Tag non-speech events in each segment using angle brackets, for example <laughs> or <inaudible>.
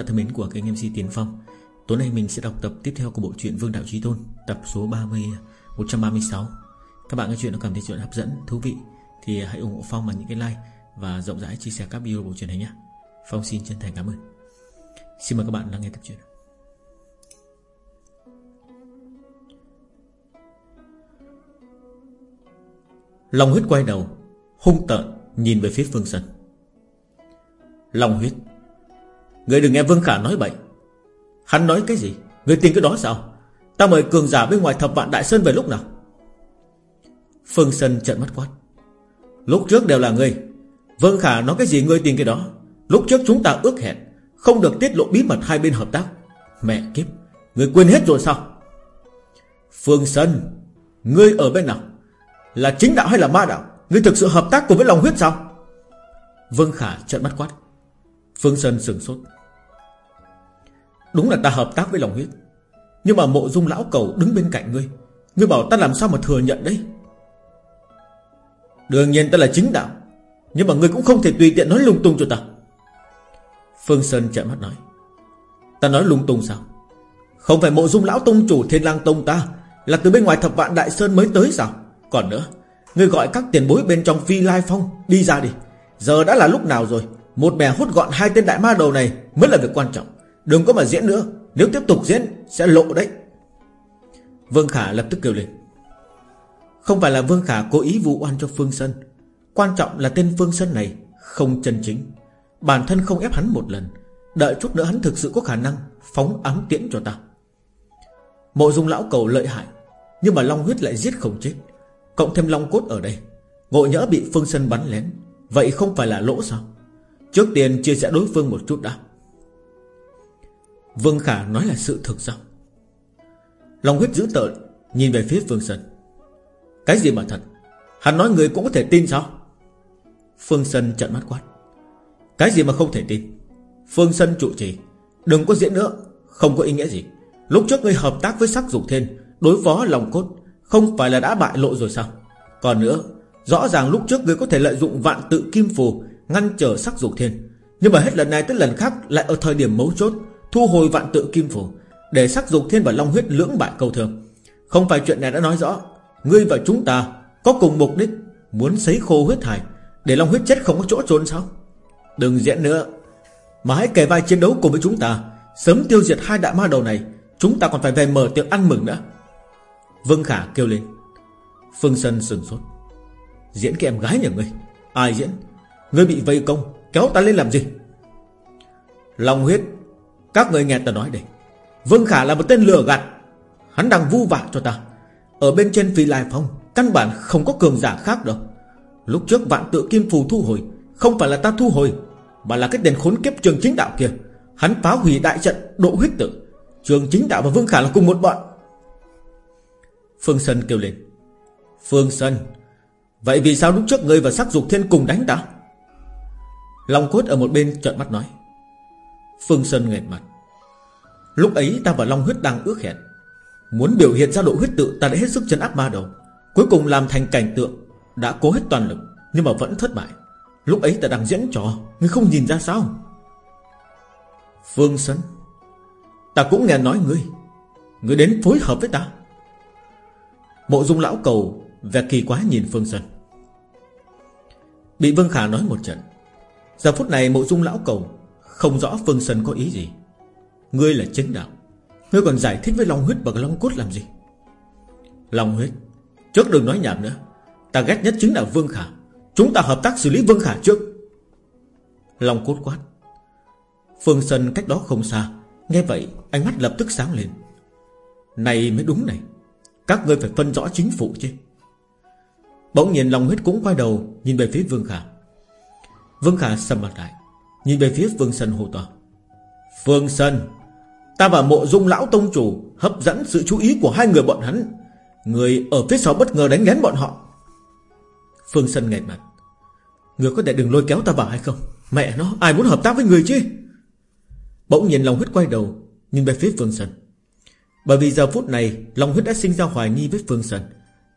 giả thân mến của kênh MC Tiến Phong. Tối nay mình sẽ đọc tập tiếp theo của bộ truyện Vương Đạo Trí Tôn Tập số 30, 136 Các bạn nghe chuyện nó cảm thấy chuyện hấp dẫn, thú vị Thì hãy ủng hộ Phong bằng những cái like Và rộng rãi chia sẻ các video bộ truyện này nhé. Phong xin chân thành cảm ơn. Xin mời các bạn lắng nghe tập truyện Long huyết quay đầu Hung tợn nhìn về phía phương sân Long huyết Người đừng nghe Vương Khả nói bậy. Hắn nói cái gì? Người tin cái đó sao? Ta mời cường giả bên ngoài thập vạn đại sơn về lúc nào? Phương sơn trợn mắt quát. Lúc trước đều là ngươi. Vương Khả nói cái gì ngươi tin cái đó? Lúc trước chúng ta ước hẹn, Không được tiết lộ bí mật hai bên hợp tác. Mẹ kiếp, Ngươi quên hết rồi sao? Phương sơn, Ngươi ở bên nào? Là chính đạo hay là ma đạo? Ngươi thực sự hợp tác cùng với lòng huyết sao? Vương Khả trợn mắt quát. Phương sơn sừng sốt. Đúng là ta hợp tác với lòng huyết. Nhưng mà mộ dung lão cầu đứng bên cạnh ngươi. Ngươi bảo ta làm sao mà thừa nhận đấy? Đương nhiên ta là chính đạo. Nhưng mà ngươi cũng không thể tùy tiện nói lung tung cho ta. Phương Sơn trợn mắt nói. Ta nói lung tung sao? Không phải mộ dung lão tông chủ thiên lang tông ta. Là từ bên ngoài thập vạn đại sơn mới tới sao? Còn nữa, Ngươi gọi các tiền bối bên trong phi lai phong Đi ra đi. Giờ đã là lúc nào rồi? Một bè hút gọn hai tên đại ma đầu này Mới là việc quan trọng. Đừng có mà diễn nữa. Nếu tiếp tục diễn, sẽ lộ đấy. Vương Khả lập tức kêu lên. Không phải là Vương Khả cố ý vụ oan cho Phương Sơn Quan trọng là tên Phương Sơn này Không chân chính. Bản thân không ép hắn một lần. Đợi chút nữa hắn thực sự có khả năng Phóng ám tiễn cho ta. Mộ dung lão cầu lợi hại, Nhưng mà Long huyết lại giết không chết. Cộng thêm Long cốt ở đây, Ngộ nhỡ bị Phương Sơn bắn lén. Vậy không phải là lỗ sao? Trước tiên chia sẻ đối phương một chút đã. Vương Khả nói là sự thực sao? Long huyết dữ tợn Nhìn về phía Phương Sơn. Cái gì mà thật? Hắn nói người cũng có thể tin sao? Phương Sơn trận mắt quát. Cái gì mà không thể tin? Phương Sơn trụ trì. Đừng có diễn nữa. Không có ý nghĩa gì. Lúc trước ngươi hợp tác với sắc dục thiên, Đối phó lòng cốt, Không phải là đã bại lộ rồi sao? Còn nữa, Rõ ràng lúc trước ngươi có thể lợi dụng vạn tự kim phù Ngăn trở sắc dục thiên. Nhưng mà hết lần này tới lần khác Lại ở thời điểm mấu chốt Thu hồi vạn tự kim phù Để sắc dục thiên và long huyết lưỡng bại câu thường Không phải chuyện này đã nói rõ. Ngươi và chúng ta có cùng mục đích Muốn sấy khô huyết thải Để long huyết chết không có chỗ trốn sao? Đừng diễn nữa. Mà hãy kề vai chiến đấu cùng với chúng ta. Sớm tiêu diệt hai đại ma đầu này, Chúng ta còn phải về mở tiệc ăn mừng nữa. Vương Khả kêu lên. Phương Sân sừng sốt. Diễn cái em gái nhà ngươi. Ai diễn? Ngươi bị vây công, Kéo ta lên làm gì? Long huyết các người nghe ta nói đây. Vương Khả là một tên lừa gạt. Hắn đang vu vạ cho ta. Ở bên trên phi lai phong, Căn bản không có cường giả khác đâu. Lúc trước vạn tự kim phù thu hồi, Không phải là ta thu hồi, Mà là cái đền khốn kiếp trường chính đạo kia. Hắn phá hủy đại trận, độ huyết tự Trường chính đạo và Vương Khả là cùng một bọn. Phương Sơn kêu lên. Phương Sơn, Vậy vì sao lúc trước ngươi và sắc dục thiên cùng đánh ta? Long cốt ở một bên trợn mắt nói. Phương Sơn nghẹt mặt. Lúc ấy ta và Long huyết đang ước hẹn. Muốn biểu hiện ra độ huyết tự Ta đã hết sức chấn áp ma đầu. Cuối cùng làm thành cảnh tượng Đã cố hết toàn lực, Nhưng mà vẫn thất bại. Lúc ấy ta đang diễn trò, Ngươi không nhìn ra sao? Phương Sơn, Ta cũng nghe nói ngươi. Ngươi đến phối hợp với ta. Mộ dung lão cầu Vẻ kỳ quá nhìn Phương Sơn. Bị Vương Khả nói một trận. Giờ phút này mộ dung lão cầu không rõ Phương Sơn có ý gì. Ngươi là chính đạo. Ngươi còn giải thích với Long Huyết và Long Cốt làm gì? Long Huyết, Trước đừng nói nhảm nữa. Ta ghét nhất chính là Vương Khả. Chúng ta hợp tác xử lý Vương Khả trước. Long Cốt quát. Phương Sơn cách đó không xa. Nghe vậy, ánh mắt lập tức sáng lên. Này mới đúng này. Các ngươi phải phân rõ chính phủ chứ. Bỗng nhiên Long Huyết cũng quay đầu, Nhìn về phía Vương Khả. Vương Khả sầm mặt lại. Nhìn về phía Phương Sơn hô to. Phương Sơn Ta và mộ dung lão tông chủ Hấp dẫn sự chú ý của hai người bọn hắn. Người ở phía sau bất ngờ đánh lén bọn họ. Phương Sơn nghẹt mặt. Người có thể đừng lôi kéo ta vào hay không? Mẹ nó, ai muốn hợp tác với người chứ? Bỗng nhìn lòng huyết quay đầu, Nhìn về phía Phương Sơn Bởi vì giờ phút này Lòng huyết đã sinh ra hoài nghi với Phương Sơn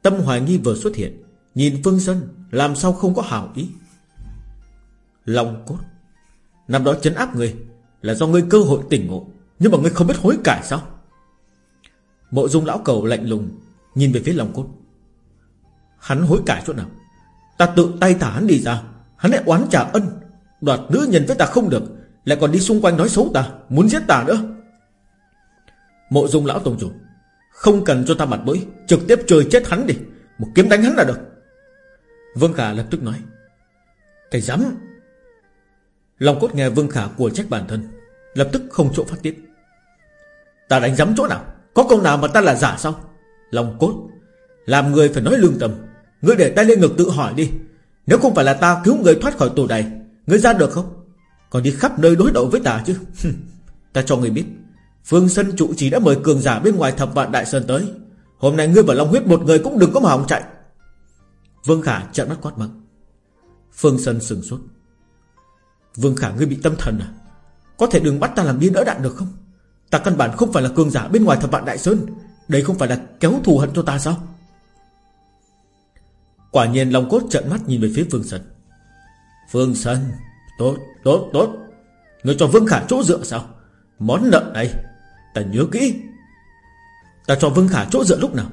Tâm hoài nghi vừa xuất hiện. Nhìn Phương Sơn làm sao không có hảo ý? Long cốt. Năm đó chấn áp người Là do ngươi cơ hội tỉnh ngộ. Nhưng mà ngươi không biết hối cải sao? Mộ dung lão cầu lạnh lùng, Nhìn về phía lòng cốt. Hắn hối cải chỗ nào? Ta tự tay thả hắn đi ra. Hắn lại oán trả ân. Đoạt nữ nhân với ta không được, Lại còn đi xung quanh nói xấu ta, Muốn giết ta nữa. Mộ dung lão tổng chủ, Không cần cho ta mặt mũi, Trực tiếp chơi chết hắn đi. Một kiếm đánh hắn là được. Vương Khả lập tức nói Cái dám Lòng cốt nghe Vương Khả của trách bản thân, Lập tức không chỗ phát tiết. Ta đánh giấm chỗ nào? Có câu nào mà ta là giả sao? Lòng cốt, Làm người phải nói lương tâm. Ngươi để tay lên ngực tự hỏi đi. Nếu không phải là ta cứu người thoát khỏi tù này Ngươi ra được không? Còn đi khắp nơi đối đầu với ta chứ. Ta cho ngươi biết, Phương Sân trụ chỉ đã mời cường giả bên ngoài thập vạn đại sơn tới. Hôm nay ngươi và Long Huyết một người cũng đừng có mà hỏng chạy. Vương Khả trợn mắt quát mắng. Phương Sân sừng sốt. Vương Khả ngươi bị tâm thần à? Có thể đừng bắt ta làm điên đỡ đạn được không? Ta căn bản không phải là cường giả bên ngoài thập vạn đại sơn. Đây không phải là kéo thù hận cho ta sao? Quả nhiên Long Cốt trợn mắt nhìn về phía Phương Sân Phương Sân Tốt tốt tốt. Ngươi cho Vương Khả chỗ dựa sao? Món nợ này, Ta nhớ kỹ. Ta cho Vương Khả chỗ dựa lúc nào?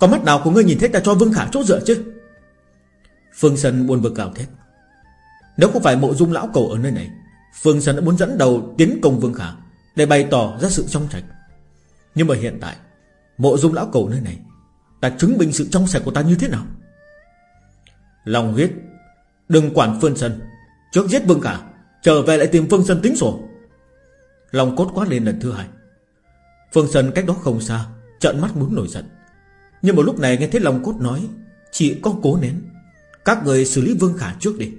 Có mắt nào của ngươi nhìn thấy ta cho Vương Khả chỗ dựa chứ? Phương Sân buồn bực gào thét. Nếu không phải mộ dung lão cầu ở nơi này Phương sơn đã muốn dẫn đầu tiến công Vương Khả Để bày tỏ ra sự trong sạch. Nhưng mà hiện tại Mộ dung lão cầu nơi này Ta chứng minh sự trong sạch của ta như thế nào? Lòng huyết Đừng quản Phương sơn, Trước giết Vương Khả Trở về lại tìm Phương sơn tính sổ. Lòng cốt quát lên lần thứ hai. Phương sơn cách đó không xa Trợn mắt muốn nổi giận. Nhưng một lúc này nghe thấy lòng cốt nói chị có cố nén. Các người xử lý Vương Khả trước đi.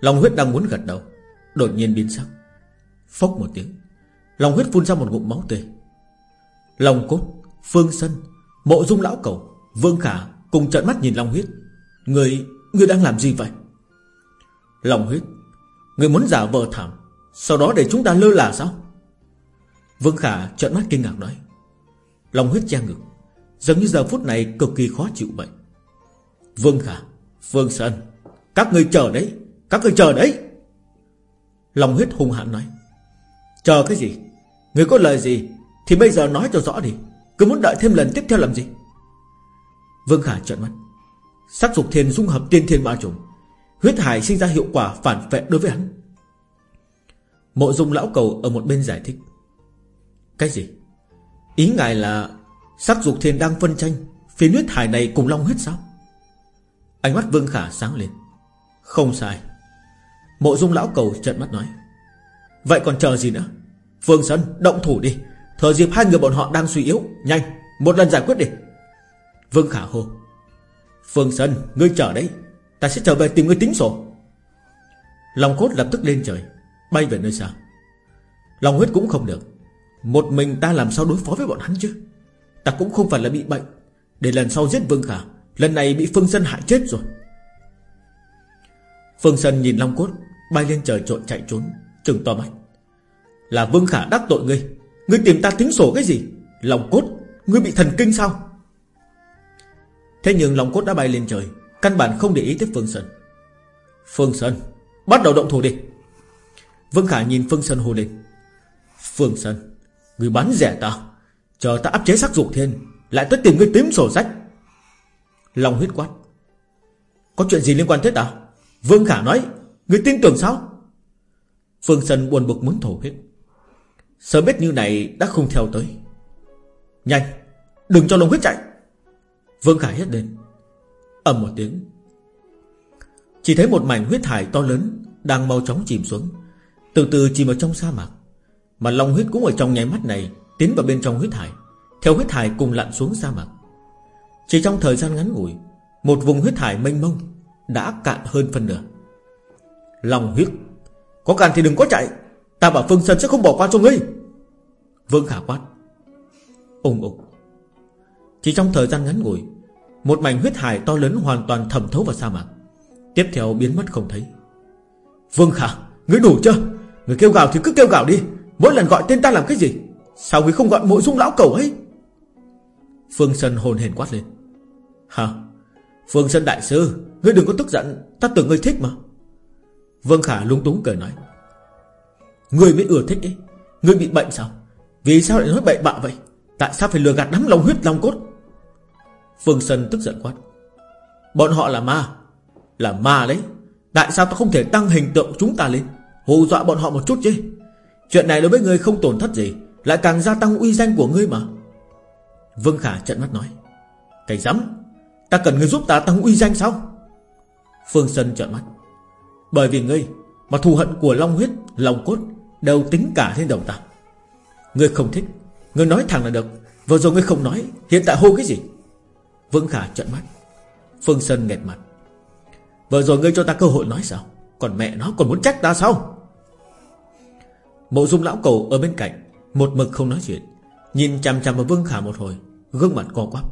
Long huyết đang muốn gật đầu. Đột nhiên biến sắc. Phốc một tiếng. Long huyết phun ra một ngụm máu tươi. Long cốt, Phương Sân, Mộ dung lão cầu, Vương Khả cùng trợn mắt nhìn Long huyết. Người Người đang làm gì vậy? Long huyết, Người muốn giả vờ thảm, Sau đó để chúng ta lơ là sao? Vương Khả trợn mắt kinh ngạc nói. Long huyết che ngực. Giống như giờ phút này cực kỳ khó chịu vậy. Vương Khả Vương Sơn Các người chờ đấy. Các người chờ đấy. Lòng huyết hung hãn nói. Chờ cái gì? Người có lời gì Thì bây giờ nói cho rõ đi. Cứ muốn đợi thêm lần tiếp theo làm gì? Vương Khả trợn mắt. Sắc dục thiên dung hợp tiên thiên ba trùng. Huyết hải sinh ra hiệu quả phản vệ đối với hắn. Mộ dung lão cầu ở một bên giải thích. Cái gì? Ý ngài là Sắc dục thiên đang phân tranh, Phiến huyết hải này cùng long huyết sao? Ánh mắt Vương Khả sáng lên. Không sai. Mộ dung lão cầu trợn mắt nói, Vậy còn chờ gì nữa? Phương Sơn, động thủ đi. Thời dịp hai người bọn họ đang suy yếu, Nhanh, một lần giải quyết đi. Vương Khả hô, Phương Sơn, Ngươi chờ đấy. Ta sẽ trở về tìm ngươi tính sổ. Lòng cốt lập tức lên trời, Bay về nơi xa. Lòng huyết cũng không được. Một mình ta làm sao đối phó với bọn hắn chứ? Ta cũng không phải là bị bệnh. Để lần sau giết Vương Khả, Lần này bị Phương Sơn hại chết rồi. Phương Sơn nhìn Long Cốt Bay lên trời trộn chạy trốn Trừng to mắt. Là Vương Khả đắc tội ngươi. Ngươi tìm ta tính sổ cái gì? Long Cốt, Ngươi bị thần kinh sao? Thế nhưng lòng cốt đã bay lên trời, Căn bản không để ý tới Phương Sơn. Phương Sơn, Bắt đầu động thủ đi. Vương Khả nhìn Phương Sơn hô lên. Phương Sơn Người bắn rẻ ta Chờ ta áp chế sắc dục thiên, Lại tới tìm ngươi tím sổ sách. Lòng huyết quát. Có chuyện gì liên quan tới ta Vương Khả nói. Người tin tưởng sao? Phương Sơn buồn bực muốn thổ huyết. Sớm biết như này đã không theo tới. Nhanh, Đừng cho lồng huyết chạy. Vương Khải hét lên. Ầm một tiếng. Chỉ thấy một mảnh huyết hải to lớn Đang mau chóng chìm xuống. Từ từ chìm vào trong sa mạc. Mà long huyết cũng ở trong nháy mắt này Tiến vào bên trong huyết hải. Theo huyết hải cùng lặn xuống sa mạc. Chỉ trong thời gian ngắn ngủi, Một vùng huyết hải mênh mông Đã cạn hơn phân nửa. Long huyết. Có cạn thì đừng có chạy. Ta bảo Phương Sơn sẽ không bỏ qua cho ngươi. Vương Khả quát. Ùng ục. Chỉ trong thời gian ngắn ngủi, Một mảnh huyết hải to lớn hoàn toàn thẩm thấu vào sa mạc. Tiếp theo biến mất không thấy. Vương Khả, Ngươi đủ chưa? Ngươi kêu gào thì cứ kêu gào đi. Mỗi lần gọi tên ta làm cái gì? Sao ngươi không gọi mộ dung lão cầu ấy? Phương Sơn hồn hển quát lên. Hả? Phương Sơn đại sư, Ngươi đừng có tức giận. Ta tưởng ngươi thích mà. Vương Khả lung túng cười nói. Người mới ưa thích ấy, Người bị bệnh sao? Vì sao lại nói bậy bạ vậy? Tại sao phải lừa gạt đám lòng huyết lòng cốt? Phương Sơn tức giận quát. Bọn họ là ma Là ma đấy. Tại sao ta không thể tăng hình tượng chúng ta lên? Hù dọa bọn họ một chút chứ. Chuyện này đối với người không tổn thất gì, Lại càng gia tăng uy danh của ngươi mà. Vương Khả trận mắt nói. Cái rắm Ta cần ngươi giúp ta tăng uy danh sao? Phương Sơn trợn mắt. Bởi vì ngươi Mà thù hận của Long huyết, Long cốt Đều tính cả trên đầu ta. Ngươi không thích, Ngươi nói thẳng là được. Vừa rồi ngươi không nói, Hiện tại hô cái gì? Vương Khả trợn mắt. Phương Sơn nghẹt mặt. Vừa rồi ngươi cho ta cơ hội nói sao? Còn mẹ nó còn muốn trách ta sao? Mộ dung lão cầu ở bên cạnh, Một mực không nói chuyện. Nhìn chằm chằm vào Vương Khả một hồi, Gương mặt co quắp.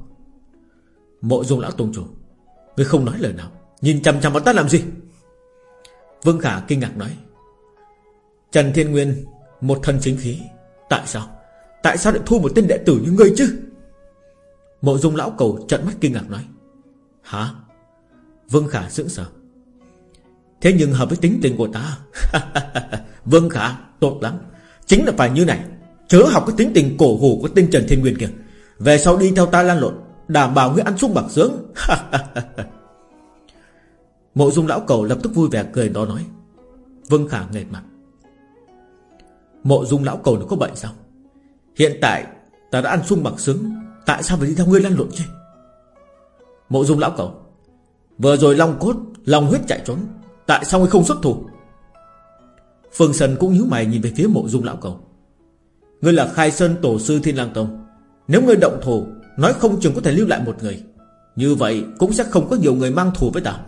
Mộ dung lão tôn chủ, Ngươi không nói lời nào. Nhìn chằm chằm vào ta làm gì? Vương Khả kinh ngạc nói, Trần Thiên Nguyên, Một thân chính khí, Tại sao? Tại sao lại thu một tên đệ tử như ngươi chứ? Mộ dung lão cầu trận mắt kinh ngạc nói, Hả? Vương Khả sững sờ. Thế nhưng hợp với tính tình của ta, <laughs> Vương Khả, tốt lắm. Chính là phải như này, Chớ học cái tính tình cổ hủ của tên Trần Thiên Nguyên kìa. Về sau đi theo ta lan lộn, Đảm bảo ngươi ăn sung bạc sướng <laughs> Mộ dung lão cầu lập tức vui vẻ cười đó nói. Vương Khả nghệt mặt. Mộ dung lão cầu nó có bệnh sao? Hiện tại ta đã ăn sung bạc sướng, Tại sao phải đi theo ngươi lan lộn chứ? Mộ dung lão cầu. Vừa rồi long cốt Long huyết chạy trốn, Tại sao ngươi không xuất thủ? Phương sơn cũng nhíu mày nhìn về phía mộ dung lão cầu. Ngươi là khai sơn tổ sư Thiên Lang Tông. Nếu ngươi động thủ, Nói không chừng có thể lưu lại một người. Như vậy cũng sẽ không có nhiều người mang thù với ta.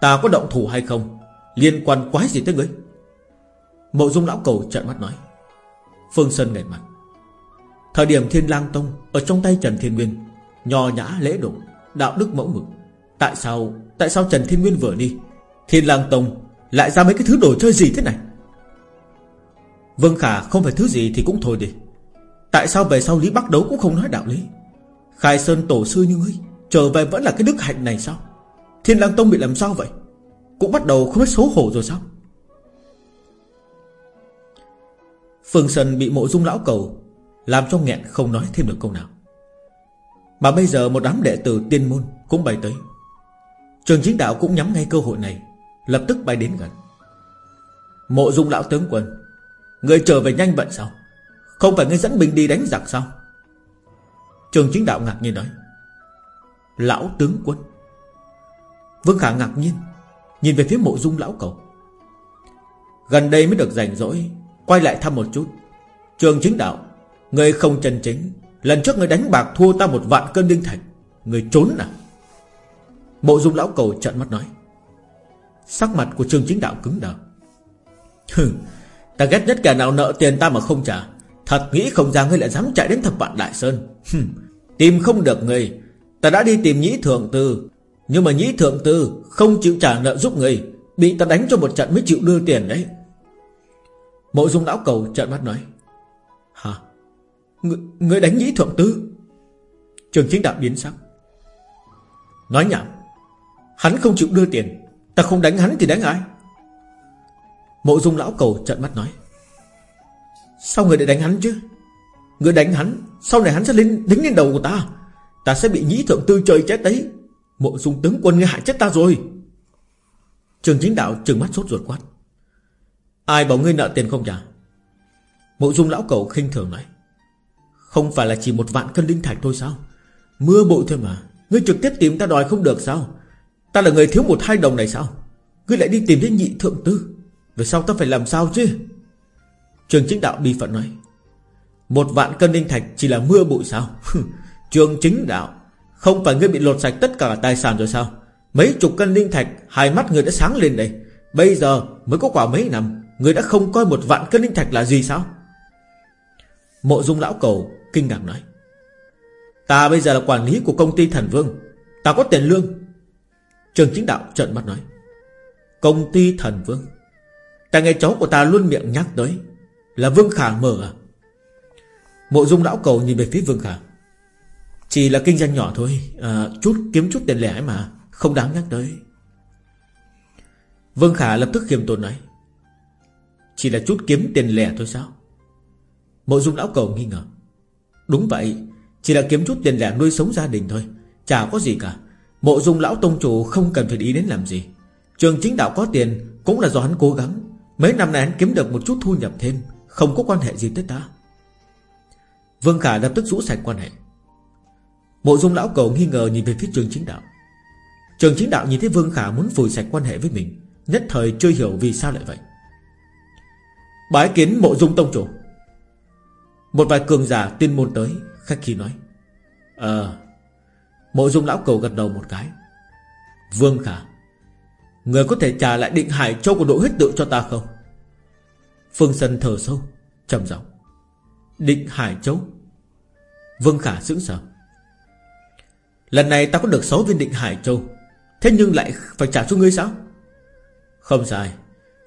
Ta có động thủ hay không? Liên quan quái gì tới ngươi? Mộ dung lão cầu trợn mắt nói. Phương Sơn nghẹt mặt. Thời điểm Thiên Lang Tông Ở trong tay Trần Thiên Nguyên Nhò nhã lễ độ, Đạo đức mẫu mực. Tại sao Tại sao Trần Thiên Nguyên vừa đi, Thiên Lang Tông Lại ra mấy cái thứ đồ chơi gì thế này? Vương Khả không phải thứ gì thì cũng thôi đi. Tại sao về sau Lý Bắc Đấu cũng không nói đạo lý? Khai Sơn tổ sư như ngươi, Trở về vẫn là cái đức hạnh này sao? Thiên Lang Tông bị làm sao vậy? Cũng bắt đầu không biết xấu hổ rồi sao? Phương Sơn bị mộ dung lão cầu, Làm cho nghẹn không nói thêm được câu nào. Mà bây giờ một đám đệ tử tiên môn Cũng bay tới. Trường chính đạo cũng nhắm ngay cơ hội này, Lập tức bay đến gần. Mộ dung lão tướng quân, Người trở về nhanh vận sao? Không phải người dẫn mình đi đánh giặc sao? Trường chính đạo ngạc nhiên nói, Lão tướng quân Vương Khả ngạc nhiên Nhìn về phía mộ dung lão cầu Gần đây mới được rảnh rỗi Quay lại thăm một chút. Trường chính đạo Người không chân chính Lần trước người đánh bạc thua ta một vạn cân đinh thạch Người trốn à? Mộ dung lão cầu trận mắt nói. Sắc mặt của trường chính đạo cứng đờ. Hừ Ta ghét nhất kẻ nào nợ tiền ta mà không trả. Thật nghĩ không ra ngươi lại dám chạy đến thập vạn đại sơn. Hừm, Tìm không được ngươi Ta đã đi tìm nhĩ thượng tư nhưng mà nhĩ thượng tư Không chịu trả nợ giúp người Bị ta đánh cho một trận mới chịu đưa tiền đấy. Mộ dung lão cầu trợn mắt nói Hả? Người, người đánh nhĩ thượng tư? Trường chính đạo biến sắc. Nói nhảm Hắn không chịu đưa tiền Ta không đánh hắn thì đánh ai? Mộ dung lão cầu trợn mắt nói Sao người lại đánh hắn chứ? Người đánh hắn Sau này hắn sẽ lên đứng lên đầu của ta. Ta sẽ bị nhĩ thượng tư chơi chết đấy. Mộ dung tướng quân nghe hại chết ta rồi. Trường chính đạo trừng mắt sốt ruột quát. Ai bảo ngươi nợ tiền không trả Mộ dung lão cầu khinh thường nói. Không phải là chỉ một vạn cân linh thạch thôi sao? Mưa bụi thôi mà. Ngươi trực tiếp tìm ta đòi không được sao? Ta là người thiếu một hai đồng này sao? Ngươi lại đi tìm đến nhị thượng tư. Về sau ta phải làm sao chứ? Trường chính đạo bi phận nói. Một vạn cân linh thạch chỉ là mưa bụi sao? <laughs> Trường chính đạo không phải ngươi bị lột sạch tất cả tài sản rồi sao? Mấy chục cân linh thạch, Hai mắt người đã sáng lên đây. Bây giờ mới có quả mấy năm Người đã không coi một vạn cân linh thạch là gì sao? Mộ dung lão cầu Kinh ngạc nói. Ta bây giờ là quản lý của công ty thần vương. Ta có tiền lương. Trường chính đạo trợn mắt nói. Công ty thần vương. Ta nghe cháu của ta luôn miệng nhắc tới Là Vương Khả mở à? Mộ dung lão cầu nhìn về phía Vương Khả. Chỉ là kinh doanh nhỏ thôi. À, Chút kiếm chút tiền lẻ mà Không đáng nhắc tới. Vương Khả lập tức khiêm tốn nói Chỉ là chút kiếm tiền lẻ thôi sao? Mộ dung lão cầu nghi ngờ Đúng vậy Chỉ là kiếm chút tiền lẻ nuôi sống gia đình thôi Chả có gì cả. Mộ dung lão tông chủ không cần phải ý đến làm gì. Trường chính đạo có tiền Cũng là do hắn cố gắng. Mấy năm nay hắn kiếm được một chút thu nhập thêm Không có quan hệ gì tới ta. Vương Khả lập tức rũ sạch quan hệ. Mộ dung lão cầu nghi ngờ nhìn về phía trường chính đạo. Trường chính đạo nhìn thấy Vương Khả muốn phủi sạch quan hệ với mình, Nhất thời chưa hiểu vì sao lại vậy. Bái kiến mộ dung tông chủ. Một vài cường giả tiên môn tới, Khách khi nói Ờ. Mộ dung lão cầu gật đầu một cái, Vương Khả, Người có thể trả lại định Hải Châu của độ huyết tự cho ta không? Phương Sân thở sâu, trầm giọng, Định Hải Châu? Vương Khả sững sờ. Lần này ta có được 6 viên định Hải Châu. Thế nhưng lại phải trả cho ngươi sao? Không sai.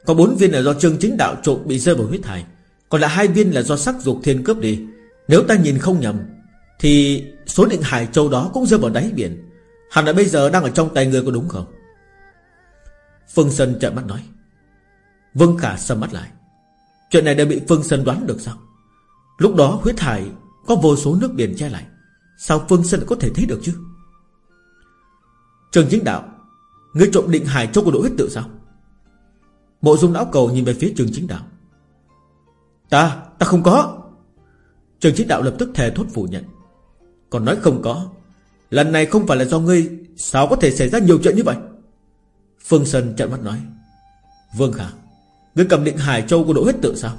Có 4 viên là do trương chính đạo trộm bị rơi vào huyết hải. Còn lại hai viên là do sắc dục thiên cướp đi. Nếu ta nhìn không nhầm, Thì số định Hải Châu đó cũng rơi vào đáy biển. Hẳn là bây giờ đang ở trong tay ngươi có đúng không? Phương Sơn trợn mắt nói. Vương Khả sầm mắt lại. Chuyện này đều bị Phương Sơn đoán được sao? Lúc đó huyết hải Có vô số nước biển che lại. Sao Phương Sơn có thể thấy được chứ? Trường chính đạo Ngươi trộm định hải châu của đội huyết tự sao? Mộ dung lão cầu nhìn về phía trường chính đạo. Ta, ta không có. Trường chính đạo lập tức thề thốt phủ nhận. Còn nói không có Lần này không phải là do ngươi Sao có thể xảy ra nhiều chuyện như vậy? Phương Sơn trợn mắt nói. Vương Khả Ngươi cầm định hải châu của đội huyết tự sao?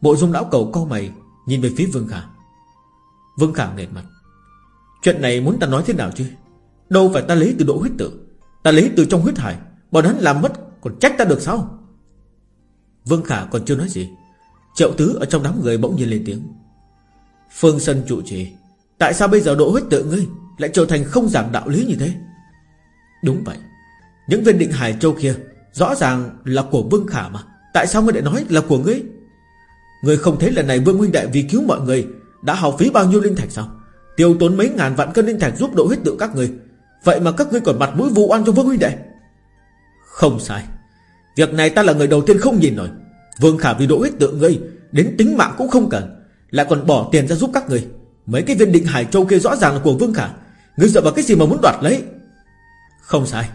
Mộ dung lão cầu câu mày Nhìn về phía Vương Khả. Vương Khả nghệt mặt. Chuyện này muốn ta nói thế nào chứ? Đâu phải ta lấy từ độ huyết tự. Ta lấy từ trong huyết hải. Bọn hắn làm mất, còn trách ta được sao? Vương Khả còn chưa nói gì. Triệu tứ ở trong đám người bỗng nhiên lên tiếng. Phương Sân trụ trì, Tại sao bây giờ độ huyết tự ngươi Lại trở thành không giảng đạo lý như thế? Đúng vậy. Những viên định hải châu kia Rõ ràng là của Vương Khả mà. Tại sao ngươi lại nói là của ngươi? Ngươi không thấy lần này Vương Huynh Đại vì cứu mọi người Đã hào phí bao nhiêu linh thạch sao? Tiêu tốn mấy ngàn vạn cân linh thạch giúp độ huyết tự các người Vậy mà các ngươi còn mặt mũi vu oan cho Vương Huynh Đệ. Không sai. Việc này ta là người đầu tiên không nhìn nổi. Vương Khả vì độ huyết tự ngươi, Đến tính mạng cũng không cần. Lại còn bỏ tiền ra giúp các ngươi. Mấy cái viên định Hải Châu kia rõ ràng là của Vương Khả. Ngươi dựa vào cái gì mà muốn đoạt lấy? Không sai.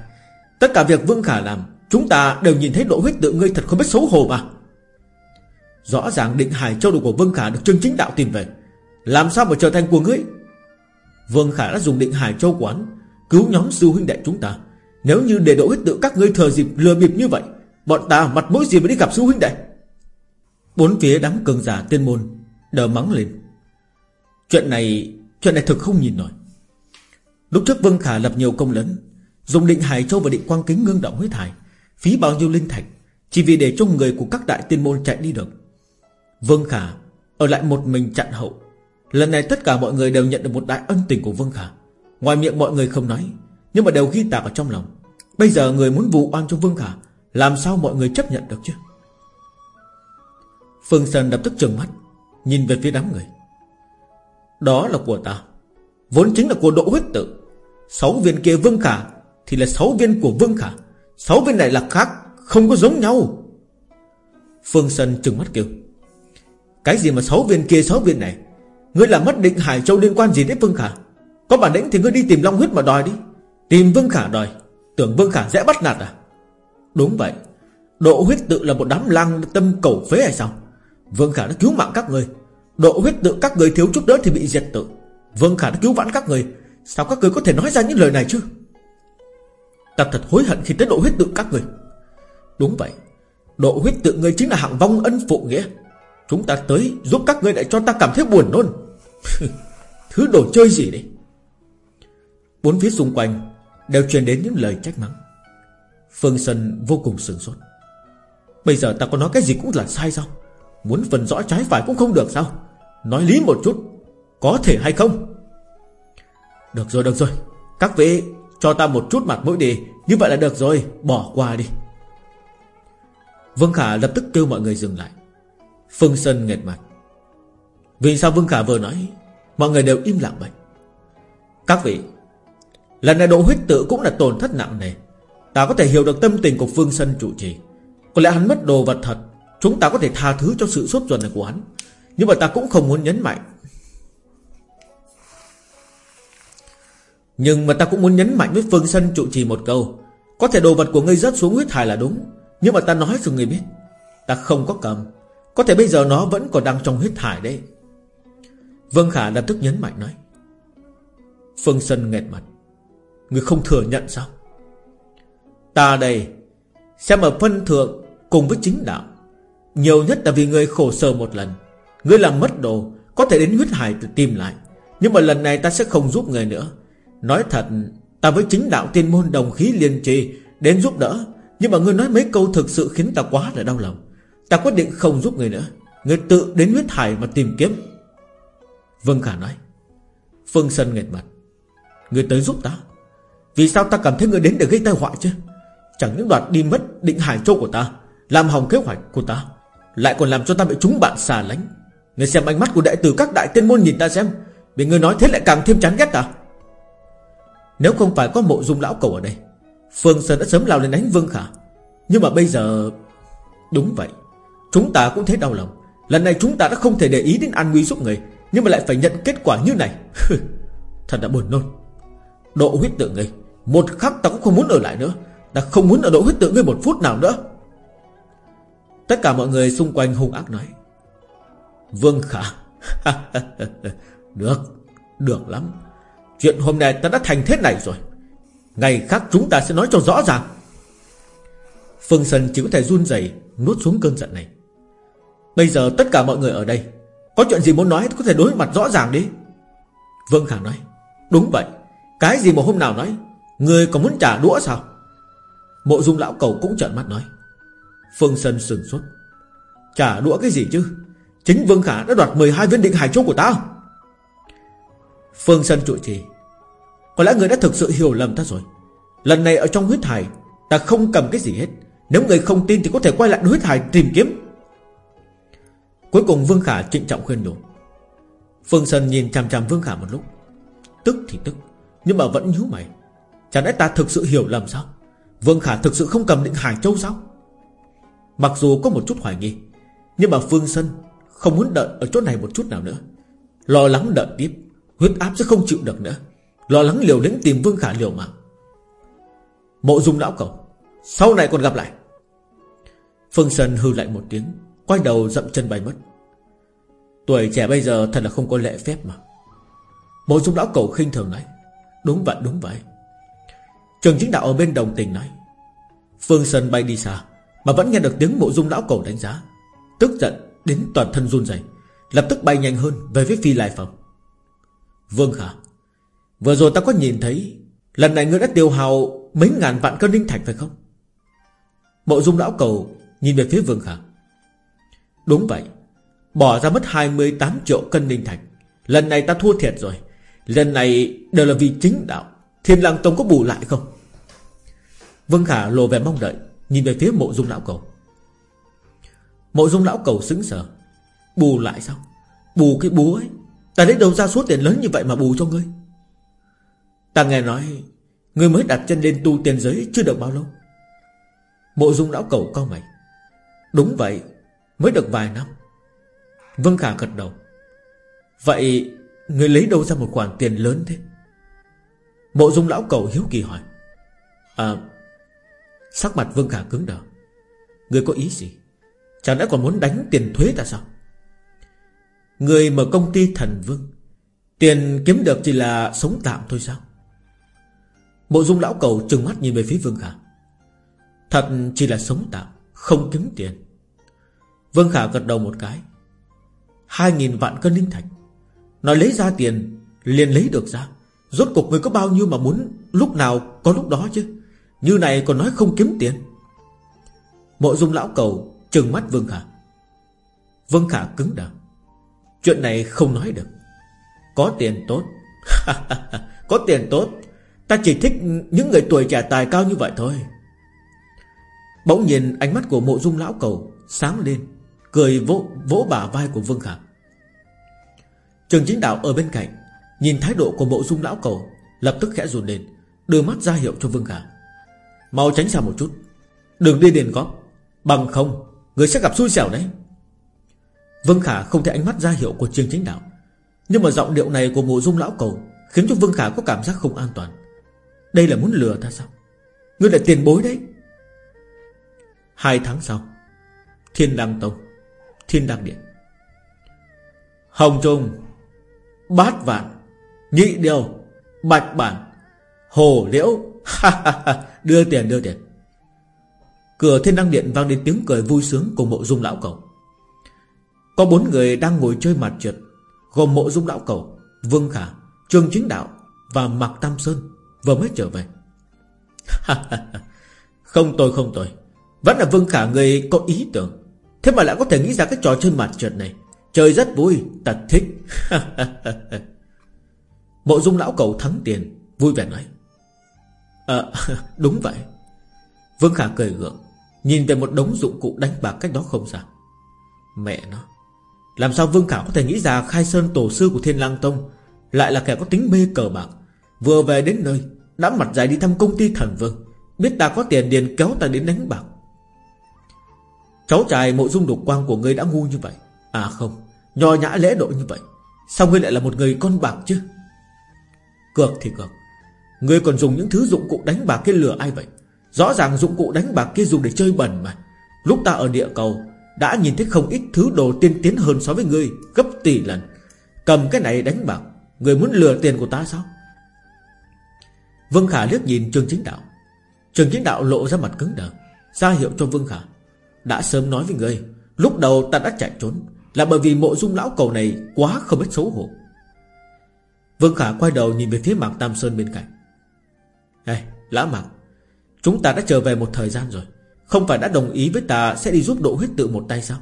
Tất cả việc Vương Khả làm, Chúng ta đều nhìn thấy độ huyết tự ngươi thật không biết xấu hổ mà. Rõ ràng định Hải Châu đồ của Vương Khả được Trương Chính Đạo tìm về. Làm sao mà trở thành của ngươi? Vương Khả đã dùng định Hải Châu quán Cứu nhóm sư huynh đệ chúng ta. Nếu như để độ huyết tự các ngươi thờ dịp lừa bịp như vậy, Bọn ta mặt mũi gì mà đi gặp sư huynh đệ? Bốn phía đám cường giả tiên môn Đờ mắng lên. Chuyện này Chuyện này thực không nhìn nổi. Lúc trước Vương Khả lập nhiều công lớn, Dùng định Hải Châu và định Quang Kính ngưng động huyết hải, Phí bao nhiêu linh thạch, Chỉ vì để cho người của các đại tiên môn chạy đi được. Vương Khả Ở lại một mình chặn hậu. Lần này tất cả mọi người đều nhận được một đại ân tình của Vương Khả. Ngoài miệng mọi người không nói, Nhưng mà đều ghi tạc ở trong lòng. Bây giờ người muốn vụ oan cho Vương Khả, Làm sao mọi người chấp nhận được chứ? Phương Sơn lập tức trừng mắt, Nhìn về phía đám người. Đó là của ta, Vốn chính là của độ huyết tự. Sáu viên kia Vương Khả Thì là sáu viên của Vương Khả, Sáu viên này là khác, Không có giống nhau. Phương Sơn trừng mắt kêu, Cái gì mà sáu viên kia, sáu viên này? Ngươi làm mất định Hải Châu liên quan gì đến Vương Khả? Có bản lĩnh thì ngươi đi tìm Long Huyết mà đòi đi. Tìm Vương Khả đòi, Tưởng Vương Khả dễ bắt nạt à? Đúng vậy. Độ huyết tự là một đám lang tâm cầu phế hay sao? Vương Khả đã cứu mạng các người. Độ huyết tự các người thiếu chút nữa thì bị diệt tự. Vương Khả đã cứu vãn các người. Sao các người có thể nói ra những lời này chứ? Ta thật hối hận khi tới độ huyết tự các người. Đúng vậy. Độ huyết tự người chính là hạng vong ân phụ nghĩa. Chúng ta tới giúp các ngươi lại cho ta cảm thấy buồn nôn. <laughs> Thứ đồ chơi gì đấy? Bốn phía xung quanh Đều truyền đến những lời trách mắng. Phương Sơn vô cùng sửng sốt. Bây giờ ta có nói cái gì cũng là sai sao? Muốn phần rõ trái phải cũng không được sao? Nói lý một chút, Có thể hay không? Được rồi được rồi. Các vị cho ta một chút mặt mũi đi. Như vậy là được rồi. Bỏ qua đi. Vương Khả lập tức kêu mọi người dừng lại. Phương Sơn nghẹt mặt. Vì sao Vương Khả vừa nói, Mọi người đều im lặng vậy? Các vị Lần này độ huyết tự cũng là tổn thất nặng nề. Ta có thể hiểu được tâm tình của Phương Sơn trụ trì. Có lẽ hắn mất đồ vật thật, Chúng ta có thể tha thứ cho sự sốt ruột này của hắn. Nhưng mà ta cũng không muốn nhấn mạnh. Nhưng mà ta cũng muốn nhấn mạnh với Phương Sân trụ trì một câu. Có thể đồ vật của ngươi rớt xuống huyết thải là đúng, Nhưng mà ta nói cho ngươi biết, Ta không có cầm. Có thể bây giờ nó vẫn còn đang trong huyết thải đấy. Vương Khả lập tức nhấn mạnh nói. Phương Sân nghẹt mặt. Ngươi không thừa nhận sao? Ta đây Xem ở phân thượng cùng với chính đạo. Nhiều nhất là vì người khổ sở một lần. Ngươi làm mất đồ Có thể đến huyết hải tự tìm lại. Nhưng mà lần này ta sẽ không giúp người nữa. Nói thật, Ta với chính đạo tiên môn đồng khí liên trì Đến giúp đỡ. Nhưng mà ngươi nói mấy câu thực sự khiến ta quá là đau lòng. Ta quyết định không giúp người nữa. Người tự đến huyết hải mà tìm kiếm. Vâng Khả nói. Phương Sân nghẹt mặt. Người tới giúp ta. Vì sao ta cảm thấy người đến để gây tai họa chứ? Chẳng những đoạt đi mất định hải châu của ta, Làm hỏng kế hoạch của ta, Lại còn làm cho ta bị chúng bạn xà lánh. Người xem ánh mắt của đại tử các đại tiên môn nhìn ta xem, Vì người nói thế lại càng thêm chán ghét ta. Nếu không phải có mộ dung lão cầu ở đây, Phương Sơn đã sớm lao lên đánh Vương Khả. Nhưng mà bây giờ, Đúng vậy, Chúng ta cũng thấy đau lòng. Lần này chúng ta đã không thể để ý đến an nguy giúp người, Nhưng mà lại phải nhận kết quả như này. <laughs> Thật đã buồn nôn. Độ huyết tượng ngươi một khắc ta cũng không muốn ở lại nữa. Ta không muốn ở độ huyết tượng ngươi một phút nào nữa. Tất cả mọi người xung quanh hung ác nói. Vương Khả. <laughs> Được Được lắm. Chuyện hôm nay ta đã thành thế này rồi. Ngày khác chúng ta sẽ nói cho rõ ràng. Phương Sơn chỉ có thể run rẩy, Nuốt xuống cơn giận này. Bây giờ tất cả mọi người ở đây, Có chuyện gì muốn nói có thể đối mặt rõ ràng đi. Vương Khả nói. Đúng vậy. Cái gì mà hôm nào nói? Người còn muốn trả đũa sao? Mộ dung lão cầu cũng trợn mắt nói. Phương Sơn sừng sốt. Trả đũa cái gì chứ? Chính Vương Khả đã đoạt 12 viên định hải châu của ta. Phương Sơn trụi trì. Có lẽ người đã thực sự hiểu lầm ta rồi. Lần này ở trong huyết hải, Ta không cầm cái gì hết. Nếu người không tin thì có thể quay lại huyết hải tìm kiếm. Cuối cùng Vương Khả trịnh trọng khuyên nhủ Phương Sơn nhìn chằm chằm Vương Khả một lúc. Tức thì tức, Nhưng mà vẫn nhíu mày. Chẳng lẽ ta thực sự hiểu lầm sao? Vương Khả thực sự không cầm định Hải Châu sao? Mặc dù có một chút hoài nghi, Nhưng mà Phương Sơn Không muốn đợi ở chỗ này một chút nào nữa. Lo lắng đợi tiếp, Huyết áp sẽ không chịu được nữa. Lo lắng liều lĩnh tìm Vương Khả liều mạng. Mộ dung lão cầu Sau này còn gặp lại. Phương Sơn hư lại một tiếng, Quay đầu dậm chân bay mất. Tuổi trẻ bây giờ thật là không có lệ phép mà. Mộ dung lão cầu khinh thường nói, Đúng vậy đúng vậy. Trường chính đạo ở bên đồng tình nói, Phương Sơn bay đi xa, Mà vẫn nghe được tiếng mộ dung lão cầu đánh giá. Tức giận đến toàn thân run rẩy, Lập tức bay nhanh hơn về phía phi lai phòng Vương Khả, Vừa rồi ta có nhìn thấy, Lần này ngươi đã tiêu hào mấy ngàn vạn cân linh thạch phải không? Mộ dung lão cầu Nhìn về phía Vương Khả, Đúng vậy, Bỏ ra mất 28 triệu cân linh thạch, Lần này ta thua thiệt rồi. Lần này đều là vì chính đạo. Thiên lang tông có bù lại không? Vương Khả lộ vẻ mong đợi, Nhìn về phía mộ dung lão cầu. Mộ dung lão cầu xứng sở Bù lại sao? Bù cái búa ấy. Ta lấy đâu ra số tiền lớn như vậy mà bù cho ngươi? Ta nghe nói, Ngươi mới đặt chân lên tu tiền giới chưa được bao lâu. Mộ dung lão cầu cao mày. Đúng vậy, Mới được vài năm. Vương Khả gật đầu. Vậy, Ngươi lấy đâu ra một khoản tiền lớn thế? Mộ dung lão cầu hiếu kỳ hỏi. À Sắc mặt Vương Khả cứng đờ. Người có ý gì? Chẳng lẽ còn muốn đánh tiền thuế ta sao? Người mở công ty thần vương, Tiền kiếm được chỉ là sống tạm thôi sao? Bộ dung lão cầu trừng mắt nhìn về phía Vương Khả. Thật chỉ là sống tạm, Không kiếm tiền. Vương Khả gật đầu một cái. Hai nghìn vạn cân linh thạch. Nói lấy ra tiền, liền lấy được ra. Rốt cuộc người có bao nhiêu mà muốn Lúc nào có lúc đó chứ? Như này còn nói không kiếm tiền. Mộ dung lão cầu Trừng mắt Vương Khả. Vương Khả cứng đờ. Chuyện này không nói được. Có tiền tốt. <laughs> Có tiền tốt. Ta chỉ thích những người tuổi trẻ tài cao như vậy thôi. Bỗng nhìn ánh mắt của mộ dung lão cầu Sáng lên Cười vỗ, vỗ bả vai của Vương Khả. Trường chính đạo ở bên cạnh Nhìn thái độ của mộ dung lão cầu Lập tức khẽ rùn lên Đưa mắt ra hiệu cho Vương Khả. Mau tránh xa một chút. Đừng đi đền góp Bằng không, Người sẽ gặp xui xẻo đấy. Vương Khả không thể ánh mắt ra hiệu của Trương Chính Đạo. Nhưng mà giọng điệu này của mộ dung lão cầu Khiến cho Vương Khả có cảm giác không an toàn. Đây là muốn lừa ta sao? Ngươi là tiền bối đấy. Hai tháng sau, Thiên Đăng Tông, Thiên Đăng Điện. Hồng Trung, Bát Vạn, Nhị Điều, Bạch Bản, Hồ Liễu. Đưa tiền đưa tiền. Cửa Thiên Đăng Điện vang đến tiếng cười vui sướng Của mộ dung lão cầu. Có bốn người đang ngồi chơi mặt trượt, Gồm mộ dung lão cầu, Vương Khả, Trương Chính Đạo Và Mạc Tam Sơn, Vừa mới trở về. <laughs> Không tôi không tôi. Vẫn là Vương Khả người có ý tưởng. Thế mà lại có thể nghĩ ra cái trò chơi mặt trượt này. Chơi rất vui Ta thích. <laughs> Mộ dung lão cầu thắng tiền, Vui vẻ nói. Ờ <laughs> đúng vậy. Vương Khả cười gượng, Nhìn về một đống dụng cụ đánh bạc cách đó không xa. Mẹ nó, Làm sao Vương Khả có thể nghĩ ra Khai Sơn tổ sư của Thiên Lang Tông Lại là kẻ có tính mê cờ bạc, Vừa về đến nơi, Đã mặt dài đi thăm công ty thần vương, Biết ta có tiền điền kéo ta đến đánh bạc. Cháu trai mộ dung đục quang của ngươi đã ngu như vậy. À không, Nho nhã lễ độ như vậy, Sao ngươi lại là một người con bạc chứ? Cược thì cược Ngươi còn dùng những thứ dụng cụ đánh bạc kia lừa ai vậy? Rõ ràng dụng cụ đánh bạc kia dùng để chơi bẩn mà. Lúc ta ở địa cầu, Đã nhìn thấy không ít thứ đồ tiên tiến hơn so với ngươi, Gấp tỷ lần. Cầm cái này đánh bạc Ngươi muốn lừa tiền của ta sao? Vương Khả liếc nhìn Trương Chính Đạo. Trương Chính Đạo lộ ra mặt cứng đờ, ra hiệu cho Vương Khả, Đã sớm nói với ngươi, Lúc đầu ta đã chạy trốn, Là bởi vì mộ dung lão cầu này quá không biết xấu hổ. Vương Khả quay đầu nhìn về phía Mạc Tam Sơn bên cạnh. Này lã Mạc Chúng ta đã trở về một thời gian rồi. Không phải đã đồng ý với ta sẽ đi giúp độ huyết tự một tay sao?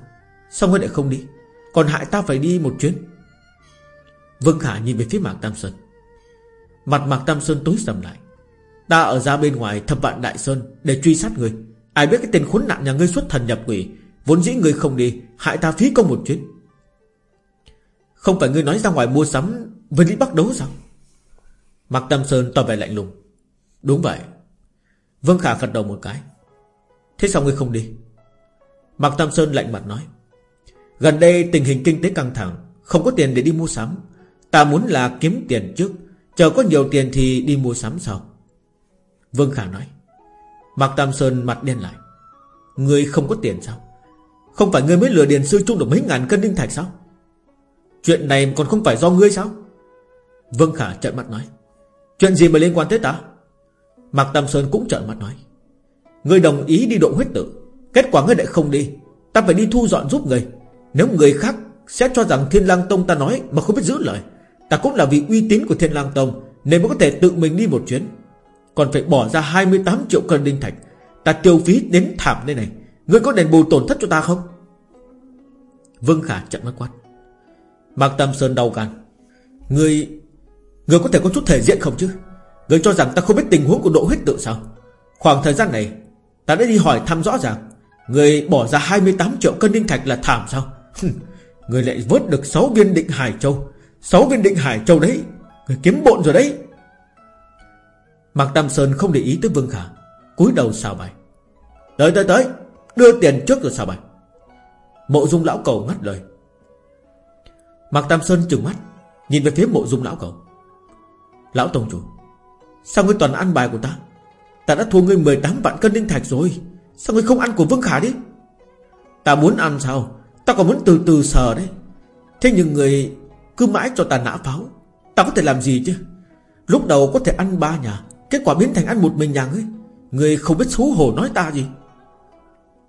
Sao ngươi lại không đi? Còn hại ta phải đi một chuyến. Vương Khả nhìn về phía Mạc Tam Sơn. Mặt Mạc Tam Sơn tối sầm lại. Ta ở ra bên ngoài thập vạn Đại Sơn Để truy sát người. Ai biết cái tên khốn nạn nhà ngươi xuất thần nhập quỷ, Vốn dĩ ngươi không đi, Hại ta phí công một chuyến. Không phải ngươi nói ra ngoài mua sắm Với lý bắt đấu sao? Mạc Tam Sơn tỏ vẻ lạnh lùng. Đúng vậy. Vương Khả gật đầu một cái. Thế sao ngươi không đi? Mạc Tam Sơn lạnh mặt nói. Gần đây tình hình kinh tế căng thẳng, Không có tiền để đi mua sắm. Ta muốn là kiếm tiền trước, Chờ có nhiều tiền thì đi mua sắm sau. Vương Khả nói. Mạc Tam Sơn mặt đen lại. Ngươi không có tiền sao? Không phải ngươi mới lừa Điền Sư Trung được mấy ngàn cân đinh thạch sao? Chuyện này còn không phải do ngươi sao? Vương Khả trợn mặt nói. Chuyện gì mà liên quan tới ta? Mạc Tam Sơn cũng trợn mắt nói, Ngươi đồng ý đi độ huyết tử, Kết quả ngươi lại không đi. Ta phải đi thu dọn giúp ngươi Nếu người khác sẽ cho rằng Thiên Lang Tông ta nói Mà không biết giữ lời, Ta cũng là vì uy tín của Thiên Lang Tông, Nên mới có thể tự mình đi một chuyến. Còn phải bỏ ra 28 triệu cân đinh thạch, Ta tiêu phí đến thảm đây này. Ngươi có đền bù tổn thất cho ta không? Vương Khả chậm mắt quát, Mạc Tam Sơn đau gan. Ngươi Ngươi có thể có chút thể diện không chứ? Người cho rằng ta không biết tình huống của độ huyết tự sao? Khoảng thời gian này, Ta đã đi hỏi thăm rõ ràng. Người bỏ ra 28 triệu cân linh thạch là thảm sao? Người lại vớt được 6 viên định Hải Châu. 6 viên định Hải Châu đấy, Người kiếm bộn rồi đấy. Mạc Tam Sơn không để ý tới Vương Khả, cúi đầu xào bài. Tới tới tới, Đưa tiền trước rồi xào bài. Mộ dung lão cầu ngắt lời. Mạc Tam Sơn trừng mắt, Nhìn về phía mộ dung lão cầu. Lão Tông Chủ Sao ngươi toàn ăn bài của ta? Ta đã thua ngươi 18 vạn cân đinh thạch rồi. Sao ngươi không ăn của Vương Khả đi? Ta muốn ăn sao? Ta còn muốn từ từ sờ đấy. Thế nhưng người cứ mãi cho ta nã pháo, Ta có thể làm gì chứ? Lúc đầu có thể ăn ba nhà, Kết quả biến thành ăn một mình nhà ngươi. Ngươi không biết xấu hổ nói ta gì.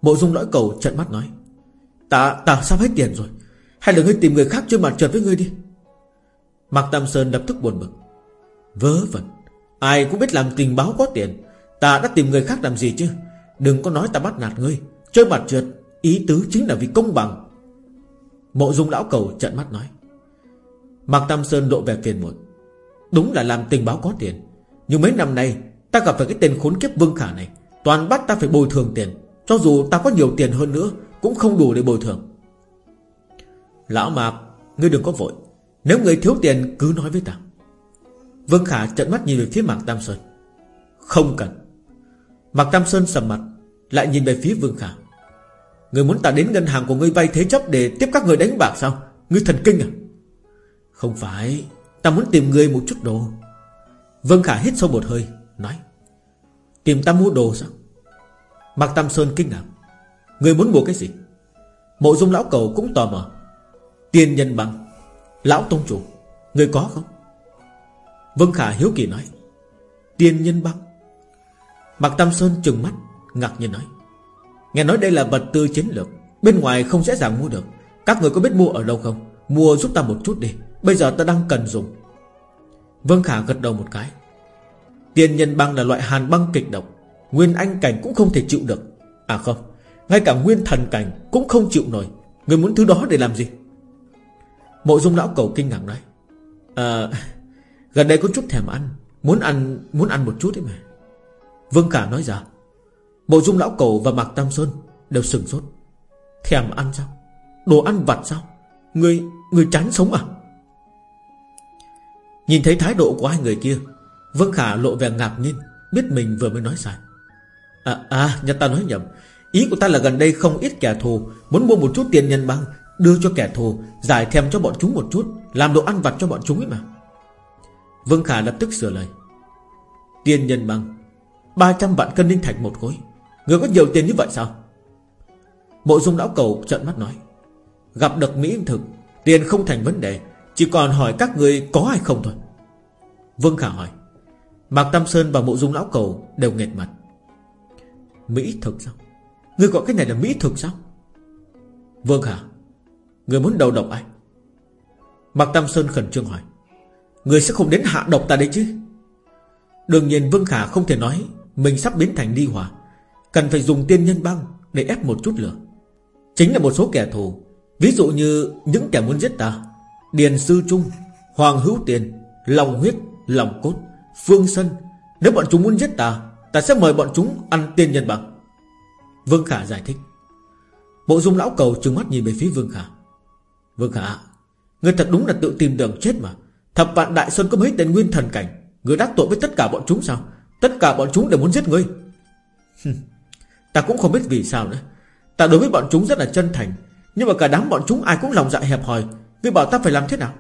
Mộ dung lõi cầu trận mắt nói, Ta ta sắp hết tiền rồi. Hay là ngươi tìm người khác chơi mặt trượt với ngươi đi. Mạc Tam Sơn lập tức buồn bực. Vớ vẩn. Ai cũng biết làm tình báo có tiền. Ta đã tìm người khác làm gì chứ? Đừng có nói ta bắt nạt ngươi. Chơi mặt trượt, Ý tứ chính là vì công bằng. Mộ dung lão cầu trận mắt nói. Mạc Tam Sơn độ vẻ phiền muộn. Đúng là làm tình báo có tiền. Nhưng mấy năm nay, Ta gặp phải cái tên khốn kiếp Vương Khả này. Toàn bắt ta phải bồi thường tiền. Cho dù ta có nhiều tiền hơn nữa, Cũng không đủ để bồi thường. Lão Mạc, Ngươi đừng có vội. Nếu ngươi thiếu tiền, cứ nói với ta. Vương Khả trận mắt nhìn về phía Mạc Tam Sơn. Không cần. Mạc Tam Sơn sầm mặt, Lại nhìn về phía Vương Khả. Người muốn ta đến ngân hàng của ngươi vay thế chấp Để tiếp các người đánh bạc sao? Ngươi thần kinh à? Không phải, Ta muốn tìm ngươi một chút đồ. Vương Khả hít sâu một hơi, Nói. Tìm ta mua đồ sao? Mạc Tam Sơn kinh ngạc. Người muốn mua cái gì? Mộ dung lão cầu cũng tò mò. Tiên nhân bằng Lão Tông Chủ, Người có không? Vân Khả hiếu kỳ nói. Tiên nhân băng Mạc Tam Sơn trừng mắt, Ngạc nhiên nói. Nghe nói đây là vật tư chiến lược, Bên ngoài không dễ dàng mua được. Các người có biết mua ở đâu không? Mua giúp ta một chút đi, Bây giờ ta đang cần dùng. Vân Khả gật đầu một cái. Tiên nhân băng là loại hàn băng kịch độc, Nguyên anh cảnh cũng không thể chịu được. À không, Ngay cả nguyên thần cảnh cũng không chịu nổi. Người muốn thứ đó để làm gì? Mộ dung lão cầu kinh ngạc nói. À Gần đây có chút thèm ăn Muốn ăn muốn ăn một chút đấy mà. Vương Khả nói ra bộ dung lão cầu và Mạc Tam Sơn Đều sừng sốt. Thèm ăn sao? Đồ ăn vặt sao? Người, người chán sống à? Nhìn thấy thái độ của hai người kia Vương Khả lộ vẻ ngạc nhiên Biết mình vừa mới nói sai. À, à nhà ta nói nhầm. Ý của ta là gần đây không ít kẻ thù Muốn mua một chút tiền nhân băng Đưa cho kẻ thù Giải thèm cho bọn chúng một chút Làm đồ ăn vặt cho bọn chúng ấy mà. Vương Khả lập tức sửa lời. Tiền nhân băng 300 vạn cân linh thạch một khối. Người có nhiều tiền như vậy sao? Mộ dung lão cầu trợn mắt nói, Gặp được Mỹ thực, Tiền không thành vấn đề, Chỉ còn hỏi các người có hay không thôi. Vương Khả hỏi, Mạc Tam Sơn và mộ dung lão cầu đều nghẹt mặt. Mỹ thực sao? Người gọi cái này là Mỹ thực sao? Vương Khả, Người muốn đầu độc ai? Mạc Tam Sơn khẩn trương hỏi Người sẽ không đến hạ độc ta đấy chứ? Đương nhiên Vương Khả không thể nói Mình sắp biến thành đi hòa. Cần phải dùng tiên nhân băng Để ép một chút lửa. Chính là một số kẻ thù, Ví dụ như những kẻ muốn giết ta. Điền Sư Trung, Hoàng Hữu Tiền Lòng huyết Lòng cốt, Phương Sân Nếu bọn chúng muốn giết ta Ta sẽ mời bọn chúng ăn tiên nhân băng. Vương Khả giải thích. Bộ dung lão cầu trừng mắt nhìn về phía Vương Khả. Vương Khả Người thật đúng là tự tìm đường chết mà. Thập vạn đại sơn có mấy tên nguyên thần cảnh? Người đắc tội với tất cả bọn chúng sao? Tất cả bọn chúng đều muốn giết ngươi. Ta cũng không biết vì sao nữa. Ta đối với bọn chúng rất là chân thành, Nhưng mà cả đám bọn chúng ai cũng lòng dạ hẹp hòi. Ngươi bảo ta phải làm thế nào?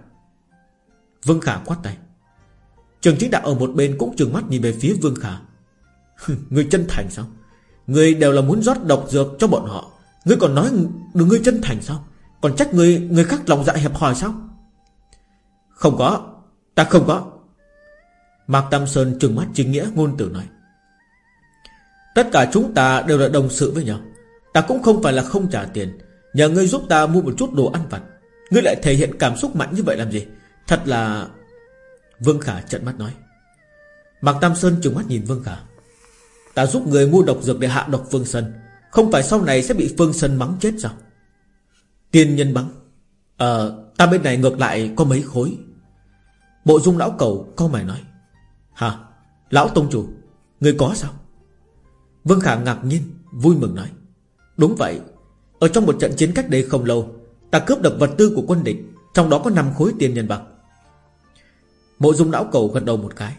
Vương Khả quát tay. Trường chính đạo ở một bên cũng trừng mắt nhìn về phía Vương Khả. Ngươi chân thành sao? Ngươi đều là muốn rót độc dược cho bọn họ. Ngươi còn nói được ngươi chân thành sao? Còn trách người người khác lòng dạ hẹp hòi sao? Không có, Ta không có. Mạc Tam Sơn trừng mắt chính nghĩa, ngôn tử nói. Tất cả chúng ta đều là đồng sự với nhau. Ta cũng không phải là không trả tiền. Nhờ ngươi giúp ta mua một chút đồ ăn vặt. Ngươi lại thể hiện cảm xúc mạnh như vậy làm gì? Thật là Vương Khả trận mắt nói. Mạc Tam Sơn trừng mắt nhìn Vương Khả. Ta giúp người mua độc dược để hạ độc Phương Sơn. Không phải sau này sẽ bị Phương Sơn mắng chết sao? Tiên nhân bắn Ờ ta bên này ngược lại có mấy khối. Bộ dung lão cầu câu mày nói, Hả? Lão Tông Chủ, Người có sao? Vương Khả ngạc nhiên, Vui mừng nói, Đúng vậy. Ở trong một trận chiến cách đây không lâu, Ta cướp được vật tư của quân địch, Trong đó có 5 khối tiền nhân bạc. Mộ dung lão cầu gật đầu một cái.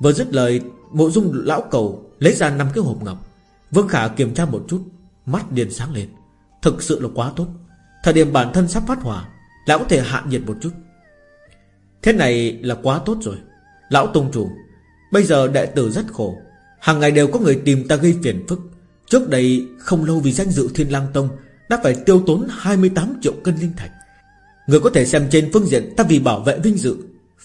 Vừa dứt lời Mộ dung lão cầu lấy ra năm cái hộp ngọc. Vương Khả kiểm tra một chút, Mắt điền sáng lên. Thực sự là quá tốt. Thời điểm bản thân sắp phát hỏa lại có thể hạ nhiệt một chút. Thế này là quá tốt rồi. Lão Tông Chủ, Bây giờ đệ tử rất khổ. Hàng ngày đều có người tìm ta gây phiền phức. Trước đây không lâu vì danh dự Thiên lang Tông, Đã phải tiêu tốn 28 triệu cân linh thạch. Người có thể xem trên phương diện Ta vì bảo vệ vinh dự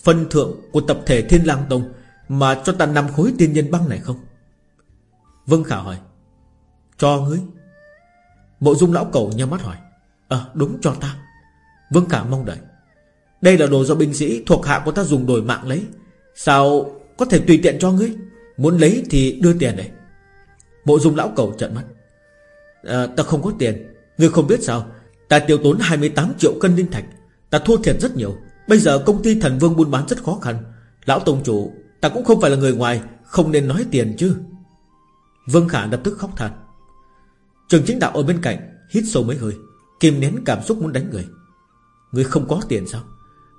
Phân thượng của tập thể Thiên lang Tông Mà cho ta năm khối tiên nhân băng này không? Vâng Khả hỏi. Cho ngươi. Mộ dung lão cầu nhắm mắt hỏi. Ờ đúng cho ta. Vâng Khả mong đợi. Đây là đồ do binh sĩ thuộc hạ của ta dùng đổi mạng lấy. Sao có thể tùy tiện cho ngươi? Muốn lấy thì đưa tiền này Mộ dung lão cầu trận mắt. À, Ta không có tiền. Ngươi không biết sao? Ta tiêu tốn 28 triệu cân linh thạch. Ta thua thiệt rất nhiều. Bây giờ công ty thần vương buôn bán rất khó khăn. Lão Tông Chủ Ta cũng không phải là người ngoài. Không nên nói tiền chứ. Vương Khả lập tức khóc than Trường chính đạo ở bên cạnh Hít sâu mấy hơi Kìm nén cảm xúc muốn đánh người. Ngươi không có tiền sao?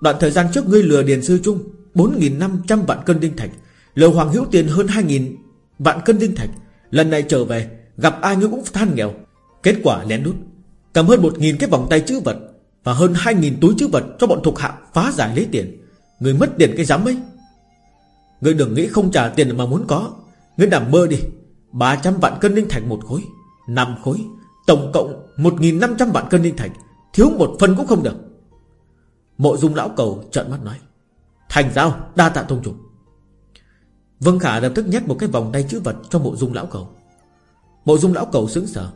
Đoạn thời gian trước ngươi lừa Điền Sư Trung 4.500 vạn cân đinh thạch. Lừa Hoàng Hữu Tiền hơn 2.000 vạn cân đinh thạch. Lần này trở về, Gặp ai ngươi cũng than nghèo. Kết quả lén lút, Cầm hơn 1.000 cái vòng tay chữ vật Và hơn 2.000 túi chữ vật cho bọn thuộc hạ phá giải lấy tiền. Người mất tiền cái dám ấy. Người đừng nghĩ không trả tiền mà muốn có. Người nằm mơ đi 300 vạn cân đinh thạch một khối 5 khối, Tổng cộng 1.500 vạn cân đinh thạch. Thiếu một phần cũng không được. Mộ dung lão cầu trợn mắt nói, Thành giao đa tạ thông chủ. Vân Khả lập tức nhét một cái vòng tay chữ vật cho mộ dung lão cầu. Mộ dung lão cầu sững sờ.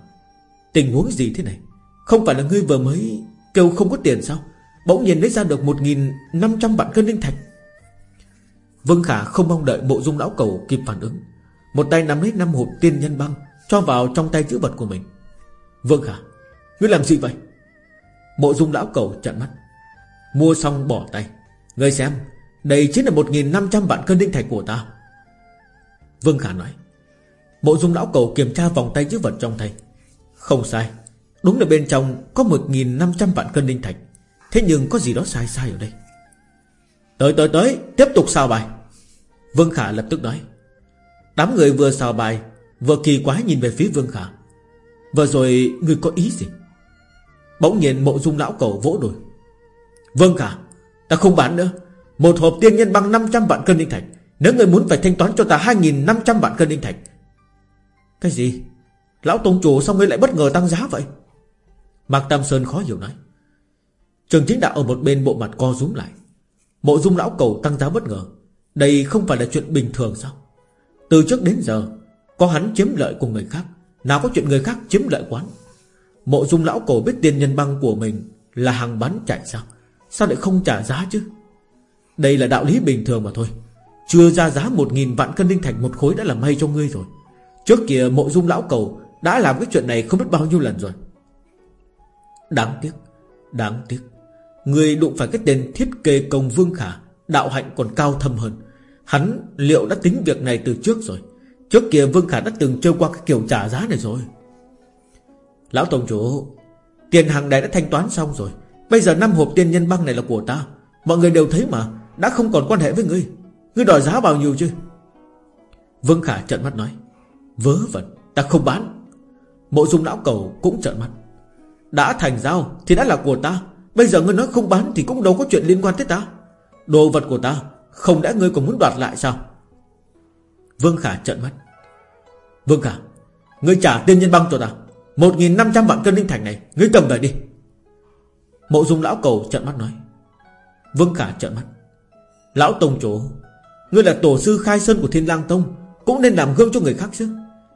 Tình huống gì thế này? Không phải là ngươi vừa mới kêu không có tiền sao? Bỗng nhiên lấy ra được 1.500 vạn cân linh thạch. Vân Khả không mong đợi mộ dung lão cầu kịp phản ứng. Một tay nắm lấy năm hộp tiên nhân băng, Cho vào trong tay chữ vật của mình. Vân Khả, Ngươi làm gì vậy? Mộ dung lão cầu chặn mắt. Mua xong bỏ tay. Ngươi xem, Đây chính là 1.500 vạn cân đinh thạch của ta. Vương Khả nói, bộ dung lão cầu kiểm tra vòng tay chữ vật trong tay. Không sai, Đúng là bên trong có 1.500 vạn cân đinh thạch. Thế nhưng có gì đó sai sai ở đây? Tới tới tới, Tiếp tục xào bài. Vương Khả lập tức nói, Đám người vừa xào bài, Vừa kỳ quái nhìn về phía Vương Khả. Vừa rồi người có ý gì? Bỗng nhiên mộ dung lão cầu vỗ đùi vâng cả Ta không bán nữa. Một hộp tiên nhân bằng 500 vạn cân linh thạch. Nếu người muốn phải thanh toán cho ta 2.500 vạn cân linh thạch. Cái gì? Lão Tông Chủ sao ngươi lại bất ngờ tăng giá vậy? Mạc Tam Sơn khó hiểu nói. Trường chính đạo ở một bên bộ mặt co rúm lại. Mộ dung lão cầu tăng giá bất ngờ. Đây không phải là chuyện bình thường sao? Từ trước đến giờ, Có hắn chiếm lợi của người khác. Nào có chuyện người khác chiếm lợi quán? Mộ dung lão cầu biết tiền nhân băng của mình Là hàng bán chạy sao? Sao lại không trả giá chứ? Đây là đạo lý bình thường mà thôi. Chưa ra giá một nghìn vạn cân linh thạch một khối đã là may cho ngươi rồi. Trước kia mộ dung lão cầu Đã làm cái chuyện này không biết bao nhiêu lần rồi. Đáng tiếc Đáng tiếc. Người đụng phải cái tên thiết kế công Vương Khả, Đạo hạnh còn cao thâm hơn. Hắn liệu đã tính việc này từ trước rồi? Trước kia Vương Khả đã từng chơi qua cái kiểu trả giá này rồi. Lão Tổng Chủ, Tiền hàng này đã thanh toán xong rồi. Bây giờ năm hộp tiên nhân băng này là của ta. Mọi người đều thấy mà. Đã không còn quan hệ với ngươi. Ngươi đòi giá bao nhiêu chứ? Vương Khả trợn mắt nói. Vớ vẩn. Ta không bán. Mộ dung lão cầu cũng trợn mắt. Đã thành giao thì đã là của ta. Bây giờ ngươi nói không bán thì cũng đâu có chuyện liên quan tới ta. Đồ vật của ta, Không lẽ ngươi còn muốn đoạt lại sao? Vương Khả trợn mắt. Vương Khả, Ngươi trả tiên nhân băng cho ta. 1.500 vạn cân linh thành này, Ngươi cầm về đi. Mộ dung lão cầu trợn mắt nói. Vương Khả trợn mắt. Lão Tông chủ Ngươi là tổ sư khai sơn của Thiên lang Tông Cũng nên làm gương cho người khác chứ.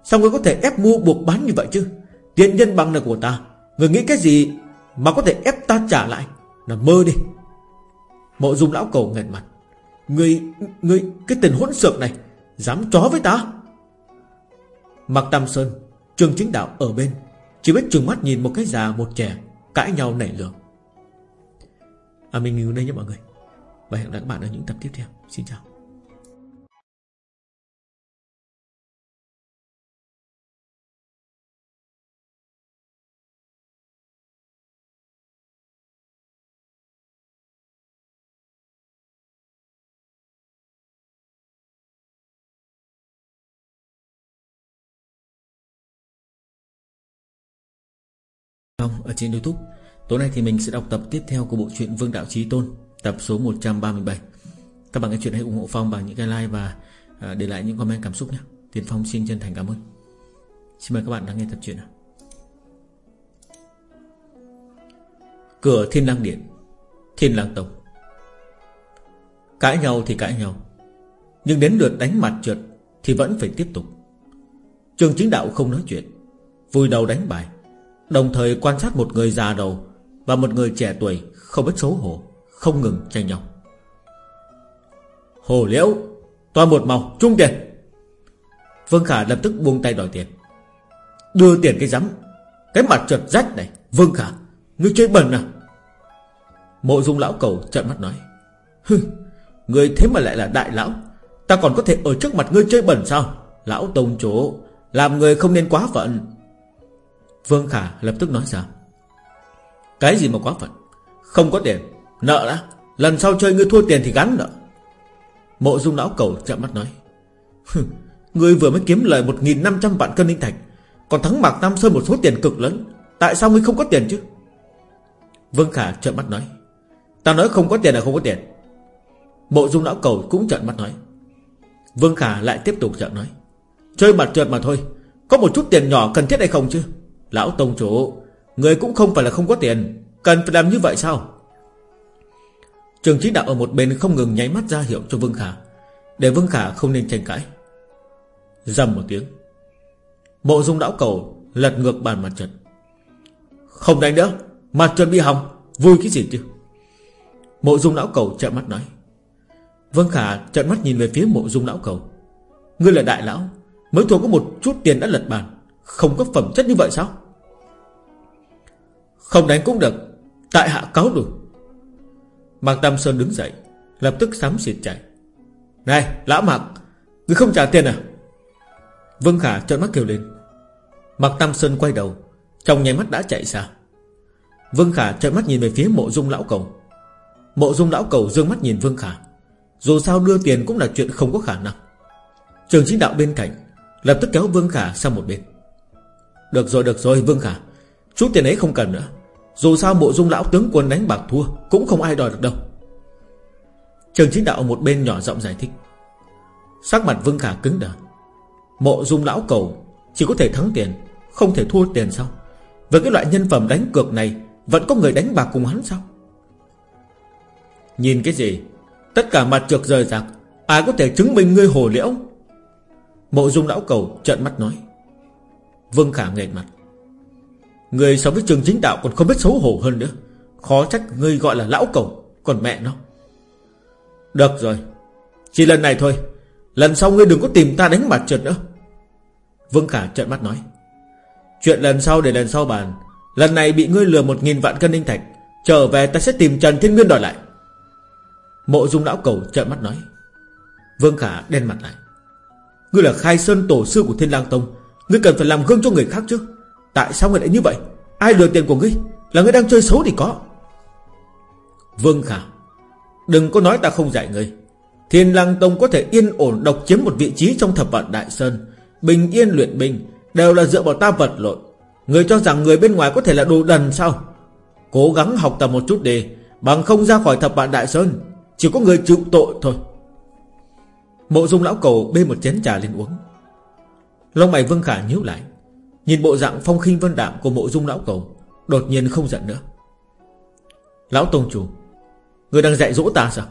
Sao ngươi có thể ép mua buộc bán như vậy chứ? Tiền nhân bằng là của ta. Ngươi nghĩ cái gì mà có thể ép ta trả lại? Là mơ đi. Mộ dung lão cầu nghẹn mặt. Ngươi, ngươi, cái tên hỗn xược này Dám chó với ta? Mặc Tam Sơn Trường chính đạo ở bên Chỉ biết trường mắt nhìn một cái già một trẻ Cãi nhau nảy lửa. À mình ngừng đây nhé mọi người. Và hẹn gặp các bạn ở những tập tiếp theo. Xin chào. Long ở trên Youtube. Tối nay thì mình sẽ đọc tập tiếp theo của bộ truyện Vương Đạo Chí Tôn, Tập số 137 Các bạn nghe chuyện hãy ủng hộ Phong bằng những cái like và à, để lại những comment cảm xúc nhé. Tiến Phong xin chân thành cảm ơn. Xin mời các bạn lắng nghe tập truyện nào. Cửa Thiên Lang Điện, Thiên Lang Tông. Cãi nhau thì cãi nhau, Nhưng đến lượt đánh mặt trượt Thì vẫn phải tiếp tục. Trường chính đạo không nói chuyện, Vùi đầu đánh bài, Đồng thời quan sát một người già đầu và một người trẻ tuổi không biết xấu hổ, Không ngừng tranh nhau. Hồ liễu, Toàn một màu trung tiền. Vương Khả lập tức buông tay đòi tiền. Đưa tiền cái rắm Cái mặt trượt rách này. Vương Khả, Ngươi chơi bẩn à? Mộ dung lão cầu trợn mắt nói. Hừ Ngươi thế mà lại là đại lão. Ta còn có thể ở trước mặt ngươi chơi bẩn sao? Lão tông chỗ, Làm người không nên quá phận. Vương Khả lập tức nói rằng. Cái gì mà quá phận? Không có tiền, Nợ đã. Lần sau chơi ngươi thua tiền thì gắn nợ. Mộ dung lão cầu chậm mắt nói Ngươi vừa mới kiếm lời 1.500 vạn cân linh thạch, Còn thắng Mạc Tam Sơn một số tiền cực lớn, Tại sao ngươi không có tiền chứ? Vương Khả trợn mắt nói, Ta nói không có tiền là không có tiền. Bộ dung lão cầu cũng trợn mắt nói, Vương Khả lại tiếp tục trợn nói, Chơi mặt trượt mà thôi, Có một chút tiền nhỏ cần thiết hay không chứ? Lão Tông Chủ Người cũng không phải là không có tiền. Cần phải làm như vậy sao? Trường trí đạo ở một bên không ngừng nháy mắt ra hiệu cho Vương Khả, Để Vương Khả không nên tranh cãi. Dầm một tiếng Mộ dung lão cầu lật ngược bàn mặt trận. Không đánh nữa, Mặt trận bị hỏng, Vui cái gì chứ? Mộ dung lão cầu trợn mắt nói. Vương Khả trợn mắt nhìn về phía mộ dung lão cầu. Ngươi là đại lão, Mới thua có một chút tiền đã lật bàn, Không có phẩm chất như vậy sao? Không đánh cũng được, Tại hạ cáo đủ Mạc Tam Sơn đứng dậy, Lập tức sám xịt chạy. Này, lão Mạc Ngươi không trả tiền à? Vương Khả trợn mắt kêu lên. Mạc Tam Sơn quay đầu, Trong nháy mắt đã chạy xa. Vương Khả trợn mắt nhìn về phía mộ dung lão cầu. Mộ dung lão cầu dương mắt nhìn Vương Khả. Dù sao đưa tiền cũng là chuyện không có khả năng. Trường chính đạo bên cạnh Lập tức kéo Vương Khả sang một bên. Được rồi được rồi, Vương Khả. Chút tiền ấy không cần nữa. Dù sao bộ dung lão tướng quân đánh bạc thua, Cũng không ai đòi được đâu. Trường chính đạo một bên nhỏ giọng giải thích. Sắc mặt Vương Khả cứng đờ. Mộ dung lão cầu Chỉ có thể thắng tiền, Không thể thua tiền sao? Với cái loại nhân phẩm đánh cược này, Vẫn có người đánh bạc cùng hắn sao? Nhìn cái gì? Tất cả mặt trượt rời rạc, Ai có thể chứng minh ngươi hồ liễu? Mộ dung lão cầu trợn mắt nói. Vương Khả nghẹt mặt. Người so với trường chính đạo còn không biết xấu hổ hơn nữa. Khó trách ngươi gọi là lão cổng Còn mẹ nó. Được rồi, Chỉ lần này thôi. Lần sau ngươi đừng có tìm ta đánh mặt trượt nữa. Vương Khả trợn mắt nói. Chuyện lần sau để lần sau bàn. Lần này bị ngươi lừa một nghìn vạn cân ninh thạch. Trở về ta sẽ tìm Trần Thiên Nguyên đòi lại. Mộ dung lão cầu trợn mắt nói. Vương Khả đen mặt lại. Ngươi là khai sơn tổ sư của Thiên lang Tông. Ngươi cần phải làm gương cho người khác chứ? Tại sao ngươi lại như vậy? Ai lừa tiền của ngươi? Là ngươi đang chơi xấu thì có. Vương Khả, Đừng có nói ta không dạy ngươi. Thiên lang Tông có thể yên ổn độc chiếm một vị trí trong thập vạn Đại Sơn. Bình yên luyện binh Đều là dựa vào ta vật lộn. Người cho rằng người bên ngoài có thể là đồ đần sao? Cố gắng học tập một chút đi, Bằng không ra khỏi thập vạn Đại Sơn, Chỉ có người chịu tội thôi. Mộ dung lão cầu bê một chén trà lên uống. Lông mày Vương Khả nhíu lại. Nhìn bộ dạng phong khinh vân đạm của mộ dung lão cầu, Đột nhiên không giận nữa. Lão tông Chủ, Người đang dạy dỗ ta sao?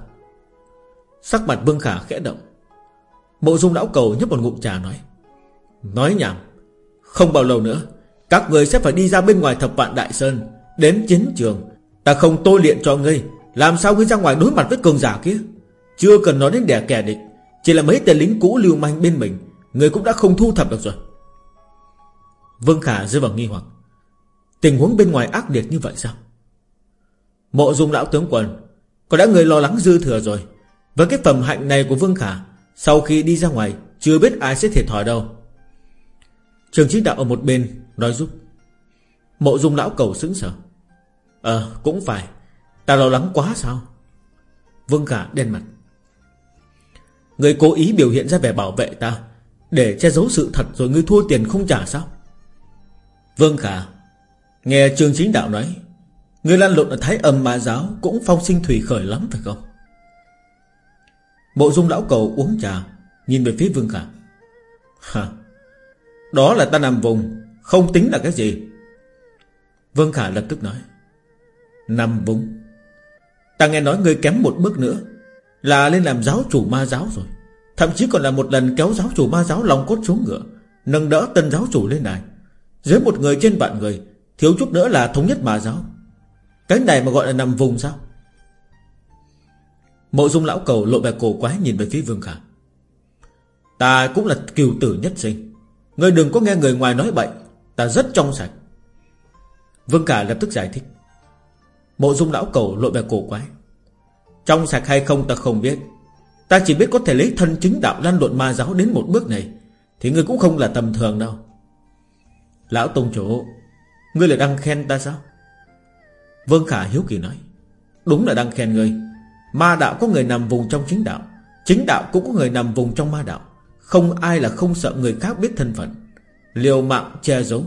Sắc mặt Vương Khả khẽ động. Mộ dung lão cầu nhấp một ngụm trà nói Nói nhảm, Không bao lâu nữa, Các người sẽ phải đi ra bên ngoài thập vạn đại sơn, Đến chiến trường. Ta không tôi luyện cho ngươi, Làm sao ngươi ra ngoài đối mặt với cường giả kia? Chưa cần nói đến đẻ kẻ địch, chỉ là mấy tên lính cũ lưu manh bên mình Người cũng đã không thu thập được rồi. Vương Khả rơi vào nghi hoặc. Tình huống bên ngoài ác liệt như vậy sao? Mộ dung lão tướng quân Có đã người lo lắng dư thừa rồi. Với cái phẩm hạnh này của Vương Khả Sau khi đi ra ngoài Chưa biết ai sẽ thiệt thòi đâu. Trường chính đạo ở một bên Nói giúp. Mộ dung lão cầu sững sở, Ờ cũng phải. Ta lo lắng quá sao? Vương Khả đen mặt. Người cố ý biểu hiện ra vẻ bảo vệ ta Để che giấu sự thật rồi ngươi thua tiền không trả sao? Vương Khả, Nghe trường chính đạo nói, Người lan lộn ở Thái âm ma giáo Cũng phong sinh thủy khởi lắm phải không? Bộ dung lão cầu uống trà, Nhìn về phía Vương Khả. Hả? Đó là ta nằm vùng, Không tính là cái gì. Vương Khả lập tức nói, Nằm vùng. Ta nghe nói người kém một bước nữa, là lên làm giáo chủ ma giáo rồi. Thậm chí còn là một lần kéo giáo chủ ma giáo lòng cốt xuống ngựa, Nâng đỡ tân giáo chủ lên này. Dưới một người trên vạn người, Thiếu chút nữa là thống nhất mà giáo. Cái này mà gọi là nằm vùng sao? Mộ dung lão cầu lộ vẻ cổ quái nhìn về phía Vương Khả. Ta cũng là kiều tử nhất sinh. Người đừng có nghe người ngoài nói bệnh Ta rất trong sạch. Vương Khả lập tức giải thích. Mộ dung lão cầu lộ vẻ cổ quái. Trong sạch hay không ta không biết. Ta chỉ biết có thể lấy thân chính đạo lan luận ma giáo đến một bước này, Thì người cũng không là tầm thường đâu. Lão Tông Chủ, Ngươi là đang khen ta sao? Vương Khả hiếu kỳ nói, Đúng là đang khen ngươi. Ma đạo có người nằm vùng trong chính đạo Chính đạo cũng có người nằm vùng trong ma đạo. Không ai là không sợ người khác biết thân phận. Liều mạng che giấu,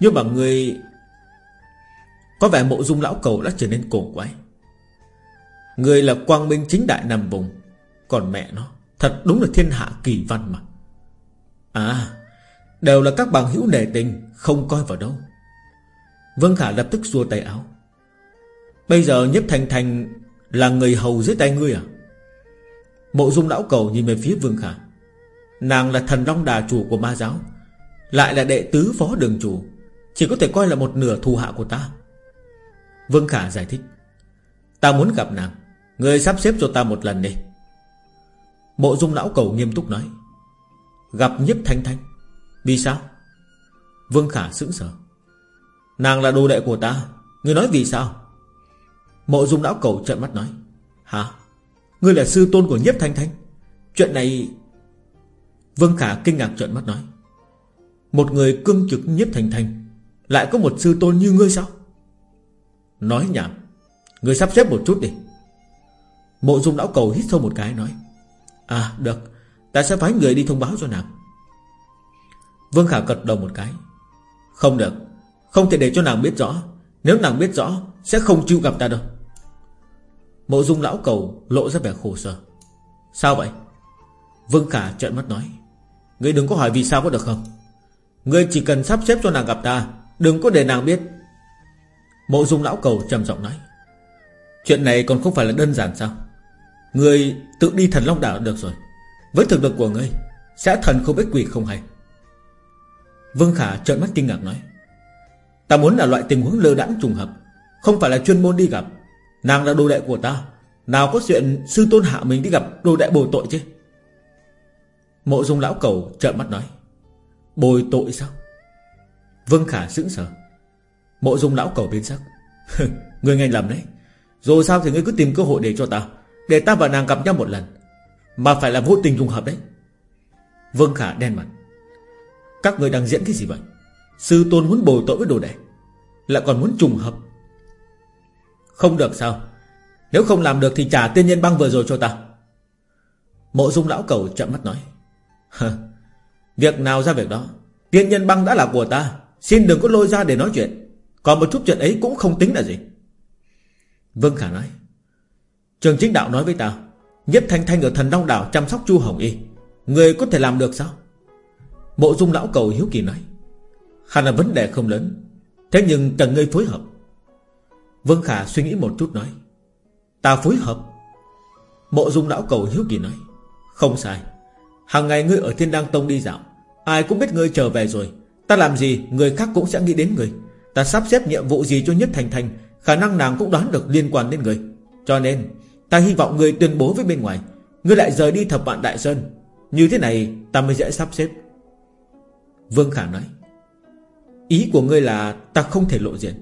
Nhưng mà người Có vẻ mộ dung lão cầu đã trở nên cổ quái. Người là quang minh chính đại nằm vùng, Còn mẹ nó, Thật đúng là thiên hạ kỳ văn mà. À Đều là các bằng hữu nề tình, Không coi vào đâu. Vương Khả lập tức xua tay áo. Bây giờ nhếp thành thành Là người hầu dưới tay ngươi à? Mộ dung lão cầu nhìn về phía Vương Khả. Nàng là thần long đà chủ của ma giáo, Lại là đệ tứ phó đường chủ, Chỉ có thể coi là một nửa thù hạ của ta. Vương Khả giải thích. Ta muốn gặp nàng Người sắp xếp cho ta một lần đi. Mộ dung lão cầu nghiêm túc nói. Gặp nhiếp thanh thanh vì sao? Vương Khả sững sờ. Nàng là đồ đệ của ta Người nói vì sao? Mộ dung lão cầu trợn mắt nói. Hả? Ngươi là sư tôn của nhiếp thanh thanh. Chuyện này Vương Khả kinh ngạc trợn mắt nói. Một người cương trực nhiếp thanh thanh, Lại có một sư tôn như ngươi sao? Nói nhảm. Ngươi sắp xếp một chút đi. Mộ dung lão cầu hít sâu một cái, nói. À được. Ta sẽ phái người đi thông báo cho nàng. Vương Khả gật đầu một cái. Không được. Không thể để cho nàng biết rõ. Nếu nàng biết rõ, Sẽ không chịu gặp ta đâu. Mộ dung lão cầu lộ ra vẻ khổ sở. Sao vậy? Vương Khả trợn mắt nói. Ngươi đừng có hỏi vì sao có được không? Ngươi chỉ cần sắp xếp cho nàng gặp ta, Đừng có để nàng biết. Mộ dung lão cầu trầm giọng nói. Chuyện này còn không phải là đơn giản sao? Ngươi tự đi thần long đảo được rồi. Với thực lực của ngươi, Sẽ thần không biết quỷ không hay. Vương Khả trợn mắt kinh ngạc nói, Ta muốn là loại tình huống lơ đãng trùng hợp, Không phải là chuyên môn đi gặp. Nàng là đồ đệ của ta, Nào có chuyện sư tôn hạ mình đi gặp đồ đệ bồi tội chứ? Mộ dung lão cầu trợn mắt nói, Bồi tội sao? Vương Khả sững sờ. Mộ dung lão cầu biến sắc Người nghe lầm đấy. Dù sao thì ngươi cứ tìm cơ hội để cho ta, Để ta và nàng gặp nhau một lần, Mà phải là vô tình trùng hợp đấy. Vương Khả đen mặt. Các người đang diễn cái gì vậy? Sư tôn muốn bồi tội với đồ đệ, Lại còn muốn trùng hợp. Không được sao? Nếu không làm được thì trả tiên nhân băng vừa rồi cho ta. Mộ dung lão cầu chậm mắt nói Việc nào ra việc đó? Tiên nhân băng đã là của ta, Xin đừng có lôi ra để nói chuyện. Còn một chút chuyện ấy cũng không tính là gì. Vương Khả nói, Trường chính đạo nói với ta, Nhất Thanh Thanh ở thần Long Đảo chăm sóc Chu Hồng Y, Người có thể làm được sao? Mộ dung lão cầu hiếu kỳ nói Hẳn là vấn đề không lớn, Thế nhưng cần ngươi phối hợp. Vương Khả suy nghĩ một chút nói, Ta phối hợp? Mộ dung lão cầu hiếu kỳ nói, Không sai. Hàng ngày ngươi ở Thiên Đăng Tông đi dạo, Ai cũng biết ngươi trở về rồi. Ta làm gì, người khác cũng sẽ nghĩ đến ngươi. Ta sắp xếp nhiệm vụ gì cho Nhất Thành Thành, Khả năng nàng cũng đoán được liên quan đến ngươi. Cho nên, Ta hy vọng ngươi tuyên bố với bên ngoài, Ngươi lại rời đi thập vạn Đại Sơn. Như thế này, ta mới dễ sắp xếp. Vương Khả nói Ý của ngươi là ta không thể lộ diện.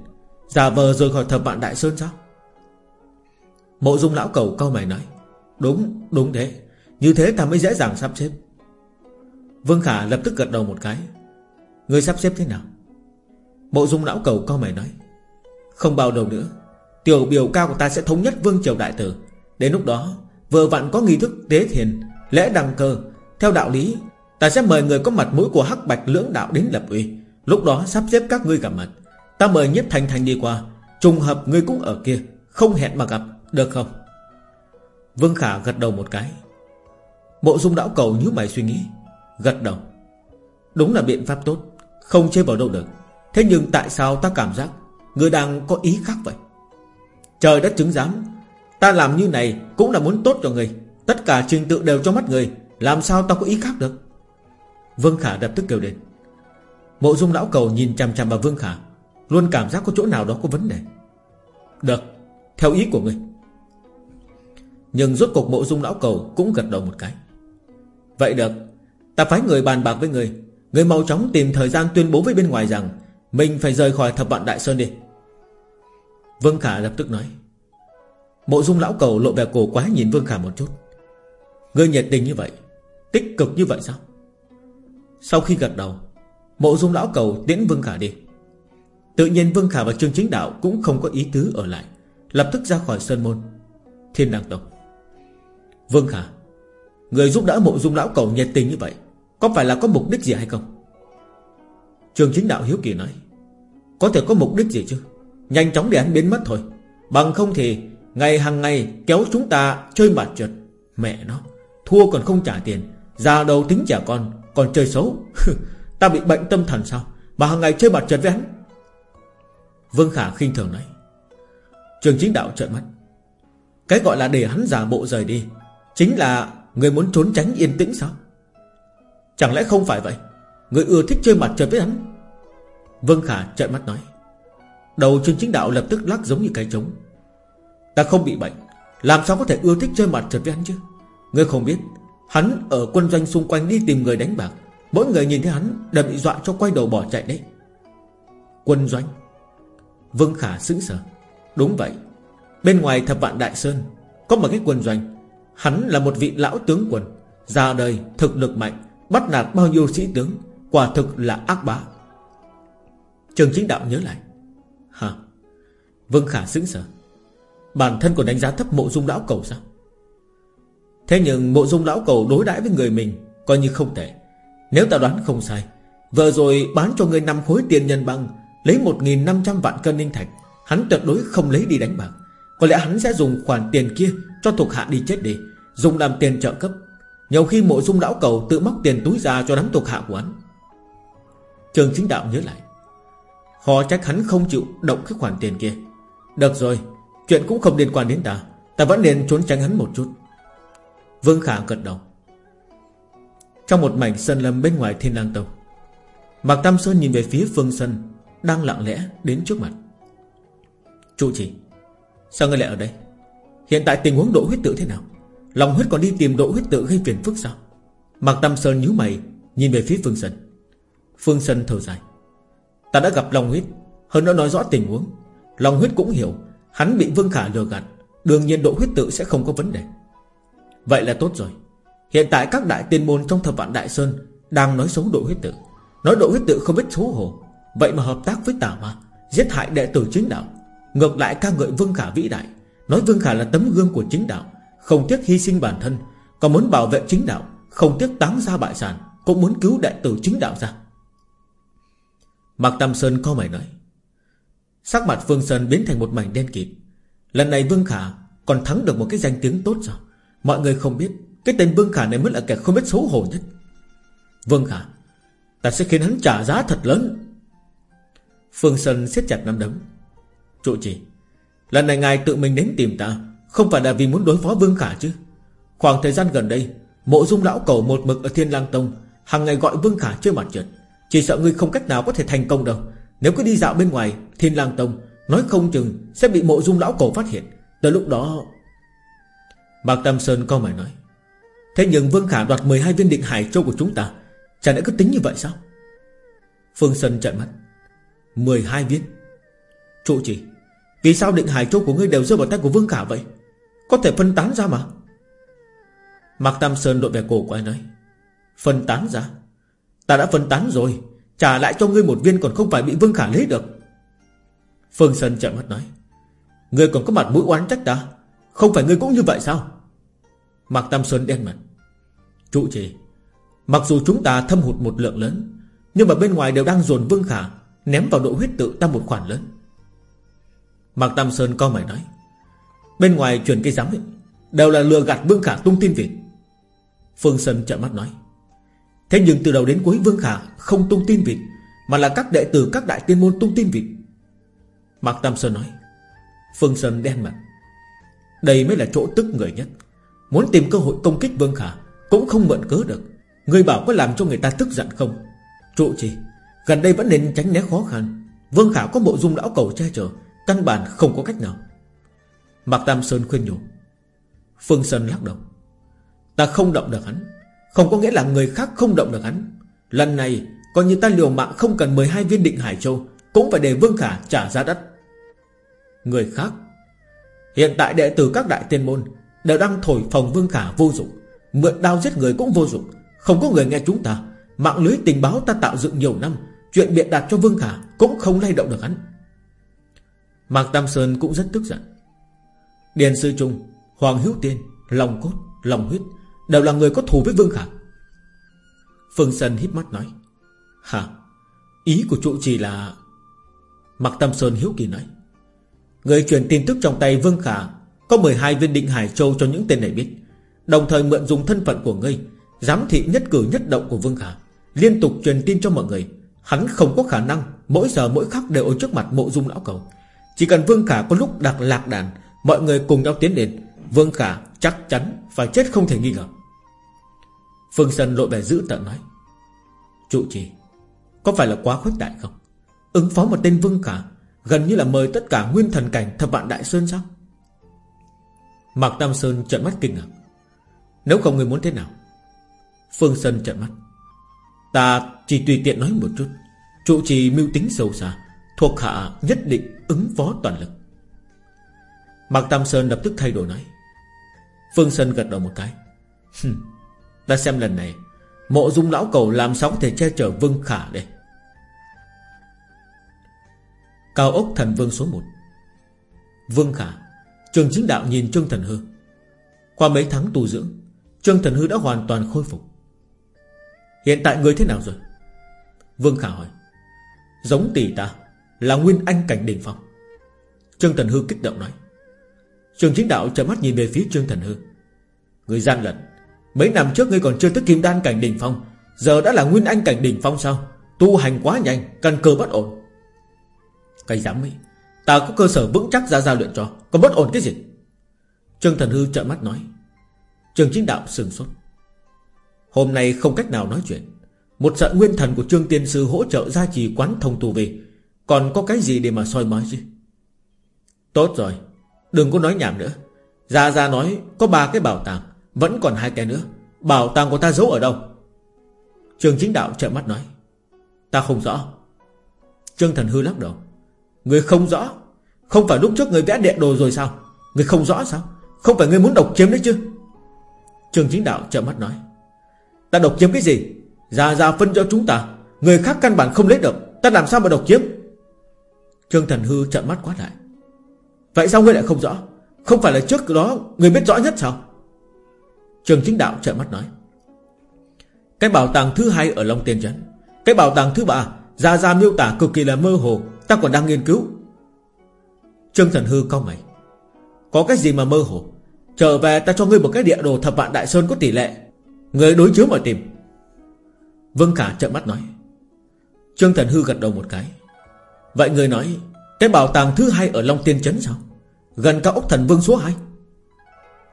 Giả vờ rời khỏi thập bạn Đại Sơn sao? Mộ dung lão cầu câu mày nói Đúng, đúng thế. Như thế ta mới dễ dàng sắp xếp. Vương Khả lập tức gật đầu một cái Ngươi sắp xếp thế nào? Mộ dung lão cầu câu mày nói Không bao đầu nữa Tiểu biểu cao của ta sẽ thống nhất Vương Triều Đại Tử. Đến lúc đó Vừa vặn có nghi thức tế thiền Lễ đăng cơ. Theo đạo lý Ta sẽ mời người có mặt mũi của Hắc Bạch lưỡng đạo đến lập uy. Lúc đó sắp xếp các ngươi gặp mặt. Ta mời nhiếp thành thành đi qua. Trùng hợp ngươi cũng ở kia, Không hẹn mà gặp, Được không? Vương Khả gật đầu một cái. Bộ dung đảo cầu như mày suy nghĩ, Gật đầu. Đúng là biện pháp tốt, Không chơi vào đâu được. Thế nhưng tại sao ta cảm giác Người đang có ý khác vậy? Trời đất chứng giám, Ta làm như này cũng là muốn tốt cho người Tất cả trình tự đều cho mắt người, Làm sao ta có ý khác được? Vương Khả đập tức kêu lên. Mộ dung lão cầu nhìn chằm chằm vào Vương Khả, Luôn cảm giác có chỗ nào đó có vấn đề. Được, Theo ý của người Nhưng rốt cuộc mộ dung lão cầu cũng gật đầu một cái. Vậy được, Ta phái người bàn bạc với người. Người mau chóng tìm thời gian tuyên bố với bên ngoài rằng Mình phải rời khỏi thập vạn Đại Sơn đi. Vương Khả lập tức nói. Mộ dung lão cầu lộ vẻ cổ quá nhìn Vương Khả một chút. Người nhiệt tình như vậy, Tích cực như vậy sao? Sau khi gật đầu, Mộ dung lão cầu tiễn Vương Khả đi. Tự nhiên Vương Khả và Trương Chính Đạo Cũng không có ý tứ ở lại, Lập tức ra khỏi Sơn Môn. Thiên Đăng Tông. Vương Khả, Người giúp đỡ mộ dung lão cầu nhiệt tình như vậy, Có phải là có mục đích gì hay không? Trường chính đạo hiếu kỳ nói, Có thể có mục đích gì chứ? Nhanh chóng để hắn biến mất thôi. Bằng không thì Ngày hàng ngày kéo chúng ta chơi mặt trượt. Mẹ nó, Thua còn không trả tiền, Già đầu tính trẻ con còn chơi xấu? Ta bị bệnh tâm thần sao? Mà hàng ngày chơi mặt trượt với hắn. Vương Khả khinh thường nói. Trường chính đạo trợn mắt. Cái gọi là để hắn giả bộ rời đi, Chính là Người muốn trốn tránh yên tĩnh sao? Chẳng lẽ không phải vậy? Người ưa thích chơi mặt trượt với hắn. Vương Khả trợn mắt nói. Đầu trường chính đạo lập tức lắc giống như cái trống. Ta không bị bệnh, Làm sao có thể ưa thích chơi mặt trượt với hắn chứ? Ngươi không biết Hắn ở quân doanh xung quanh đi tìm người đánh bạc. Mỗi người nhìn thấy hắn đều bị dọa cho quay đầu bỏ chạy đấy. Quân doanh. Vương Khả sững sờ. Đúng vậy. Bên ngoài thập vạn Đại Sơn, Có một cái quân doanh. Hắn là một vị lão tướng quân, Ra đời thực lực mạnh, Bắt nạt bao nhiêu sĩ tướng, Quả thực là ác bá. Trường chính đạo nhớ lại. Hả? Vương Khả sững sờ. Bản thân còn đánh giá thấp mộ dung lão cầu sao? Thế nhưng mộ dung lão cầu đối đãi với người mình Coi như không tệ. Nếu ta đoán không sai, Vừa rồi bán cho người năm khối tiền nhân băng, Lấy 1.500 vạn cân ninh thạch, Hắn tuyệt đối không lấy đi đánh bạc. Có lẽ hắn sẽ dùng khoản tiền kia Cho thuộc hạ đi chết đi, Dùng làm tiền trợ cấp. Nhiều khi mộ dung lão cầu tự móc tiền túi ra cho đám thuộc hạ của hắn. Trường chính đạo nhớ lại Họ trách hắn không chịu động cái khoản tiền kia. Được rồi, Chuyện cũng không liên quan đến ta Ta vẫn nên trốn tránh hắn một chút. Vương Khả gật đầu. Trong một mảnh sân lâm bên ngoài thiên lang tông, Mạc Tam Sơn nhìn về phía phương sân Đang lặng lẽ đến trước mặt. Chủ chỉ Sao ngươi lại ở đây? Hiện tại tình huống độ huyết tự thế nào? Lòng huyết còn đi tìm độ huyết tự gây phiền phức sao? Mạc Tam Sơn nhíu mày, Nhìn về phía Phương Sân. Phương Sân thở dài. Ta đã gặp Long huyết, Hơn nữa nói rõ tình huống. Long huyết cũng hiểu, Hắn bị Vương Khả lừa gạt, Đương nhiên độ huyết tự sẽ không có vấn đề. Vậy là tốt rồi. Hiện tại các đại tiên môn trong thập vạn Đại Sơn Đang nói xấu độ huyết tự. Nói độ huyết tự không biết xấu hổ. Vậy mà hợp tác với tà ma, Giết hại đệ tử chính đạo. Ngược lại ca ngợi Vương Khả vĩ đại. Nói Vương Khả là tấm gương của chính đạo. Không tiếc hy sinh bản thân, Còn muốn bảo vệ chính đạo. Không tiếc táng ra bại sản, Cũng muốn cứu đệ tử chính đạo ra. Mạc Tam Sơn co mày nói. Sắc mặt Phương Sơn biến thành một mảnh đen kịt. Lần này Vương Khả còn thắng được một cái danh tiếng tốt sao? Mọi người không biết, Cái tên Vương Khả này mới là kẻ không biết xấu hổ nhất. Vương Khả, Ta sẽ khiến hắn trả giá thật lớn. Phương Sơn siết chặt nắm đấm. Trụ trì, Lần này ngài tự mình đến tìm ta, Không phải là vì muốn đối phó Vương Khả chứ? Khoảng thời gian gần đây, Mộ dung lão cầu một mực ở Thiên Lang Tông, hàng ngày gọi Vương Khả chơi mặt trượt. Chỉ sợ ngươi không cách nào có thể thành công đâu. Nếu cứ đi dạo bên ngoài Thiên Lang Tông, Nói không chừng sẽ bị mộ dung lão cổ phát hiện. Tới lúc đó Mạc Tam Sơn câu mày nói, Thế nhưng Vương Khả đoạt 12 viên định hải châu của chúng ta Chẳng lẽ cứ tính như vậy sao? Phương Sơn trợn mắt 12 viên? Trụ chỉ, Vì sao định hải châu của ngươi đều rơi vào tay của Vương Khả vậy? Có thể phân tán ra mà. Mạc Tam Sơn đội về cổ của anh nói, Phân tán ra? Ta đã phân tán rồi, Trả lại cho ngươi một viên còn không phải bị Vương Khả lấy được. Phương Sơn trợn mắt nói, Ngươi còn có mặt mũi oán trách ta không phải ngươi cũng như vậy sao? Mạc Tam Sơn đen mặt. Trụ trì, Mặc dù chúng ta thâm hụt một lượng lớn, Nhưng mà bên ngoài đều đang dồn Vương Khả Ném vào độ huyết tự ta một khoản lớn. Mạc Tam Sơn co mày nói, Bên ngoài truyền cây giám ấy, Đều là lừa gạt Vương Khả tung tin vịt Phương Sơn trợn mắt nói, Thế nhưng từ đầu đến cuối Vương Khả không tung tin vịt Mà là các đệ tử các đại tiên môn tung tin vịt Mạc Tam Sơn nói, Phương Sơn đen mặt. Đây mới là chỗ tức người nhất. Muốn tìm cơ hội công kích Vương Khả, Cũng không mượn cớ được. Người bảo có làm cho người ta tức giận không? Trụ trì, Gần đây vẫn nên tránh né khó khăn. Vương Khả có bộ dung lão cầu che chở, Căn bản không có cách nào. Mạc Tam Sơn khuyên nhủ. Phương Sơn lắc đầu. Ta không động được hắn. Không có nghĩa là người khác không động được hắn. Lần này, Coi như ta liều mạng không cần 12 viên định Hải Châu, Cũng phải để Vương Khả trả giá đắt. Người khác Hiện tại đệ tử các đại tiên môn Đều đang thổi phòng Vương Khả vô dụng, Mượn đao giết người cũng vô dụng. Không có người nghe chúng ta, Mạng lưới tình báo ta tạo dựng nhiều năm, Chuyện biện đạt cho Vương Khả Cũng không lay động được hắn. Mạc Tam Sơn cũng rất tức giận. Điền Sư Trung, Hoàng Hữu Tiên Lòng Cốt Lòng Huyết Đều là người có thù với Vương Khả Phương Sơn híp mắt nói, Hả? Ý của trụ trì là Mạc Tam Sơn hiếu kỳ nói Người truyền tin tức trong tay Vương Khả, Có 12 viên định Hải Châu cho những tên này biết. Đồng thời mượn dùng thân phận của ngươi, Giám thị nhất cử nhất động của Vương Khả, Liên tục truyền tin cho mọi người. Hắn không có khả năng, Mỗi giờ mỗi khắc đều ở trước mặt mộ dung lão cầu. Chỉ cần Vương Khả có lúc đặt lạc đàn, Mọi người cùng nhau tiến đến Vương Khả chắc chắn phải chết không thể nghi ngờ. Phương Sơn lộ vẻ giữ tận nói Trụ trì, Có phải là quá khuếch đại không? Ứng phó một tên Vương Khả Gần như là mời tất cả nguyên thần cảnh thập vạn Đại Sơn sao? Mạc Tam Sơn trợn mắt kinh ngạc. Nếu không người muốn thế nào? Phương Sơn trợn mắt. Ta chỉ tùy tiện nói một chút. Trụ trì mưu tính sâu xa, Thuộc hạ nhất định ứng phó toàn lực. Mạc Tam Sơn lập tức thay đổi nói. Phương Sơn gật đầu một cái. Ta xem lần này, Mộ dung lão cầu làm sao có thể che chở Vương Khả đây. Cao ốc thần vương số 1 Vương Khả, Trường chính đạo nhìn Trương Thần Hư. Qua mấy tháng tu dưỡng, Trương Thần Hư đã hoàn toàn khôi phục. Hiện tại người thế nào rồi? Vương Khả hỏi. Giống tỷ ta, Là nguyên anh cảnh đỉnh phong. Trương Thần Hư kích động nói. Trường chính đạo trở mắt nhìn về phía Trương Thần Hư. Người gian lận, Mấy năm trước ngươi còn chưa tới kim đan cảnh đỉnh phong, Giờ đã là nguyên anh cảnh đỉnh phong sao? Tu hành quá nhanh, Căn cơ bất ổn. Cái dám ấy Ta có cơ sở vững chắc ra giao luyện cho. Còn bất ổn cái gì? Trương Thần Hư trợn mắt nói. Trương chính đạo sừng sốt. Hôm nay không cách nào nói chuyện. Một sợi nguyên thần của Trương Tiên Sư hỗ trợ gia trì quán thông tu về Còn có cái gì để mà soi mói chứ? Tốt rồi. Đừng có nói nhảm nữa. Gia Gia nói có ba cái bảo tàng, Vẫn còn hai cái nữa. Bảo tàng của ta giấu ở đâu? Trường chính đạo trợn mắt nói. Ta không rõ. Trương Thần Hư lắc đầu. Người không rõ. Không phải lúc trước người vẽ địa đồ rồi sao? Người không rõ sao? Không phải người muốn độc chiếm đấy chứ? Trường chính đạo trợn mắt nói. Ta độc chiếm cái gì? Già già phân cho chúng ta. Người khác căn bản không lấy được. Ta làm sao mà độc chiếm? Trương Thần Hư trợn mắt quát lại. Vậy sao ngươi lại không rõ? Không phải là trước đó người biết rõ nhất sao? Trường chính đạo trợn mắt nói. Cái bảo tàng thứ hai ở Long Tiên Trấn. Cái bảo tàng thứ ba, Gia Gia miêu tả cực kỳ là mơ hồ. Ta còn đang nghiên cứu. Trương Thần Hư cao mày. Có cái gì mà mơ hồ? Trở về ta cho ngươi một cái địa đồ thập vạn đại sơn có tỷ lệ. Người đối chiếu mà tìm. Vương Khả trợn mắt nói. Trương Thần Hư gật đầu một cái. Vậy người nói, Cái bảo tàng thứ hai ở Long Tiên Trấn sao? Gần cao ốc thần vương số 2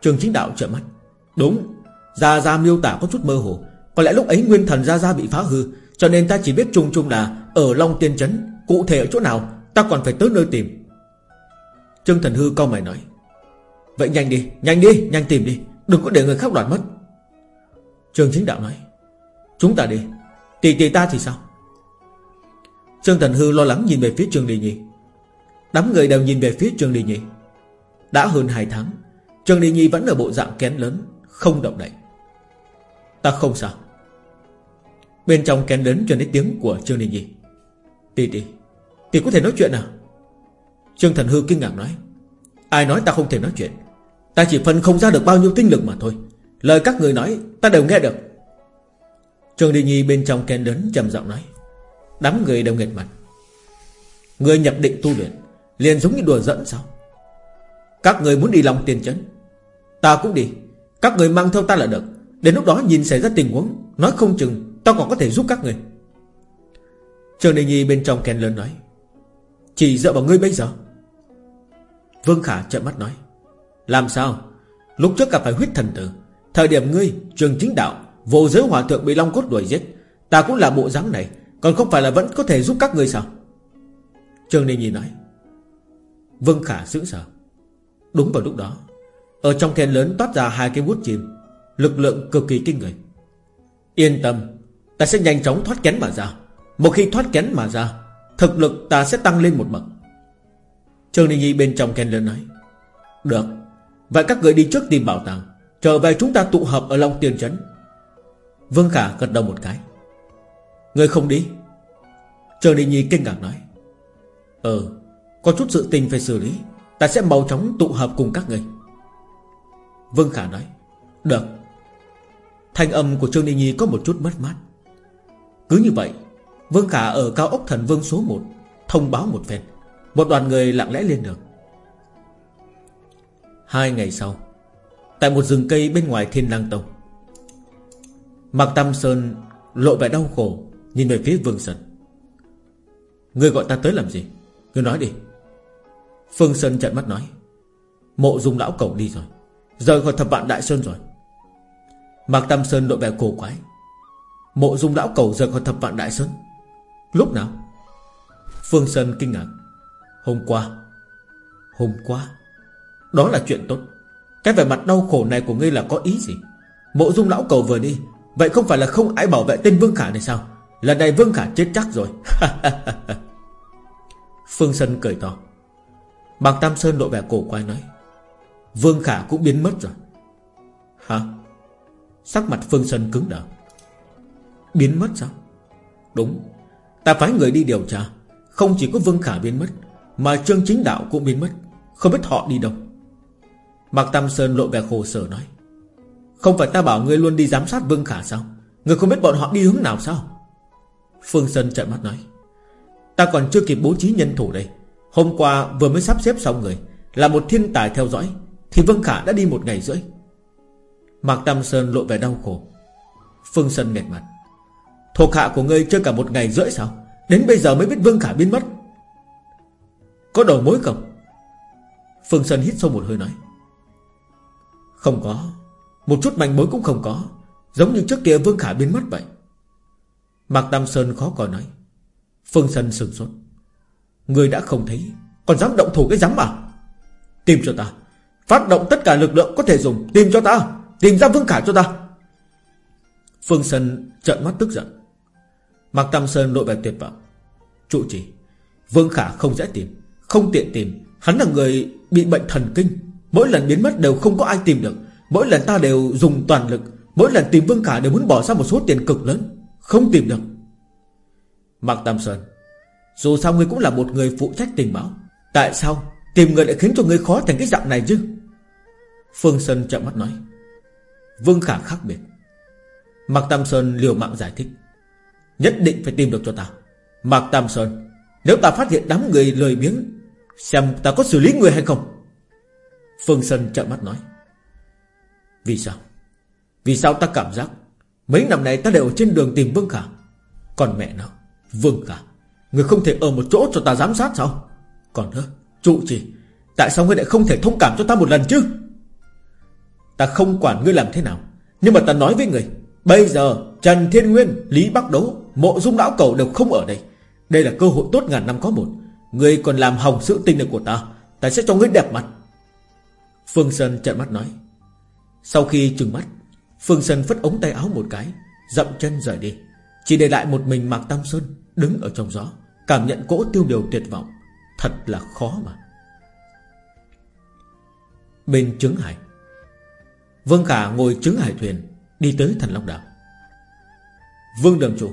Trường chính đạo trợn mắt. Đúng, Gia Gia miêu tả có chút mơ hồ. Có lẽ lúc ấy nguyên thần Gia Gia bị phá hư, Cho nên ta chỉ biết chung chung là Ở Long Tiên Trấn. Cụ thể ở chỗ nào Ta còn phải tới nơi tìm. Trương Thần Hư câu mày nói. Vậy nhanh đi, nhanh đi, nhanh tìm đi Đừng có để người khác đoạt mất. Trương Chính Đạo nói. Chúng ta đi Tỷ tỷ ta thì sao? Trương Thần Hư lo lắng nhìn về phía Trương Đi Nhi. Đám người đều nhìn về phía Trương Đi Nhi. Đã hơn 2 tháng Trương Đi Nhi vẫn ở bộ dạng kén lớn Không động đậy. Ta không sao. Bên trong kén lớn truyền đến tiếng của Trương Đi Nhi. Tỷ tỷ thì có thể nói chuyện à? Trương Thần Hư kinh ngạc nói. Ai nói ta không thể nói chuyện? Ta chỉ phân không ra được bao nhiêu tinh lực mà thôi. Lời các người nói, ta đều nghe được. Trương Đi Nhi bên trong kén lớn trầm giọng nói. Đám người đều nghệt mặt. Người nhập định tu luyện, Liền giống như đùa dẫn sao? Các người muốn đi lòng tiền chấn? Ta cũng đi. Các người mang theo ta là được. Đến lúc đó nhìn xảy ra tình huống, Nói không chừng, ta còn có thể giúp các người. Trương Đình Nhi bên trong kèn lớn nói. Chỉ dựa vào ngươi bây giờ? Vương Khả trợn mắt nói. Làm sao? Lúc trước gặp phải huyết thần tử, Thời điểm ngươi, trường chính đạo, Vô giới hòa thượng bị Long Cốt đuổi giết, Ta cũng là bộ dáng này, Còn không phải là vẫn có thể giúp các ngươi sao? Trương Ninh nhìn nói. Vương Khả sững sờ. Đúng vào lúc đó, Ở trong khen lớn toát ra hai cái bút chìm, Lực lượng cực kỳ kinh người. Yên tâm, Ta sẽ nhanh chóng thoát kén mà ra. Một khi thoát kén mà ra Thực lực ta sẽ tăng lên một bậc. Trương Ninh Nhi bên trong khen lớn nói, Được, Vậy các người đi trước tìm bảo tàng, Trở về chúng ta tụ hợp ở Long Tiên Trấn. Vương Khả gật đầu một cái, Người không đi? Trương Ninh Nhi kinh ngạc nói Ừ Có chút sự tình phải xử lý, Ta sẽ mau chóng tụ hợp cùng các người. Vương Khả nói, Được. Thanh âm của Trương Ninh Nhi có một chút mất mát. Cứ như vậy Vương Khả ở cao ốc thần vương số 1 Thông báo một phen. Một đoàn người lặng lẽ lên đường. Hai ngày sau, Tại một rừng cây bên ngoài thiên lang tông, Mạc Tam Sơn lộ vẻ đau khổ Nhìn về phía Vương Sơn. Người gọi ta tới làm gì? Người nói đi. Phương Sơn trận mắt nói, Mộ dung lão Cẩu đi rồi, Rời khỏi thập vạn đại sơn rồi. Mạc Tam Sơn lộ vẻ cổ quái, Mộ dung lão cầu rời khỏi thập vạn đại sơn? Lúc nào? Phương Sơn kinh ngạc. Hôm qua. Hôm qua? Đó là chuyện tốt. Cái vẻ mặt đau khổ này của ngươi là có ý gì? Mộ dung lão cầu vừa đi. Vậy không phải là không ai bảo vệ tên Vương Khả này sao? Lần này Vương Khả chết chắc rồi. <laughs> Phương Sơn cười to. Bạc Tam Sơn lộ vẻ cổ quay nói. Vương Khả cũng biến mất rồi. Hả? Sắc mặt Phương Sơn cứng đờ. Biến mất sao? Đúng. Ta phái người đi điều tra. Không chỉ có Vương Khả biến mất, Mà Trương Chính Đạo cũng biến mất. Không biết họ đi đâu. Mạc Tam Sơn lộ vẻ khổ sở nói, Không phải ta bảo ngươi luôn đi giám sát Vương Khả sao? Ngươi không biết bọn họ đi hướng nào sao? Phương Sơn trợn mắt nói, Ta còn chưa kịp bố trí nhân thủ đây. Hôm qua vừa mới sắp xếp xong người, Là một thiên tài theo dõi, Thì Vương Khả đã đi một ngày rưỡi. Mạc Tam Sơn lộ vẻ đau khổ. Phương Sơn nghẹt mặt Thuộc hạ của ngươi chơi cả một ngày rưỡi sao? Đến bây giờ mới biết Vương Khả biến mất. Có đầu mối không? Phương Sơn hít sâu một hơi nói. Không có. Một chút manh mối cũng không có. Giống như trước kia Vương Khả biến mất vậy. Mạc Tam Sơn khó coi nói. Phương Sơn sừng sốt. Người đã không thấy. Còn dám động thủ cái dám à Tìm cho ta. Phát động tất cả lực lượng có thể dùng. Tìm cho ta. Tìm ra Vương Khả cho ta. Phương Sơn trợn mắt tức giận. Mạc Tam Sơn nội vẻ tuyệt vọng. Trụ trì, Vương Khả không dễ tìm, Không tiện tìm. Hắn là người bị bệnh thần kinh. Mỗi lần biến mất đều không có ai tìm được. Mỗi lần ta đều dùng toàn lực, Mỗi lần tìm Vương Khả đều muốn bỏ ra một số tiền cực lớn, Không tìm được. Mạc Tam Sơn, Dù sao ngươi cũng là một người phụ trách tình báo, Tại sao tìm người lại khiến cho ngươi khó thành cái dạng này chứ? Phương Sơn chậm mắt nói. Vương Khả khác biệt. Mạc Tam Sơn liều mạng giải thích. Nhất định phải tìm được cho ta. Mạc Tam Sơn, Nếu ta phát hiện đám người lời biếng, Xem ta có xử lý người hay không? Phương Sơn trợn mắt nói. Vì sao? Vì sao ta cảm giác Mấy năm nay ta đều ở trên đường tìm Vương Khả? Còn mẹ nó, Vương Khả, Người không thể ở một chỗ cho ta giám sát sao? Còn nữa, Trụ trì, Tại sao ngươi lại không thể thông cảm cho ta một lần chứ? Ta không quản ngươi làm thế nào, Nhưng mà ta nói với người, Bây giờ Trần Thiên Nguyên, Lý Bắc Đấu. Mộ dung lão cầu đều không ở đây. Đây là cơ hội tốt ngàn năm có một. Ngươi còn làm hỏng sự tình này của ta Ta sẽ cho ngươi đẹp mặt. Phương Sơn trợn mắt nói. Sau khi trừng mắt, Phương Sơn phất ống tay áo một cái, Dậm chân rời đi. Chỉ để lại một mình Mạc Tam Sơn Đứng ở trong gió, Cảm nhận cỗ tiêu điều tuyệt vọng. Thật là khó mà. Bên trứng hải. Vương Khả ngồi trứng hải thuyền, Đi tới thần Long Đảo. Vương Đường Chủ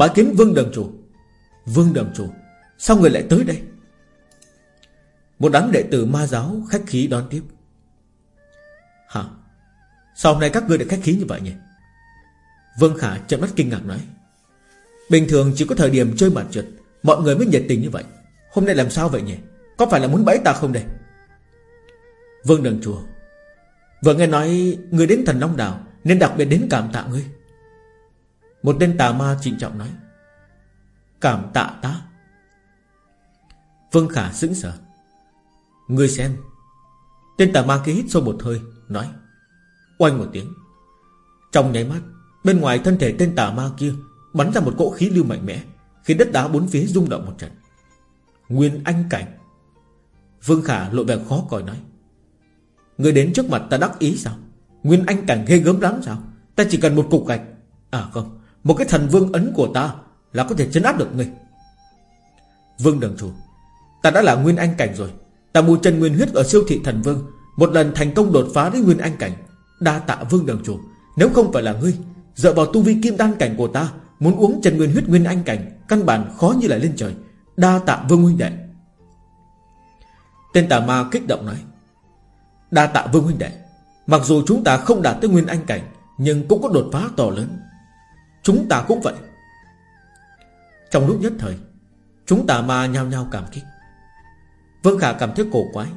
Bá kiến Vương Đường Chủ. Vương Đường Chủ, Sao người lại tới đây? Một đám đệ tử ma giáo khách khí đón tiếp. Hả? Sao hôm nay các ngươi lại khách khí như vậy nhỉ? Vương Khả chậm mắt kinh ngạc nói. Bình thường chỉ có thời điểm chơi mặt trượt, Mọi người mới nhiệt tình như vậy. Hôm nay làm sao vậy nhỉ? Có phải là muốn bẫy ta không đây? Vương Đường Chùa Vừa nghe nói người đến thần Long Đảo, Nên đặc biệt đến cảm tạ ngươi. Một tên tà ma trịnh trọng nói, Cảm tạ ta. Vương Khả sững sờ. Ngươi xem. Tên tà ma kia hít sâu một hơi, Nói, Oanh một tiếng. Trong nháy mắt, Bên ngoài thân thể tên tà ma kia Bắn ra một cỗ khí lưu mạnh mẽ, Khiến đất đá bốn phía rung động một trận. Nguyên anh cảnh. Vương Khả lộ vẻ khó coi nói Người đến trước mặt ta đắc ý sao? Nguyên anh cảnh ghê gớm lắm sao? Ta chỉ cần một cục gạch. À không một cái thần vương ấn của ta Là có thể chấn áp được ngươi. Vương Đường Chủ Ta đã là Nguyên Anh Cảnh rồi. Ta mua chân Nguyên Huyết ở siêu thị thần Vương. Một lần thành công đột phá đến Nguyên Anh Cảnh. Đa tạ Vương Đường Chủ Nếu không phải là ngươi, Dựa vào tu vi kim đan cảnh của ta, Muốn uống chân Nguyên Huyết Nguyên Anh Cảnh, Căn bản khó như là lên trời. Đa tạ Vương Huynh Đệ. Tên tà ma kích động nói, Đa tạ Vương Huynh Đệ. Mặc dù chúng ta không đạt tới Nguyên Anh Cảnh, Nhưng cũng có đột phá to lớn. Chúng ta cũng vậy. Trong lúc nhất thời, Chúng ta ma nhao nhao cảm kích. Vương Khả cảm thấy cổ quái,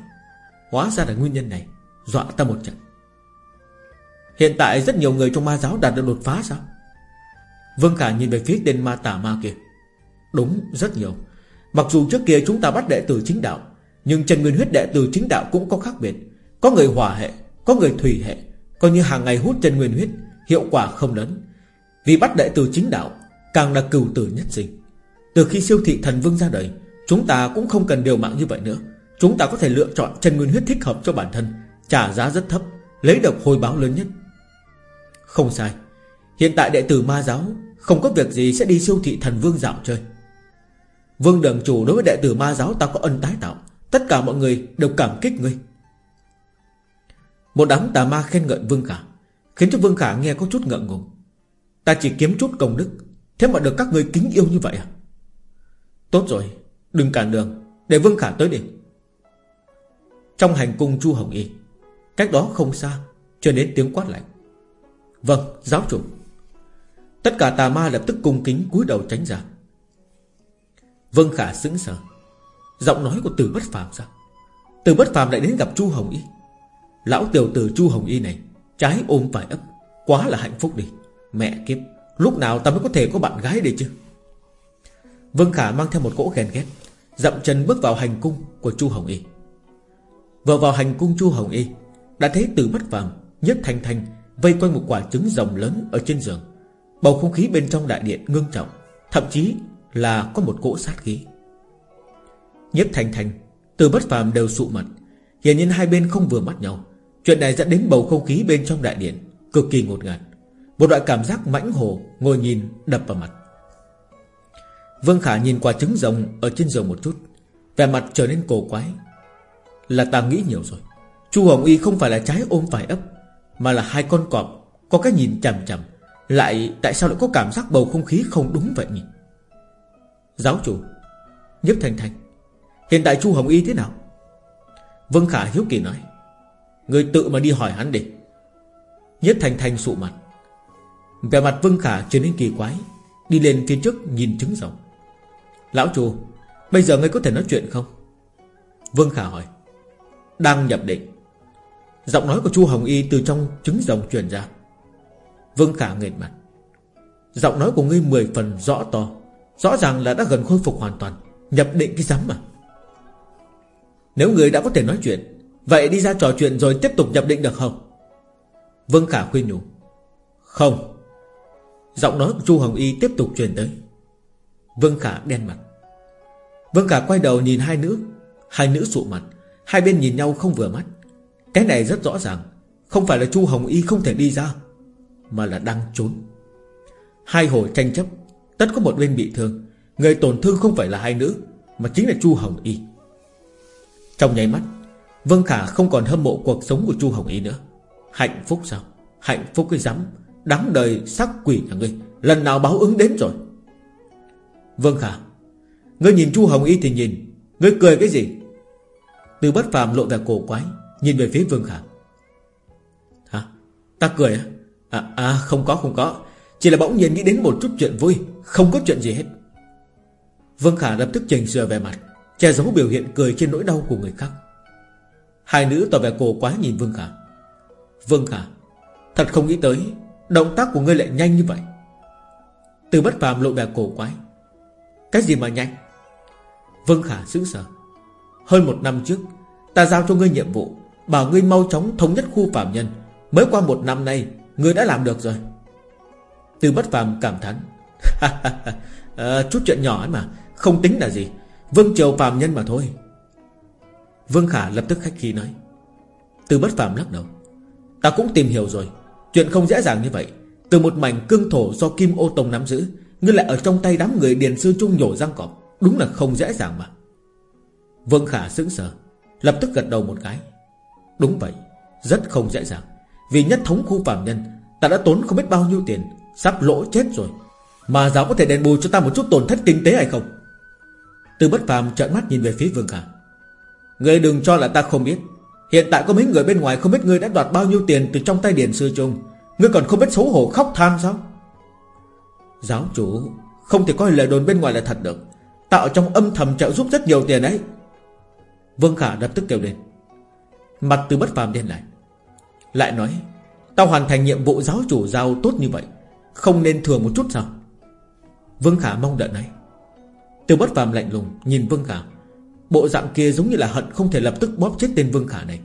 Hóa ra là nguyên nhân này, Dọa ta một trận. Hiện tại rất nhiều người trong ma giáo đạt được đột phá sao? Vương Khả nhìn về phía tên ma tà ma kia. Đúng, rất nhiều. Mặc dù trước kia chúng ta bắt đệ tử chính đạo, Nhưng Trần Nguyên huyết đệ tử chính đạo cũng có khác biệt. Có người hỏa hệ, Có người thủy hệ, Coi như hàng ngày hút Trần Nguyên huyết, Hiệu quả không lớn. Vì bắt đệ tử chính đạo, Càng là cừu tử nhất sinh. Từ khi siêu thị thần vương ra đời, Chúng ta cũng không cần điều mạng như vậy nữa. Chúng ta có thể lựa chọn chân Nguyên huyết thích hợp cho bản thân, Trả giá rất thấp, Lấy được hồi báo lớn nhất. Không sai. Hiện tại đệ tử ma giáo, Không có việc gì sẽ đi siêu thị thần vương dạo chơi. Vương đường chủ đối với đệ tử ma giáo ta có ân tái tạo. Tất cả mọi người đều cảm kích ngươi. Một đám tà ma khen ngợi Vương Khả, Khiến cho Vương Khả nghe có chút ngượng ngùng. Ta chỉ kiếm chút công đức. Thế mà được các ngươi kính yêu như vậy à? Tốt rồi, Đừng cản đường. Để Vương Khả tới đi. Trong hành cung Chu Hồng Y, Cách đó không xa Cho đến tiếng quát lạnh. Vâng giáo chủ. Tất cả tà ma lập tức cung kính cúi đầu tránh ra. Vương Khả sững sờ. Giọng nói của Từ Bất Phàm sao? Từ Bất Phàm lại đến gặp Chu Hồng Y. Lão tiểu tử Chu Hồng Y này, Trái ôm phải ấp, Quá là hạnh phúc đi. Mẹ kiếp, Lúc nào ta mới có thể có bạn gái đây chứ? Vương Khả mang theo một cỗ ghen ghét, Dậm chân bước vào hành cung của Chu Hồng Y. Vừa vào hành cung Chu Hồng Y, Đã thấy từ bất phàm Nhất thanh thanh, Vây quanh một quả trứng rồng lớn ở trên giường. Bầu không khí bên trong đại điện ngưng trọng, Thậm chí là có một cỗ sát khí. Nhất thanh thanh, Từ bất phàm đều sụ mặt. Hiện nhiên hai bên không vừa mắt nhau. Chuyện này dẫn đến bầu không khí bên trong đại điện Cực kỳ ngột ngạt. Một loại cảm giác mãnh hồ Ngồi nhìn, đập vào mặt. Vương Khả nhìn qua trứng rồng Ở trên giường một chút, Vẻ mặt trở nên cổ quái. Là ta nghĩ nhiều rồi. Chu Hồng Y không phải là trái ôm phải ấp, Mà là hai con cọp Có cái nhìn chằm chằm, Lại tại sao lại có cảm giác bầu không khí không đúng vậy nhỉ? Giáo chủ Nhếp thành thành, Hiện tại Chu Hồng Y thế nào? Vương Khả hiếu kỳ nói, Người tự mà đi hỏi hắn đi. Nhất thành thành sụ mặt về mặt Vương Khả trở nên kỳ quái, Đi lên phía trước nhìn trứng rồng. Lão chủ Bây giờ ngươi có thể nói chuyện không? Vương Khả hỏi. Đang nhập định. Giọng nói của Chu Hồng Y từ trong trứng rồng truyền ra. Vương Khả nghệt mặt. Giọng nói của ngươi mười phần rõ to, Rõ ràng là đã gần khôi phục hoàn toàn, Nhập định cái rắm mà. Nếu người đã có thể nói chuyện, Vậy đi ra trò chuyện rồi tiếp tục nhập định được không? Vương Khả khuyên nhủ. Không. Giọng nói của Chu Hồng Y tiếp tục truyền tới. Vương Khả đen mặt. Vương Khả quay đầu nhìn hai nữ. Hai nữ sụ mặt. Hai bên nhìn nhau không vừa mắt. Cái này rất rõ ràng. Không phải là Chu Hồng Y không thể đi ra, Mà là đang trốn. Hai hồi tranh chấp, Tất có một bên bị thương. Người tổn thương không phải là hai nữ, Mà chính là Chu Hồng Y. Trong nháy mắt, Vương Khả không còn hâm mộ cuộc sống của Chu Hồng Y nữa. Hạnh phúc sao? Hạnh phúc cái rắm. Đáng đời sắc quỷ nhà ngươi. Lần nào báo ứng đến rồi? Vương Khả. Ngươi nhìn Chu Hồng Y thì nhìn. Ngươi cười cái gì? Từ bất phàm lộ vẻ cổ quái Nhìn về phía Vương Khả. Hả? Ta cười à À, à không có không có. Chỉ là bỗng nhiên nghĩ đến một chút chuyện vui. Không có chuyện gì hết. Vương Khả lập tức chỉnh sửa vẻ mặt Che giấu biểu hiện cười trên nỗi đau của người khác. Hai nữ tỏ vẻ cổ quái nhìn Vương Khả. Vương Khả Thật không nghĩ tới Động tác của ngươi lại nhanh như vậy. Từ bất phàm lộ vẻ cổ quái. Cái gì mà nhanh? Vương Khả sững sờ. Hơn một năm trước Ta giao cho ngươi nhiệm vụ Bảo ngươi mau chóng thống nhất khu phạm nhân. Mới qua một năm nay Ngươi đã làm được rồi. Từ bất phàm cảm thán. À, <laughs> Chút chuyện nhỏ ấy mà Không tính là gì. Vương triều phàm nhân mà thôi. Vương Khả lập tức khách khí nói. Từ bất phàm lắc đầu. Ta cũng tìm hiểu rồi. Chuyện không dễ dàng như vậy. Từ một mảnh cương thổ do Kim Ô Tông nắm giữ, Ngươi lại ở trong tay đám người Điền Sư Trung nhổ răng cọp. Đúng là không dễ dàng mà. Vương Khả sững sờ, Lập tức gật đầu một cái. Đúng vậy, Rất không dễ dàng. Vì nhất thống khu phạm nhân, Ta đã tốn không biết bao nhiêu tiền, Sắp lỗ chết rồi. Mà giáo có thể đền bù cho ta một chút tổn thất kinh tế hay không? Từ bất phàm trợn mắt nhìn về phía Vương Khả. Ngươi đừng cho là ta không biết. Hiện tại có mấy người bên ngoài không biết ngươi đã đoạt bao nhiêu tiền Từ trong tay Điền Sư Trung. Ngươi còn không biết xấu hổ khóc than sao? Giáo chủ, Không thể coi lời đồn bên ngoài là thật được. Tạo trong âm thầm trợ giúp rất nhiều tiền đấy Vương Khả lập tức kêu lên. Mặt từ bất phàm đen lại. Lại nói Tao hoàn thành nhiệm vụ giáo chủ giao tốt như vậy, Không nên thừa một chút sao? Vương Khả mong đợi này. Từ bất phàm lạnh lùng nhìn Vương Khả. Bộ dạng kia giống như là hận không thể lập tức bóp chết tên Vương Khả này.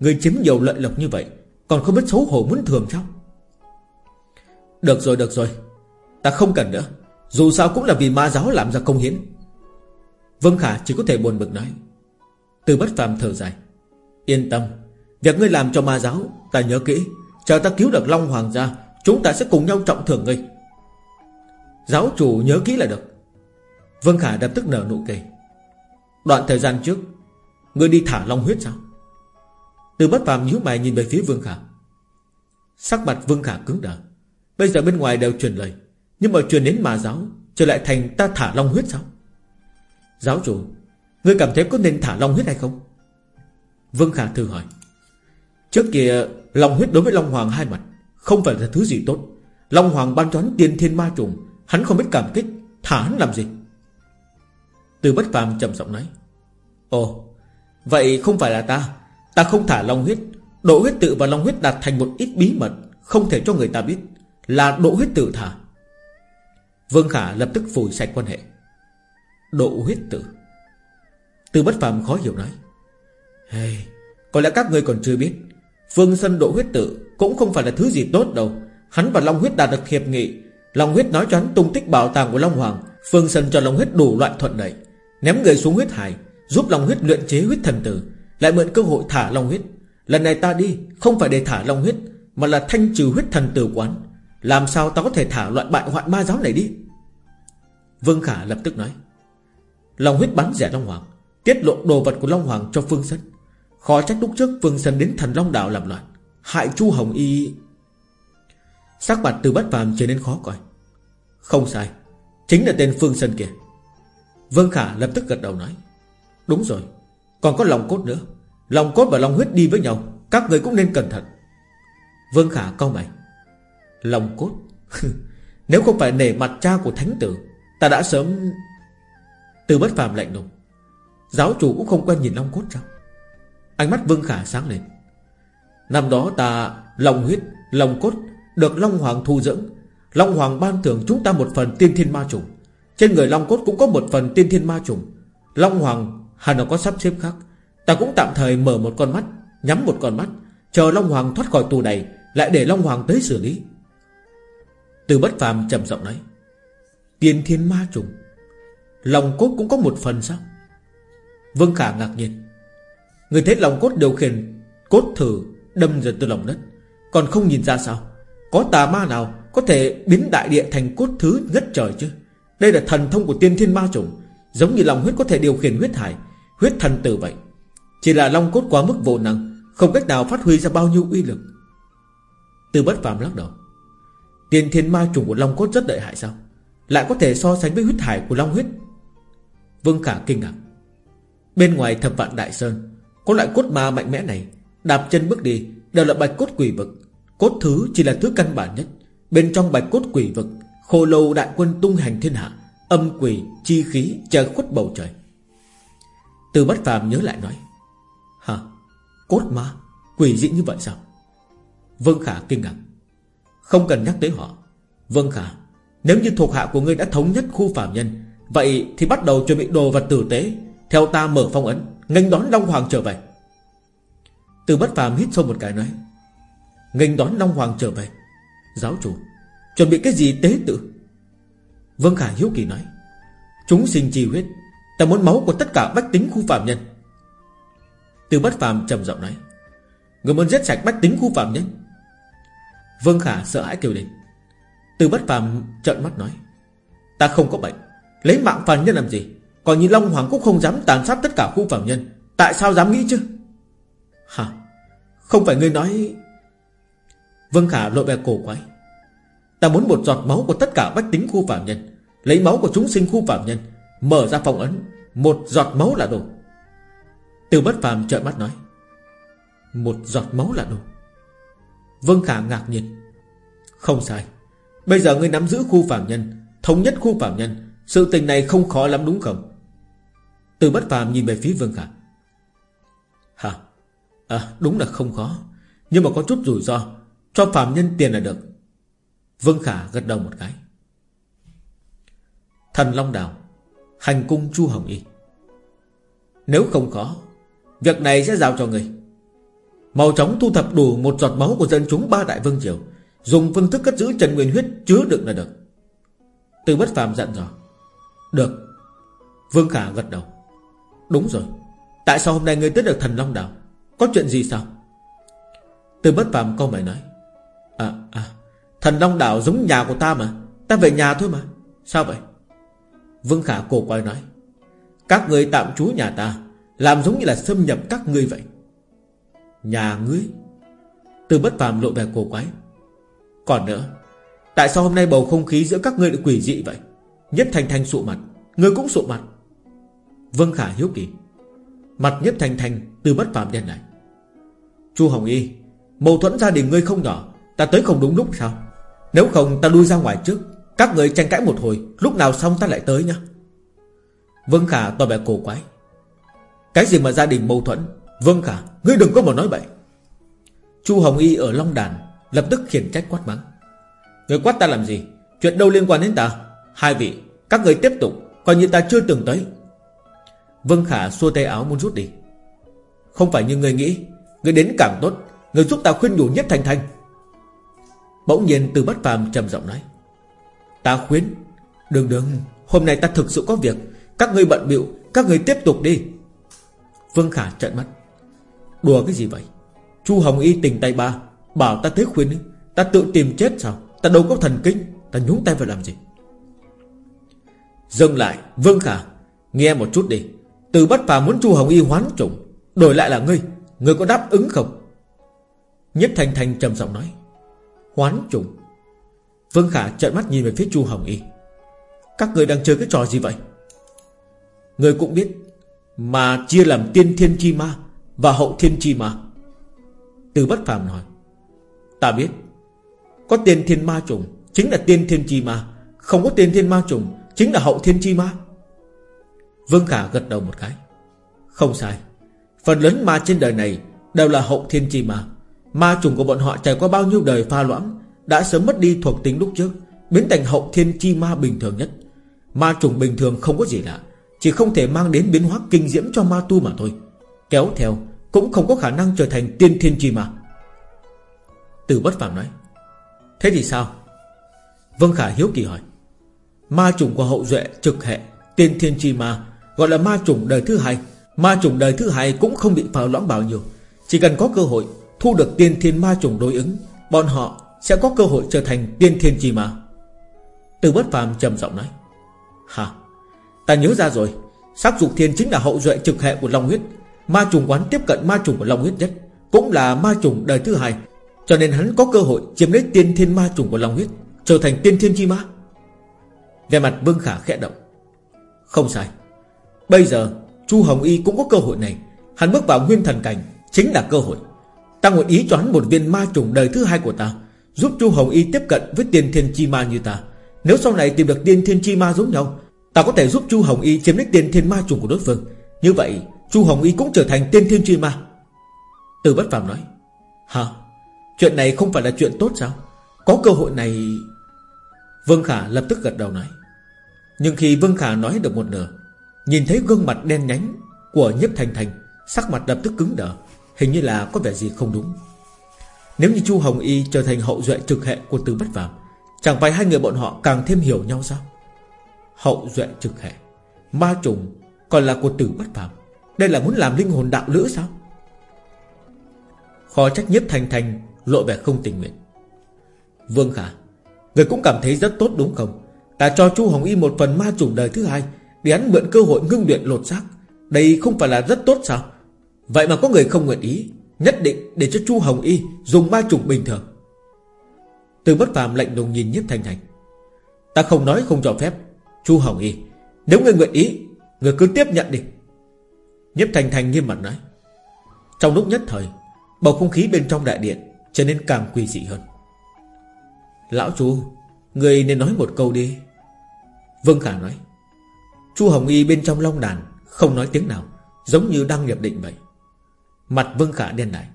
Người chiếm nhiều lợi lộc như vậy, Còn không biết xấu hổ muốn thường sao? Được rồi được rồi. Ta không cần nữa. Dù sao cũng là vì ma giáo làm ra công hiến. Vương Khả chỉ có thể buồn bực nói. Từ bất phàm thở dài. Yên tâm, Việc ngươi làm cho ma giáo, Ta nhớ kỹ. Chờ ta cứu được Long Hoàng gia Chúng ta sẽ cùng nhau trọng thưởng ngươi. Giáo chủ nhớ kỹ là được. Vương Khả đập tức nở nụ cười. Đoạn thời gian trước, Ngươi đi thả Long huyết sao? Từ bất phàm nhíu mày nhìn về phía Vương Khả. Sắc mặt Vương Khả cứng đờ. Bây giờ bên ngoài đều truyền lời, Nhưng mà truyền đến mà giáo, Trở lại thành ta thả Long huyết sao? Giáo chủ, Ngươi cảm thấy có nên thả Long huyết hay không? Vương Khả thử hỏi. Trước kia, Long huyết đối với Long Hoàng hai mặt Không phải là thứ gì tốt. Long Hoàng ban choán tiên thiên ma trùng, Hắn không biết cảm kích, Thả hắn làm gì? Từ bất phàm trầm giọng nói. Ồ Vậy không phải là ta. Ta không thả Long huyết. Độ huyết tự và Long huyết đạt thành một ít bí mật Không thể cho người ta biết Là độ huyết tự thả. Vương Khả lập tức phủi sạch quan hệ. Độ huyết tự. Từ bất phàm khó hiểu nói. Hey, Có lẽ các người còn chưa biết Phương Sân độ huyết tự Cũng không phải là thứ gì tốt đâu. Hắn và Long huyết đạt được hiệp nghị. Long huyết nói cho hắn tung tích bảo tàng của Long Hoàng. Phương Sân cho Long huyết đủ loại thuận đẩy. Ném người xuống huyết hải, Giúp Long huyết luyện chế huyết thần tử, Lại mượn cơ hội thả Long huyết. Lần này ta đi, không phải để thả Long huyết, Mà là thanh trừ huyết thần tử quán. Làm sao ta có thể thả loại bại hoại ma giáo này đi? Vương Khả lập tức nói. Long huyết bắn rẻ Long Hoàng, Tiết lộ đồ vật của Long Hoàng cho Phương Sân Khó trách lúc trước Phương Sân đến thần Long Đảo làm loạn, Hại Chu Hồng Y. Sắc mặt từ bất phàm trở nên khó coi. Không sai, Chính là tên Phương Sân kia. Vương Khả lập tức gật đầu nói. Đúng rồi Còn có lòng cốt nữa. Lòng cốt và lòng huyết đi với nhau Các người cũng nên cẩn thận. Vương Khả cau mày. Lòng cốt? <laughs> Nếu không phải nể mặt cha của thánh tử Ta đã sớm Từ bất phàm lạnh lùng. Giáo chủ cũng không quen nhìn Long Cốt sao? Ánh mắt Vương Khả sáng lên. Năm đó ta Lòng huyết, lòng cốt Được Long Hoàng thu dưỡng. Long Hoàng ban thưởng chúng ta một phần tiên thiên ma trùng trên người Long Cốt cũng có một phần tiên thiên ma trùng. Long Hoàng hẳn là có sắp xếp khác. Ta cũng tạm thời mở một con mắt, Nhắm một con mắt, Chờ Long Hoàng thoát khỏi tù này, Lại để Long Hoàng tới xử lý. Từ bất phàm trầm giọng nói, Tiên thiên ma trùng Lòng cốt cũng có một phần sao? Vương Khả ngạc nhiên, Người thấy lòng cốt điều khiển Cốt thử đâm ra từ lòng đất, Còn không nhìn ra sao? Có tà ma nào có thể biến đại địa thành cốt thứ ngất trời chứ? Đây là thần thông của tiên thiên ma trùng Giống như lòng huyết có thể điều khiển huyết hải, Huyết thần tử vậy. Chỉ là long cốt quá mức vô năng, Không cách nào phát huy ra bao nhiêu uy lực. Từ bất phàm lắc đầu. Tiên thiên ma trùng của long cốt rất lợi hại sao? Lại có thể so sánh với huyết hải của long huyết? Vương Khả kinh ngạc. Bên ngoài thập vạn đại sơn, Có loại cốt ma mạnh mẽ này, Đạp chân bước đi, Đều là bạch cốt quỷ vực. Cốt thứ chỉ là thứ căn bản nhất, Bên trong bạch cốt quỷ vực Khô lâu đại quân tung hành thiên hạ Âm quỷ, chi khí, che khuất bầu trời Từ bất phàm nhớ lại nói Hả? Cốt ma? Quỷ dị như vậy sao? Vương Khả kinh ngạc Không cần nhắc tới họ Vương Khả Nếu như thuộc hạ của ngươi đã thống nhất khu phạm nhân Vậy thì bắt đầu chuẩn bị đồ vật tử tế Theo ta mở phong ấn nghênh đón Long Hoàng trở về Từ bất phàm hít sâu một cái nói nghênh đón Long Hoàng trở về Giáo chủ Chuẩn bị cái gì tế tự? Vương Khả hiếu kỳ nói, Chúng sinh chi huyết, Ta muốn máu của tất cả bách tính khu phạm nhân. Từ bất phàm trầm giọng nói, Người muốn giết sạch bách tính khu phạm nhân? Vương Khả sợ hãi kêu lên. Từ bất phàm trợn mắt nói, Ta không có bệnh, Lấy mạng phàm nhân làm gì? Còn như Long Hoàng cũng không dám tàn sát tất cả khu phạm nhân, Tại sao dám nghĩ chứ? Hả? Không phải ngươi nói Vương Khả lộ vẻ cổ quái. Ta muốn một giọt máu của tất cả bách tính khu phạm nhân. Lấy máu của chúng sinh khu phạm nhân, Mở ra phòng ấn. Một giọt máu là đủ. Từ bất phàm trợn mắt nói, Một giọt máu là đủ. Vương Khả ngạc nhiên, Không sai. Bây giờ ngươi nắm giữ khu phạm nhân, Thống nhất khu phạm nhân, Sự tình này không khó lắm đúng không? Từ bất phàm nhìn về phía Vương Khả, Hả? À đúng là không khó. Nhưng mà có chút rủi ro. Cho phạm nhân tiền là được. Vương Khả gật đầu một cái. Thần Long Đào Hành cung Chu Hồng Y. Nếu không có, Việc này sẽ giao cho người. Màu chóng thu thập đủ một giọt máu của dân chúng ba đại vương triều Dùng phương thức cất giữ Trần Nguyên huyết chứa đựng là được. Từ bất phàm dặn dò. Được. Vương Khả gật đầu. Đúng rồi. Tại sao hôm nay ngươi tới được thần Long Đảo Có chuyện gì sao? Từ bất phàm câu mày nói. À à. Thần Long Đảo giống nhà của ta mà. Ta về nhà thôi mà. Sao vậy? Vương Khả cổ quay nói. Các người tạm trú nhà ta, Làm giống như là xâm nhập các ngươi vậy. Nhà ngươi? Từ bất phàm lộ vẻ cổ quái. Còn nữa, Tại sao hôm nay bầu không khí giữa các ngươi lại quỷ dị vậy? Nhất Thành Thành sụ mặt, Ngươi cũng sụ mặt. Vương Khả hiếu kỳ. Mặt Nhất Thành Thành từ bất phàm đen lại Chu Hồng Y, Mâu thuẫn gia đình ngươi không nhỏ, Ta tới không đúng lúc sao? Nếu không, ta lui ra ngoài trước. Các người tranh cãi một hồi, Lúc nào xong ta lại tới nhá. Vương Khả tỏ vẻ cổ quái. Cái gì mà gia đình mâu thuẫn? Vương Khả, Ngươi đừng có mà nói bậy. Chu Hồng Y ở Long Đàn Lập tức khiển trách quát mắng. Người quát ta làm gì? Chuyện đâu liên quan đến ta? Hai vị, Các người tiếp tục, Coi như ta chưa từng tới. Vương Khả xua tay áo muốn rút đi. Không phải như người nghĩ, Người đến càng tốt, Người giúp ta khuyên nhủ nhất thành thành. Bỗng nhiên từ bất phàm trầm giọng nói, Ta khuyến Đừng đừng Hôm nay ta thực sự có việc, Các người bận bịu, Các người tiếp tục đi. Vương Khả trợn mắt, Đùa cái gì vậy? Chu Hồng Y tình tay ba, Bảo ta thế khuyên Ta tự tìm chết sao? Ta đâu có thần kinh, Ta nhúng tay vào làm gì? Dừng lại, Vương Khả, Nghe một chút đi. Từ bất phàm muốn Chu Hồng Y hoán trùng Đổi lại là ngươi Ngươi có đáp ứng không? Nhất Thành Thành trầm giọng nói Hoán trùng. Vương Khả trợn mắt nhìn về phía Chu Hồng Y. Các người đang chơi cái trò gì vậy? Người cũng biết, Mà chia làm tiên thiên chi ma Và hậu thiên chi ma. Từ bất phàm nói, Ta biết, Có tiên thiên ma trùng Chính là tiên thiên chi ma, Không có tiên thiên ma trùng Chính là hậu thiên chi ma. Vương Khả gật đầu một cái, Không sai, Phần lớn ma trên đời này Đều là hậu thiên chi ma Ma trùng của bọn họ trải qua bao nhiêu đời pha loãng, Đã sớm mất đi thuộc tính lúc trước, Biến thành hậu thiên chi ma bình thường nhất. Ma trùng bình thường không có gì lạ, Chỉ không thể mang đến biến hóa kinh diễm cho ma tu mà thôi. Kéo theo, Cũng không có khả năng trở thành tiên thiên chi ma. Từ bất phàm nói, Thế thì sao? Vương Khả hiếu kỳ hỏi, Ma trùng của hậu duệ trực hệ Tiên thiên chi ma, Gọi là ma trùng đời thứ hai. Ma trùng đời thứ hai cũng không bị phá loãng bao nhiêu, Chỉ cần có cơ hội Thu được tiên thiên ma trùng đối ứng, Bọn họ sẽ có cơ hội trở thành tiên thiên chi ma. Từ bất phàm trầm giọng nói Hả Ta nhớ ra rồi, Sắc dục thiên chính là hậu duệ trực hệ của Long huyết. Ma trùng quán tiếp cận ma trùng của Long huyết nhất, Cũng là ma trùng đời thứ hai, Cho nên hắn có cơ hội chiếm lấy tiên thiên ma trùng của Long huyết, Trở thành tiên thiên chi ma. Về mặt Vương Khả khẽ động, Không sai. Bây giờ Chu Hồng Y cũng có cơ hội này, Hắn bước vào nguyên thần cảnh, Chính là cơ hội. Ta nguyện ý cho hắn một viên ma trùng đời thứ hai của ta, Giúp Chu Hồng Y tiếp cận với tiên thiên chi ma như ta. Nếu sau này tìm được tiên thiên chi ma giống nhau, Ta có thể giúp Chu Hồng Y chiếm lấy tiên thiên ma trùng của đối phương. Như vậy, Chu Hồng Y cũng trở thành tiên thiên chi ma. Từ bất phàm nói, Hả? Chuyện này không phải là chuyện tốt sao? Có cơ hội này Vương Khả lập tức gật đầu nói, Nhưng khi Vương Khả nói được một nửa, Nhìn thấy gương mặt đen nhánh Của Nhếp Thành Thành, Sắc mặt lập tức cứng đờ. Hình như là có vẻ gì không đúng. Nếu như Chu Hồng Y trở thành hậu duệ trực hệ của Từ Bất Phàm, Chẳng phải hai người bọn họ càng thêm hiểu nhau sao? Hậu duệ trực hệ, Ma trùng còn là của Từ Bất Phàm, Đây là muốn làm linh hồn đạo lữ sao? Khó trách nhiếp Thành Thành Lộ vẻ không tình nguyện. Vương Khả, Người cũng cảm thấy rất tốt đúng không? Ta cho Chu Hồng Y một phần ma trùng đời thứ hai, Để hắn mượn cơ hội ngưng luyện lột xác. Đây không phải là rất tốt sao? Vậy mà có người không nguyện ý, Nhất định để cho Chu Hồng Y Dùng ma trùng bình thường. Từ bất phàm lạnh lùng nhìn Nhiếp Thành Thành. Ta không nói không cho phép, Chu Hồng Y, Nếu người nguyện ý Người cứ tiếp nhận đi. Nhiếp Thành Thành nghiêm mặt nói. Trong lúc nhất thời, Bầu không khí bên trong đại điện Trở nên càng quỷ dị hơn. Lão chú Người nên nói một câu đi. Vương Khả nói. Chu Hồng Y bên trong long đàn Không nói tiếng nào, Giống như đang nhập định vậy. Mặt Vương Khả đen lại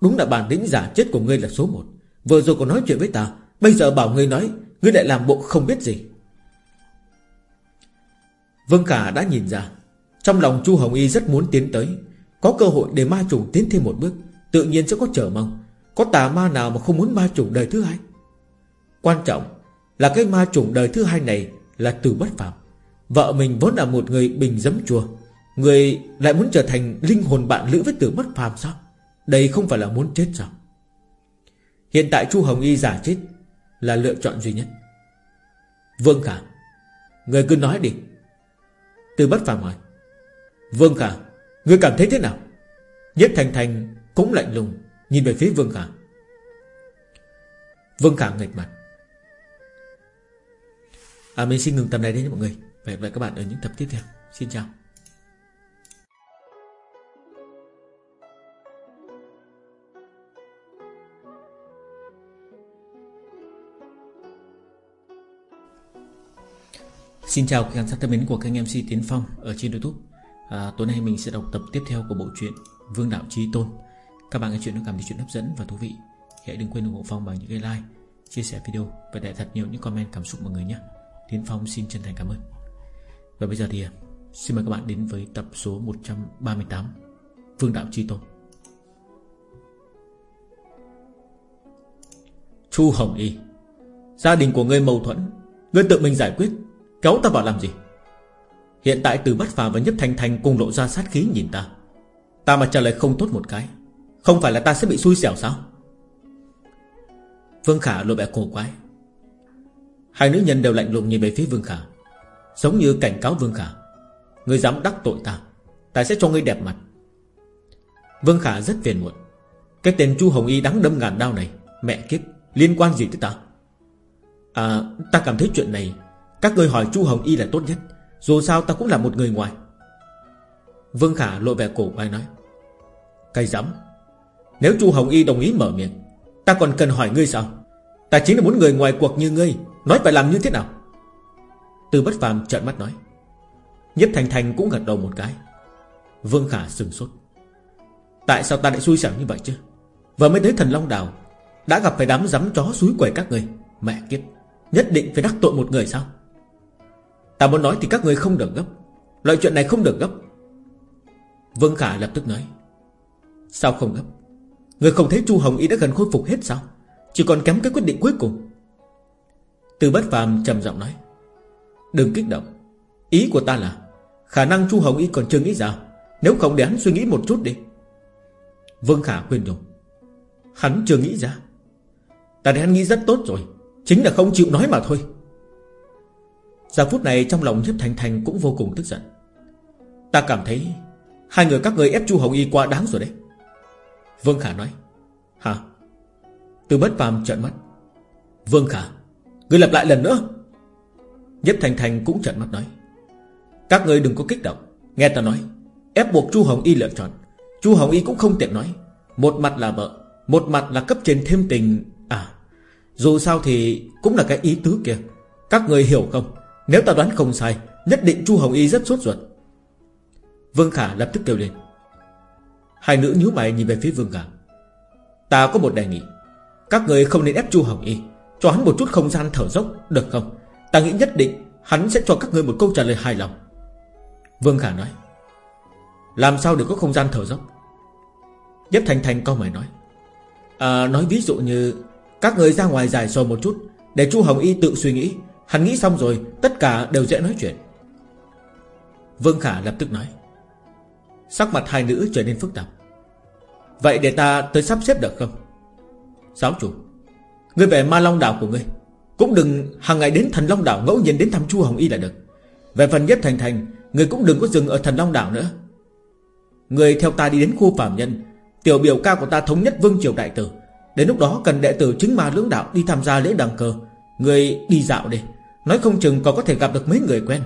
Đúng là bản lĩnh giả chết của ngươi là số một. Vừa rồi còn nói chuyện với ta, Bây giờ bảo ngươi nói, Ngươi lại làm bộ không biết gì. Vương Khả đã nhìn ra. Trong lòng Chu Hồng Y rất muốn tiến tới. Có cơ hội để ma trùng tiến thêm một bước, Tự nhiên sẽ có chờ mong. Có tà ma nào mà không muốn ma trùng đời thứ hai? Quan trọng Là cái ma trùng đời thứ hai này Là từ bất phạm Vợ mình vốn là một người bình dấm chùa Người lại muốn trở thành linh hồn bạn lữ với tử bất phàm sao? Đây không phải là muốn chết sao? Hiện tại Chu Hồng Y giả chết Là lựa chọn duy nhất. Vương Khả, Người cứ nói đi. Từ bất phàm hỏi. Vương Khả, Người cảm thấy thế nào? Nhất Thành Thành cũng lạnh lùng Nhìn về phía Vương Khả. Vương Khả nghịch mặt. À mình xin ngừng tập này đấy mọi người. Và hẹn gặp lại các bạn ở những tập tiếp theo. Xin chào. Xin chào các khán giả thân mến của kênh MC Tiến Phong ở trên YouTube. À, Tối nay mình sẽ đọc tập tiếp theo của bộ truyện Vương Đạo chí Tôn. Các bạn nghe chuyện nó cảm thấy chuyện hấp dẫn và thú vị Hãy đừng quên ủng hộ Phong bằng những cái like Chia sẻ video và để thật nhiều những comment cảm xúc mọi người nhé. Tiến Phong xin chân thành cảm ơn. Và bây giờ thì à, xin mời các bạn đến với tập số 138 Vương Đạo chí Tôn. Chu Hồng Y Gia đình của ngươi mâu thuẫn Ngươi tự mình giải quyết. Kéo ta vào làm gì? Hiện tại từ bắt phàm và nhấp thành thành cùng lộ ra sát khí nhìn ta. Ta mà trả lời không tốt một cái, Không phải là ta sẽ bị xui xẻo sao? Vương Khả lộ vẻ cổ quái. Hai nữ nhân đều lạnh lùng nhìn về phía Vương Khả, Giống như cảnh cáo Vương Khả, Ngươi dám đắc tội ta Ta sẽ cho ngươi đẹp mặt. Vương Khả rất phiền muộn. Cái tên Chu Hồng Y đáng đâm ngàn đao này, Mẹ kiếp, liên quan gì tới ta? À ta cảm thấy chuyện này các người hỏi Chu Hồng Y là tốt nhất, Dù sao ta cũng là một người ngoài. Vương Khả lộ vẻ cổ quay nói. Cây dám Nếu Chu Hồng Y đồng ý mở miệng, Ta còn cần hỏi ngươi sao? Ta chính là muốn người ngoài cuộc như ngươi, Nói phải làm như thế nào? Từ bất phàm trợn mắt nói. Nhất Thành Thành cũng gật đầu một cái. Vương Khả sừng sốt. Tại sao ta lại xui xẻo như vậy chứ? Vừa mới tới thần Long Đào, Đã gặp phải đám rắm chó suối quẩy các người Mẹ kiếp, Nhất định phải đắc tội một người sao? Ta muốn nói thì các người không được gấp. Loại chuyện này không được gấp. Vương Khả lập tức nói. Sao không gấp? Người không thấy Chu Hồng Y đã gần khôi phục hết sao? Chỉ còn kém cái quyết định cuối cùng. Từ bất phàm trầm giọng nói. Đừng kích động. Ý của ta là, Khả năng Chu Hồng Y còn chưa nghĩ ra. Nếu không để hắn suy nghĩ một chút đi. Vương Khả khuyên nhủ. Hắn chưa nghĩ ra. Ta để hắn nghĩ rất tốt rồi. Chính là không chịu nói mà thôi. Giờ phút này trong lòng Diệp Thành Thành cũng vô cùng tức giận. Ta cảm thấy Hai người các người ép Chu Hồng Y quá đáng rồi đấy. Vương Khả nói, Hả? Từ bất phàm trợn mắt. Vương Khả, Ngươi lặp lại lần nữa. Diệp Thành Thành cũng trợn mắt nói, Các người đừng có kích động. Nghe ta nói, Ép buộc Chu Hồng Y lựa chọn. Chu Hồng Y cũng không tiện nói, Một mặt là vợ, Một mặt là cấp trên thêm tình. À Dù sao thì cũng là cái ý tứ kia. Các người hiểu không? Nếu ta đoán không sai Nhất định Chu Hồng Y rất sốt ruột. Vương Khả lập tức kêu lên. Hai nữ nhíu mày nhìn về phía Vương Khả. Ta có một đề nghị. Các người không nên ép Chu Hồng Y. Cho hắn một chút không gian thở dốc Được không? Ta nghĩ nhất định Hắn sẽ cho các người một câu trả lời hài lòng. Vương Khả nói. Làm sao để có không gian thở dốc? Nhất Thành Thành câu mày nói. À, Nói ví dụ như Các người ra ngoài dài sờ một chút Để Chu Hồng Y tự suy nghĩ Hắn nghĩ xong rồi, Tất cả đều dễ nói chuyện. Vương Khả lập tức nói. Sắc mặt hai nữ trở nên phức tạp. Vậy để ta tới sắp xếp được không? Giáo chủ Ngươi về ma long đảo của ngươi, Cũng đừng hàng ngày đến thần long đảo ngẫu nhiên đến thăm Chu Hồng Y là được. Về phần nhất thành thành, Ngươi cũng đừng có dừng ở thần long đảo nữa. Ngươi theo ta đi đến khu phạm nhân, Tiểu biểu ca của ta thống nhất vương triều đại tử. Đến lúc đó cần đệ tử chính ma lưỡng đạo Đi tham gia lễ đăng cơ. Ngươi đi dạo đi. Nói không chừng còn có thể gặp được mấy người quen.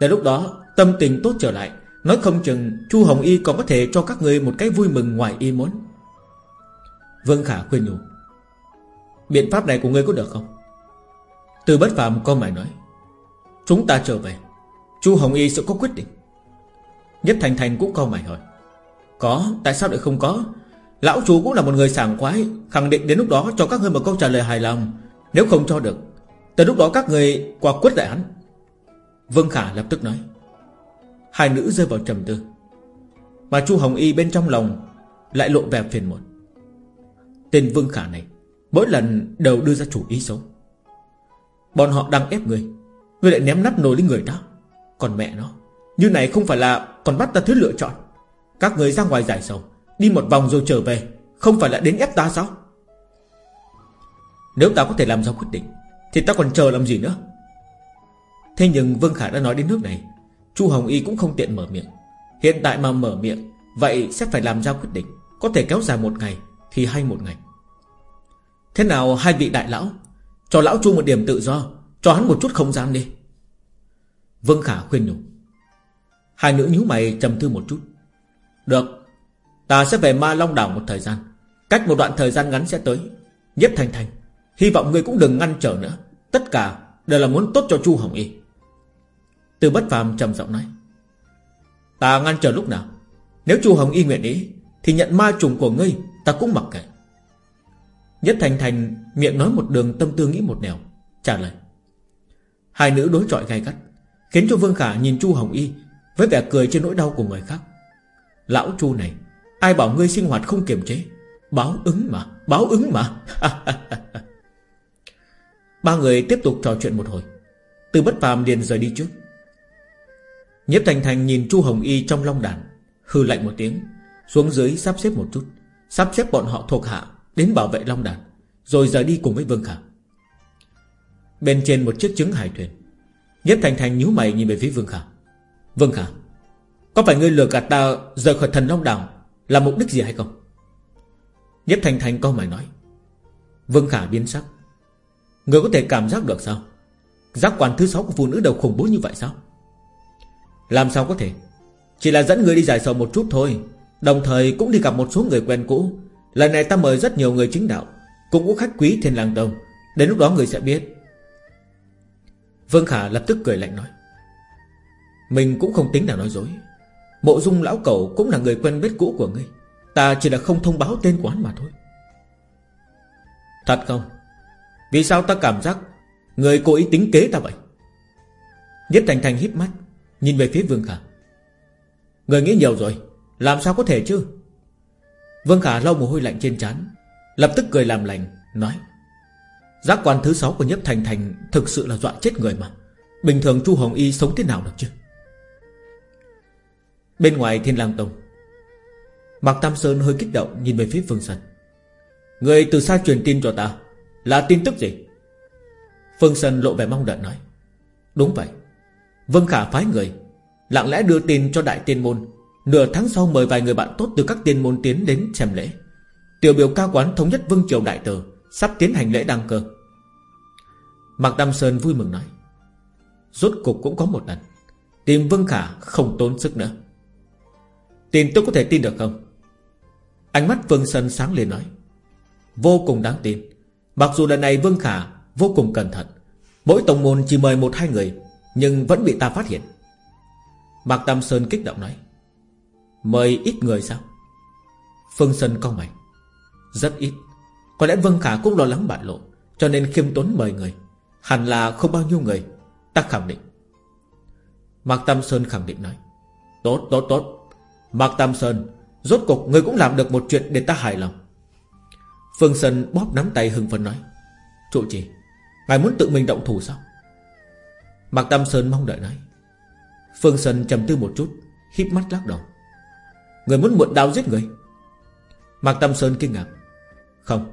Tại lúc đó tâm tình tốt trở lại. Nói không chừng Chu Hồng Y còn có thể cho các người một cái vui mừng ngoài ý muốn. Vương Khả khuyên nhủ. Biện pháp này của ngươi có được không? Từ bất phàm con mày nói. Chúng ta trở về. Chu Hồng Y sẽ có quyết định. Nhất Thành Thành cũng con mày hỏi. Có, tại sao lại không có? Lão chú cũng là một người sảng khoái Khẳng định đến lúc đó cho các ngươi một câu trả lời hài lòng. Nếu không cho được từ lúc đó các người qua quyết lại hắn Vương Khả lập tức nói, Hai nữ rơi vào trầm tư, Mà Chu Hồng Y bên trong lòng Lại lộ vẻ phiền muộn. Tên Vương Khả này Mỗi lần đều đưa ra chủ ý xấu. Bọn họ đang ép người Người lại ném nắp nồi lên người ta Còn mẹ nó, Như này không phải là còn bắt ta thứ lựa chọn. Các người ra ngoài giải sầu, Đi một vòng rồi trở về, Không phải là đến ép ta sao? Nếu ta có thể làm ra quyết định thì ta còn chờ làm gì nữa? Thế nhưng Vương Khả đã nói đến nước này. Chu Hồng Y cũng không tiện mở miệng. Hiện tại mà mở miệng, Vậy sẽ phải làm ra quyết định. Có thể kéo dài một ngày Thì hay một ngày. Thế nào hai vị đại lão? Cho lão Chu một điểm tự do, Cho hắn một chút không gian đi. Vương Khả khuyên nhủ. Hai nữ nhíu mày trầm tư một chút. Được, Ta sẽ về Ma Long Đảo một thời gian. Cách một đoạn thời gian ngắn sẽ tới. Nhất Thành Thành Hy vọng người cũng đừng ngăn trở nữa. Tất cả đều là muốn tốt cho Chu Hồng Y. Từ bất phàm trầm giọng nói. Ta ngăn trở lúc nào? Nếu Chu Hồng Y nguyện ý, Thì nhận ma trùng của ngươi, Ta cũng mặc kệ. Nhất Thành Thành miệng nói một đường tâm tư nghĩ một nẻo, Trả lời. Hai nữ đối chọi gay gắt, Khiến cho Vương Khả nhìn Chu Hồng Y Với vẻ cười trên nỗi đau của người khác. Lão Chu này, Ai bảo ngươi sinh hoạt không kiềm chế? Báo ứng mà, Báo ứng mà. <laughs> Ba người tiếp tục trò chuyện một hồi. Từ bất phàm liền rời đi trước. Nhếp Thành Thành nhìn Chu Hồng Y trong long đàn Hư lạnh một tiếng, Xuống dưới sắp xếp một chút, Sắp xếp bọn họ thuộc hạ Đến bảo vệ long đàn, Rồi rời đi cùng với Vương Khả. Bên trên một chiếc trứng hải thuyền Nhếp Thành Thành nhíu mày nhìn về phía Vương Khả. Vương Khả, Có phải ngươi lừa gạt ta rời khỏi thần long đảo Là mục đích gì hay không? Nhếp Thành Thành câu mày nói. Vương Khả biến sắc. Người có thể cảm giác được sao? Giác quan thứ sáu của phụ nữ đều khủng bố như vậy sao? Làm sao có thể? Chỉ là dẫn người đi giải sầu một chút thôi. Đồng thời cũng đi gặp một số người quen cũ. Lần này ta mời rất nhiều người chính đạo. Cũng có khách quý thiên lang tông. Đến lúc đó người sẽ biết. Vương Khả lập tức cười lạnh nói. Mình cũng không tính là nói dối. Mộ dung lão cẩu cũng là người quen biết cũ của ngươi. Ta chỉ là không thông báo tên quán mà thôi. Thật không? Vì sao ta cảm giác Người cố ý tính kế ta vậy? Nhất Thành Thành hít mắt, Nhìn về phía Vương Khả. Người nghĩ nhiều rồi, Làm sao có thể chứ? Vương Khả lau mồ hôi lạnh trên trán, Lập tức cười làm lành, Nói, Giác quan thứ sáu của Nhất Thành Thành Thực sự là dọa chết người mà. Bình thường Chu Hồng Y sống thế nào được chứ? Bên ngoài Thiên Lang Tông, Mạc Tam Sơn hơi kích động Nhìn về phía Phương Sân Người từ xa truyền tin cho ta là tin tức gì? Phương sơn lộ vẻ mong đợi nói. Đúng vậy. Vương Khả phái người Lặng lẽ đưa tin cho đại tiên môn. Nửa tháng sau mời vài người bạn tốt từ các tiên môn tiến đến xem lễ. Tiểu biểu ca quán thống nhất Vương Triều Đại Tử Sắp tiến hành lễ đăng cơ. Mạc Tam Sơn vui mừng nói. Rốt cục cũng có một lần. Tìm Vương Khả không tốn sức nữa. Tin tôi có thể tin được không? Ánh mắt Vương Sơn sáng lên nói. Vô cùng đáng tin. Mặc dù lần này Vương Khả vô cùng cẩn thận, Mỗi tổng môn chỉ mời một hai người, Nhưng vẫn bị ta phát hiện. Mạc Tam Sơn kích động nói, Mời ít người sao? Phương Sơn cau mày, Rất ít. Có lẽ Vương Khả cũng lo lắng bại lộ, Cho nên khiêm tốn mời người. Hẳn là không bao nhiêu người, Ta khẳng định. Mạc Tam Sơn khẳng định nói, Tốt tốt tốt. Mạc Tam Sơn, Rốt cục người cũng làm được một chuyện để ta hài lòng. Phương Sơn bóp nắm tay hưng phấn nói, Trụ trì, Ngài muốn tự mình động thủ sao? Mạc Tam Sơn mong đợi nói, Phương Sơn trầm tư một chút, híp mắt lắc đầu, Người muốn mượn đao giết người? Mạc Tam Sơn kinh ngạc, Không,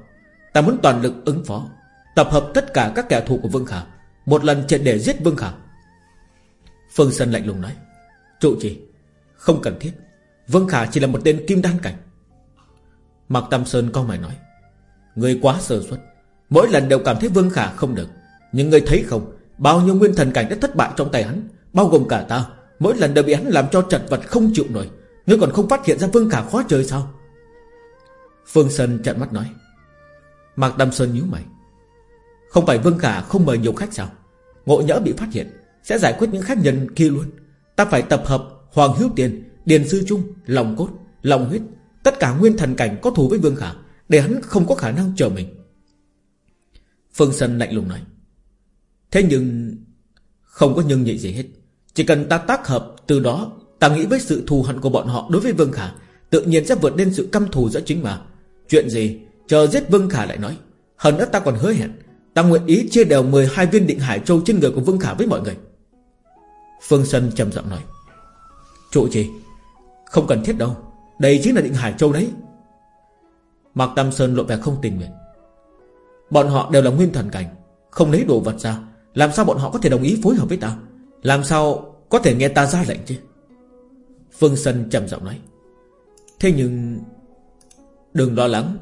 Ta muốn toàn lực ứng phó, Tập hợp tất cả các kẻ thù của Vương Khả, Một lần triệt để giết Vương Khả. Phương Sơn lạnh lùng nói, Trụ trì, Không cần thiết, Vương Khả chỉ là một tên kim đan cảnh. Mạc Tam Sơn con mày nói Người quá sơ suất. Mỗi lần đều cảm thấy Vương Khả không được. Nhưng người thấy không, Bao nhiêu nguyên thần cảnh đã thất bại trong tay hắn, Bao gồm cả ta, Mỗi lần đều bị hắn làm cho chật vật không chịu nổi. Ngươi còn không phát hiện ra Vương Khả khó chơi sao? Phương Sơn trận mắt nói. Mạc Tam Sơn nhíu mày. Không phải Vương Khả không mời nhiều khách sao? Ngộ nhỡ bị phát hiện, Sẽ giải quyết những khách nhân kia luôn. Ta phải tập hợp Hoàng Hiếu Tiền, Điền Sư Trung, Lòng Cốt, Lòng Huyết. Tất cả nguyên thần cảnh có thù với Vương Khả. Để hắn không có khả năng chờ mình. Phương Sân lạnh lùng nói. Thế nhưng, Không có nhưng nhị gì hết. Chỉ cần ta tác hợp từ đó, Ta nghĩ với sự thù hận của bọn họ đối với Vương Khả, Tự nhiên sẽ vượt lên sự căm thù giữa chính mà. Chuyện gì? Chờ giết Vương Khả lại nói. Hơn nữa ta còn hứa hẹn, Ta nguyện ý chia đều 12 viên định Hải Châu trên người của Vương Khả với mọi người. Phương Sân trầm giọng nói. Trụ gì Không cần thiết đâu. Đây chính là định Hải Châu đấy. Mạc Tam Sơn lộ vẻ không tình nguyện. Bọn họ đều là nguyên thần cảnh, Không lấy đồ vật ra, Làm sao bọn họ có thể đồng ý phối hợp với ta? Làm sao có thể nghe ta ra lệnh chứ? Phương Sân trầm giọng nói. Thế nhưng, Đừng lo lắng,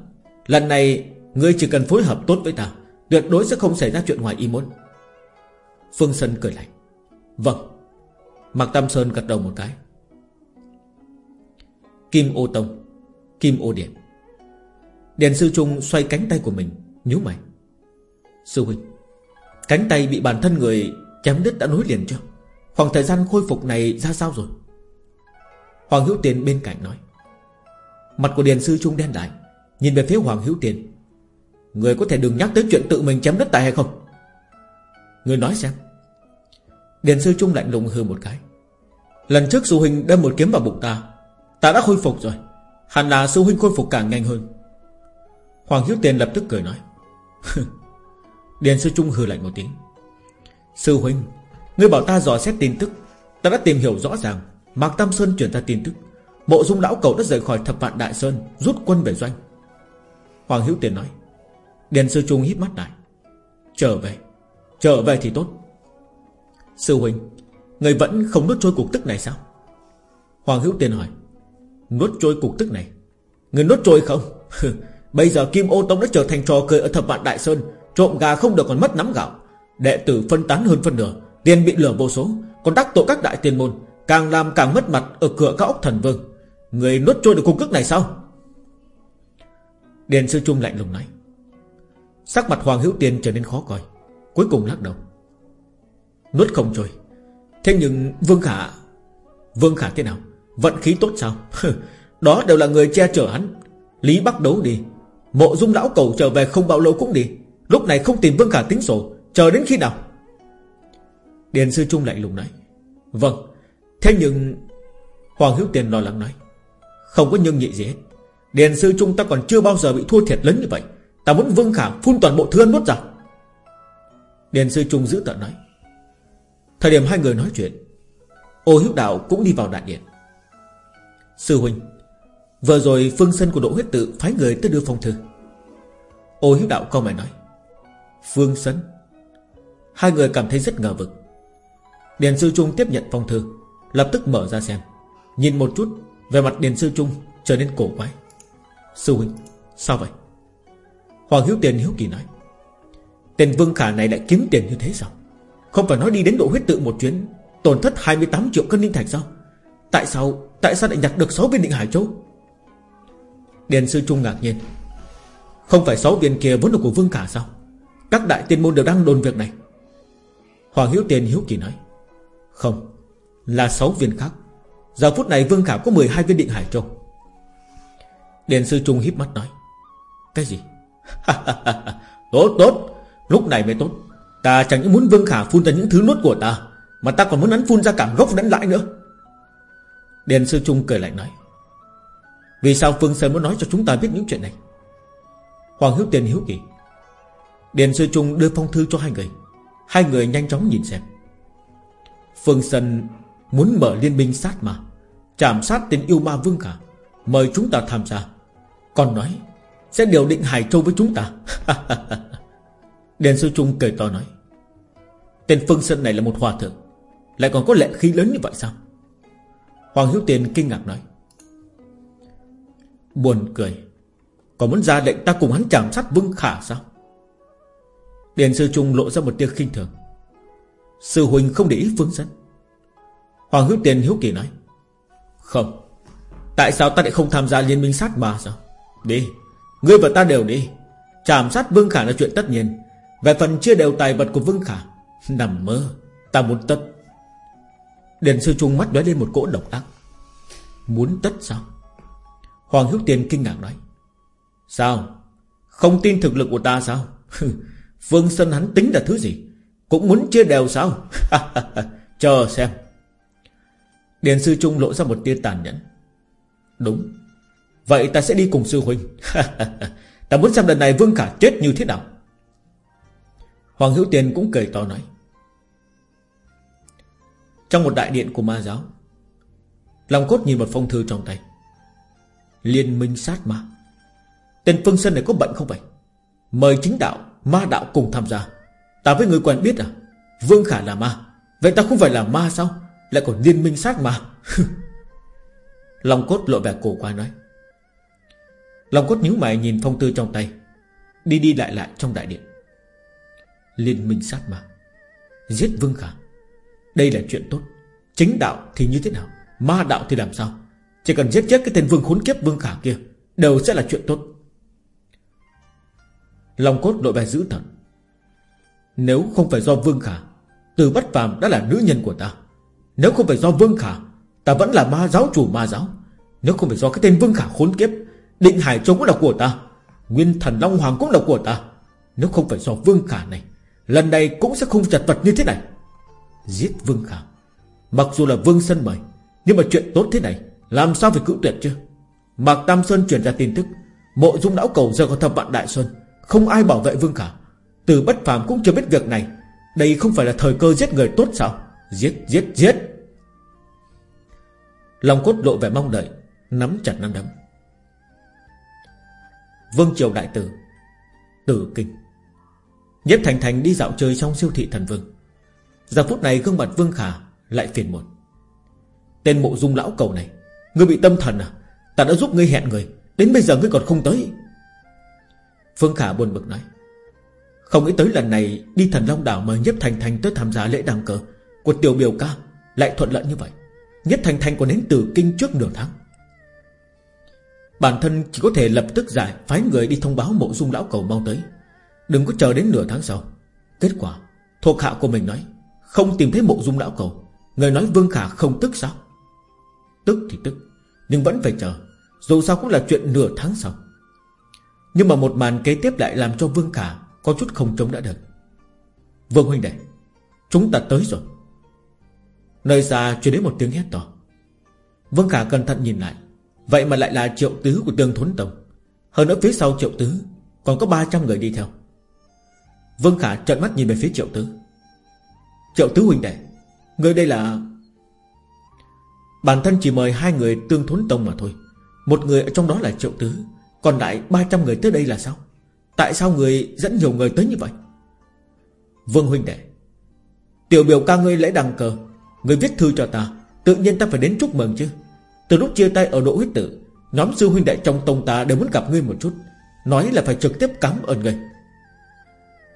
Lần này Ngươi chỉ cần phối hợp tốt với ta, Tuyệt đối sẽ không xảy ra chuyện ngoài ý muốn. Phương Sân cười lạnh. Vâng. Mạc Tam Sơn gật đầu một cái. Kim ô tông, Kim ô điện. Đèn sư trung xoay cánh tay của mình, nhíu mày. Sư huynh, Cánh tay bị bản thân người chém đứt đã nối liền chưa? Khoảng thời gian khôi phục này ra sao rồi? Hoàng Hữu Tiền bên cạnh nói. Mặt của Điền sư trung đen lại Nhìn về phía Hoàng Hữu Tiền. Người có thể đừng nhắc tới chuyện tự mình chém đất tài hay không? Người nói xem. Điền sư trung lạnh lùng hư một cái. Lần trước sư huynh đâm một kiếm vào bụng ta Ta đã khôi phục rồi. Hẳn là sư huynh khôi phục càng nhanh hơn. Hoàng Hiếu Tiền lập tức cười nói. <laughs> Điền sư trung hừ lạnh một tiếng. Sư huynh, Ngươi bảo ta dò xét tin tức. Ta đã tìm hiểu rõ ràng. Mạc Tam Sơn chuyển ta tin tức. Bộ dung lão cầu đã rời khỏi thập vạn Đại Sơn, Rút quân về doanh. Hoàng Hiếu Tiền nói. Điền sư trung hít mắt lại. Trở về. Trở về thì tốt. Sư huynh, Người vẫn không nuốt trôi cục tức này sao? Hoàng Hữu Tiên hỏi. Nuốt trôi cục tức này? Người nuốt trôi không? <laughs> Bây giờ Kim Ô Tông đã trở thành trò cười ở thập vạn Đại Sơn. Trộm gà không được còn mất nắm gạo. Đệ tử phân tán hơn phân nửa, Tiền bị lửa vô số, Còn đắc tội các đại tiền môn, Càng làm càng mất mặt ở cửa các ốc thần vương. Người nuốt trôi được cung tức này sao? Điền Sư Trung lạnh lùng nói. Sắc mặt Hoàng Hữu Tiên trở nên khó coi, Cuối cùng lắc đầu. Nuốt không trôi. Thế nhưng Vương Khả Vương Khả thế nào? Vận khí tốt sao? <laughs> Đó đều là người che chở hắn. Lý Bắc đấu đi Mộ dung lão cầu trở về không bao lâu cũng đi. Lúc này không tìm Vương Khả tính sổ. Chờ đến khi nào? Điền Sư Trung lạnh lùng nói. Vâng. Thế nhưng, Hoàng Hữu Tiền lo lắng nói. Không có nhưng nhị gì hết. Điền Sư Trung ta còn chưa bao giờ bị thua thiệt lớn như vậy. Ta muốn Vương Khả phun toàn bộ thương nuốt ra Điền Sư Trung giữ tận nói. Thời điểm hai người nói chuyện, Ô hiếu đạo cũng đi vào đại điện. Sư huynh, Vừa rồi phương sân của Đỗ huyết tự Phái người tới đưa phong thư. Ô hiếu đạo câu mày nói. Phương Sấn. Hai người cảm thấy rất ngờ vực. Điền sư Trung tiếp nhận phong thư, Lập tức mở ra xem. Nhìn một chút Về mặt Điền sư Trung trở nên cổ quái. Sư huynh, Sao vậy? Hoàng Hiếu Tiền hiếu kỳ nói. Tên Vương Khả này lại kiếm tiền như thế sao? Không phải nói đi đến độ huyết tự một chuyến, Tổn thất 28 triệu cân linh thạch sao? Tại sao Tại sao lại nhặt được 6 viên định Hải Châu? Điền sư Trung ngạc nhiên. Không phải sáu viên kia vốn là của Vương Cả sao? Các đại tiên môn đều đang đồn việc này. Hoàng Hiếu Tiền hiếu kỳ nói, Không, Là sáu viên khác. Giờ phút này Vương Khả có 12 viên định Hải Châu. Điền sư Trung híp mắt nói, Cái gì? <laughs> Tốt tốt, Lúc này mới tốt. Ta chẳng những muốn Vương Khả phun ra những thứ nuốt của ta, Mà ta còn muốn hắn phun ra cả gốc lẫn lãi nữa. Điền Sư Trung cười lạnh nói, Vì sao Phương Sơn muốn nói cho chúng ta biết những chuyện này? Hoàng Hiếu Tiền hiếu kỳ. Điền Sư Trung đưa phong thư cho hai người. Hai người nhanh chóng nhìn xem. Phương Sơn muốn mở liên minh sát mà trảm sát tên yêu ma Vương cả, Mời chúng ta tham gia. Còn nói Sẽ điều định Hải Châu với chúng ta. <laughs> Điền Sư Trung cười to nói Tên Phương Sơn này là một hòa thượng Lại còn có lệ khí lớn như vậy sao? Hoàng Hiếu Tiền kinh ngạc nói Buồn cười còn muốn ra lệnh ta cùng hắn chảm sát Vương Khả sao? Điền Sư Trung lộ ra một tia khinh thường. Sư huynh không để ý Phương dẫn Hoàng hữu Tiền hiếu kỳ nói, Không, Tại sao ta lại không tham gia liên minh sát mà sao? Đi, Ngươi và ta đều đi. Chảm sát Vương Khả là chuyện tất nhiên. Về phần chia đều tài vật của Vương Khả, Nằm mơ, Ta muốn tất. Điền sư trung mắt đói lên một cỗ độc ác. Muốn tất sao? Hoàng Hữu Tiền kinh ngạc nói Sao? Không tin thực lực của ta sao? <laughs> Vương Sơn hắn tính là thứ gì? Cũng muốn chia đều sao? <laughs> Chờ xem. Điền sư trung lộ ra một tia tàn nhẫn. Đúng. Vậy ta sẽ đi cùng sư huynh. <laughs> Ta muốn xem lần này Vương Khả chết như thế nào. Hoàng Hữu Tiền cũng cười to nói. Trong một đại điện của ma giáo, Long cốt nhìn một phong thư trong tay. Liên minh sát ma. Tên Phương Sơn này có bệnh không vậy? Mời chính đạo, Ma đạo cùng tham gia. Ta với người quen biết à? Vương Khả là ma. Vậy ta không phải là ma sao? Lại còn liên minh sát ma. <laughs> Long cốt lộ vẻ cổ quái nói. Long cốt nhíu mày nhìn phong tư trong tay. Đi đi lại lại trong đại điện. Liên minh sát ma. Giết Vương Khả. Đây là chuyện tốt. Chính đạo thì như thế nào? Ma đạo thì làm sao? Chỉ cần giết chết cái tên Vương khốn kiếp Vương Khả kia, Đều sẽ là chuyện tốt lòng cốt đội vẻ dữ tợn Nếu không phải do Vương Khả, Từ bất phàm đã là nữ nhân của ta. Nếu không phải do Vương Khả, Ta vẫn là ma giáo chủ ma giáo. Nếu không phải do cái tên Vương Khả khốn kiếp, Định Hải Châu cũng là của ta. Nguyên thần Long Hoàng cũng là của ta. Nếu không phải do Vương Khả này, Lần này cũng sẽ không chật vật như thế này. Giết Vương Khả. Mặc dù là Vương Sân mời, Nhưng mà chuyện tốt thế này, Làm sao phải cự tuyệt chứ? Mạc Tam Sơn truyền ra tin tức, Mộ dung lão cầu rời khỏi thập vạn Đại Sơn. Không ai bảo vệ Vương Khả. Từ bất phàm cũng chưa biết việc này. Đây không phải là thời cơ giết người tốt sao? Giết giết giết. Lòng cốt lộ vẻ mong đợi, Nắm chặt nắm đấm. Vương Triều Đại Tử Tử Kinh. Nhất Thành Thành đi dạo chơi trong siêu thị thần vương. Giờ phút này gương mặt Vương Khả Lại phiền muộn. Tên mộ dung lão cầu này, Ngươi bị tâm thần à? Ta đã giúp ngươi hẹn người, Đến bây giờ ngươi còn không tới. Vương Khả buồn bực nói, Không nghĩ tới lần này Đi thần Long Đảo mời Nhất Thành Thành tới tham gia lễ đăng cờ Của tiểu biểu ca Lại thuận lợi như vậy. Nhất Thành Thành còn đến từ kinh trước nửa tháng. Bản thân chỉ có thể lập tức giải Phái người đi thông báo mộ dung lão cầu mau tới. Đừng có chờ đến nửa tháng sau. Kết quả, Thuộc hạ của mình nói, Không tìm thấy mộ dung lão cầu. Người nói Vương Khả không tức sao? Tức thì tức, Nhưng vẫn phải chờ. Dù sao cũng là chuyện nửa tháng sau. Nhưng mà một màn kế tiếp lại làm cho Vương Khả Có chút không chống đã được. Vương huynh đệ, Chúng ta tới rồi. Nơi xa truyền đến một tiếng hét to. Vương Khả cẩn thận nhìn lại. Vậy mà lại là triệu tứ của tương thốn tông. Hơn nữa phía sau triệu tứ Còn có 300 người đi theo. Vương Khả trợn mắt nhìn về phía triệu tứ. Triệu tứ huynh đệ, Người đây là Bản thân chỉ mời hai người tương thốn tông mà thôi. Một người ở trong đó là triệu tứ còn lại 300 người tới đây là sao? Tại sao người dẫn nhiều người tới như vậy? Vương huynh đệ, Tiểu biểu ca ngươi lễ đăng cờ, Người viết thư cho ta, Tự nhiên ta phải đến chúc mừng chứ. Từ lúc chia tay ở độ huyết tử, Nhóm sư huynh đệ trong tông ta đều muốn gặp ngươi một chút, Nói là phải trực tiếp cắm ơn ngươi.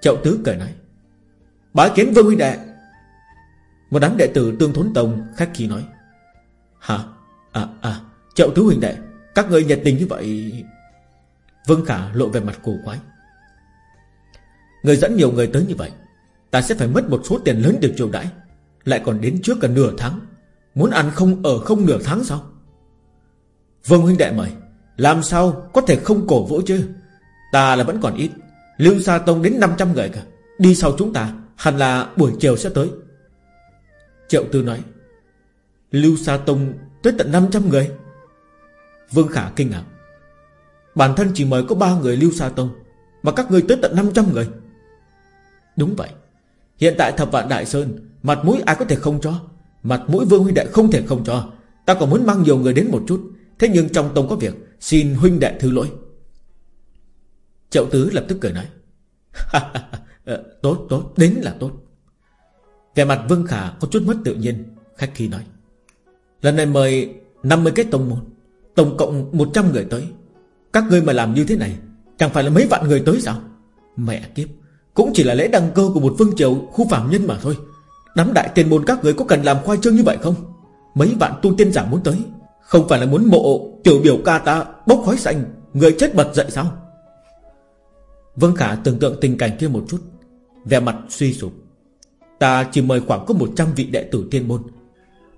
Triệu tứ cười nói, Bái kiến vương huynh đệ. Một đám đệ tử tương thốn tông khách khí nói, Hả? À à Triệu tứ huynh đệ, Các ngươi nhiệt tình như vậy Vương Khả lộ về mặt cổ quái. Người dẫn nhiều người tới như vậy, Ta sẽ phải mất một số tiền lớn để chiều đãi. Lại còn đến trước cả nửa tháng, Muốn ăn không ở không nửa tháng sao? Vương huynh đệ mời, Làm sao có thể không cổ vũ chứ? Ta là vẫn còn ít, Lưu Sa Tông đến 500 người cả, Đi sau chúng ta, Hẳn là buổi chiều sẽ tới. Triệu Tư nói, Lưu Sa Tông tới tận 500 người. Vương Khả kinh ngạc. Bản thân chỉ mời có 3 người Lưu Sa Tông Mà các người tới tận 500 người. Đúng vậy. Hiện tại thập vạn Đại Sơn Mặt mũi ai có thể không cho? Mặt mũi Vương huynh đệ không thể không cho. Ta còn muốn mang nhiều người đến một chút. Thế nhưng trong tông có việc Xin huynh đệ thứ lỗi. Triệu tứ lập tức cười nói. Ờ, Tốt tốt. Đến là tốt. Về mặt Vương Khả có chút mất tự nhiên Khách khi nói. Lần này mời 50 cái tông môn Tổng cộng 100 người tới các ngươi mà làm như thế này, Chẳng phải là mấy vạn người tới sao? Mẹ kiếp, Cũng chỉ là lễ đăng cơ của một vương triều khu phạm nhân mà thôi. Nắm đại tiền môn các người có cần làm khoai trương như vậy không? Mấy vạn tu tiên giả muốn tới, Không phải là muốn mộ tiểu biểu ca ta Bốc khói xanh, Người chết bật dậy sao? Vương Khả tưởng tượng tình cảnh kia một chút, Vẻ mặt suy sụp. Ta chỉ mời khoảng có 100 vị đệ tử tiên môn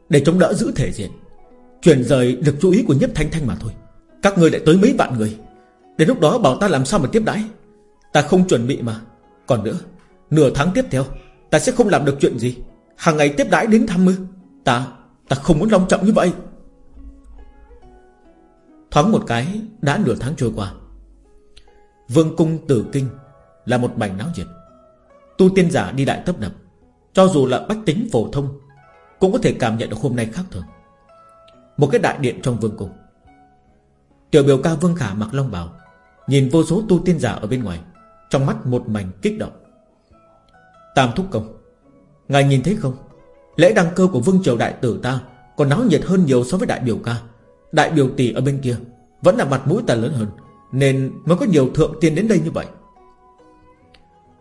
Để chống đỡ giữ thể diện. Chuyển rời được chú ý của nhiếp thanh thanh mà thôi. Các người lại tới mấy vạn người. Đến lúc đó bảo ta làm sao mà tiếp đãi? Ta không chuẩn bị mà. Còn nữa, Nửa tháng tiếp theo, Ta sẽ không làm được chuyện gì. Hàng ngày tiếp đãi đến thăm mưa Ta Ta không muốn long trọng như vậy. Thoáng một cái, Đã nửa tháng trôi qua. Vương cung tử kinh Là một mảnh náo nhiệt. Tu tiên giả đi đại tấp nập. Cho dù là bách tính phổ thông, Cũng có thể cảm nhận được hôm nay khác thường. Một cái đại điện trong vương cung. Tiểu biểu ca vương khả mặc long bào, Nhìn vô số tu tiên giả ở bên ngoài, Trong mắt một mảnh kích động. Tam thúc công, Ngài nhìn thấy không? Lễ đăng cơ của vương triều đại tử ta Còn náo nhiệt hơn nhiều so với đại biểu ca. Đại biểu tỷ ở bên kia Vẫn là mặt mũi ta lớn hơn, Nên mới có nhiều thượng tiên đến đây như vậy.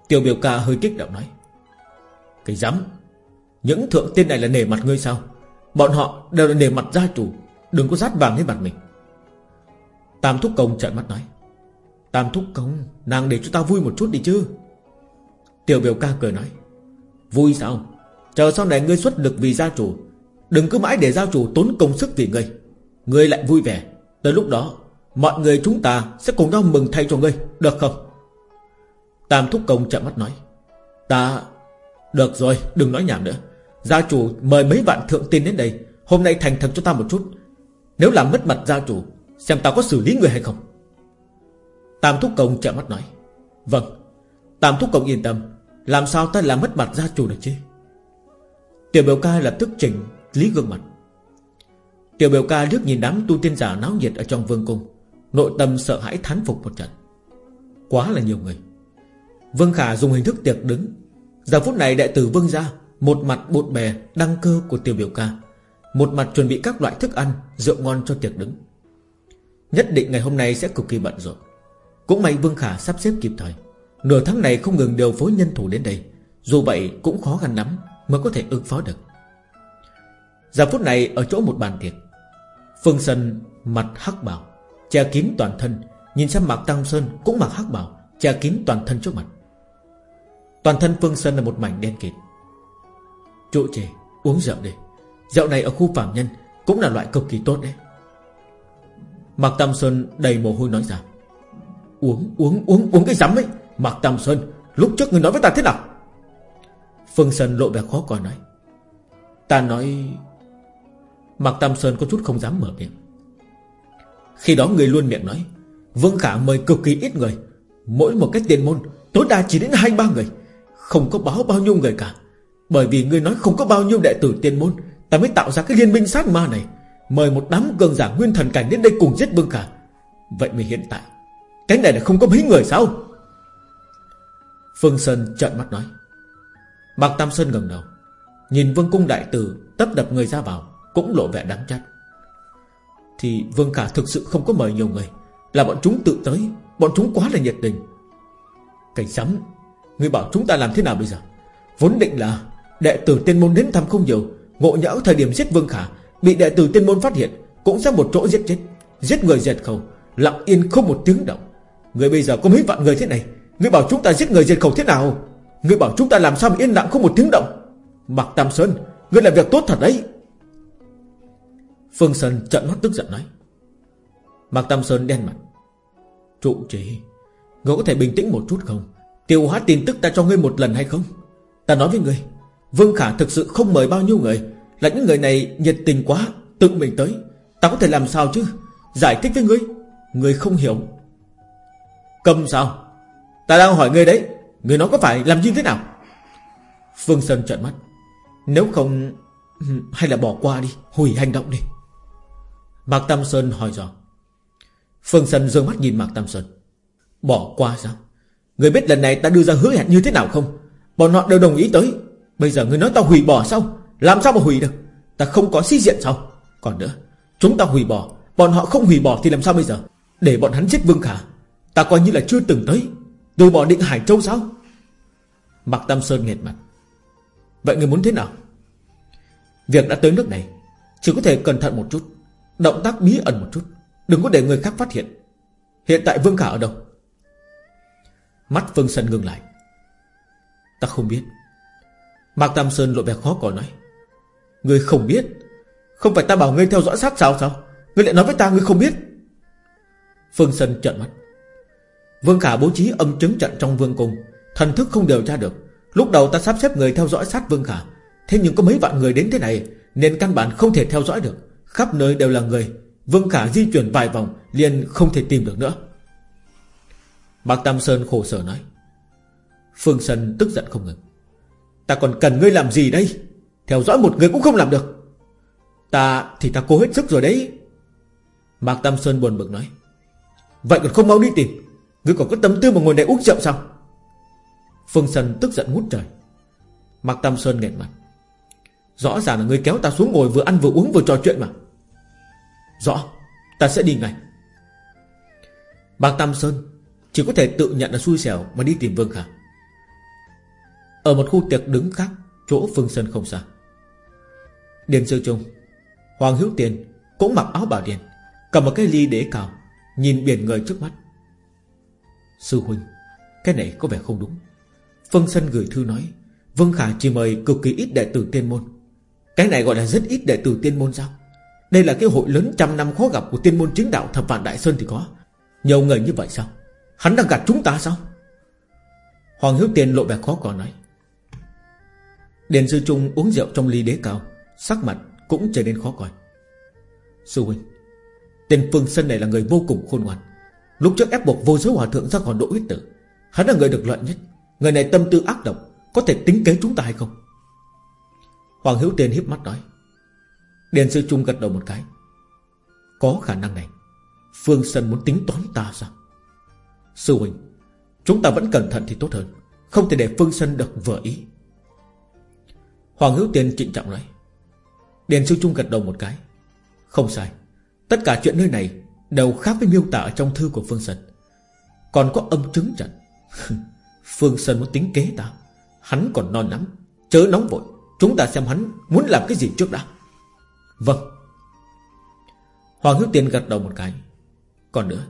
Tiểu biểu ca hơi kích động nói, Cái dám Những thượng tiên này là nể mặt ngươi sao? Bọn họ đều là nể mặt gia chủ, Đừng có rát vàng lên mặt mình. Tam thúc công trợn mắt nói, Tam thúc công, Nàng để cho ta vui một chút đi chứ. Tiểu biểu ca cười nói, Vui sao? Chờ sau này ngươi xuất lực vì gia chủ, Đừng cứ mãi để gia chủ tốn công sức vì ngươi. Ngươi lại vui vẻ, Tới lúc đó, Mọi người chúng ta sẽ cùng nhau mừng thay cho ngươi, Được không? Tam thúc công trợn mắt nói, Ta, Được rồi, đừng nói nhảm nữa. Gia chủ mời mấy vạn thượng tiên đến đây, Hôm nay thành thật cho ta một chút. Nếu làm mất mặt gia chủ Xem ta có xử lý người hay không. Tam thúc công trợn mắt nói Vâng Tam thúc công yên tâm, Làm sao ta làm mất mặt gia chủ được chứ? Tiểu biểu ca lập tức chỉnh Lý gương mặt. Tiểu biểu ca liếc nhìn đám tu tiên giả náo nhiệt Ở trong vương cung, Nội tâm sợ hãi thán phục một trận. Quá là nhiều người. Vương Khả dùng hình thức tiệc đứng. Giờ phút này đại tử Vương ra Một mặt bột bè đăng cơ của tiểu biểu ca, Một mặt chuẩn bị các loại thức ăn, Rượu ngon cho tiệc đứng. Nhất định ngày hôm nay sẽ cực kỳ bận rộn. Cũng may Vương Khả sắp xếp kịp thời. Nửa tháng này không ngừng điều phối nhân thủ đến đây. Dù vậy cũng khó khăn lắm Mới có thể ứng phó được. Giờ phút này ở chỗ một bàn tiệc. Phương Sân mặt hắc bảo Che kín toàn thân. Nhìn xem mặt Tăng Sơn cũng mặc hắc bảo Che kín toàn thân trước mặt. Toàn thân Phương Sân là một mảnh đen kịt. Chỗ trẻ uống rượu đi. Rượu này ở khu phạm nhân Cũng là loại cực kỳ tốt đấy. Mạc Tam Sơn đầy mồ hôi nói ra. Uống uống uống uống cái rắm ấy, Mạc Tam Sơn, Lúc trước người nói với ta thế nào? Phương Sơn lộ vẻ khó coi nói. Ta nói, Mạc Tam Sơn có chút không dám mở miệng. Khi đó người luôn miệng nói, Vương Khả mời cực kỳ ít người. Mỗi một cái tiền môn, Tối đa chỉ đến hai, ba người. Không có báo bao nhiêu người cả. Bởi vì ngươi nói không có bao nhiêu đệ tử tiền môn, Ta mới tạo ra cái liên minh sát ma này. Mời một đám cường giả nguyên thần cảnh đến đây cùng giết Vương Khả. Vậy mà hiện tại Cái này là không có mấy người sao? Phương Sơn trợn mắt nói. Bạc Tam Sơn ngẩng đầu, Nhìn Vương Cung Đại Tử Tấp đập người ra vào, Cũng lộ vẻ đáng trách Thì Vương Khả thực sự không có mời nhiều người, Là bọn chúng tự tới, Bọn chúng quá là nhiệt tình. Cảnh sắm Người bảo chúng ta làm thế nào bây giờ? Vốn định là Đệ tử tiên môn đến thăm không nhiều, Ngộ nhỡ thời điểm giết Vương Khả Bị đệ tử tiên môn phát hiện, Cũng sẽ một chỗ giết chết. Giết người diệt khẩu, Lặng yên không một tiếng động. Người bây giờ có mấy vạn người thế này? Người bảo chúng ta giết người diệt khẩu thế nào? Người bảo chúng ta làm sao mà yên lặng không một tiếng động? Mạc Tam Sơn Người làm việc tốt thật đấy. Phương Sơn trợn mắt tức giận nói. Mạc Tam Sơn đen mặt. Trụ trì Ngươi có thể bình tĩnh một chút không? Tiêu hóa tin tức ta cho ngươi một lần hay không? Ta nói với ngươi, Vương Khả thực sự không mời bao nhiêu người. Là những người này nhiệt tình quá, Tự mình tới. Ta có thể làm sao chứ? Giải thích với ngươi. Ngươi không hiểu. Cầm sao? Ta đang hỏi ngươi đấy. Ngươi nói có phải làm như thế nào? Phương Sơn trợn mắt. Nếu không, <laughs> Hay là bỏ qua đi. Hủy hành động đi. Mạc Tam Sơn hỏi dò. Phương Sơn dương mắt nhìn Mạc Tam Sơn. Bỏ qua sao? Người biết lần này ta đưa ra hứa hẹn như thế nào không? Bọn họ đều đồng ý tới. Bây giờ người nói ta hủy bỏ sao? Làm sao mà hủy được? Ta không có sĩ diện sao? Còn nữa, Chúng ta hủy bỏ. Bọn họ không hủy bỏ thì làm sao bây giờ? Để bọn hắn giết Vương Khả, Ta coi như là chưa từng tới. Từ bỏ định Hải Châu sao? Mạc Tam Sơn nghẹt mặt. Vậy người muốn thế nào? Việc đã tới nước này, Chỉ có thể cẩn thận một chút, Động tác bí ẩn một chút, Đừng có để người khác phát hiện. Hiện tại Vương Khả ở đâu? Mắt Phương Sân ngừng lại. Ta không biết. Mạc Tam Sơn lộ vẻ khó có nói. Ngươi không biết. Không phải ta bảo ngươi theo dõi sát sao sao? Ngươi lại nói với ta ngươi không biết. Phương Sân trợn mắt. Vương Khả bố trí âm chứng trận trong vương cung. Thần thức không điều tra được. Lúc đầu ta sắp xếp người theo dõi sát Vương Khả. Thế nhưng có mấy vạn người đến thế này, Nên căn bản không thể theo dõi được. Khắp nơi đều là người. Vương Khả di chuyển vài vòng, liền không thể tìm được nữa. Bạc Tam Sơn khổ sở nói. Phương Sân tức giận không ngừng. Ta còn cần ngươi làm gì đây? Theo dõi một người cũng không làm được. Ta thì ta cố hết sức rồi đấy. Mạc Tam Sơn buồn bực nói. Vậy còn không mau đi tìm. Ngươi còn có tâm tư mà ngồi đây uống rượu sao? Phương Sân tức giận ngút trời. Mạc Tam Sơn nghẹn mặt. Rõ ràng là ngươi kéo ta xuống ngồi vừa ăn vừa uống vừa trò chuyện mà. Rõ, Ta sẽ đi ngay. Mạc Tam Sơn Chỉ có thể tự nhận là xui xẻo Mà đi tìm Vương Khả. Ở một khu tiệc đứng khác, Chỗ Phương Sơn không xa. Điền Sư Trung, Hoàng Hữu Tiền Cũng mặc áo bảo điền, Cầm một cái ly đế cào, Nhìn biển người trước mắt. Sư Huynh, Cái này có vẻ không đúng. Phương Sân gửi thư nói, Vương Khả chỉ mời cực kỳ ít đệ tử tiên môn. Cái này gọi là rất ít đệ tử tiên môn sao? Đây là cái hội lớn trăm năm khó gặp Của tiên môn chính đạo thập vạn đại sơn thì có. Nhiều người như vậy sao? Hắn đang gạt chúng ta sao? Hoàng Hiếu Tiền lộ vẻ khó còn nói. Điền Sư Trung uống rượu trong ly đế cao Sắc mặt cũng trở nên khó coi. Sư huynh, Tên Phương Sân này là người vô cùng khôn ngoan. Lúc trước ép buộc vô giới hòa thượng ra khỏi độ huyết tử, Hắn là người được lợi nhất. Người này tâm tư ác độc, Có thể tính kế chúng ta hay không? Hoàng Hữu Tiền hiếp mắt nói. Điền Sư Trung gật đầu một cái. Có khả năng này, Phương Sân muốn tính toán ta sao? Sư huynh, Chúng ta vẫn cẩn thận thì tốt hơn, Không thể để Phương Sân được vừa ý. Hoàng Hữu Tiền trịnh trọng nói. Điền Sư Trung gật đầu một cái. Không sai. Tất cả chuyện nơi này Đều khác với miêu tả ở trong thư của Phương sơn, Còn có âm chứng trận. <laughs> Phương sơn muốn tính kế ta. Hắn còn non lắm Chớ nóng vội. Chúng ta xem hắn muốn làm cái gì trước đã. Vâng. Hoàng Hữu Tiên gật đầu một cái. Còn nữa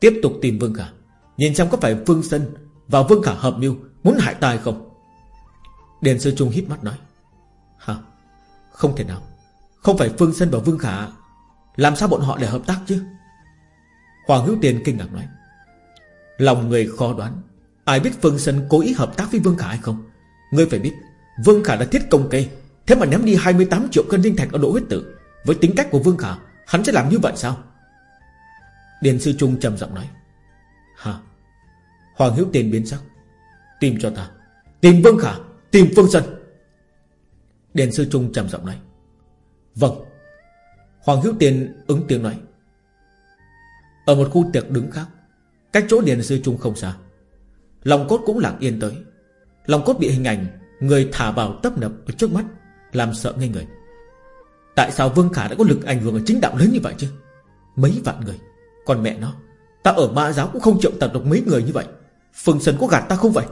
Tiếp tục tìm Vương Khả. Nhìn xem có phải Phương sơn Và Vương Khả hợp mưu Muốn hại ta hay không. Điền Sư Trung hít mắt nói. Hả? Không thể nào. Không phải Phương Sân và Vương Khả. Làm sao bọn họ để hợp tác chứ? Hoàng Hữu Tiên kinh ngạc nói. Lòng người khó đoán. Ai biết Phương Sân cố ý hợp tác với Vương Khả hay không? Ngươi phải biết, Vương Khả đã thiết công cây Thế mà ném đi 28 triệu cân linh thạch ở độ huyết tử. Với tính cách của Vương Khả, Hắn sẽ làm như vậy sao? Điền Sư Trung trầm giọng nói. Hả? Hoàng Hữu Tiền biến sắc. Tìm cho ta. Tìm Vương Khả. Tìm Phương Sân Điền Sư Trung trầm giọng nói. Vâng. Hoàng Hữu Tiền ứng tiếng nói. Ở một khu tiệc đứng khác, Cách chỗ Điền Sư Trung không xa, Lòng cốt cũng lặng yên tới. Lòng cốt bị hình ảnh Người thả vào tấp nập ở trước mắt, Làm sợ ngây người. Tại sao Vương Khả đã có lực ảnh hưởng ở chính đạo lớn như vậy chứ? Mấy vạn người. Còn mẹ nó, Ta ở ma giáo cũng không chịu tập được mấy người như vậy. Phương Sơn có gạt ta không vậy?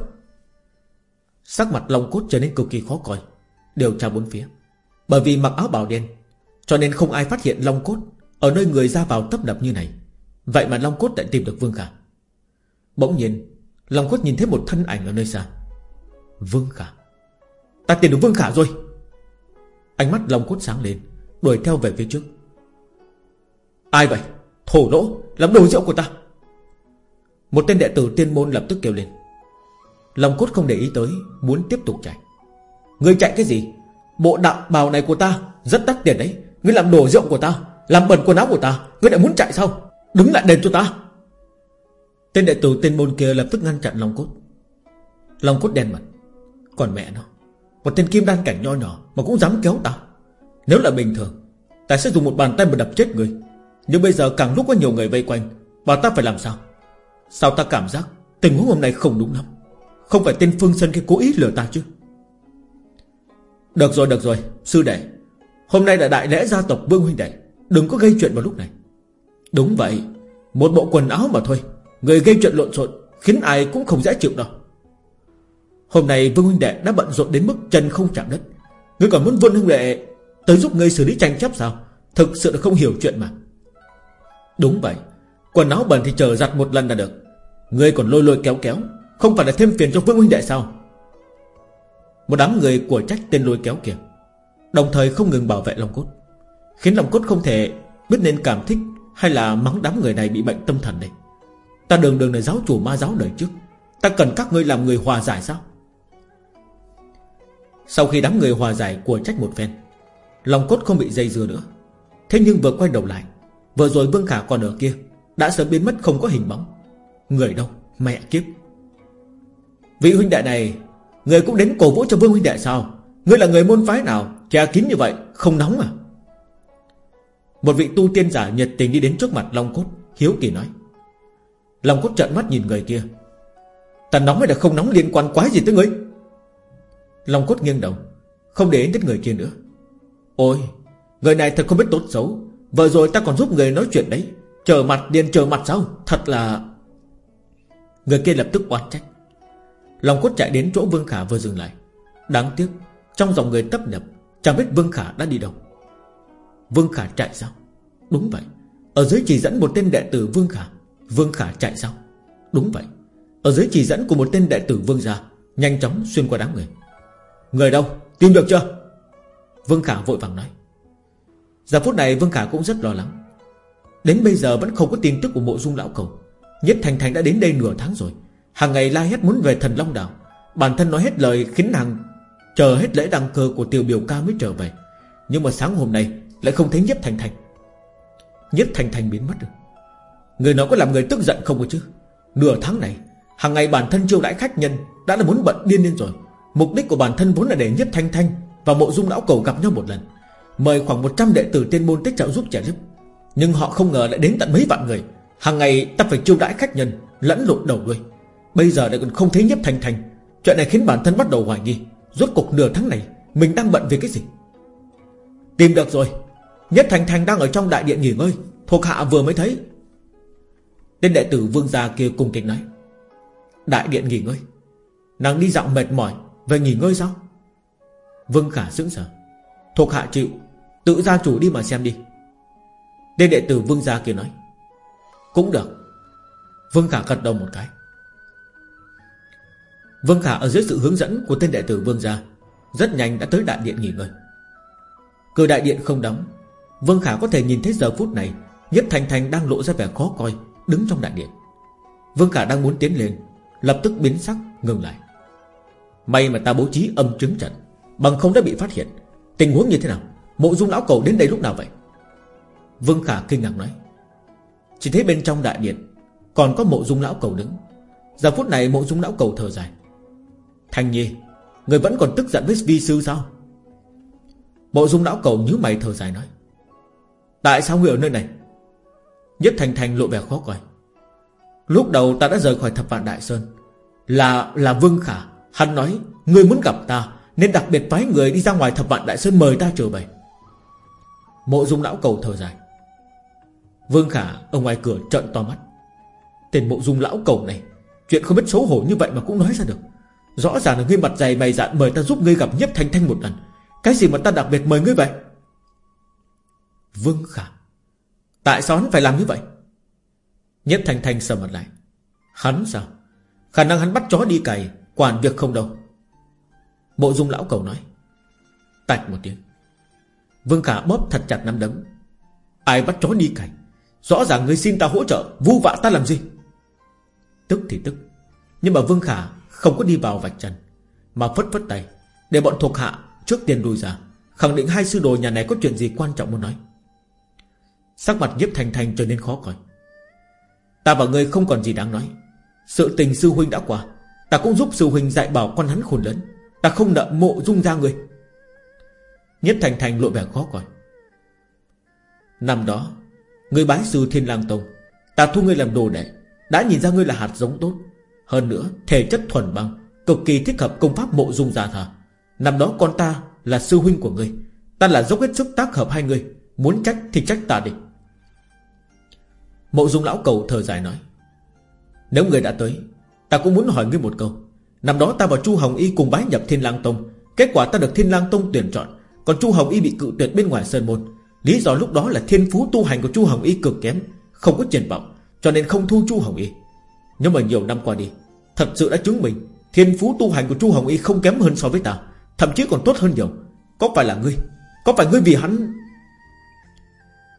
Sắc mặt Long Cốt trở nên cực kỳ khó coi. Điều tra bốn phía. Bởi vì mặc áo bào đen, Cho nên không ai phát hiện Long Cốt Ở nơi người ra vào tấp nập như này. Vậy mà Long Cốt lại tìm được Vương Khả. Bỗng nhiên, Long Cốt nhìn thấy một thân ảnh ở nơi xa. Vương Khả. Ta tìm được Vương Khả rồi. Ánh mắt Long Cốt sáng lên, Đuổi theo về phía trước. Ai vậy? Thổ lỗ, Làm đồ rượu của ta. Một tên đệ tử tiên môn lập tức kêu lên. Long Cốt không để ý tới, Muốn tiếp tục chạy. Người chạy cái gì? Bộ đạo bào này của ta Rất đắt tiền đấy. Ngươi làm đồ rượu của ta, Làm bẩn quần áo của ta, Ngươi lại muốn chạy sao? Đứng lại đền cho ta. Tên đệ tử tên môn kia lập tức ngăn chặn Long Cốt. Long Cốt đen mặt. Còn mẹ nó, Một tên kim đan cảnh nho nhỏ Mà cũng dám kéo ta. Nếu là bình thường, Ta sẽ dùng một bàn tay mà đập chết người Nhưng bây giờ càng lúc có nhiều người vây quanh, Bảo ta phải làm sao? Sao ta cảm giác tình huống hôm nay không đúng lắm? Không phải tên Phương Sơn kia cố ý lừa ta chứ? Được rồi được rồi, Sư đệ. Hôm nay là đại lễ gia tộc Vương Huynh Đệ. Đừng có gây chuyện vào lúc này. Đúng vậy, Một bộ quần áo mà thôi. Người gây chuyện lộn xộn, Khiến ai cũng không dễ chịu đâu. Hôm nay Vương Huynh Đệ đã bận rộn đến mức chân không chạm đất. Ngươi còn muốn Vương Huynh Đệ Tới giúp ngươi xử lý tranh chấp sao? Thực sự là không hiểu chuyện mà. Đúng vậy, Quần áo bẩn thì chờ giặt một lần là được. Ngươi còn lôi lôi kéo kéo, Không phải là thêm phiền cho Vương Huynh Đệ sao? Một đám người của trách tên lôi kéo kia, Đồng thời không ngừng bảo vệ Long Cốt, Khiến Long Cốt không thể biết nên cảm thích Hay là mắng đám người này bị bệnh tâm thần đây. Ta đường đường là giáo chủ ma giáo đời trước, Ta cần các ngươi làm người hòa giải sao? Sau khi đám người hòa giải của trách một phen, Long cốt không bị dây dưa nữa. Thế nhưng vừa quay đầu lại, Vừa rồi Vương Khả còn ở kia, Đã sớm biến mất không có hình bóng. Người đâu? Mẹ kiếp! Vị huynh đệ này Người cũng đến cổ vũ cho Vương huynh đệ sao? Người là người môn phái nào? Che kín như vậy, không nóng à? Một vị tu tiên giả nhiệt tình đi đến trước mặt Long Cốt, Hiếu kỳ nói. Long Cốt trợn mắt nhìn người kia. Ta nóng hay là không nóng liên quan quái gì tới ngươi? Long Cốt nghiêng đầu, Không để ý đến người kia nữa. Ôi, Người này thật không biết tốt xấu. Vừa rồi ta còn giúp người nói chuyện đấy. Chờ mặt điên, chờ mặt sao? Thật là Người kia lập tức oán trách lòng cốt chạy đến chỗ Vương Khả vừa dừng lại. Đáng tiếc, Trong dòng người tấp nập, Chẳng biết Vương Khả đã đi đâu. Vương Khả chạy sao? Đúng vậy. Ở dưới chỉ dẫn một tên đệ tử Vương Khả Vương Khả chạy sao? Đúng vậy. Ở dưới chỉ dẫn của một tên đệ tử Vương gia, Nhanh chóng xuyên qua đám người. Người đâu? Tìm được chưa? Vương Khả vội vàng nói. Giờ phút này Vương Khả cũng rất lo lắng. Đến bây giờ vẫn không có tin tức của mộ dung lão cầu Nhất Thành Thành đã đến đây nửa tháng rồi hàng ngày la hét muốn về thần Long Đảo Bản thân nói hết lời khiến nàng Chờ hết lễ đăng cơ của tiểu biểu ca mới trở về. Nhưng mà sáng hôm nay Lại không thấy Nhất Thành Thành. Nhất Thành Thành biến mất rồi. Người nó có làm người tức giận không có chứ? Nửa tháng này, hàng ngày bản thân chiêu đãi khách nhân Đã là muốn bận điên lên rồi. Mục đích của bản thân vốn là để Nhất Thanh Thanh Và mộ dung lão cầu gặp nhau một lần. Mời khoảng 100 đệ tử tiên môn tích trợ giúp trẻ giúp. Nhưng họ không ngờ lại đến tận mấy vạn người. Hàng ngày ta phải chiêu đãi khách nhân, Lẫn lộn đầu đuôi. Bây giờ lại còn không thấy Nhất thành thành. Chuyện này khiến bản thân bắt đầu hoài nghi. Rốt cuộc nửa tháng này, Mình đang bận về cái gì? Tìm được rồi. Nhất Thành Thành đang ở trong đại điện nghỉ ngơi. Thuộc hạ vừa mới thấy. Tên đệ tử vương gia kia cùng kịch nói. Đại điện nghỉ ngơi. Nàng đi dạo mệt mỏi. Về nghỉ ngơi sao? Vương Khả sững sờ. Thuộc hạ chịu. Tự gia chủ đi mà xem đi. Tên đệ tử vương gia kia nói. Cũng được. Vương Khả gật đầu một cái. Vương Khả ở dưới sự hướng dẫn của tên đệ tử Vương gia, Rất nhanh đã tới đại điện nghỉ ngơi. Cửa đại điện không đóng, Vương Khả có thể nhìn thấy giờ phút này, Nhất Thành Thành đang lộ ra vẻ khó coi, Đứng trong đại điện. Vương Khả đang muốn tiến lên, Lập tức biến sắc, ngừng lại. May mà ta bố trí âm chứng trận, Bằng không đã bị phát hiện. Tình huống như thế nào? Mộ dung lão cầu đến đây lúc nào vậy? Vương Khả kinh ngạc nói. Chỉ thấy bên trong đại điện Còn có mộ dung lão cầu đứng. Giờ phút này mộ dung lão cầu thở dài. Thanh Nhi, Người vẫn còn tức giận với vi sư sao? Bộ dung lão cầu nhíu mày thở dài nói. Tại sao người ở nơi này? Nhất Thành Thành lộ vẻ khó coi. Lúc đầu ta đã rời khỏi thập vạn Đại Sơn. Là là Vương Khả. Hắn nói Người muốn gặp ta, Nên đặc biệt phái người đi ra ngoài thập vạn Đại Sơn mời ta trở về. Mộ dung lão cầu thở dài. Vương Khả ở ngoài cửa trợn to mắt. Tên mộ dung lão cầu này, Chuyện không biết xấu hổ như vậy mà cũng nói ra được. Rõ ràng là ngươi mặt dày mày dạn mời ta giúp ngươi gặp nhếp thanh thanh một lần. Cái gì mà ta đặc biệt mời ngươi vậy? Vương Khả. Tại sao hắn phải làm như vậy? Nhếp thanh thanh sờ mặt lại. Hắn sao? Khả năng hắn bắt chó đi cày, Quản việc không đâu. Bộ dung lão cầu nói. Tạch một tiếng. Vương Khả bóp thật chặt nắm đấm. Ai bắt chó đi cày? Rõ ràng ngươi xin ta hỗ trợ, Vu vạ ta làm gì? Tức thì tức. Nhưng mà Vương Khả không có đi vào vạch trần, Mà phất phất tay, Để bọn thuộc hạ trước tiên đuôi ra, Khẳng định hai sư đồ nhà này có chuyện gì quan trọng muốn nói. Sắc mặt nhiếp thành thành trở nên khó coi. Ta và ngươi không còn gì đáng nói. Sự tình sư huynh đã qua, Ta cũng giúp sư huynh dạy bảo con hắn khôn lớn, Ta không nợ mộ dung ra ngươi. Nhất thành thành lộ vẻ khó coi. Năm đó, Ngươi bái sư thiên lang tông, Ta thu ngươi làm đồ đệ, Đã nhìn ra ngươi là hạt giống tốt. Hơn nữa, thể chất thuần băng, Cực kỳ thích hợp công pháp mộ dung gia thà Năm đó con ta là sư huynh của ngươi. Ta là dốc hết sức tác hợp hai người. Muốn trách thì trách ta đi. Mộ dung lão cầu thở dài nói, Nếu người đã tới, Ta cũng muốn hỏi ngươi một câu. Năm đó ta và Chu Hồng Y cùng bái nhập Thiên Lang Tông. Kết quả ta được Thiên Lang Tông tuyển chọn. Còn Chu Hồng Y bị cự tuyệt bên ngoài Sơn Môn. Lý do lúc đó là thiên phú tu hành của Chu Hồng Y cực kém, Không có triển vọng, Cho nên không thu Chu Hồng Y. Nhưng mà nhiều năm qua đi Thật sự đã chứng minh, Thiên phú tu hành của Chu Hồng Y không kém hơn so với ta, Thậm chí còn tốt hơn nhiều. Có phải là ngươi? Có phải ngươi vì hắn?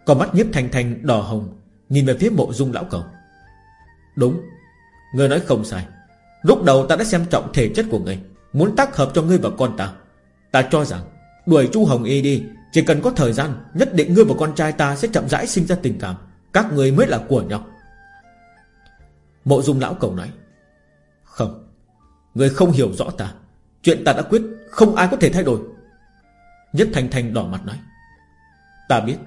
Còn mắt nhiếp thành thành đỏ hồng, Nhìn về phía mộ dung lão cầu. Đúng, Ngươi nói không sai. Lúc đầu ta đã xem trọng thể chất của ngươi, Muốn tác hợp cho ngươi và con ta. Ta cho rằng, Đuổi Chu Hồng Y đi, Chỉ cần có thời gian, Nhất định ngươi và con trai ta sẽ chậm rãi sinh ra tình cảm. Các ngươi mới là của nhau. Mộ dung lão cầu nói người không hiểu rõ ta. Chuyện ta đã quyết, Không ai có thể thay đổi. Nhất Thành Thành đỏ mặt nói. Ta biết.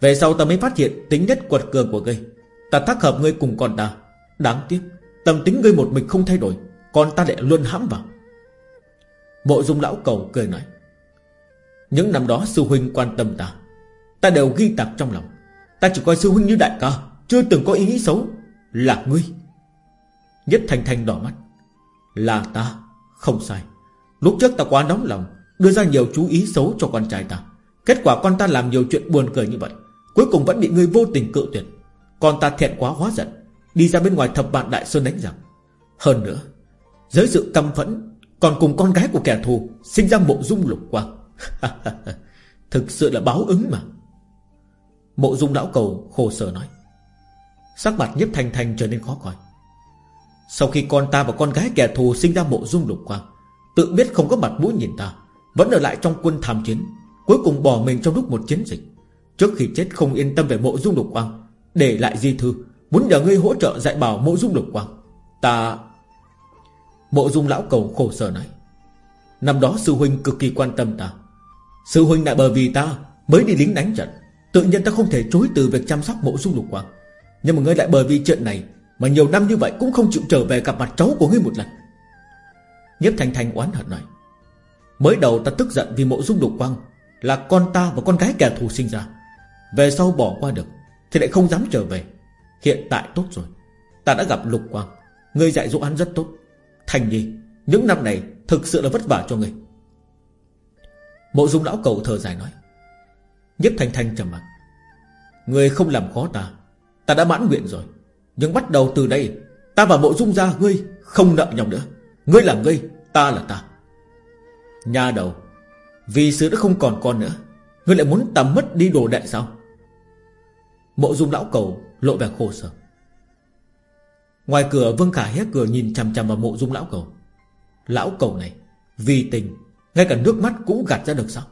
Về sau ta mới phát hiện tính nhất quật cường của ngươi. Ta tác hợp ngươi cùng con ta. Đáng tiếc, Tâm tính ngươi một mình không thay đổi Còn ta lại luôn hãm vào. Mộ dung lão cầu cười nói. Những năm đó sư huynh quan tâm ta. Ta đều ghi tạc trong lòng. Ta chỉ coi sư huynh như đại ca, Chưa từng có ý nghĩ xấu. Là ngươi. Nhất Thành Thành đỏ mắt. Là ta, Không sai. Lúc trước ta quá nóng lòng, Đưa ra nhiều chú ý xấu cho con trai ta. Kết quả con ta làm nhiều chuyện buồn cười như vậy, Cuối cùng vẫn bị người vô tình cự tuyệt. Con ta thẹn quá hóa giận, Đi ra bên ngoài thập bạn đại sơn đánh giặc. Hơn nữa, Dưới sự căm phẫn Còn cùng con gái của kẻ thù Sinh ra mộ dung lục quang. <laughs> Thực sự là báo ứng mà. Mộ dung lão cầu khổ sở nói. Sắc mặt nhiếp thành thành trở nên khó coi. Sau khi con ta và con gái kẻ thù sinh ra mộ dung lục quang, Tự biết không có mặt mũi nhìn ta, Vẫn ở lại trong quân tham chiến, Cuối cùng bỏ mình trong lúc một chiến dịch. Trước khi chết không yên tâm về mộ dung lục quang, Để lại di thư, Muốn nhờ ngươi hỗ trợ dạy bảo mộ dung lục quang. Ta, Mộ dung lão cầu khổ sở này, Năm đó sư huynh cực kỳ quan tâm ta. Sư huynh lại bởi vì ta, Mới đi lính đánh trận, Tự nhiên ta không thể chối từ việc chăm sóc mộ dung lục quang. Nhưng mà ngươi lại bởi vì chuyện này mà nhiều năm như vậy cũng không chịu trở về gặp mặt cháu của ngươi một lần. Nhếp Thanh Thanh oán hận nói, Mới đầu ta tức giận vì mộ dung đục quang Là con ta và con gái kẻ thù sinh ra. Về sau bỏ qua được Thì lại không dám trở về. Hiện tại tốt rồi. Ta đã gặp lục quang. Ngươi dạy dỗ hắn rất tốt. Thành nhi, Những năm này thực sự là vất vả cho ngươi. Mộ dung lão cầu thở dài nói Nhếp Thanh Thanh trầm mặt Ngươi không làm khó ta. Ta đã mãn nguyện rồi. Nhưng bắt đầu từ đây, Ta và mộ dung ra ngươi không nợ nhau nữa. Ngươi là ngươi, Ta là ta. Nhà đầu, Vì sứ đã không còn con nữa, Ngươi lại muốn ta mất đi đồ đệ sao? Mộ dung lão cầu lộ vẻ khổ sở. Ngoài cửa, Vương Khả hét cửa nhìn chằm chằm vào mộ dung lão cầu. Lão cầu này, Vì tình, Ngay cả nước mắt cũng gạt ra được sao?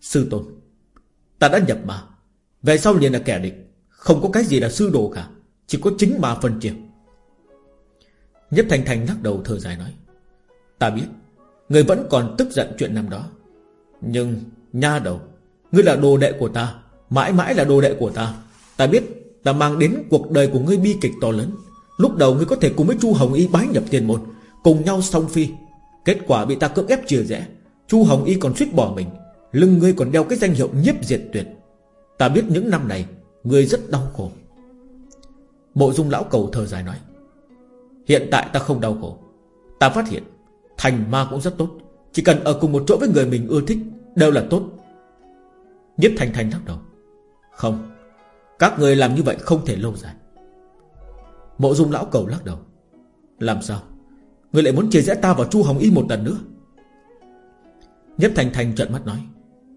Sư tôn, Ta đã nhập mà Về sau liền là kẻ địch. Không có cái gì là sư đồ cả, Chỉ có chính bà phân chia. Nhấp Thành Thành lắc đầu thở dài nói, Ta biết, Người vẫn còn tức giận chuyện năm đó, Nhưng nha đầu, Ngươi là đồ đệ của ta, Mãi mãi là đồ đệ của ta. Ta biết, ta mang đến cuộc đời của ngươi bi kịch to lớn. Lúc đầu ngươi có thể cùng với Chu Hồng Y bái nhập tiền môn, Cùng nhau song phi. Kết quả bị ta cưỡng ép chia rẽ. Chu Hồng Y còn suýt bỏ mình, Lưng ngươi còn đeo cái danh hiệu nhiếp diệt tuyệt. Ta biết những năm này người rất đau khổ. Mộ dung lão cầu thở dài nói, Hiện tại ta không đau khổ. Ta phát hiện, Thành ma cũng rất tốt. Chỉ cần ở cùng một chỗ với người mình ưa thích, Đều là tốt. Nhất Thành Thành lắc đầu, Không, Các người làm như vậy không thể lâu dài. Mộ dung lão cầu lắc đầu, Làm sao? Người lại muốn chia rẽ ta và Chu Hồng Y một lần nữa? Nhất Thành Thành trợn mắt nói,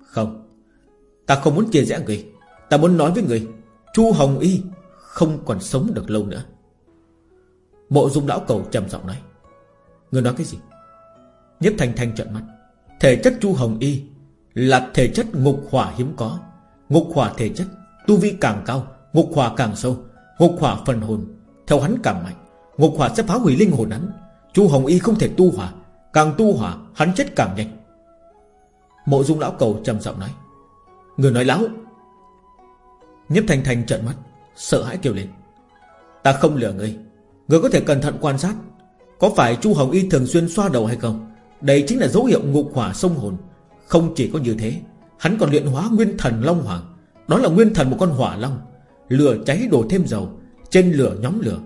Không, Ta không muốn chia rẽ người. Ta muốn nói với người, Chu Hồng Y không còn sống được lâu nữa. Mộ dung lão cầu trầm giọng nói. Người nói cái gì? Nhếp Thanh Thanh trợn mắt. Thể chất Chu Hồng Y Là thể chất ngục hỏa hiếm có. Ngục hỏa thể chất, Tu vi càng cao, Ngục hỏa càng sâu, Ngục hỏa phần hồn, Theo hắn càng mạnh. Ngục hỏa sẽ phá hủy linh hồn hắn. Chu Hồng Y không thể tu hỏa, Càng tu hỏa, hắn chết càng nhanh. Mộ dung lão cầu trầm giọng nói. Người nói láo Nhếp Thành Thành trợn mắt, Sợ hãi kêu lên. Ta không lừa ngươi. Ngươi có thể cẩn thận quan sát, Có phải Chu Hồng Y thường xuyên xoa đầu hay không? Đây chính là dấu hiệu ngục hỏa sông hồn. Không chỉ có như thế, Hắn còn luyện hóa nguyên thần Long Hoàng. Đó là nguyên thần một con hỏa long, Lửa cháy đổ thêm dầu, Trên lửa nhóm lửa.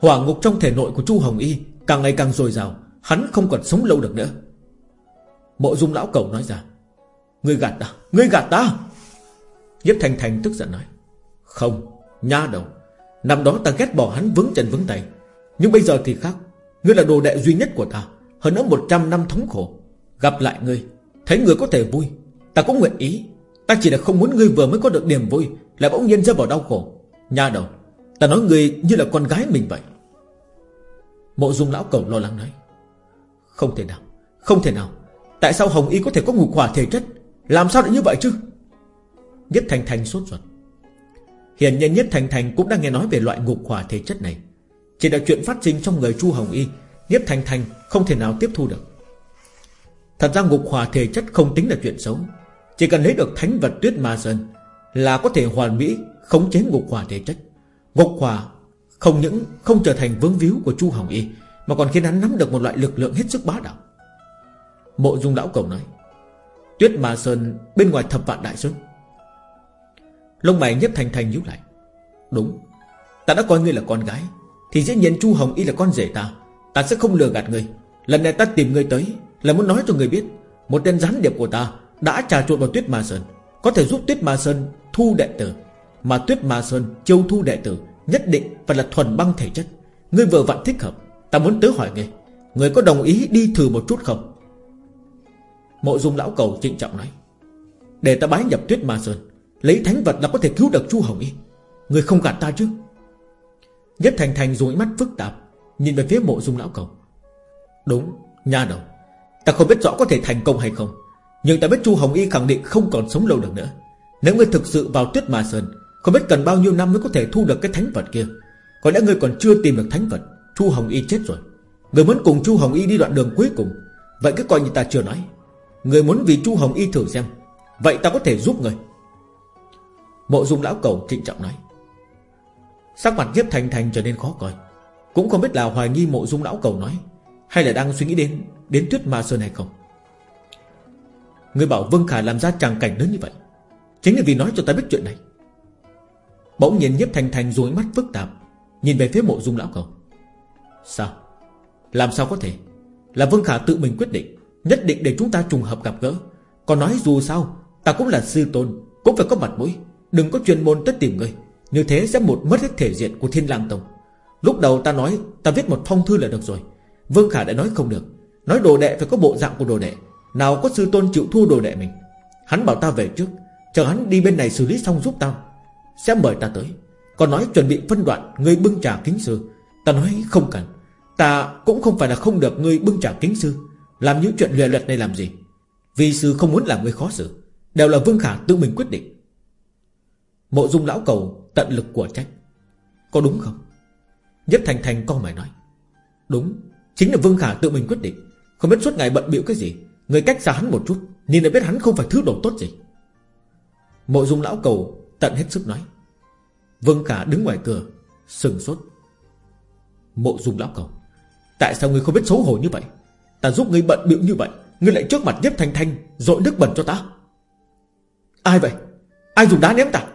Hỏa ngục trong thể nội của Chu Hồng Y Càng ngày càng dồi dào, Hắn không còn sống lâu được nữa. Mộ dung lão cầu nói ra, Ngươi gạt ta, Ngươi gạt ta! Nhếp Thành Thành tức giận nói không Nha đầu. Năm đó ta ghét bỏ hắn vững chân vững tay. Nhưng bây giờ thì khác. Ngươi là đồ đệ duy nhất của ta, Hơn nữa 100 năm thống khổ. Gặp lại ngươi, Thấy người có thể vui. Ta cũng nguyện ý. Ta chỉ là không muốn ngươi vừa mới có được niềm vui, Lại bỗng nhiên rơi vào đau khổ. Nha đầu, Ta nói ngươi như là con gái mình vậy. Mộ dung lão cầu lo lắng nói, Không thể nào, Không thể nào. Tại sao Hồng Y có thể có ngục hỏa thể chất? Làm sao lại như vậy chứ? Nhất Thành Thành sốt ruột. Hiển nhiên Nhất Thành Thành cũng đang nghe nói về loại ngục hỏa thể chất này. Chỉ là chuyện phát sinh trong người Chu Hồng Y, Nhất Thành Thành không thể nào tiếp thu được. Thật ra ngục hỏa thể chất không tính là chuyện xấu. Chỉ cần lấy được thánh vật tuyết ma sơn Là có thể hoàn mỹ Khống chế ngục hỏa thể chất. Ngục hỏa không những không trở thành vướng víu của Chu Hồng Y, Mà còn khiến hắn nắm được một loại lực lượng hết sức bá đạo. Mộ dung lão cầu nói, Tuyết ma sơn bên ngoài thập vạn đại sơn Lông mày nhấp thành thành nhíu lại. Đúng, Ta đã coi ngươi là con gái, Thì dĩ nhiên Chu Hồng Y là con rể ta Ta sẽ không lừa gạt ngươi. Lần này ta tìm ngươi tới Là muốn nói cho ngươi biết, Một tên gián điệp của ta Đã trà trộn vào Tuyết Ma Sơn, Có thể giúp Tuyết Ma Sơn thu đệ tử. Mà Tuyết Ma Sơn chiêu thu đệ tử Nhất định phải là thuần băng thể chất. Ngươi vừa vặn thích hợp, Ta muốn tớ hỏi ngươi Ngươi có đồng ý đi thử một chút không? Mộ dung lão cầu trịnh trọng nói. Để ta bái nhập Tuyết Ma Sơn Lấy thánh vật là có thể cứu được Chu Hồng Y Người không gạt ta chứ? Nhất Thành Thành dùng ánh mắt phức tạp Nhìn về phía mộ dung lão cầu Đúng, nha đầu. Ta không biết rõ có thể thành công hay không Nhưng ta biết Chu Hồng Y khẳng định không còn sống lâu được nữa. Nếu ngươi thực sự vào tuyết ma sơn Không biết cần bao nhiêu năm mới có thể thu được cái thánh vật kia. Có lẽ ngươi còn chưa tìm được thánh vật. Chu Hồng Y chết rồi. Người muốn cùng Chu Hồng Y đi đoạn đường cuối cùng. Vậy cứ coi như ta chưa nói. Người muốn vì Chu Hồng Y thử xem. Vậy ta có thể giúp người Mộ dung lão cầu trịnh trọng nói. Sắc mặt nhiếp thành thành trở nên khó coi. Cũng không biết là hoài nghi mộ dung lão cầu nói, Hay là đang suy nghĩ đến Đến tuyết ma sơn hay không. Người bảo Vương Khả làm ra tràng cảnh lớn như vậy, Chính là vì nói cho ta biết chuyện này. Bỗng nhiên nhiếp thành thành rồi mắt phức tạp, Nhìn về phía mộ dung lão cầu. Sao? Làm sao có thể? Là Vương Khả tự mình quyết định, Nhất định để chúng ta trùng hợp gặp gỡ. Còn nói dù sao, Ta cũng là sư tôn, Cũng phải có mặt mũi. Đừng có chuyên môn tất tìm người. Như thế sẽ một mất hết thể diện của thiên lang tông. Lúc đầu ta nói, ta viết một phong thư là được rồi. Vương Khả đã nói không được. Nói đồ đệ phải có bộ dạng của đồ đệ. Nào có sư tôn chịu thu đồ đệ mình. Hắn bảo ta về trước. Chờ hắn đi bên này xử lý xong giúp tao. Sẽ mời ta tới. Còn nói chuẩn bị phân đoạn, Người bưng trà kính sư. Ta nói không cần. Ta cũng không phải là không được người bưng trà kính sư. Làm những chuyện lệ luật này làm gì? Vì sư không muốn làm người khó xử. Đều là Vương Khả tự mình quyết định. Mộ dung lão cầu tận lực của trách. Có đúng không? Nhất Thành Thành con mày nói. Đúng, Chính là Vương Khả tự mình quyết định. Không biết suốt ngày bận bịu cái gì, Người cách xa hắn một chút, Nhìn đã biết hắn không phải thứ đồ tốt gì. Mộ dung lão cầu tận hết sức nói. Vương Khả đứng ngoài cửa, Sừng sốt. Mộ dung lão cầu, Tại sao ngươi không biết xấu hổ như vậy? Ta giúp ngươi bận bịu như vậy Ngươi lại trước mặt Nhất Thành Thành Rội nước bẩn cho ta. Ai vậy? Ai dùng đá ném ta?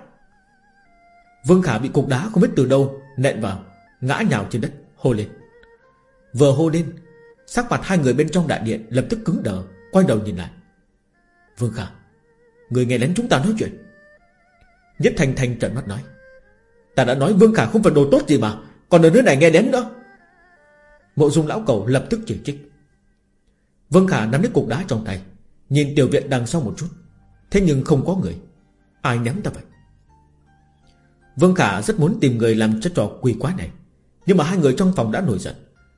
Vương Khả bị cục đá không biết từ đâu Nện vào, Ngã nhào trên đất, Hô lên. Vừa hô lên, Sắc mặt hai người bên trong đại điện Lập tức cứng đờ, Quay đầu nhìn lại. Vương Khả, Người nghe lén chúng ta nói chuyện. Nhất Thành Thành trợn mắt nói. Ta đã nói Vương Khả không phải đồ tốt gì mà, Còn ở nơi này nghe lén nữa. Mộ dung lão cầu lập tức chỉ trích. Vương Khả nắm lấy cục đá trong tay, Nhìn tiểu viện đằng sau một chút. Thế nhưng không có người, Ai ném ta vậy? Vương Khả rất muốn tìm người làm cho trò quỷ quá này. Nhưng mà hai người trong phòng đã nổi giận.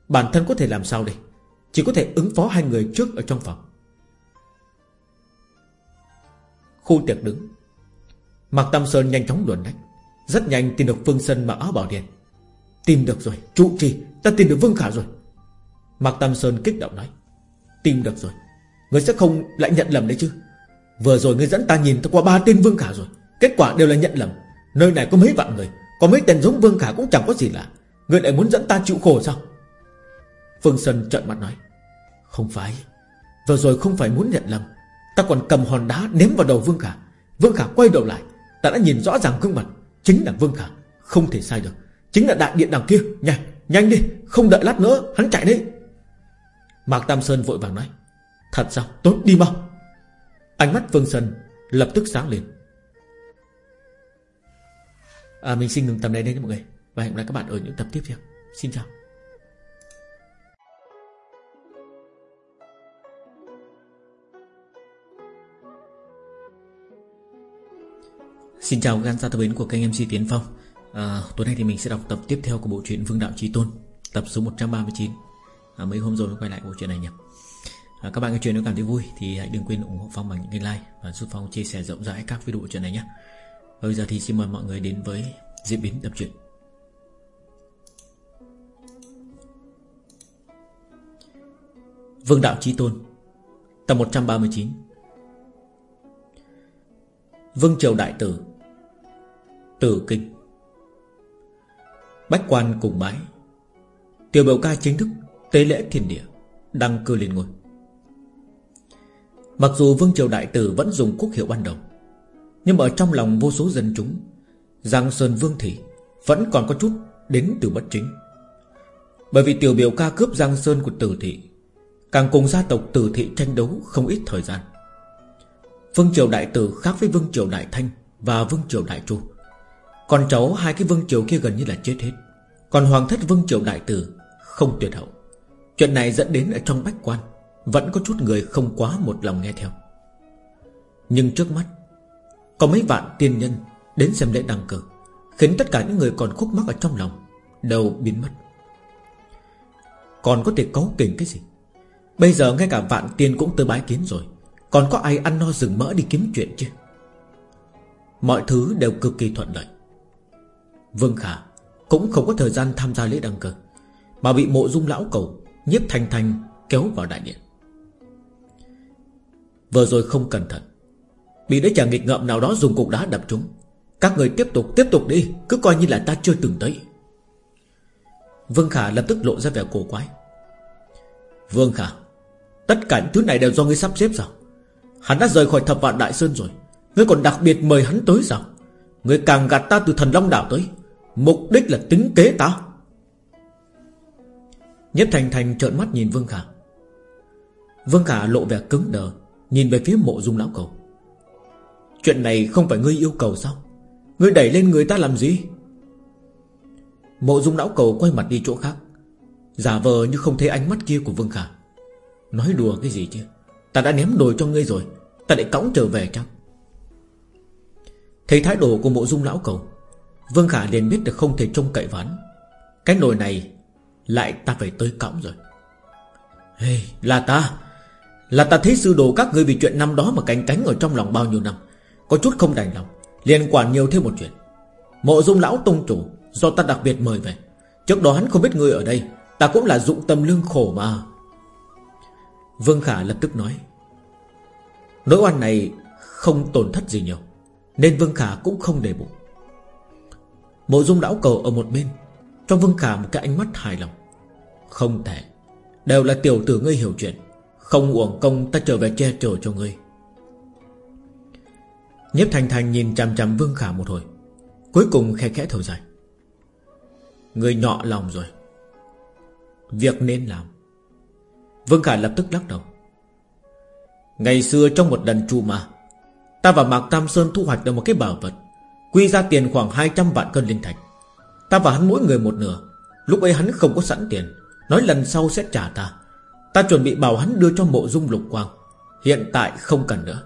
Bản thân có thể làm sao đây? Chỉ có thể ứng phó hai người trước ở trong phòng. Khu tiệc đứng. Mạc Tam Sơn nhanh chóng luồn đánh Rất nhanh tìm được Phương Sân mặc áo bảo đen Tìm được rồi, trụ trì Ta tìm được Vương Khả rồi. Mạc Tam Sơn kích động nói. Tìm được rồi. Người sẽ không lại nhận lầm đấy chứ. Vừa rồi người dẫn ta nhìn ta qua ba tên Vương Khả rồi. Kết quả đều là nhận lầm. Nơi này có mấy vạn người Có mấy tên giống Vương Khả cũng chẳng có gì lạ. Người lại muốn dẫn ta chịu khổ sao? Phương Sơn trợn mặt nói Không phải Vừa rồi không phải muốn nhận lầm. Ta còn cầm hòn đá ném vào đầu Vương Khả. Vương Khả quay đầu lại Ta đã nhìn rõ ràng gương mặt Chính là Vương Khả. Không thể sai được Chính là đại điện đằng kia. Nhanh, nhanh đi Không đợi lát nữa Hắn chạy đi. Mạc Tam Sơn vội vàng nói Thật sao? Tốt đi mau. Ánh mắt Phương Sơn lập tức sáng lên à, Mình xin ngừng tập này đây nha mọi người. Và hẹn gặp lại các bạn ở những tập tiếp theo. Xin chào. Xin chào các khán giả thân mến của kênh MC Tiến Phong. À, Tối nay thì mình sẽ đọc tập tiếp theo của bộ truyện Vương Đạo Trí Tôn Tập số 139 à, Mấy hôm rồi mới quay lại bộ truyện này nhỉ? À, Các bạn nghe chuyện nếu cảm thấy vui Thì hãy đừng quên ủng hộ Phong bằng những cái like Và giúp Phong chia sẻ rộng rãi các video bộ truyện này nhé. Bây giờ thì xin mời mọi người đến với diễn biến tập truyện. Vương Đạo Trí Tôn, Tập 139 Vương Triều Đại Tử Tử Kinh. Bách quan cùng bái, Tiểu biểu ca chính thức Tế lễ thiên địa, Đăng cơ lên ngôi Mặc dù Vương Triều Đại Tử vẫn dùng quốc hiệu ban đầu nhưng ở trong lòng vô số dân chúng, Giang Sơn Vương Thị Vẫn còn có chút đến từ bất chính. Bởi vì tiểu biểu ca cướp Giang Sơn của Tử Thị, Càng cùng gia tộc Tử Thị tranh đấu không ít thời gian. Vương Triều Đại Tử khác với Vương Triều Đại Thanh Và Vương Triều Đại Chu. Còn cháu hai cái Vương Triều kia gần như là chết hết. Còn Hoàng thất Vương Triều Đại Tử Không tuyệt hậu. Chuyện này dẫn đến ở trong bách quan Vẫn có chút người không quá một lòng nghe theo. Nhưng trước mắt có mấy vạn tiên nhân Đến xem lễ đăng cơ Khiến tất cả những người còn khúc mắc ở trong lòng Đều biến mất. Còn có thể cấu kỉnh cái gì? Bây giờ ngay cả vạn tiên cũng tới bái kiến rồi, còn có ai ăn no rừng mỡ đi kiếm chuyện chứ? Mọi thứ đều cực kỳ thuận lợi. Vương Khả Cũng không có thời gian tham gia lễ đăng cơ Mà bị mộ dung lão cầu Nhiếp thành thành kéo vào đại điện. Vừa rồi không cẩn thận Bị đứa chàng nghịch ngợm nào đó dùng cục đá đập chúng Các người tiếp tục tiếp tục đi, Cứ coi như là ta chưa từng tới Vương Khả lập tức lộ ra vẻ cổ quái. Vương Khả, Tất cả những thứ này đều do ngươi sắp xếp sao? Hắn đã rời khỏi thập vạn đại sơn rồi. Ngươi còn đặc biệt mời hắn tới sao? Ngươi càng gạt ta từ thần Long Đảo tới. Mục đích là tính kế ta. Nhất Thành Thành trợn mắt nhìn Vương Khả. Vương Khả lộ vẻ cứng đờ, Nhìn về phía mộ dung lão cầu. Chuyện này không phải ngươi yêu cầu sao? Ngươi đẩy lên người ta làm gì? Mộ dung lão cầu quay mặt đi chỗ khác. Giả vờ như không thấy ánh mắt kia của Vương Khả. Nói đùa cái gì chứ? Ta đã ném đồ cho ngươi rồi. Ta để cõng trở về chắc Thấy thái độ của mộ dung lão cầu Vương Khả liền biết được không thể trông cậy ván. Cái nồi này Lại ta phải tới cõng rồi. Hey, Là ta. Là ta thấy sư đồ các ngươi vì chuyện năm đó Mà cánh cánh ở trong lòng bao nhiêu năm. Có chút không đành lòng, liền quản nhiều thêm một chuyện. Mộ dung lão tông chủ Do ta đặc biệt mời về. Trước đó hắn không biết ngươi ở đây, Ta cũng là dụng tâm lương khổ mà. Vương Khả lập tức nói, Nỗi oan này không tổn thất gì nhiều, Nên Vương Khả cũng không để bụng. Mộ dung lão cầu ở một bên, Cho Vương Khả một cái ánh mắt hài lòng. Không thể, Đều là tiểu tử ngươi hiểu chuyện, Không uổng công ta trở về che chở cho ngươi. Nhếp Thành Thành nhìn chằm chằm Vương Khả một hồi Cuối cùng khe khẽ thở dài. Người nhọ lòng rồi. Việc nên làm. Vương Khả lập tức lắc đầu. Ngày xưa trong một lần chu mà, Ta và Mạc Tam Sơn thu hoạch được một cái bảo vật Quy ra tiền khoảng 200 vạn cân linh thạch. Ta và hắn mỗi người một nửa Lúc ấy hắn không có sẵn tiền Nói lần sau sẽ trả ta. Ta chuẩn bị bảo hắn đưa cho mộ dung lục quang Hiện tại không cần nữa.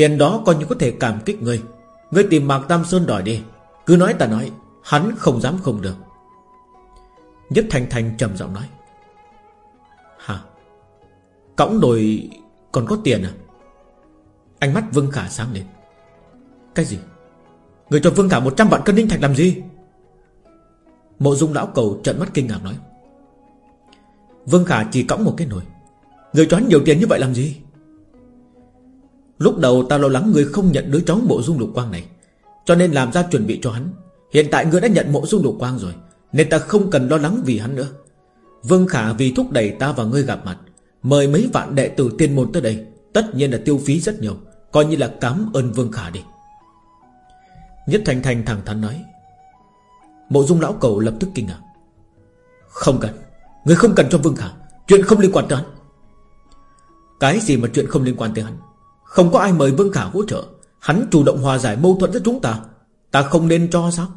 Tiền đó coi như có thể cảm kích ngươi Ngươi tìm Mạc Tam Sơn đòi đi. Cứ nói ta nói, Hắn không dám không được. Nhất Thành Thành trầm giọng nói. Hả? Cõng đồi còn có tiền à? Ánh mắt Vương Khả sáng lên. Cái gì? Người cho Vương Khả 100 vạn cân ninh thạch làm gì? Mộ dung lão cầu trận mắt kinh ngạc nói. Vương Khả chỉ cõng một cái nồi. Người cho hắn nhiều tiền như vậy làm gì? Lúc đầu ta lo lắng người không nhận đứa cháu mộ dung lục quang này, Cho nên làm ra chuẩn bị cho hắn. Hiện tại người đã nhận mộ dung lục quang rồi, Nên ta không cần lo lắng vì hắn nữa. Vương Khả vì thúc đẩy ta và ngươi gặp mặt, Mời mấy vạn đệ tử tiên môn tới đây. Tất nhiên là tiêu phí rất nhiều, Coi như là cảm ơn Vương Khả đi. Nhất Thành Thành thẳng thắn nói. Mộ dung lão cầu lập tức kinh ngạc. Không cần, Người không cần cho Vương Khả, Chuyện không liên quan tới hắn. Cái gì mà chuyện không liên quan tới hắn? Không có ai mời Vương Khả hỗ trợ. Hắn chủ động hòa giải mâu thuẫn giữa chúng ta. Ta không nên cho sao?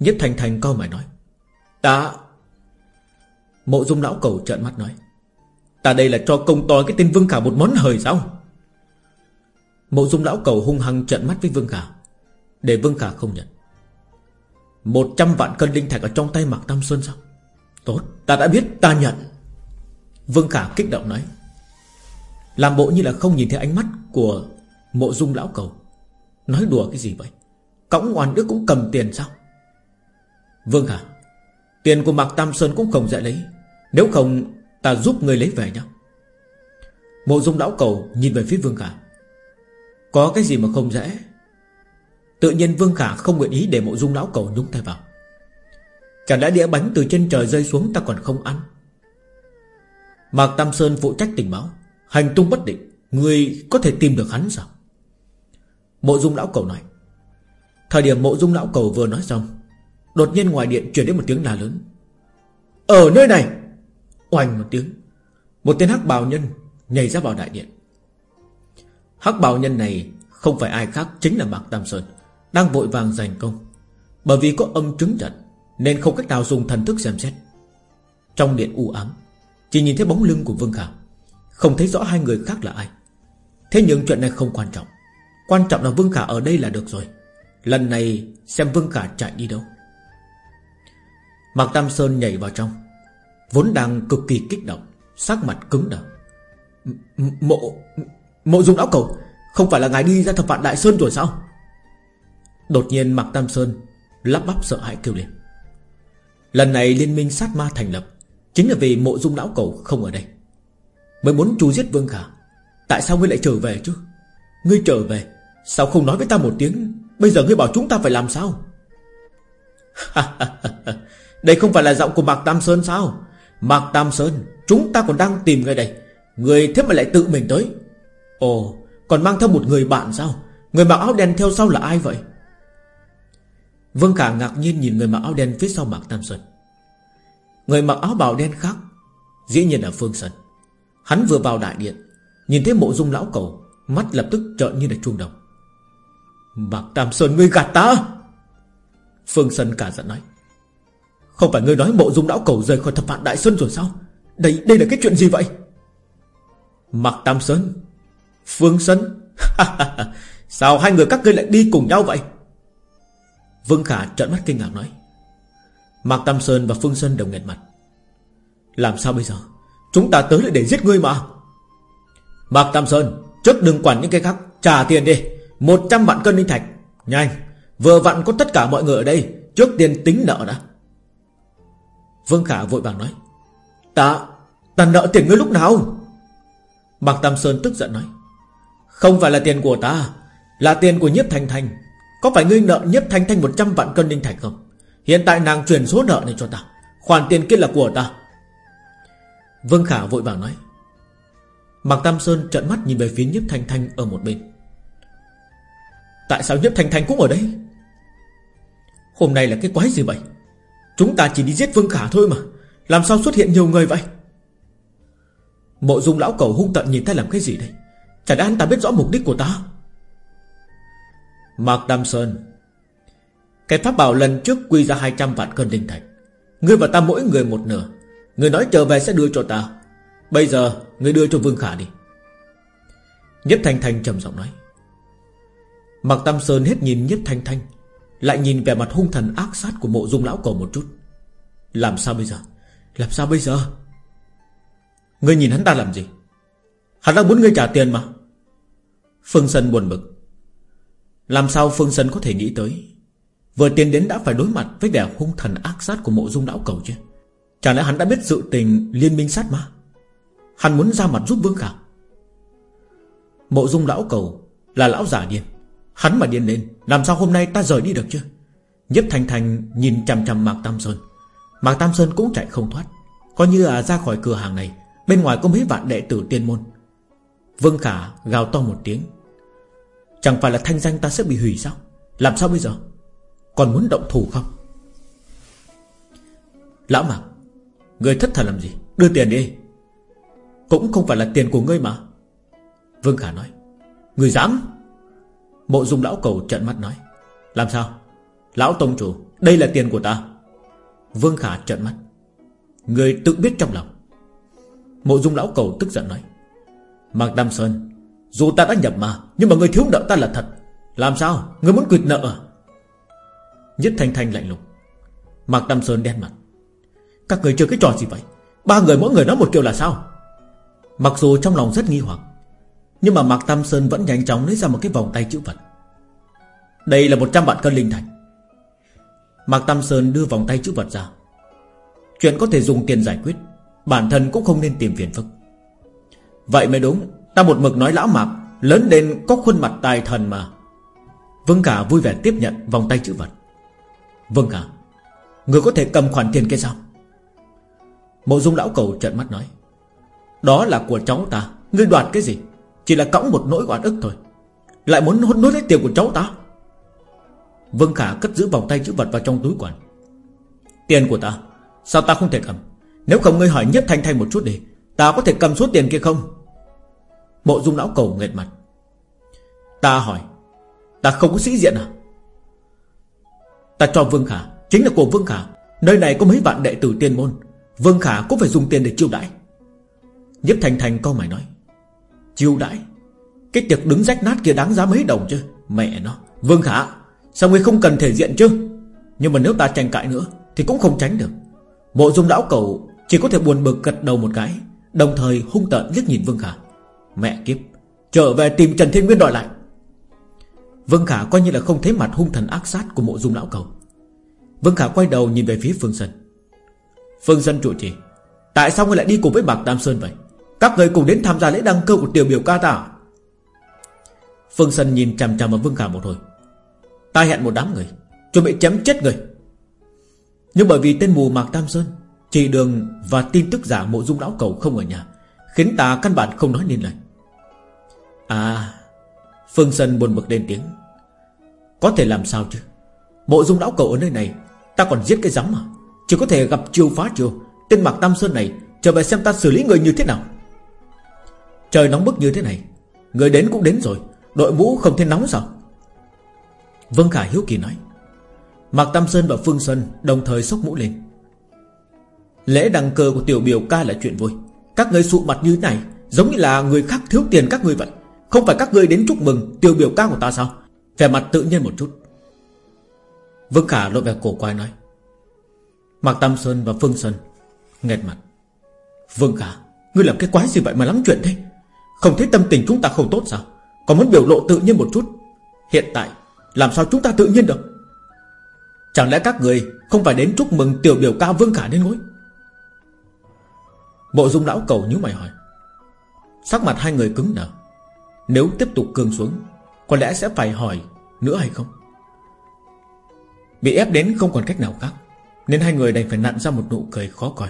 Nhất Thành Thành câu mày nói. Ta Mộ dung lão cầu trợn mắt nói. Ta đây là cho công to cái tên Vương Khả một món hời sao? Mộ dung lão cầu hung hăng trợn mắt với Vương Khả. Để Vương Khả không nhận. Một trăm vạn cân linh thạch ở trong tay Mạc Tam xuân sao? Tốt, ta đã biết, ta nhận. Vương Khả kích động nói. Làm bộ như là không nhìn thấy ánh mắt Của mộ dung lão cầu. Nói đùa cái gì vậy? Cõng oan đức cũng cầm tiền sao? Vương Khả Tiền của Mạc Tam Sơn cũng không dễ lấy. Nếu không, ta giúp người lấy về nhá. Mộ dung lão cầu nhìn về phía Vương Khả Có cái gì mà không dễ? Tự nhiên Vương Khả không nguyện ý để mộ dung lão cầu nhúng tay vào. Chẳng lẽ đĩa bánh từ trên trời rơi xuống ta còn không ăn? Mạc Tam Sơn phụ trách tình báo. Hành tung bất định, Người có thể tìm được hắn sao? Mộ dung lão cầu nói. Thời điểm mộ dung lão cầu vừa nói xong, Đột nhiên ngoài điện truyền đến một tiếng la lớn. Ở nơi này! Oanh một tiếng, Một tên hắc bào nhân nhảy ra vào đại điện. Hắc bào nhân này Không phải ai khác chính là Mạc Tam Sơn, Đang vội vàng giành công. Bởi vì có âm chứng trận, Nên không cách nào dùng thần thức xem xét. Trong điện u ám, Chỉ nhìn thấy bóng lưng của Vương khảo. Không thấy rõ hai người khác là ai. Thế nhưng chuyện này không quan trọng. Quan trọng là Vương Khả ở đây là được rồi. Lần này xem Vương Khả chạy đi đâu. Mạc Tam Sơn nhảy vào trong. Vốn đang cực kỳ kích động, Sắc mặt cứng đờ. Mộ Mộ dung lão cầu, Không phải là ngài đi ra thập vạn Đại Sơn rồi sao? Đột nhiên Mạc Tam Sơn Lắp bắp sợ hãi kêu lên. Lần này liên minh sát ma thành lập, Chính là vì mộ dung lão cầu không ở đây. Mới muốn chu giết Vương Khả? Tại sao ngươi lại trở về chứ? Ngươi trở về, Sao không nói với ta một tiếng? Bây giờ ngươi bảo chúng ta phải làm sao? <laughs> Đây không phải là giọng của Mạc Tam Sơn sao? Mạc Tam Sơn, Chúng ta còn đang tìm người đây. Người thế mà lại tự mình tới. Ồ, còn mang theo một người bạn sao? Người mặc áo đen theo sau là ai vậy? Vương Khả ngạc nhiên nhìn người mặc áo đen phía sau Mạc Tam Sơn. Người mặc áo bào đen khác, Dĩ nhiên là Phương Sơn. Hắn vừa vào đại điện, Nhìn thấy mộ dung lão cầu, Mắt lập tức trợn như là chuông đồng. Mạc Tam Sơn, ngươi gạt ta? Phương Sơn cả giận nói. Không phải ngươi nói mộ dung lão cầu rời khỏi thập vạn đại sơn rồi sao? Đây đây là cái chuyện gì vậy? Mạc Tam Sơn, Phương Sơn Sao hai người các ngươi lại đi cùng nhau vậy? Vương Khả trợn mắt kinh ngạc nói. Mạc Tam Sơn và Phương Sơn đồng nghẹt mặt. Làm sao bây giờ? Chúng ta tới lại để giết ngươi mà. Mạc Tam Sơn, Trước đừng quản những cái khác, Trả tiền đi. Một trăm vạn cân linh thạch. Nhanh, Vừa vặn có tất cả mọi người ở đây, Trước tiên tính nợ đã. Vương Khả vội vàng nói, Ta Ta nợ tiền ngươi lúc nào? Mạc Tam Sơn tức giận nói, Không phải là tiền của ta, Là tiền của nhiếp thanh thanh. Có phải ngươi nợ nhiếp thanh thanh 100 vạn cân linh thạch không? Hiện tại nàng chuyển số nợ này cho ta. Khoản tiền kia là của ta. Vương Khả vội vàng nói. Mạc Tam Sơn trợn mắt nhìn về phía Nhếp thanh thanh ở một bên. Tại sao Nhếp thanh thanh cũng ở đây? Hôm nay là cái quái gì vậy? Chúng ta chỉ đi giết Vương Khả thôi mà. Làm sao xuất hiện nhiều người vậy? Mộ dung lão cầu hung tận nhìn ta làm cái gì đây? Chả đã hắn ta biết rõ mục đích của ta? Mạc Tam Sơn, Cái pháp bảo lần trước quy ra 200 vạn cân linh thạch. Ngươi và ta mỗi người một nửa. Người nói trở về sẽ đưa cho ta Bây giờ, người đưa cho Vương Khả đi. Nhất Thanh Thanh trầm giọng nói. Mạc Tam Sơn hết nhìn Nhất Thanh Thanh, Lại nhìn vẻ mặt hung thần ác sát của mộ dung lão cầu một chút. Làm sao bây giờ? Làm sao bây giờ? Ngươi nhìn hắn ta làm gì? Hắn đang muốn ngươi trả tiền mà. Phương Sân buồn bực. Làm sao Phương Sân có thể nghĩ tới? Vừa tiến đến đã phải đối mặt Với vẻ hung thần ác sát của mộ dung lão cầu chứ? Chẳng lẽ hắn đã biết sự tình liên minh sát ma? Hắn muốn ra mặt giúp Vương Khả. Mộ dung lão cầu Là lão giả điên. Hắn mà điên lên, Làm sao hôm nay ta rời đi được chứ? Nhếp Thành Thành nhìn chằm chằm Mạc Tam Sơn. Mạc Tam Sơn cũng chạy không thoát. Coi như là ra khỏi cửa hàng này, Bên ngoài có mấy vạn đệ tử tiên môn. Vương Khả gào to một tiếng. Chẳng phải là thanh danh ta sẽ bị hủy sao? Làm sao bây giờ? Còn muốn động thủ không? Lão Mạc Người thất thần làm gì? Đưa tiền đi. Cũng không phải là tiền của ngươi mà. Vương Khả nói, Người dám? Mộ dung lão cầu trận mắt nói, Làm sao? Lão Tông Chủ, Đây là tiền của ta. Vương Khả trận mắt, Người tự biết trong lòng. Mộ dung lão cầu tức giận nói, Mạc Đam Sơn, Dù ta đã nhập mà Nhưng mà người thiếu nợ ta là thật. Làm sao? Người muốn quyệt nợ à? Nhất Thanh Thanh lạnh lùng, Mạc Tam Sơn đen mặt các người chơi cái trò gì vậy? Ba người mỗi người nói một kiểu là sao? Mặc dù trong lòng rất nghi hoặc, Nhưng mà Mạc Tam Sơn vẫn nhanh chóng lấy ra một cái vòng tay chữ vật. Đây là 100 vạn cân linh thành Mạc Tam Sơn đưa vòng tay chữ vật ra. Chuyện có thể dùng tiền giải quyết, Bản thân cũng không nên tìm phiền phức. Vậy mới đúng, Ta một mực nói lão mạc, Lớn lên có khuôn mặt tài thần mà. Vương cả vui vẻ tiếp nhận vòng tay chữ vật. Vương cả, Người có thể cầm khoản tiền kia sao? Mộ dung lão cầu trợn mắt nói, Đó là của cháu ta. Ngươi đoạt cái gì? Chỉ là cõng một nỗi oan ức thôi. Lại muốn hốt nuốt lấy tiền của cháu ta? Vương Khả cất giữ vòng tay chữ vật vào trong túi quần. Tiền của ta? Sao ta không thể cầm? Nếu không ngươi hỏi nhất thanh thanh một chút đi, Ta có thể cầm số tiền kia không? Mộ dung lão cầu nghẹt mặt. Ta hỏi, Ta không có sĩ diện à? Ta cho Vương Khả, Chính là của Vương Khả. Nơi này có mấy vạn đệ tử tiên môn. Vương Khả cũng phải dùng tiền để chiêu đãi. Nhếp Thành Thành câu mày nói, Chiêu đãi? Cái tiệc đứng rách nát kia đáng giá mấy đồng chứ? Mẹ nó, Vương Khả, Sao ngươi không cần thể diện chứ? Nhưng mà nếu ta tranh cãi nữa Thì cũng không tránh được. Mộ dung lão cầu Chỉ có thể buồn bực gật đầu một cái, Đồng thời hung tợn liếc nhìn Vương Khả. Mẹ kiếp, Trở về tìm Trần Thiên Nguyên đòi lại. Vương Khả coi như là không thấy mặt hung thần ác sát của mộ dung lão cầu. Vương Khả quay đầu nhìn về phía Phương Sơn Phương dân trụ trì. Tại sao ngươi lại đi cùng với Bạc Tam Sơn vậy? Các người cùng đến tham gia lễ đăng cơ của tiểu biểu ca ta à? Phương Sân nhìn chằm chằm vào Vương Khả một hồi. Ta hẹn một đám người, Chuẩn bị chém chết người. Nhưng bởi vì tên mù Mạc Tam Sơn Chỉ đường và tin tức giả mộ dung lão cầu không ở nhà, Khiến ta căn bản không nói nên lời. À Phương Sân buồn bực lên tiếng. Có thể làm sao chứ? Mộ dung lão cầu ở nơi này, Ta còn giết cái rắm mà chỉ có thể gặp chiêu phá chiêu. Tên Mạc Tam Sơn này, Trở về xem ta xử lý người như thế nào. Trời nóng bức như thế này, Người đến cũng đến rồi. Đội mũ không thể nóng sao? Vương Khả hiếu kỳ nói. Mạc Tam Sơn và Phương Sơn Đồng thời sốc mũ lên. Lễ đăng cơ của tiểu biểu ca là chuyện vui. Các người sụ mặt như thế này, Giống như là người khác thiếu tiền các người vậy. Không phải các người đến chúc mừng tiểu biểu ca của ta sao? Vẻ mặt tự nhiên một chút. Vương Khả lộ vẻ cổ quái nói. Mạc Tam Sơn và Phương Sơn Nghẹt mặt. Vương Khả Ngươi làm cái quái gì vậy mà lắm chuyện thế? Không thấy tâm tình chúng ta không tốt sao? Còn muốn biểu lộ tự nhiên một chút? Hiện tại, làm sao chúng ta tự nhiên được? Chẳng lẽ các người Không phải đến chúc mừng tiểu biểu ca Vương Khả nên ngôi? Bộ dung lão cầu nhíu mày hỏi. Sắc mặt hai người cứng đờ. Nếu tiếp tục cường xuống, Có lẽ sẽ phải hỏi nữa hay không? Bị ép đến không còn cách nào khác. Nên hai người đành phải nặn ra một nụ cười khó coi.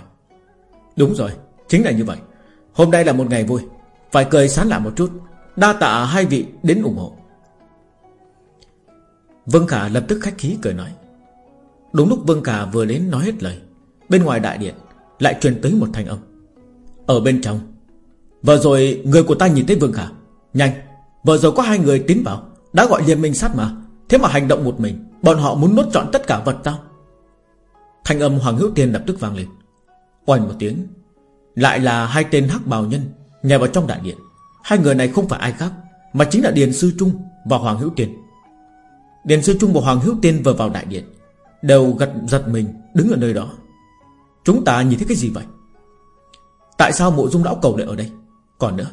Đúng rồi, Chính là như vậy. Hôm nay là một ngày vui. Phải cười sán lạ một chút, Đa tạ hai vị đến ủng hộ. Vương Khả lập tức khách khí cười nói. Đúng lúc Vương Khả vừa đến nói hết lời, Bên ngoài đại điện Lại truyền tới một thanh âm. Ở bên trong, Vừa rồi người của ta nhìn thấy Vương Khả. Nhanh, Vừa rồi có hai người tiến vào, Đã gọi liên minh sát mà. Thế mà hành động một mình, Bọn họ muốn nuốt trọn tất cả vật tao Thanh âm Hoàng Hữu Tiên lập tức vang lên. Oanh một tiếng, Lại là hai tên hắc bào nhân Nhảy vào trong đại điện. Hai người này không phải ai khác, Mà chính là Điền Sư Trung và Hoàng Hữu Tiên Điền Sư Trung và Hoàng Hữu Tiên vừa vào đại điện, Đều gật giật mình Đứng ở nơi đó. Chúng ta nhìn thấy cái gì vậy? Tại sao mộ dung lão cầu lại ở đây? Còn nữa,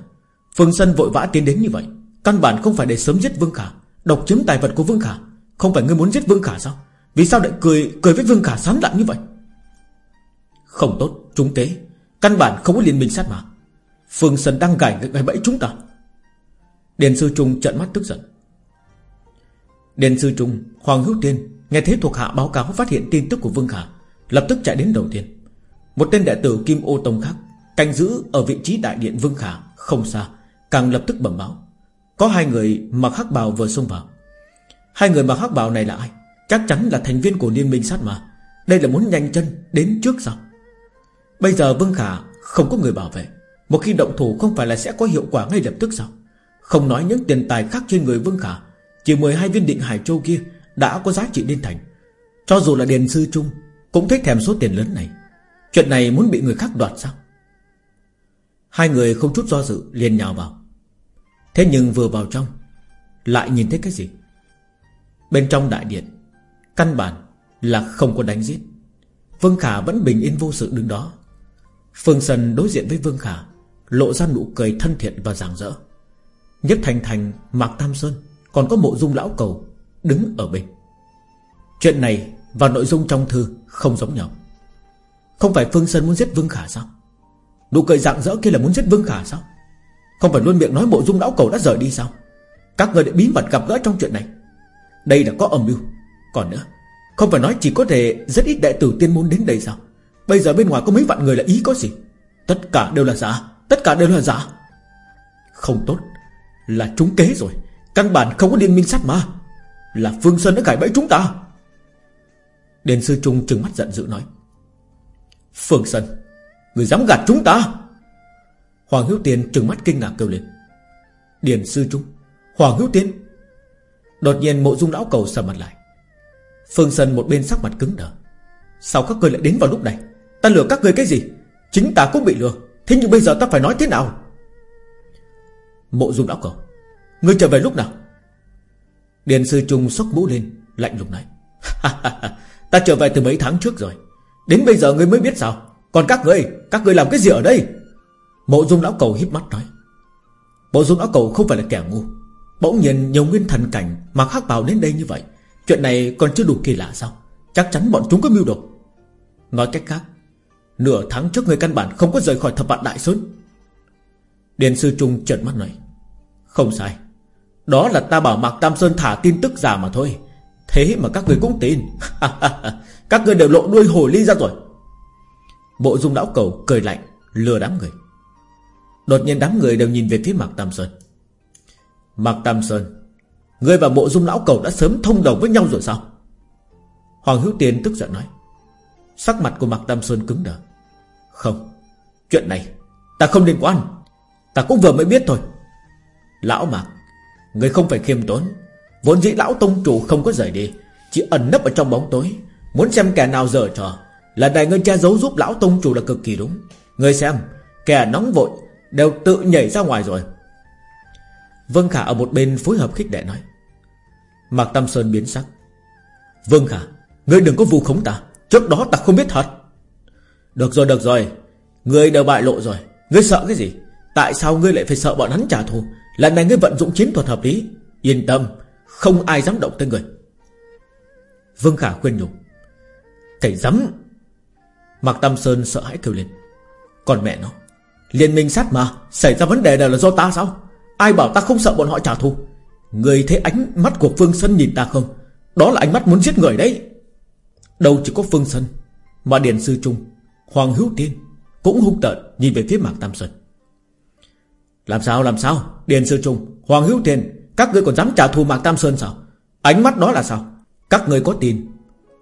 Phương Sân vội vã tiến đến như vậy, Căn bản không phải để sớm giết Vương Khả, Độc chiếm tài vật của Vương Khả. Không phải ngươi muốn giết Vương Khả sao? Vì sao lại cười cười với Vương Khả sán lạn như vậy? Không tốt, chúng tế Căn bản không có liên minh sát mà. Phương sơn đang gài gài bẫy chúng ta. Điền Sư Trung trợn mắt tức giận. Điền Sư Trung, Hoàng Hữu Tiên, Nghe thấy thuộc hạ báo cáo phát hiện tin tức của Vương Khả, Lập tức chạy đến đầu tiên. Một tên đệ tử Kim Ô Tông khác, Canh giữ ở vị trí đại điện Vương Khả, Không xa, Càng lập tức bẩm báo. Có hai người mặc hắc bào vừa xông vào. Hai người mặc hắc bào này là ai? Chắc chắn là thành viên của liên minh sát mà. Đây là muốn nhanh chân đến trước sao? Bây giờ Vương Khả không có người bảo vệ. Một khi động thủ không phải là sẽ có hiệu quả ngay lập tức sao? Không nói những tiền tài khác trên người Vương Khả, Chỉ 12 viên định Hải Châu kia Đã có giá trị lên thành. Cho dù là Điền Sư Trung Cũng thích thèm số tiền lớn này. Chuyện này muốn bị người khác đoạt sao? Hai người không chút do dự liền nhào vào. Thế nhưng vừa vào trong, Lại nhìn thấy cái gì? Bên trong đại điện Căn bản là không có đánh giết. Vương Khả vẫn bình yên vô sự đứng đó. Phương Sân đối diện với Vương Khả, Lộ ra nụ cười thân thiện và rạng rỡ. Nhất Thành Thành, Mạc Tam Sơn Còn có mộ dung lão cầu Đứng ở bên. Chuyện này và nội dung trong thư Không giống nhau. Không phải Phương Sơn muốn giết Vương Khả sao? Nụ cười rạng rỡ kia là muốn giết Vương Khả sao? Không phải luôn miệng nói mộ dung lão cầu đã rời đi sao? Các người đã bí mật gặp gỡ trong chuyện này. Đây là có âm mưu. Còn nữa, Không phải nói chỉ có thể rất ít đệ tử tiên môn đến đây sao? Bây giờ bên ngoài có mấy vạn người là ý có gì? Tất cả đều là giả, Tất cả đều là giả. Không tốt, Là chúng kế rồi, Căn bản không có liên minh sát ma Là Phương Sơn đã cải bẫy chúng ta. Đền sư Trung trừng mắt giận dữ nói, Phương Sơn, Người dám gạt chúng ta? Hoàng Hiếu Tiên trừng mắt kinh ngạc kêu lên, Điền sư Trung, Hoàng Hiếu Tiên. Đột nhiên mộ dung lão cầu sầm mặt lại. Phương Sơn một bên sắc mặt cứng đờ. Sao các ngươi lại đến vào lúc này? Ta lừa các ngươi cái gì? Chính ta cũng bị lừa. Thế nhưng bây giờ ta phải nói thế nào? Mộ dung lão cầu Ngươi trở về lúc nào? Điền sư Trung sốc mũ lên, Lạnh lùng nói. <laughs> Ta trở về từ mấy tháng trước rồi. Đến bây giờ ngươi mới biết sao? Còn các ngươi? Các ngươi làm cái gì ở đây? Mộ dung lão cầu híp mắt nói. Mộ dung lão cầu không phải là kẻ ngu. Bỗng nhiên nhiều nguyên thần cảnh mà khác bào đến đây như vậy Chuyện này còn chưa đủ kỳ lạ sao? Chắc chắn bọn chúng có mưu đồ. Nói cách khác, Nửa tháng trước người căn bản không có rời khỏi thập vạn đại sơn. Điền sư Trung trợn mắt nói, Không sai. Đó là ta bảo Mạc Tam Sơn thả tin tức giả mà thôi. Thế mà các người cũng tin. <laughs> Các người đều lộ đuôi hồ ly ra rồi. Bộ dung lão cầu cười lạnh, Lừa đám người. Đột nhiên đám người đều nhìn về phía Mạc Tam Sơn. Mạc Tam Sơn Ngươi và bộ dung lão cầu đã sớm thông đồng với nhau rồi sao? Hoàng Hữu Tiên tức giận nói. Sắc mặt của Mạc Tam Sơn cứng đờ. Không, Chuyện này Ta không liên quan. Ta cũng vừa mới biết thôi. Lão Mạc, Người không phải khiêm tốn. Vốn dĩ lão tông chủ không có rời đi, Chỉ ẩn nấp ở trong bóng tối. Muốn xem kẻ nào dở trò Lần này ngươi che giấu giúp lão tông chủ là cực kỳ đúng. Ngươi xem, Kẻ nóng vội Đều tự nhảy ra ngoài rồi. Vân Khả ở một bên phối hợp khích đệ nói. Mạc Tam Sơn biến sắc. Vâng Khả, Ngươi đừng có vu khống ta. Trước đó ta không biết thật. Được rồi được rồi. Ngươi đều bại lộ rồi. Ngươi sợ cái gì? Tại sao ngươi lại phải sợ bọn hắn trả thù? Lần này ngươi vận dụng chiến thuật hợp lý. Yên tâm, Không ai dám động tới người Vương Khả khuyên nhủ. Cảnh dám. Mạc Tam Sơn sợ hãi kêu lên. Còn mẹ nó, Liên minh sát mà, Xảy ra vấn đề đều là do ta sao? Ai bảo ta không sợ bọn họ trả thù? Người thấy ánh mắt của Phương Sân nhìn ta không? Đó là ánh mắt muốn giết người đấy. Đâu chỉ có Phương Sân, Mà Điền Sư Trung, Hoàng Hữu Tiên Cũng hung tợn nhìn về phía Mạc Tam Sơn. Làm sao làm sao? Điền Sư Trung, Hoàng Hữu Tiên, Các người còn dám trả thù Mạc Tam Sơn sao? Ánh mắt đó là sao? Các người có tin,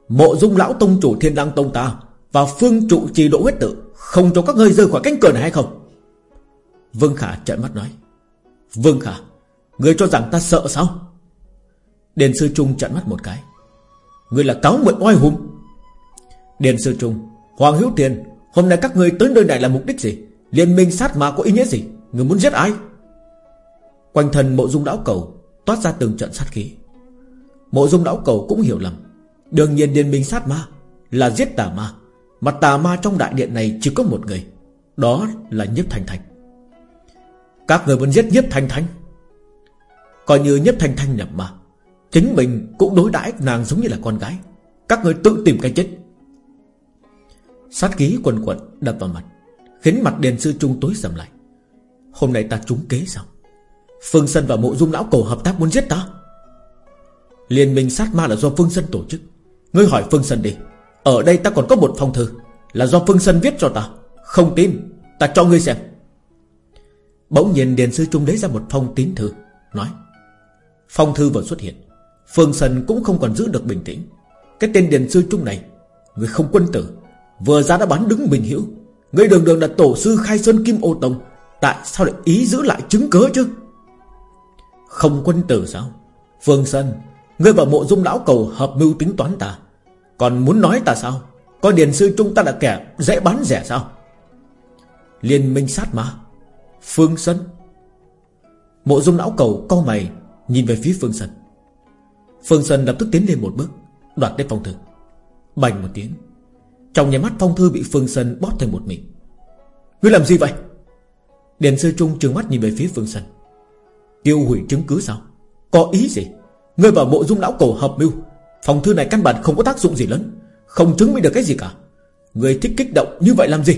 Mộ dung lão tông chủ thiên đăng tông ta Và phương trụ trì độ huyết tự Không cho các ngươi rơi khỏi cánh cửa này hay không? Vương Khả trợn mắt nói. Vương Khả Ngươi cho rằng ta sợ sao? Điền Sư Trung chặn mắt một cái. Ngươi là cáo mượn oai hùng. Điền Sư Trung, Hoàng Hữu Tiền, Hôm nay các ngươi tới nơi này là mục đích gì? Liên minh sát mà có ý nghĩa gì? Ngươi muốn giết ai? Quanh thân mộ dung đảo cầu Toát ra từng trận sát khí. Mộ dung đảo cầu cũng hiểu lầm. Đương nhiên liên minh sát ma Là giết tà ma, Mà tà ma trong đại điện này chỉ có một người, Đó là Nhiếp Thành Thành. Các người muốn giết Nhiếp Thành Thành? Coi như Nhiếp thanh thanh nhập mà Chính mình cũng đối đãi nàng giống như là con gái. Các người tự tìm cái chết. Sát khí quần quần đập vào mặt, Khiến mặt đền Sư Trung tối sầm lại. Hôm nay ta trúng kế sao? Phương Sân và mộ dung lão cầu hợp tác muốn giết ta? Liên minh sát ma là do Phương Sân tổ chức. Ngươi hỏi Phương Sân đi. Ở đây ta còn có một phong thư, Là do Phương Sân viết cho ta. Không tin, Ta cho ngươi xem. Bỗng nhiên Điền Sư Trung lấy ra một phong tín thư, Nói Phong thư vừa xuất hiện Phương Sần cũng không còn giữ được bình tĩnh. Cái tên Điền Sư Trung này Người không quân tử Vừa ra đã bán đứng bình hiểu, Người đường đường là tổ sư khai sơn kim ô tông Tại sao lại ý giữ lại chứng cớ chứ? Không quân tử sao? Phương Sân Ngươi và mộ dung lão cầu hợp mưu tính toán ta. Còn muốn nói ta sao? Coi Điền Sư Trung ta là kẻ dễ bán rẻ sao? Liên minh sát mà Phương Sân Mộ dung lão cầu co mày Nhìn về phía Phương Sân Phương Sân lập tức tiến lên một bước, Đoạt lấy phong thư. Bành một tiếng. Trong nhà mắt phong thư bị Phương Sân bóp thành một mình Ngươi làm gì vậy? Điền sư trung trừng mắt nhìn về phía Phương Sân Tiêu hủy chứng cứ sao? Có ý gì? Ngươi vào bộ dung lão cổ hợp mưu. Phong thư này căn bản không có tác dụng gì lớn. Không chứng minh được cái gì cả. Ngươi thích kích động như vậy làm gì?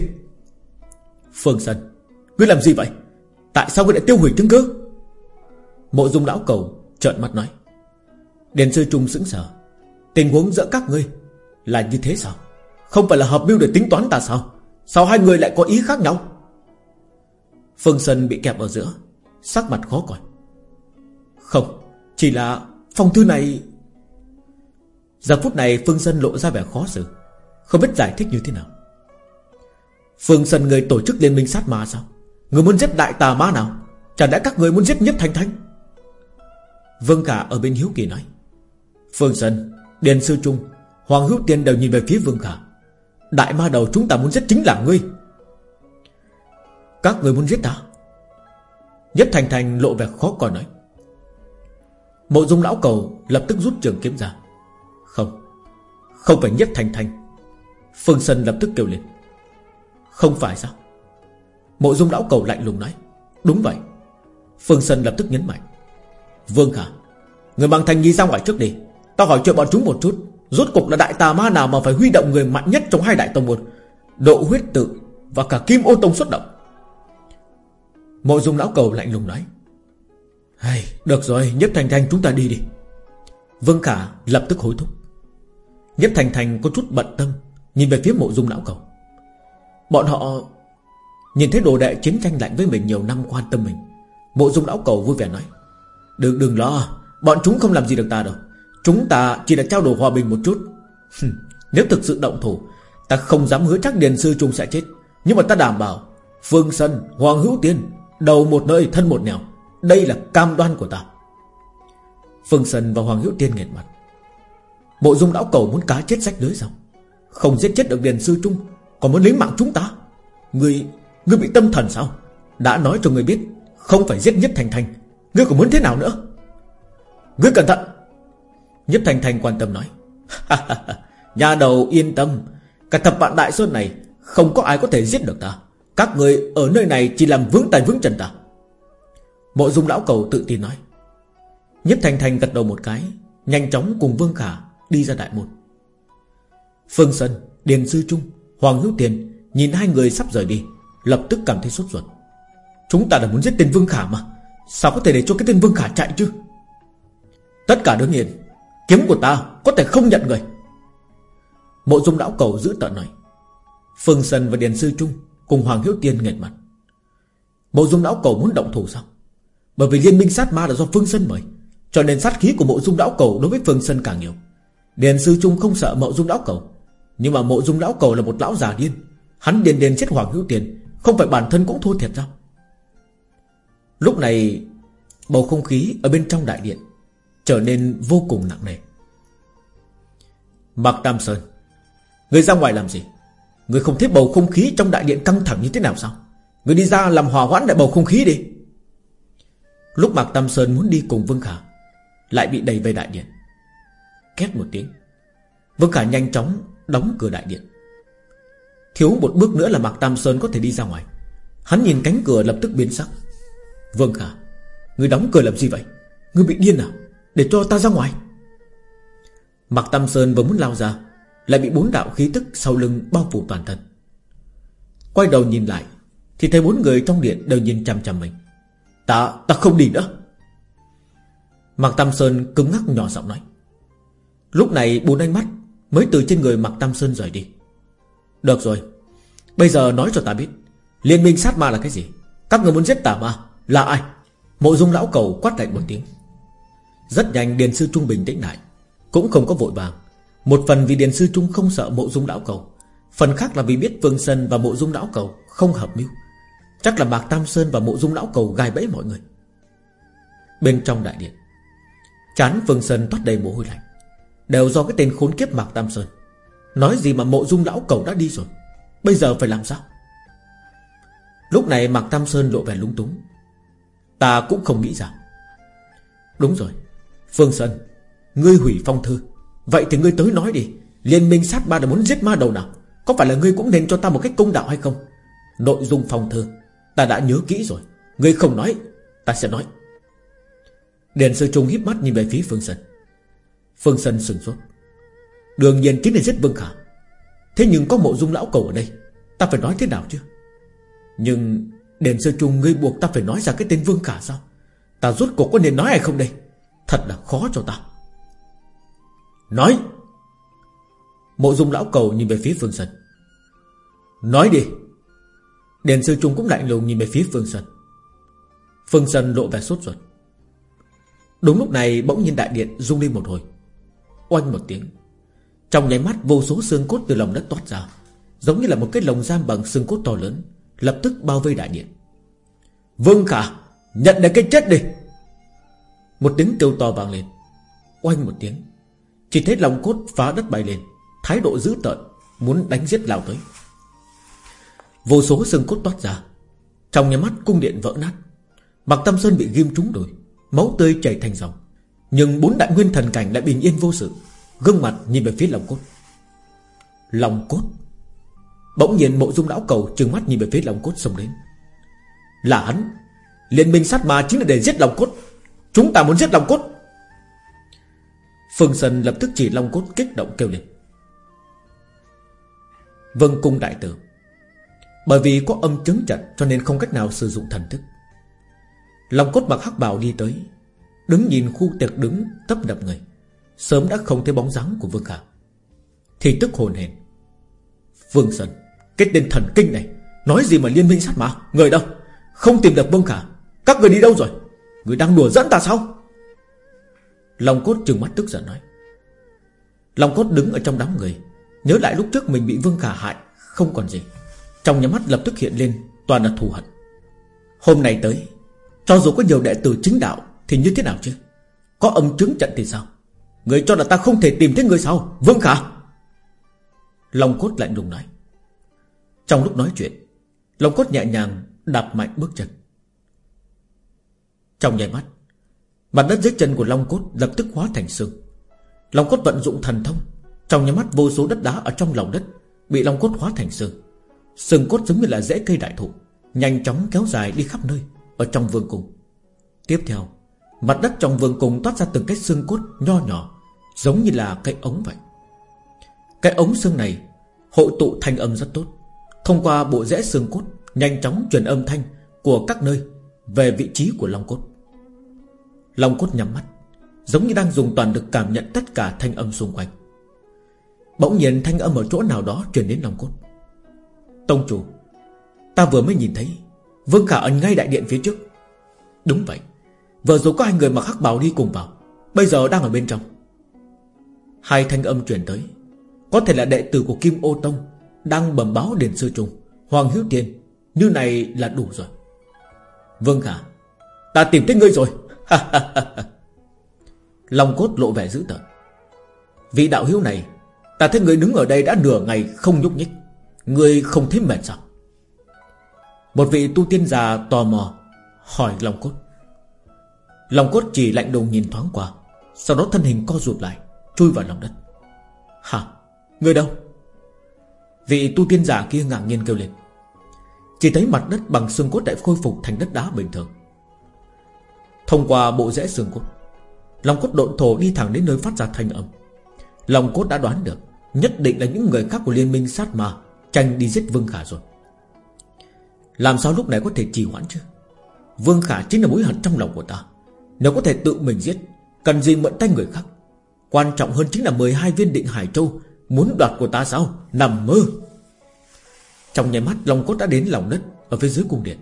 Phương Sân Ngươi làm gì vậy? Tại sao ngươi lại tiêu hủy chứng cứ? Mộ dung lão cầu trợn mắt nói, Điền sư trung sững sờ. Tình huống giữa các ngươi Là như thế sao? Không phải là hợp mưu để tính toán ta sao? Sao hai người lại có ý khác nhau? Phương sơn bị kẹp ở giữa, Sắc mặt khó coi. Không, Chỉ là phong thư này Giờ phút này Phương sơn lộ ra vẻ khó xử, Không biết giải thích như thế nào. Phương sơn người tổ chức liên minh sát ma sao? Người muốn giết đại tà ma nào? Chẳng lẽ các người muốn giết nhất thanh thanh Vương Khả ở bên Hiếu Kỳ nói, Phương sơn, Điền Sư Trung, Hoàng Hữu Tiên đều nhìn về phía Vương Khả Đại ma đầu chúng ta muốn giết chính là ngươi. Các người muốn giết ta? Nhất Thành Thành lộ vẻ khó coi nói. Mộ dung lão cầu lập tức rút trường kiếm ra. Không Không phải Nhất Thành Thành. Phương sơn lập tức kêu lên. Không phải sao? Mộ dung lão cầu lạnh lùng nói. Đúng vậy. Phương sơn lập tức nhấn mạnh. Vương Khả Người mang Thành Nhi ra ngoài trước đi. Tao hỏi chuyện bọn chúng một chút. Rốt cục là đại tà ma nào mà phải huy động người mạnh nhất trong hai đại tông môn? Độ huyết tự Và cả kim ô tông xuất động. Mộ dung lão cầu lạnh lùng nói. Hey, Được rồi Nhếp Thành Thành chúng ta đi đi. Vương Khả lập tức hối thúc. Nhếp Thành Thành có chút bận tâm Nhìn về phía mộ dung lão cầu. Bọn họ Nhìn thấy đồ đệ chiến tranh lạnh với mình nhiều năm quan tâm mình. Mộ dung lão cầu vui vẻ nói. Đừng đừng lo. Bọn chúng không làm gì được ta đâu. Chúng ta chỉ là trao đổi hòa bình một chút. Nếu thực sự động thủ Ta không dám hứa chắc Điền Sư Trung sẽ chết. Nhưng mà ta đảm bảo Phương Sân, Hoàng Hữu Tiên Đầu một nơi, thân một nẻo Đây là cam đoan của ta. Phương Sân và Hoàng Hữu Tiên nghẹn mặt. Bộ dung lão cầu muốn cá chết rách lưới sao Không giết chết được Điền Sư Trung Còn muốn lấy mạng chúng ta? Người, người bị tâm thần sao? Đã nói cho người biết Không phải giết nhất thành thành. Ngươi còn muốn thế nào nữa? Ngươi cẩn thận! Nhếp Thành Thành quan tâm nói. <laughs> Nhà đầu yên tâm. Cả thập vạn đại sơn này Không có ai có thể giết được ta. Các người ở nơi này chỉ làm vững tay vững chân ta. Mộ dung lão cầu tự tin nói. Nhếp Thành Thành gật đầu một cái, Nhanh chóng cùng Vương Khả đi ra đại môn. Phương Sơn, Điền Sư Trung, Hoàng Hữu Tiền Nhìn hai người sắp rời đi, Lập tức cảm thấy sốt ruột. Chúng ta đã muốn giết tên Vương Khả mà. Sao có thể để cho cái tên Vương Khả chạy chứ? Tất cả đương nhiên, Kiếm của ta có thể không nhận người. Mộ dung lão cầu giữ tận này. Phương Sân và Điền Sư Trung Cùng Hoàng Hiếu Tiên nghẹt mặt. Mộ dung lão cầu muốn động thủ sao? Bởi vì liên minh sát ma là do Phương Sân mời, Cho nên sát khí của mộ dung lão cầu Đối với Phương Sân càng nhiều. Điền Sư Trung không sợ mộ dung lão cầu, Nhưng mà mộ dung lão cầu là một lão già điên. Hắn điền điền chết Hoàng Hiếu Tiên, Không phải bản thân cũng thua thiệt sao? Lúc này, Bầu không khí ở bên trong đại điện Trở nên vô cùng nặng nề. Mạc Tam Sơn, Người ra ngoài làm gì? Người không thấy bầu không khí trong đại điện căng thẳng như thế nào sao? Người đi ra làm hòa hoãn lại bầu không khí đi. Lúc Mạc Tam Sơn muốn đi cùng Vương Khả, Lại bị đẩy về đại điện. Két một tiếng, Vương Khả nhanh chóng đóng cửa đại điện. Thiếu một bước nữa là Mạc Tam Sơn có thể đi ra ngoài. Hắn nhìn cánh cửa lập tức biến sắc vâng Khả Người đóng cửa làm gì vậy? Người bị điên à? Để cho ta ra ngoài. Mạc Tam Sơn vừa muốn lao ra Lại bị bốn đạo khí tức sau lưng bao phủ toàn thân. Quay đầu nhìn lại Thì thấy bốn người trong điện đều nhìn chăm chăm mình. Ta, ta không đi nữa. Mạc Tam Sơn cứng ngắc nhỏ giọng nói. Lúc này bốn ánh mắt Mới từ trên người Mạc Tam Sơn rời đi. Được rồi Bây giờ nói cho ta biết Liên minh sát ma là cái gì? Các người muốn giết tà ma là ai? Mộ dung lão cầu quát lạnh một tiếng. Rất nhanh Điền Sư Trung bình tĩnh lại. Cũng không có vội vàng. Một phần vì Điền Sư Trung không sợ mộ dung lão cầu. Phần khác là vì biết Phương Sơn và mộ dung lão cầu Không hợp mưu. Chắc là bạc Tam Sơn và mộ dung lão cầu gai bẫy mọi người. Bên trong đại điện, Chán Phương Sơn toát đầy mồ hôi lạnh. Đều do cái tên khốn kiếp Mạc Tam Sơn. Nói gì mà mộ dung lão cầu đã đi rồi. Bây giờ phải làm sao? Lúc này Mạc Tam Sơn lộ vẻ lúng túng. Ta cũng không nghĩ ra. Đúng rồi, Phương Sơn, Ngươi hủy phong thư. Vậy thì ngươi tới nói đi, Liên minh sát ma đã muốn giết ma đầu nào? Có phải là ngươi cũng nên cho ta một cách công đạo hay không? Nội dung phong thư, Ta đã nhớ kỹ rồi. Ngươi không nói, Ta sẽ nói. Đền sư trung híp mắt nhìn về phía Phương Sơn. Phương Sơn sừng sốt. Đương nhiên chính là giết Vương Khả. Thế nhưng có mộ dung lão cầu ở đây, Ta phải nói thế nào chứ? Nhưng đền sư trung ngươi buộc ta phải nói ra cái tên Vương Khả sao? Ta rốt cuộc có nên nói hay không đây? Thật là khó cho ta. Nói. Mộ dung lão cầu nhìn về phía Phương Sơn. Nói đi. Đền sư trung cũng lạnh lùng nhìn về phía Phương Sơn. Phương Sơn lộ vẻ sốt ruột. Đúng lúc này, bỗng nhiên đại điện rung lên một hồi. Oanh một tiếng. Trong nháy mắt, vô số xương cốt từ lòng đất toát ra, Giống như là một cái lồng giam bằng xương cốt to lớn. Lập tức bao vây đại điện. Vương Khả Nhận được cái chết đi. Một tiếng kêu to vang lên. Oanh một tiếng Chỉ thấy lòng cốt phá đất bay lên Thái độ dữ tợn Muốn đánh giết lao tới. Vô số xương cốt toát ra Trong nhà mắt cung điện vỡ nát. Mặc Tâm Sơn bị ghim trúng rồi, Máu tươi chảy thành dòng. Nhưng bốn đại nguyên thần cảnh lại bình yên vô sự Gương mặt nhìn về phía lòng cốt. Lòng cốt Bỗng nhiên mộ dung lão cầu trừng mắt nhìn về phía lòng cốt xông đến. Là hắn. Liên minh sát ma chính là để giết lòng cốt. Chúng ta muốn giết lòng cốt. Phương Sơn lập tức chỉ lòng cốt kích động kêu lên. Vâng cung đại tử. Bởi vì có âm chứng chặt Cho nên không cách nào sử dụng thần thức. Lòng cốt mặc hắc bào đi tới, Đứng nhìn khu tiệc đứng tấp đập người. Sớm đã không thấy bóng dáng của Vương Khả. Thì tức hồn hển Vương Sơn. Cái tên thần kinh này, Nói gì mà liên minh sát mà? Người đâu? Không tìm được Vương Khả. Các người đi đâu rồi? Người đang đùa dẫn ta sao? Lòng cốt trừng mắt tức giận nói. Lòng cốt đứng ở trong đám người, Nhớ lại lúc trước mình bị Vương Khả hại, Không còn gì. Trong nhà mắt lập tức hiện lên, Toàn là thù hận. Hôm nay tới, Cho dù có nhiều đệ tử chính đạo, Thì như thế nào chứ? Có âm chứng trận thì sao? Người cho là ta không thể tìm thấy người sao? Vương Khả! Long cốt lạnh lùng nói. Trong lúc nói chuyện Long cốt nhẹ nhàng đạp mạnh bước chân. Trong nháy mắt, Mặt đất dưới chân của Long cốt lập tức hóa thành sương. Long cốt vận dụng thần thông, Trong nháy mắt vô số đất đá ở trong lòng đất Bị Long cốt hóa thành sương. Sương cốt giống như là rễ cây đại thụ, Nhanh chóng kéo dài đi khắp nơi Ở trong vương cung. Tiếp theo, Mặt đất trong vương cung toát ra từng cái xương cốt nho nhỏ, Giống như là cái ống vậy. Cái ống xương này Hội tụ thanh âm rất tốt. Thông qua bộ rễ xương cốt, Nhanh chóng truyền âm thanh của các nơi Về vị trí của Long cốt. Long cốt nhắm mắt, Giống như đang dùng toàn lực cảm nhận tất cả thanh âm xung quanh. Bỗng nhiên thanh âm ở chỗ nào đó truyền đến Long cốt. Tông chủ, Ta vừa mới nhìn thấy Vương Khả ẩn ngay đại điện phía trước. Đúng vậy, Vừa rồi có hai người mặc hắc bào đi cùng vào, Bây giờ đang ở bên trong. Hai thanh âm truyền tới, Có thể là đệ tử của Kim Ô Tông đang bẩm báo đền Sư Trung, Hoàng Hiếu Tiên, Như này là đủ rồi. Vương Khả Ta tìm thấy ngươi rồi. <laughs> Long cốt lộ vẻ dữ tợn. Vị đạo hiếu này, Ta thấy người đứng ở đây đã nửa ngày không nhúc nhích Người không thấy mệt sao? Một vị tu tiên già tò mò Hỏi Long cốt. Long cốt chỉ lạnh đầu nhìn thoáng qua, Sau đó thân hình co rụt lại, Chui vào lòng đất. Hả? Người đâu? Vị tu tiên giả kia ngạc nhiên kêu lên. Chỉ thấy mặt đất bằng xương cốt lại khôi phục thành đất đá bình thường. Thông qua bộ rễ xương cốt, Lòng cốt độn thổ đi thẳng đến nơi phát ra thanh âm. Lòng cốt đã đoán được, Nhất định là những người khác của liên minh sát ma, Tranh đi giết Vương Khả rồi. Làm sao lúc này có thể trì hoãn chứ? Vương Khả chính là mối hận trong lòng của ta. Nếu có thể tự mình giết, Cần gì mượn tay người khác? Quan trọng hơn chính là 12 viên định Hải Châu Muốn đoạt của ta sao? Nằm mơ. Trong nháy mắt, Long cốt đã đến lòng đất, Ở phía dưới cung điện,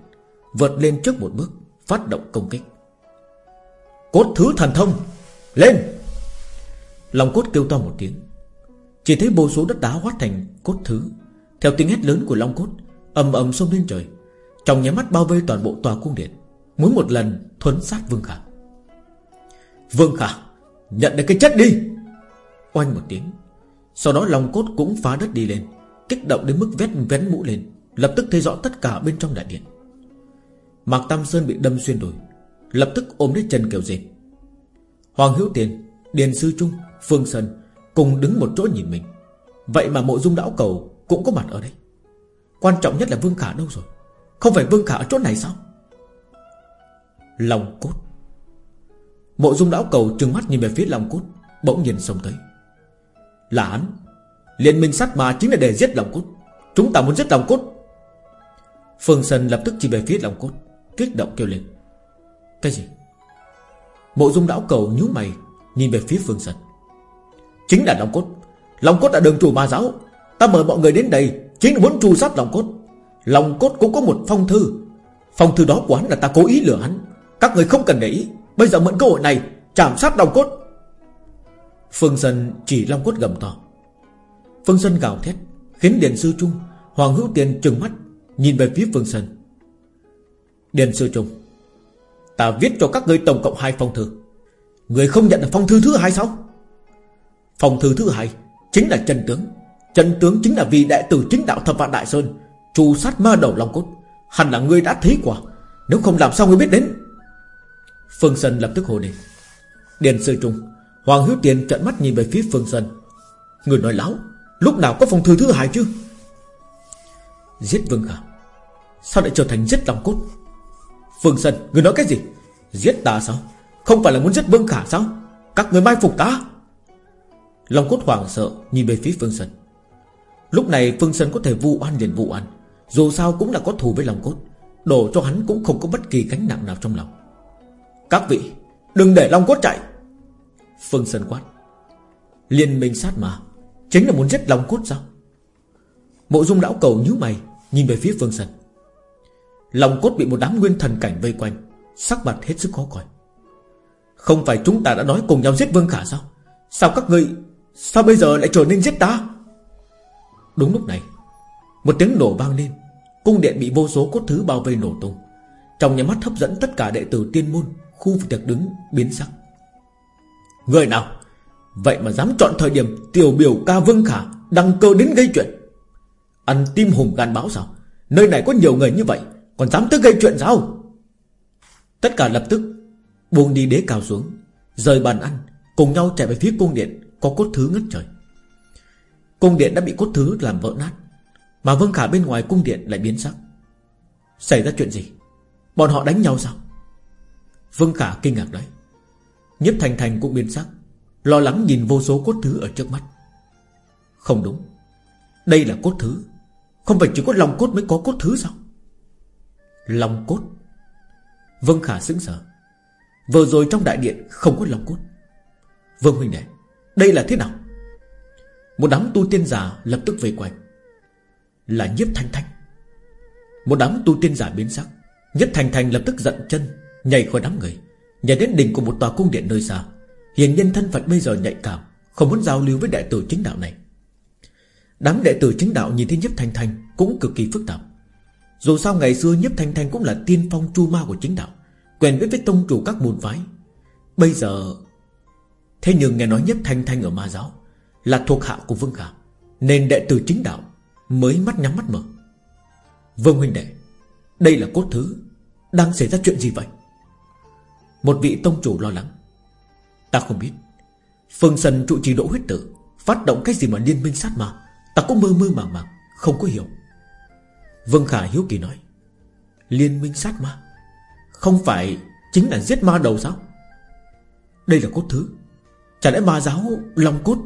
Vượt lên trước một bước, Phát động công kích. Cốt thứ thần thông, Lên! Long cốt kêu to một tiếng. Chỉ thấy vô số đất đá hóa thành cốt thứ. Theo tiếng hét lớn của Long cốt, ầm ầm xông lên trời. Trong nháy mắt bao vây toàn bộ tòa cung điện, Muốn một lần thuấn sát Vương Khả. Vương Khả, Nhận được cái chết đi! Oanh một tiếng sau đó lòng cốt cũng phá đất đi lên, Kích động đến mức vét vén mũ lên, Lập tức thấy rõ tất cả bên trong đại điện. Mạc Tam Sơn bị đâm xuyên đùi, Lập tức ôm lấy chân kêu rên. Hoàng Hữu Tiền, Điền Sư Trung, Phương Sơn Cùng đứng một chỗ nhìn mình. Vậy mà mộ dung lão cầu cũng có mặt ở đây. Quan trọng nhất là Vương Khả đâu rồi? Không phải Vương Khả ở chỗ này sao? Lòng cốt. Mộ dung lão cầu trừng mắt nhìn về phía lòng cốt, Bỗng nhìn xông tới. Là hắn. Liên minh sát ma chính là để giết lòng cốt. Chúng ta muốn giết lòng cốt. Phương Sơn lập tức chỉ về phía lòng cốt, Kích động kêu lên. Cái gì? Mộ dung đảo cầu nhíu mày, Nhìn về phía Phương Sơn. Chính là lòng cốt. Lòng cốt là đường chủ ma giáo. Ta mời mọi người đến đây, Chính là muốn tru sát lòng cốt. Lòng cốt cũng có một phong thư. Phong thư đó của hắn là ta cố ý lừa hắn. Các người không cần để ý. Bây giờ mượn cơ hội này Chảm sát lòng cốt. Phương Sơn chỉ long cốt gầm to. Phương Sơn gào thét, Khiến Điền Sư Trung, Hoàng Hữu Tiền trừng mắt, Nhìn về phía Phương Sơn. Điền Sư Trung, Ta viết cho các ngươi tổng cộng hai phong thư. Người không nhận là phong thư thứ hai sao? Phong thư thứ hai Chính là chân tướng. Chân tướng chính là vì đại tử chính đạo thập vạn Đại Sơn Trù sát ma đầu Long Cốt. Hẳn là ngươi đã thấy quả Nếu không làm sao ngươi biết đến? Phương Sơn lập tức hồ đề. Điền Sư Trung Hoàng Hiếu Tiền trợn mắt nhìn về phía Phương Sơn. Người nói láo, Lúc nào có phong thư thứ hai chứ? Giết Vương Khả Sao lại trở thành giết Long Cốt? Phương Sơn, Người nói cái gì? Giết ta sao? Không phải là muốn giết Vương Khả sao? Các người mai phục ta? Long Cốt hoảng sợ nhìn về phía Phương Sơn. Lúc này Phương Sơn có thể vu oan liền vu oan, Dù sao cũng là có thù với Long Cốt Đổ cho hắn cũng không có bất kỳ gánh nặng nào trong lòng. Các vị, Đừng để Long Cốt chạy. Phương Sơn quát. Liên minh sát mà. Chính là muốn giết Long Cốt sao? Mộ dung lão cầu nhíu mày, Nhìn về phía Phương Sơn. Long Cốt bị một đám nguyên thần cảnh vây quanh, Sắc mặt hết sức khó coi. Không phải chúng ta đã nói cùng nhau giết Vương Khả sao? Sao các ngươi, Sao bây giờ lại trở nên giết ta? Đúng lúc này, Một tiếng nổ vang lên. Cung điện bị vô số cốt thứ bao vây nổ tung. Trong nhà mắt hấp dẫn tất cả đệ tử tiên môn, Khu vực đứng biến sắc. Người nào? Vậy mà dám chọn thời điểm Tiểu biểu ca Vương Khả Đăng cơ đến gây chuyện. Ăn tim hùng gan báo sao? Nơi này có nhiều người như vậy, Còn dám tới gây chuyện sao? Tất cả lập tức Buông đi đế cao xuống, Rời bàn ăn, Cùng nhau chạy về phía cung điện, Có cốt thứ ngất trời. Cung điện đã bị cốt thứ làm vỡ nát, Mà Vương Khả bên ngoài cung điện lại biến sắc. Xảy ra chuyện gì? Bọn họ đánh nhau sao? Vương Khả kinh ngạc đấy Nhếp Thành Thành cũng biến sắc, Lo lắng nhìn vô số cốt thứ ở trước mắt. Không đúng. Đây là cốt thứ. Không phải chỉ có lòng cốt mới có cốt thứ sao? Lòng cốt? Vân Khả sững sờ. Vừa rồi trong đại điện không có lòng cốt. Vương huynh đệ, Đây là thế nào? Một đám tu tiên giả lập tức về quanh. Là nhiếp thanh thanh. Một đám tu tiên giả biến sắc. Nhất thành thành lập tức giận chân, Nhảy khỏi đám người. Nhảy đến đỉnh của một tòa cung điện nơi xa. Hiền nhân thân phận bây giờ nhạy cảm, Không muốn giao lưu với đệ tử chính đạo này. Đám đệ tử chính đạo nhìn thấy nhếp thanh thanh Cũng cực kỳ phức tạp. Dù sao ngày xưa nhếp thanh thanh cũng là tiên phong chu ma của chính đạo, Quen biết với tông chủ các môn phái. Bây giờ, Thế nhưng nghe nói nhất thanh thanh ở ma giáo Là thuộc hạ của Vương Khả Nên đệ tử chính đạo Mới mắt nhắm mắt mở. Vương huynh đệ, Đây là cốt thứ, Đang xảy ra chuyện gì vậy? Một vị tông chủ lo lắng. Ta không biết. Phương Sân trụ trì độ huyết tử, Phát động cái gì mà liên minh sát mà Ta cũng mơ mơ màng màng, Không có hiểu. Vương Khả hiếu kỳ nói, Liên minh sát ma? Không phải chính là giết ma đầu sao? Đây là cốt thứ. Chả lẽ ma giáo Long Cốt?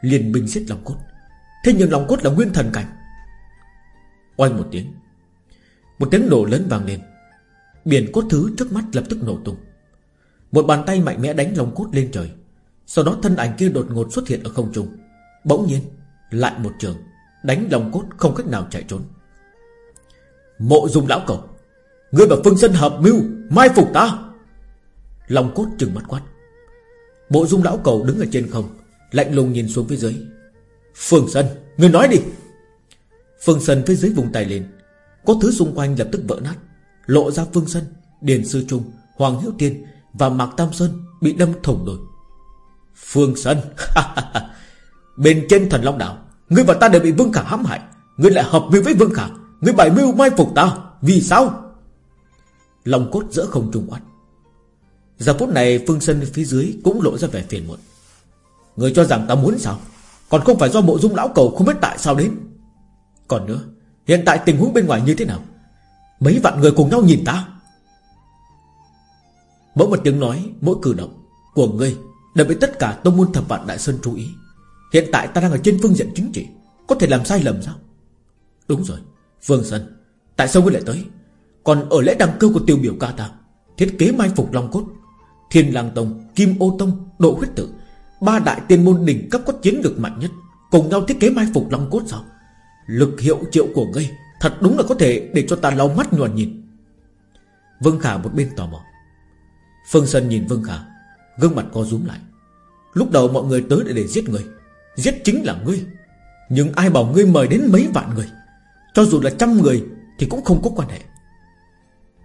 Liên minh giết Long Cốt. Thế nhưng Long Cốt là nguyên thần cảnh. Oanh một tiếng. Một tiếng nổ lớn vang lên. Biển cốt thứ trước mắt lập tức nổ tung. Một bàn tay mạnh mẽ đánh lồng Cốt lên trời. Sau đó thân ảnh kia đột ngột xuất hiện ở không trung. Bỗng nhiên Lại một trường Đánh lồng Cốt không cách nào chạy trốn. Mộ dung lão cầu Ngươi và Phương Sân hợp mưu Mai phục ta. Lòng Cốt trừng mắt quát. Bộ dung lão cầu đứng ở trên không Lạnh lùng nhìn xuống phía dưới. Phương Sân, ngươi nói đi. Phương Sân phía dưới vùng tay lên. Có thứ xung quanh lập tức vỡ nát. Lộ ra Phương Sân, Điền Sư Trung Hoàng Hiếu Tiên và Mạc Tam Sơn Bị đâm thủng rồi Phương Sân? <laughs> Bên trên thần Long Đảo Ngươi và ta đều bị Vương Khả hãm hại. Ngươi lại hợp mưu với Vương Khả Ngươi bày mưu mai phục ta. Vì sao? Lòng cốt giữa không trung oát Giờ phút này Phương Sân phía dưới Cũng lộ ra vẻ phiền muộn. Người cho rằng ta muốn sao? Còn không phải do mộ dung lão cầu không biết tại sao đến. Còn nữa Hiện tại tình huống bên ngoài như thế nào? Mấy vạn người cùng nhau nhìn ta. Mỗi một tiếng nói, Mỗi cử động của ngươi Đều bị tất cả tông môn thập vạn đại sơn chú ý. Hiện tại ta đang ở trên phương diện chính trị, Có thể làm sai lầm sao? Đúng rồi, Vương Sơn, Tại sao ngươi lại tới? Còn ở lễ đăng cơ của tiêu biểu ca ta, Thiết kế mai phục Long Cốt, Thiên Lang Tông, Kim Ô Tông, Độ huyết tử, Ba đại tiên môn đỉnh cấp có chiến lược mạnh nhất, Cùng nhau thiết kế mai phục Long Cốt sao? Lực hiệu triệu của ngươi Thật đúng là có thể để cho ta lau mắt nhòa nhìn. Vương Khả một bên tò mò. Phương Sơn nhìn Vương Khả Gương mặt co rúm lại. Lúc đầu mọi người tới để, để giết người Giết chính là ngươi. Nhưng ai bảo ngươi mời đến mấy vạn người? Cho dù là trăm người Thì cũng không có quan hệ.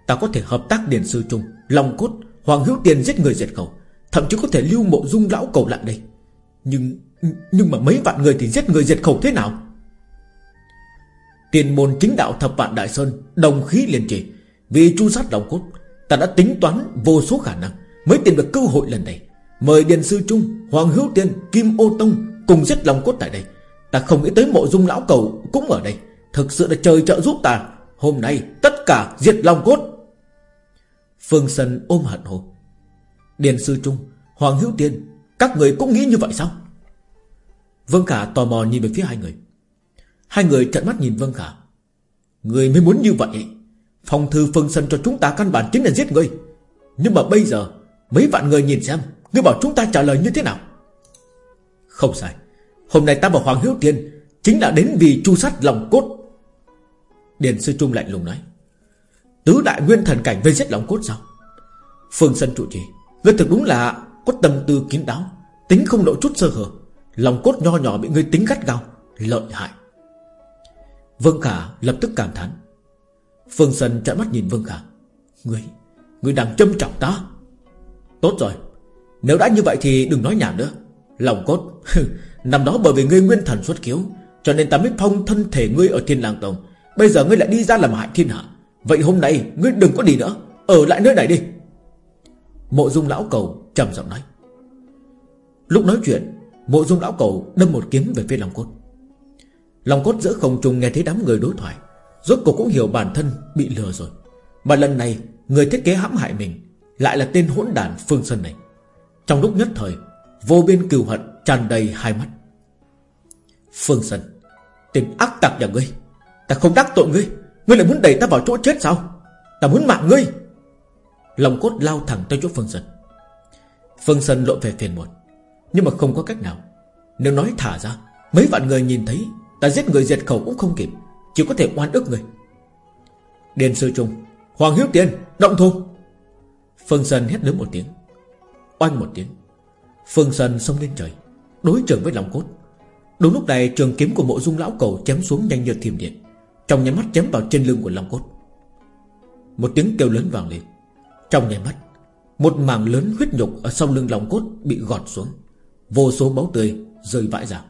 Ta có thể hợp tác Điền Sư Trung Long Cốt Hoàng Hữu Tiền giết người diệt khẩu Thậm chí có thể lưu mộ dung lão cầu lại đây. Nhưng Nhưng mà mấy vạn người thì giết người diệt khẩu thế nào? Tiền môn chính đạo thập vạn đại sơn Đồng khí liền trì. Vì chu sát Long Cốt Ta đã tính toán vô số khả năng Mới tìm được cơ hội lần này. Mời Điền Sư Trung, Hoàng Hữu Tiên, Kim Ô Tông Cùng giết lòng cốt tại đây. Ta không nghĩ tới mộ dung lão cầu cũng ở đây. Thực sự là trời trợ giúp ta. Hôm nay tất cả diệt lòng cốt. Phương Sân ôm hận hồ. Điền Sư Trung, Hoàng Hữu Tiên Các người cũng nghĩ như vậy sao? Vương Khả tò mò nhìn về phía hai người. Hai người trợn mắt nhìn vân Khả Người mới muốn như vậy Phòng thư Phương Sân cho chúng ta căn bản chính là giết người. Nhưng mà bây giờ, Mấy vạn người nhìn xem Ngươi bảo chúng ta trả lời như thế nào? Không sai. Hôm nay ta bảo Hoàng Hiếu Tiên Chính là đến vì chu sát lòng cốt. Điền Sư Trung lạnh lùng nói, Tứ đại nguyên thần cảnh vây giết lòng cốt sao? Phương Sân trụ trì, Ngươi thực đúng là có tâm tư kín đáo, Tính không lộ chút sơ hở. Lòng cốt nho nhỏ bị ngươi tính gắt gao, Lợi hại. Vương Khả lập tức cảm thán. Phương Sân trợn mắt nhìn Vương Khả. Ngươi, ngươi đang châm trọng ta. Tốt rồi. Nếu đã như vậy thì đừng nói nhảm nữa. Lòng cốt. <laughs> Năm đó bởi vì ngươi nguyên thần xuất kiếu Cho nên ta mới phong thân thể ngươi ở thiên lang tông. Bây giờ ngươi lại đi ra làm hại thiên hạ. Vậy hôm nay ngươi đừng có đi nữa. Ở lại nơi này đi. Mộ dung lão cầu trầm giọng nói. Lúc nói chuyện Mộ dung lão cầu đâm một kiếm về phía lòng cốt. Lòng cốt giữa không trung nghe thấy đám người đối thoại, Rốt cuộc cũng hiểu bản thân bị lừa rồi. Mà lần này, người thiết kế hãm hại mình Lại là tên hỗn đản Phương Sơn này. Trong lúc nhất thời, Vô biên cừu hận tràn đầy hai mắt. Phương Sơn, Tên ác tặc nhà ngươi, Ta không đắc tội ngươi Ngươi lại muốn đẩy ta vào chỗ chết sao? Ta muốn mạng ngươi. Lòng cốt lao thẳng tới chỗ Phương Sơn. Phương Sơn lộ về phiền muộn, Nhưng mà không có cách nào. Nếu nói thả ra, Mấy vạn người nhìn thấy Ta giết người diệt khẩu cũng không kịp Chỉ có thể oan ức người. Điền sư trung Hoàng hiếu tiên, Động thủ. Phương Sơn hét lớn một tiếng Oanh một tiếng. Phương Sơn xông lên trời Đối trường với lòng cốt. Đúng lúc này trường kiếm của mộ dung lão cầu chém xuống nhanh như thiểm điện Trong nháy mắt chém vào trên lưng của lòng cốt. Một tiếng kêu lớn vang lên. Trong nháy mắt Một mảng lớn huyết nhục ở sau lưng lòng cốt bị gọt xuống. Vô số máu tươi rơi vãi ra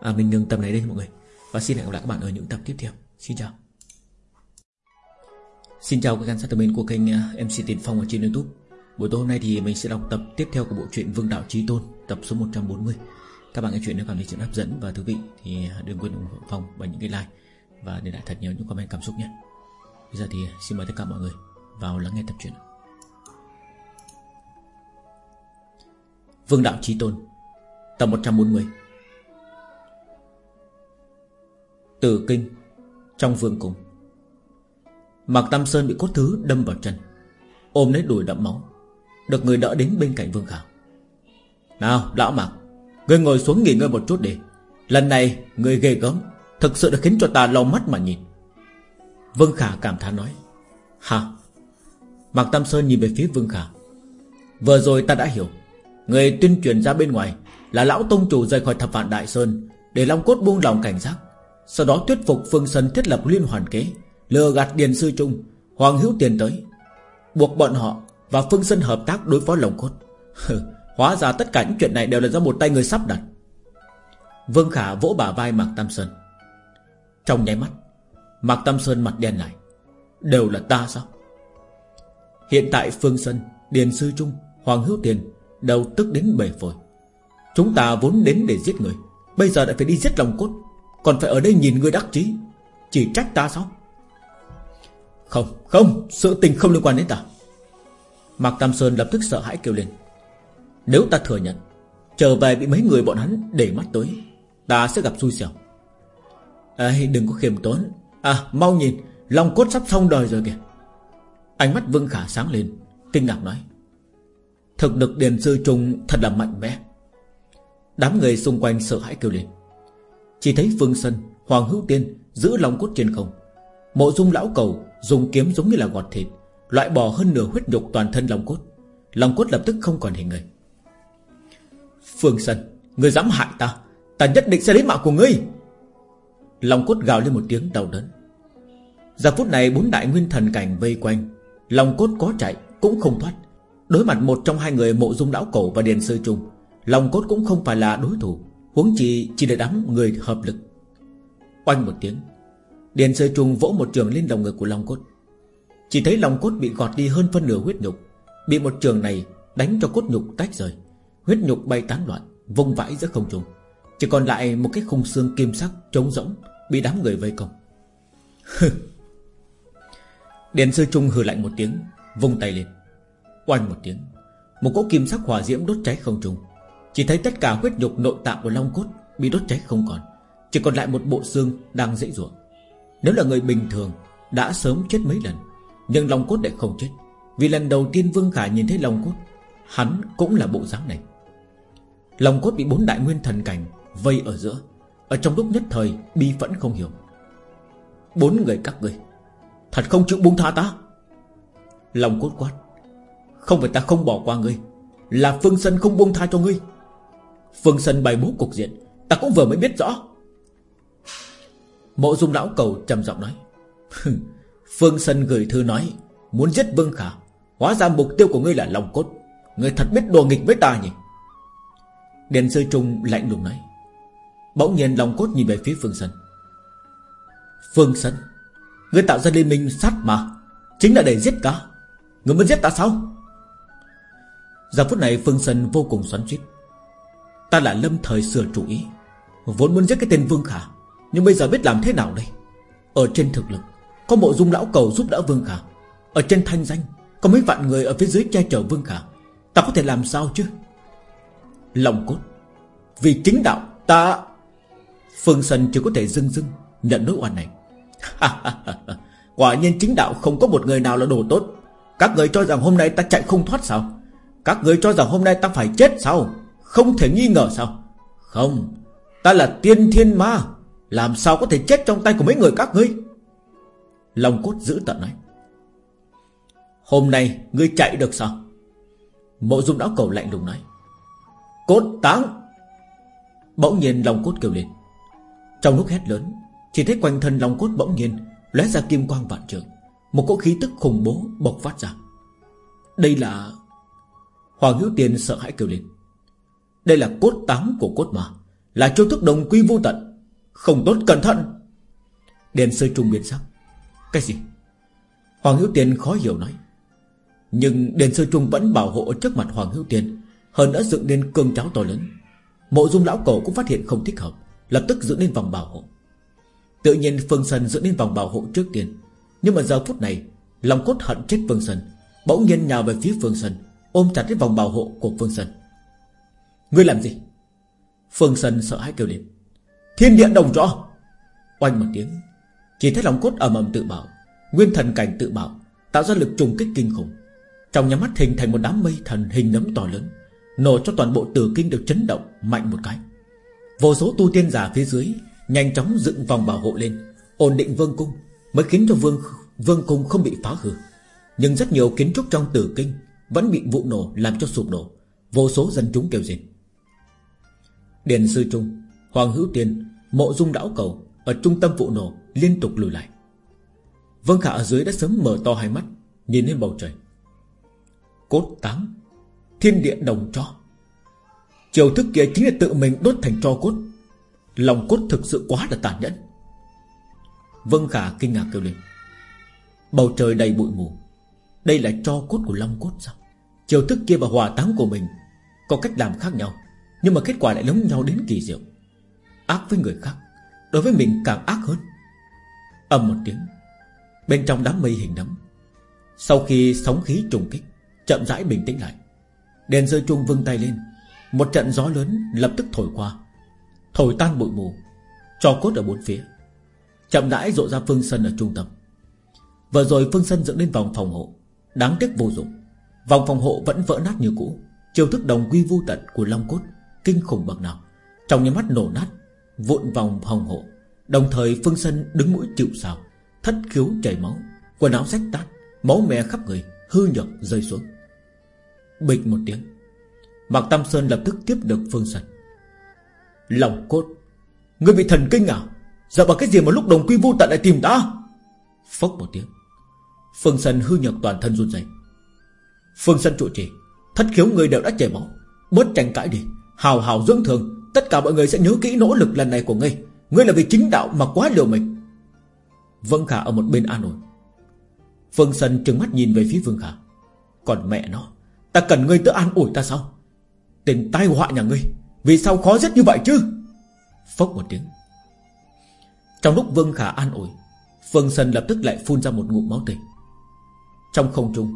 à, Mình ngừng tập này đây mọi người. Và xin hẹn gặp lại các bạn ở những tập tiếp theo. Xin chào. Xin chào các khán giả thân mến của kênh à, MC Tiền Phong ở trên Youtube. Buổi tối hôm nay thì mình sẽ đọc tập tiếp theo của bộ truyện Vương Đạo Chí Tôn Tập số 140 Các bạn nghe chuyện nếu cảm thấy chuyện hấp dẫn và thú vị Thì à, đừng quên ủng hộ Phong bằng những cái like Và để lại thật nhiều những comment cảm xúc nhé. Bây giờ thì xin mời tất cả mọi người vào lắng nghe tập truyện Vương Đạo Trí Tôn Tập 140 từ Kinh, Trong vương cung. Mạc Tam Sơn bị cốt thứ đâm vào chân, Ôm lấy đùi đậm máu, Được người đỡ đến bên cạnh Vương Khả Nào, lão Mạc, Ngươi ngồi xuống nghỉ ngơi một chút đi. Lần này, ngươi ghê gớm, Thực sự đã khiến cho ta lau mắt mà nhìn. Vương Khả cảm thán nói Hả Mạc Tam Sơn nhìn về phía Vương Khả, Vừa rồi ta đã hiểu, Người tuyên truyền ra bên ngoài Là lão tông chủ rời khỏi thập vạn Đại Sơn Để Long Cốt buông lòng cảnh giác. Sau đó thuyết phục Phương Sơn thiết lập liên hoàn kế, Lừa gạt Điền Sư Trung, Hoàng Hữu Tiền tới, Buộc bọn họ và Phương Sơn hợp tác đối phó lồng Cốt. Hóa ra tất cả những chuyện này đều là do một tay người sắp đặt. Vương Khả vỗ bả vai Mạc Tam Sơn. Trong nháy mắt, Mạc Tam Sơn mặt đen lại. Đều là ta sao? Hiện tại Phương Sơn, Điền Sư Trung, Hoàng Hữu Tiền Đầu tức đến bể phổi. Chúng ta vốn đến để giết người, Bây giờ lại phải đi giết lòng cốt. Còn phải ở đây nhìn người đắc chí. Chỉ trách ta sao? Không không. Sự tình không liên quan đến ta. Mạc Tam Sơn lập tức sợ hãi kêu lên. Nếu ta thừa nhận, Trở về bị mấy người bọn hắn để mắt tới, Ta sẽ gặp xui xẻo. Ê, Đừng có khiêm tốn. À mau nhìn Long cốt sắp xong đời rồi kìa. Ánh mắt Vương Khả sáng lên, Kinh ngạc nói. Thực lực Điền Sư Trung thật là mạnh mẽ. Đám người xung quanh sợ hãi kêu lên. Chỉ thấy Phương Sân Hoàng Hữu Tiên giữ long cốt trên không. Mộ dung lão cầu Dùng kiếm giống như là gọt thịt, Loại bỏ hơn nửa huyết nhục toàn thân long cốt. Long cốt lập tức không còn hình người. Phương Sân Người dám hại ta Ta nhất định sẽ lấy mạng của ngươi. Long cốt gào lên một tiếng đau đớn. Giờ phút này bốn đại nguyên thần cảnh vây quanh Long cốt có chạy cũng không thoát. Đối mặt một trong hai người mộ dung lão cổ và điền sư trung Long cốt cũng không phải là đối thủ. Huống chi chỉ để đám người hợp lực. Oanh một tiếng, Điền Sơ trung vỗ một trường lên đầu người của Long cốt. Chỉ thấy Long cốt bị gọt đi hơn phân nửa huyết nhục, Bị một trường này đánh cho cốt nhục tách rời, Huyết nhục bay tán loạn, Vung vãi giữa không trung. Chỉ còn lại một cái khung xương kim sắc trống rỗng Bị đám người vây công. <laughs> Điền Sơ trung hừ lạnh một tiếng, Vung tay lên. Oanh một tiếng, Một cỗ kim sắc hỏa diễm đốt cháy không trung. Chỉ thấy tất cả huyết nhục nội tạng của long cốt Bị đốt cháy không còn. Chỉ còn lại một bộ xương đang dễ dụa Nếu là người bình thường, Đã sớm chết mấy lần, Nhưng long cốt lại không chết. Vì lần đầu tiên Vương Khả nhìn thấy long cốt, Hắn cũng là bộ dáng này. Long cốt bị bốn đại nguyên thần cảnh Vây ở giữa. Ở trong lúc nhất thời, bi vẫn không hiểu. Bốn người các ngươi, Thật không chịu buông tha ta? Long cốt quát, Không phải ta không bỏ qua ngươi, Là Phương Sân không buông tha cho ngươi. Phương Sân bày bố cục diện, Ta cũng vừa mới biết rõ. Mộ dung lão cầu trầm giọng nói Phương Sân gửi thư nói, Muốn giết Vương Khả, Hóa ra mục tiêu của ngươi là Long Cốt. Ngươi thật biết đùa nghịch với ta nhỉ? Điền Sư Trung lạnh lùng nói. Bỗng nhiên Long Cốt nhìn về phía Phương Sân Phương Sân Ngươi tạo ra liên minh sát mà, Chính là để giết ta Ngươi muốn giết ta sao? Giờ phút này Phương Sân vô cùng xoắn suýt Ta là lâm thời sửa chủ ý. Vốn muốn giết cái tên Vương Khả, Nhưng bây giờ biết làm thế nào đây? Ở trên thực lực, Có bộ dung lão cầu giúp đỡ Vương Khả. Ở trên thanh danh, Có mấy vạn người ở phía dưới che chở Vương Khả. Ta có thể làm sao chứ? Lòng cốt. Vì chính đạo, ta Phương Sân chỉ có thể dưng dưng Nhận nỗi oan này. Quả nhiên chính đạo không có một người nào là đồ tốt. Các người cho rằng hôm nay ta chạy không thoát sao? Các người cho rằng hôm nay ta phải chết sao? Không thể nghi ngờ sao? Không, Ta là tiên thiên ma. Làm sao có thể chết trong tay của mấy người các ngươi? Long cốt giữ tận nói. Hôm nay ngươi chạy được sao? Mộ dung đáo cầu lạnh lùng nói. Cốt táng. Bỗng nhiên Long cốt kêu lên. Trong lúc hét lớn, chỉ thấy quanh thân long cốt bỗng nhiên lóe ra kim quang vạn trường Một cỗ khí tức khủng bố bộc phát ra. Đây là Hoàng Hữu Tiên sợ hãi kêu lên. Đây là cốt táng của cốt mà Là chiêu thức đồng quy vô tận, Không tốt cẩn thận. Đèn sơ trung biến sắc. Cái gì? Hoàng Hữu Tiên khó hiểu nói. Nhưng đèn sơ trung vẫn bảo hộ trước mặt Hoàng Hữu Tiên, Hơn đã dựng nên cương cháo to lớn. Mộ dung lão cổ cũng phát hiện không thích hợp, Lập tức dựng nên vòng bảo hộ. Tự nhiên Phương Sơn dựng nên vòng bảo hộ trước tiên, Nhưng mà giờ phút này, Lòng cốt hận chết Phương Sơn, Bỗng nhiên nhào về phía Phương Sơn, Ôm chặt cái vòng bảo hộ của Phương Sơn. Ngươi làm gì? Phương Sơn sợ hãi kêu lên. Thiên địa đồng rõ. Oanh một tiếng, Chỉ thấy lòng cốt ầm ầm tự bảo, Nguyên thần cảnh tự bảo, Tạo ra lực trùng kích kinh khủng. Trong nhà mắt hình thành một đám mây thần hình nấm to lớn, Nổ cho toàn bộ tử kinh được chấn động Mạnh một cái. Vô số tu tiên giả phía dưới Nhanh chóng dựng vòng bảo hộ lên, Ổn định vương cung, Mới khiến cho vương vương cung không bị phá hư. Nhưng rất nhiều kiến trúc trong tử kinh Vẫn bị vụ nổ làm cho sụp đổ. Vô số dân chúng kêu rên. Điền Sư Trung, Hoàng Hữu Tiên, Mộ Dung Đảo Cầu Ở trung tâm vụ nổ liên tục lùi lại. Vương Khả ở dưới đã sớm mở to hai mắt, Nhìn lên bầu trời. Cốt táng, Thiên địa đồng cho. Chiều thức kia chính là tự mình đốt thành cho cốt. Lòng cốt thực sự quá là tàn nhẫn. Vân Khả kinh ngạc kêu lên. Bầu trời đầy bụi mù. Đây là cho cốt của Long cốt sao? Chiều thức kia và hòa táng của mình Có cách làm khác nhau. Nhưng mà kết quả lại giống nhau đến kỳ diệu. Ác với người khác, Đối với mình càng ác hơn. Âm một tiếng, Bên trong đám mây hình nấm. Sau khi sóng khí trùng kích, Chậm rãi bình tĩnh lại, Đèn rơi chuông vưng tay lên. Một trận gió lớn lập tức thổi qua, Thổi tan bụi mù, Cho cốt ở bốn phía. Chậm rãi rộ ra phương sân ở trung tâm. Vừa rồi phương sân dựng lên vòng phòng hộ, Đáng tiếc vô dụng. Vòng phòng hộ vẫn vỡ nát như cũ, Chiêu thức đồng quy vu tận của Long Cốt. Kinh khủng bậc nào. Trong những mắt nổ nát, Vụn vòng hồng hộ, Đồng thời phương sân đứng mũi chịu sào, Thất khiếu chảy máu, Quần áo rách tát Máu me khắp người, Hư nhược rơi xuống. Bịch một tiếng, Mạc Tam Sơn lập tức tiếp được phương sân Lòng cốt, Người bị thần kinh à? Giờ bằng cái gì mà lúc đồng quy vu tận lại tìm ta? Phốc một tiếng, Phương Sân hư nhược toàn thân run rẩy. Phương Sân trụ trì, Thất khiếu người đều đã chảy máu, Bớt tranh cãi đi. Hào hào dưỡng thường Tất cả mọi người sẽ nhớ kỹ nỗ lực lần này của ngươi. Ngươi là vì chính đạo mà quá liều mình. Vương Khả ở một bên an ủi. Phương Sân trừng mắt nhìn về phía Vương Khả. Còn mẹ nó, Ta cần ngươi tự an ủi ta sao? Tên tai họa nhà ngươi, Vì sao khó rất như vậy chứ? Phốc một tiếng. Trong lúc Vương Khả an ủi, Phương Sân lập tức lại phun ra một ngụm máu tươi. Trong không trung,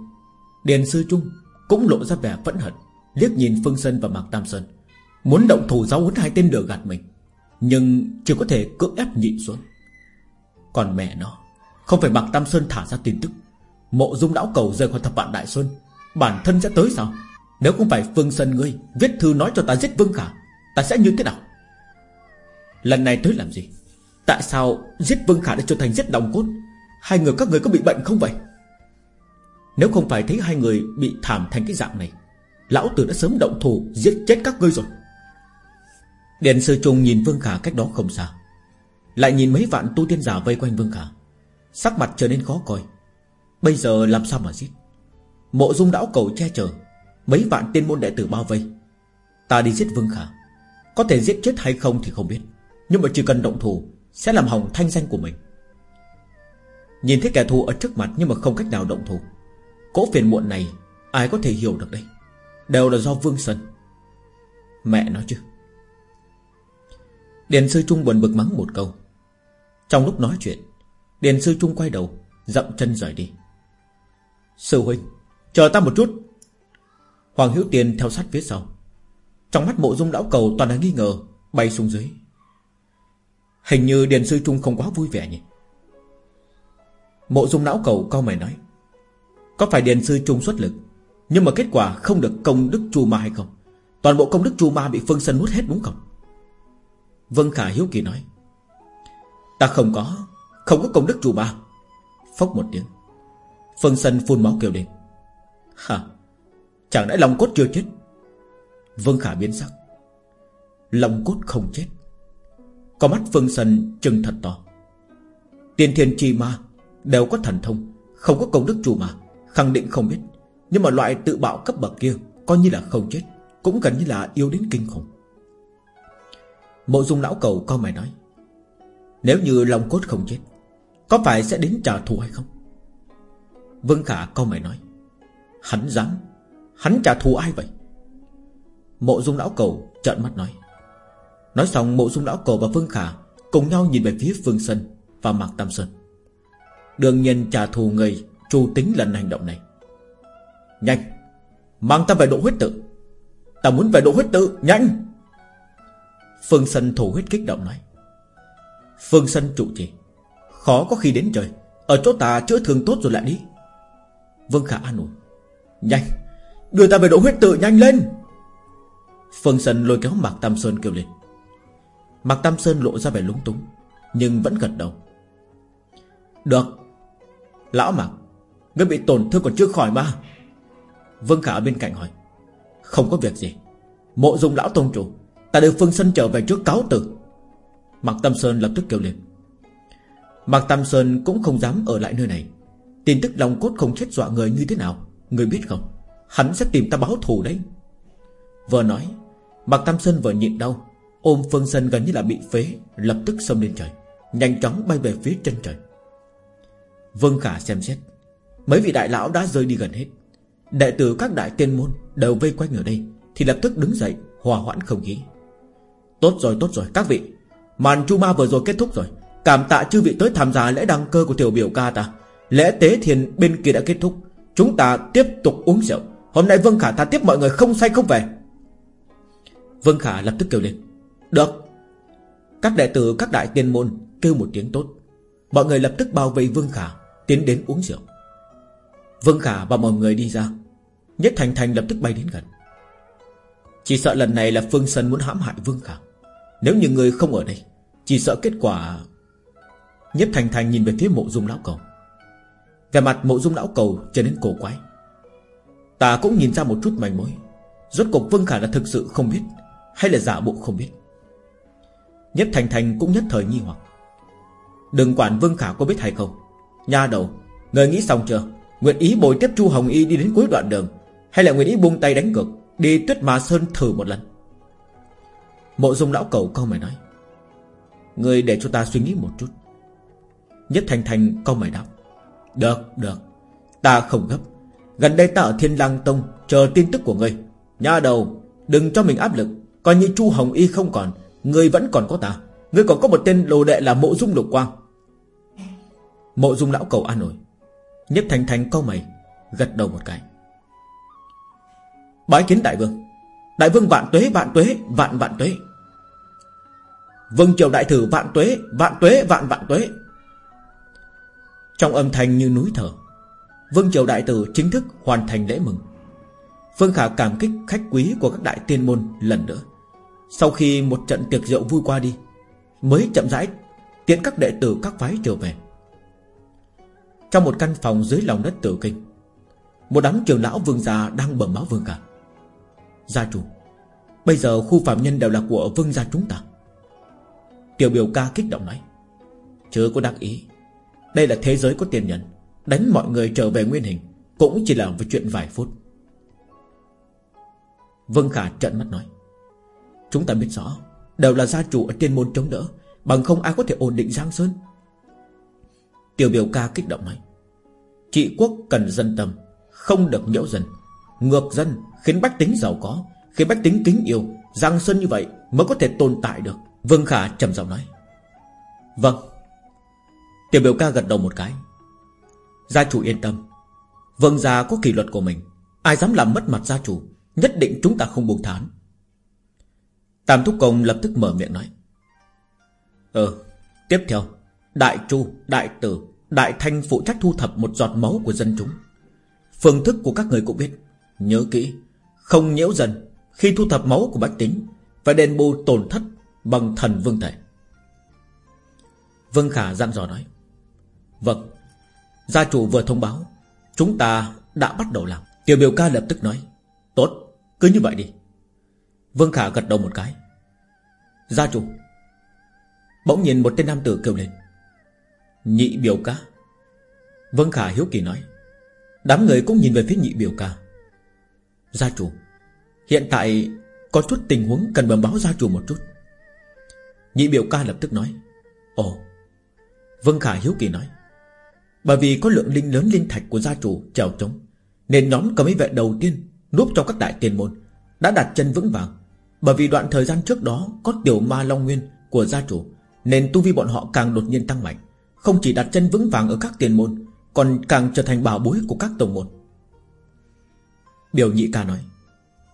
Điền Sư Trung cũng lộ ra vẻ phẫn hận, Liếc nhìn Phương Sân và Mạc Tam Sơn. Muốn động thủ giáo huấn hai tên lừa gạt mình, Nhưng chưa có thể cưỡng ép nhịn xuống. Còn mẹ nó, Không phải Mạc Tam Sơn thả ra tin tức, Mộ dung đảo cầu rời khỏi thập vạn Đại Xuân Bản thân sẽ tới sao? Nếu không phải Phương Sơn ngươi Viết thư nói cho ta giết Vương Khả, Ta sẽ như thế nào? Lần này tới làm gì? Tại sao giết Vương Khả đã trở thành giết đồng cốt? Hai người các người có bị bệnh không vậy? Nếu không phải thấy hai người bị thảm thành cái dạng này, Lão tử đã sớm động thủ Giết chết các ngươi rồi. Điện sư trùng nhìn Vương Khả cách đó không xa. Lại nhìn mấy vạn tu tiên giả vây quanh Vương Khả. Sắc mặt trở nên khó coi. Bây giờ làm sao mà giết? Mộ dung đảo cầu che chở. Mấy vạn tiên môn đệ tử bao vây. Ta đi giết Vương Khả. Có thể giết chết hay không thì không biết. Nhưng mà chỉ cần động thủ, Sẽ làm hỏng thanh danh của mình. Nhìn thấy kẻ thù ở trước mặt Nhưng mà không cách nào động thủ. Cỗ phiền muộn này, Ai có thể hiểu được đây? Đều là do Vương Sơn. Mẹ nói chứ. Điền Sư Trung buồn bực mắng một câu. Trong lúc nói chuyện, Điền Sư Trung quay đầu Dậm chân rời đi. Sư huynh, Chờ ta một chút. Hoàng Hữu Tiền theo sát phía sau. Trong mắt mộ dung lão cầu toàn là nghi ngờ, Bay xuống dưới. Hình như Điền Sư Trung không quá vui vẻ nhỉ? Mộ dung lão cầu cao mày nói, Có phải Điền Sư Trung xuất lực, Nhưng mà kết quả không được công đức chu ma hay không? Toàn bộ công đức chu ma bị Phương Sân nuốt hết đúng không? Vân Khả hiếu kỳ nói, Ta không có Không có công đức chủ ba. Phốc một tiếng Phương Sân phun máu kêu lên. Hả Chẳng lẽ lòng cốt chưa chết? Vương Khả biến sắc. Lòng cốt không chết. Có mắt Phương Sân trừng thật to. Tiên thiên chi ma Đều có thần thông, Không có công đức chủ mà, Khẳng định không biết. Nhưng mà loại tự bạo cấp bậc kia Coi như là không chết, Cũng gần như là yêu đến kinh khủng. Mộ dung lão cầu co mày nói, Nếu như lòng cốt không chết, Có phải sẽ đến trả thù hay không? Vương Khả co mày nói, Hắn dám, Hắn trả thù ai vậy? Mộ dung lão cầu trợn mắt nói Nói xong, mộ dung lão cầu và Vương Khả Cùng nhau nhìn về phía Phương Sơn Và Mạc Tam Sơn. Đương nhiên trả thù người Chu tính lần hành động này. Nhanh, Mang ta về độ huyết tự. Ta muốn về độ huyết tự, Nhanh! Phương Sân thủ huyết kích động nói. Phương Sân trụ trì. Khó có khi đến trời. Ở chỗ ta chữa thương tốt rồi lại đi. Vương Khả an ủi. Nhanh. Đưa ta về độ huyết tự nhanh lên. Phương Sân lôi kéo Mạc Tam Sơn kêu lên. Mạc Tam Sơn lộ ra vẻ lúng túng, Nhưng vẫn gật đầu. Được. Lão Mạc, Ngươi bị tổn thương còn chưa khỏi mà. Vương Khả ở bên cạnh hỏi. Không có việc gì. Mộ dung lão tông chủ Ta đưa Phương Sân trở về trước cáo tử. Mạc Tam Sơn lập tức kêu lên. Mạc Tam Sơn cũng không dám ở lại nơi này. Tin tức lòng cốt không chết dọa người như thế nào, Người biết không? Hắn sẽ tìm ta báo thù đấy. Vừa nói, Mạc Tam Sơn vừa nhịn đau, Ôm Phương Sân gần như là bị phế, Lập tức xông lên trời, Nhanh chóng bay về phía chân trời. Vương Khả xem xét, Mấy vị đại lão đã rơi đi gần hết. Đệ tử các đại tiên môn Đều vây quanh ở đây, Thì lập tức đứng dậy, Hòa hoãn không khí. Tốt rồi tốt rồi, các vị. Màn chu ma vừa rồi kết thúc rồi. Cảm tạ chư vị tới tham gia lễ đăng cơ của tiểu biểu ca ta. Lễ tế thiền bên kia đã kết thúc. Chúng ta tiếp tục uống rượu. Hôm nay Vương Khả ta tiếp mọi người không say không về. Vương Khả lập tức kêu lên. Được. Các đệ tử, các đại tiên môn kêu một tiếng tốt. Mọi người lập tức bao vây Vương Khả, Tiến đến uống rượu. Vương Khả và mọi người đi ra. Nhất Thành Thành lập tức bay đến gần. Chỉ sợ lần này là Phương Sơn muốn hãm hại Vương Khả Nếu như người không ở đây, Chỉ sợ kết quả Nhất Thành Thành nhìn về phía mộ dung lão cầu. Về mặt mộ dung lão cầu trở nên cổ quái. Ta cũng nhìn ra một chút manh mối. Rốt cuộc Vương Khả là thực sự không biết, Hay là giả bộ không biết. Nhất Thành Thành cũng nhất thời nghi hoặc. Đừng quản Vương Khả có biết hay không. Nha đầu, Người nghĩ xong chưa? Nguyện ý bồi tiếp Chu Hồng Y đi đến cuối đoạn đường, Hay là nguyện ý buông tay đánh cược? Đi tuyết mà sơn thử một lần. Mộ dung lão cầu câu mày nói. Người để cho ta suy nghĩ một chút. Nhất Thành Thành câu mày đáp. Được được. Ta không gấp. Gần đây ta ở Thiên Lang Tông, Chờ tin tức của ngươi Nhà đầu, Đừng cho mình áp lực. Coi như Chu Hồng Y không còn Ngươi vẫn còn có ta. Ngươi còn có một tên đồ đệ là Mộ Dung Lục Quang. Mộ Dung lão cầu an ủi. Nhất Thành Thành câu mày, Gật đầu một cái. Bái kiến đại vương. Đại vương vạn tuế vạn tuế, vạn vạn tuế. Vương triều đại thử vạn tuế Vạn tuế, vạn vạn tuế. Trong âm thanh như núi thở, Vương triều đại tử chính thức hoàn thành lễ mừng. Phương Khả cảm kích khách quý của các đại tiên môn lần nữa. Sau khi một trận tiệc rượu vui qua đi, Mới chậm rãi tiễn các đệ tử, các phái trở về. Trong một căn phòng dưới lòng đất tử kinh, Một đám trường lão vương già đang bẩm báo vương khả. Gia chủ, Bây giờ khu phạm nhân đều là của vương gia chúng ta. Tiểu biểu ca kích động nói Chưa có đắc ý. Đây là thế giới có tiền nhân, Đánh mọi người trở về nguyên hình, Cũng chỉ là một chuyện vài phút. Vương Khả trận mắt nói, Chúng ta biết rõ, Đều là gia chủ ở trên môn chống đỡ, Bằng không ai có thể ổn định Giang Sơn. Tiểu biểu ca kích động nói Trị quốc cần dân tâm, Không được nhiễu dân, Ngược dân khiến bách tính giàu có Khiến bách tính kính yêu Giang Sơn như vậy mới có thể tồn tại được. Vương Khả trầm giọng nói. Vâng. Tiểu biểu ca gật đầu một cái. Gia chủ yên tâm. Vâng gia có kỷ luật của mình. Ai dám làm mất mặt gia chủ Nhất định chúng ta không buông thán Tam Thúc Công lập tức mở miệng nói. Ờ Tiếp theo. Đại Chu, Đại Tử, Đại Thanh phụ trách thu thập một giọt máu của dân chúng. Phương thức của các người cũng biết. Nhớ kỹ không nhiễu dần Khi thu thập máu của bách tính và đền bù tổn thất bằng thần vương thể. Vương Khả dặn dò nói Vâng Gia chủ vừa thông báo Chúng ta đã bắt đầu làm. Tiểu biểu ca lập tức nói Tốt, cứ như vậy đi. Vương Khả gật đầu một cái Gia chủ. Bỗng nhìn một tên nam tử kêu lên Nhị biểu ca. Vương Khả hiếu kỳ nói Đám người cũng nhìn về phía nhị biểu ca. Gia chủ, Hiện tại có chút tình huống cần bẩm báo gia chủ một chút. Nhị biểu ca lập tức nói, Ồ Vân Khả hiếu kỳ nói, Bởi vì có lượng linh lớn linh thạch của gia chủ trèo trống, Nên nhóm cầm ý vệ đầu tiên Núp trong các đại tiền môn Đã đặt chân vững vàng. Bởi vì đoạn thời gian trước đó Có tiểu ma long nguyên của gia chủ, Nên tu vi bọn họ càng đột nhiên tăng mạnh, Không chỉ đặt chân vững vàng ở các tiền môn, Còn càng trở thành bảo bối của các tổng môn. Biểu nhị ca nói,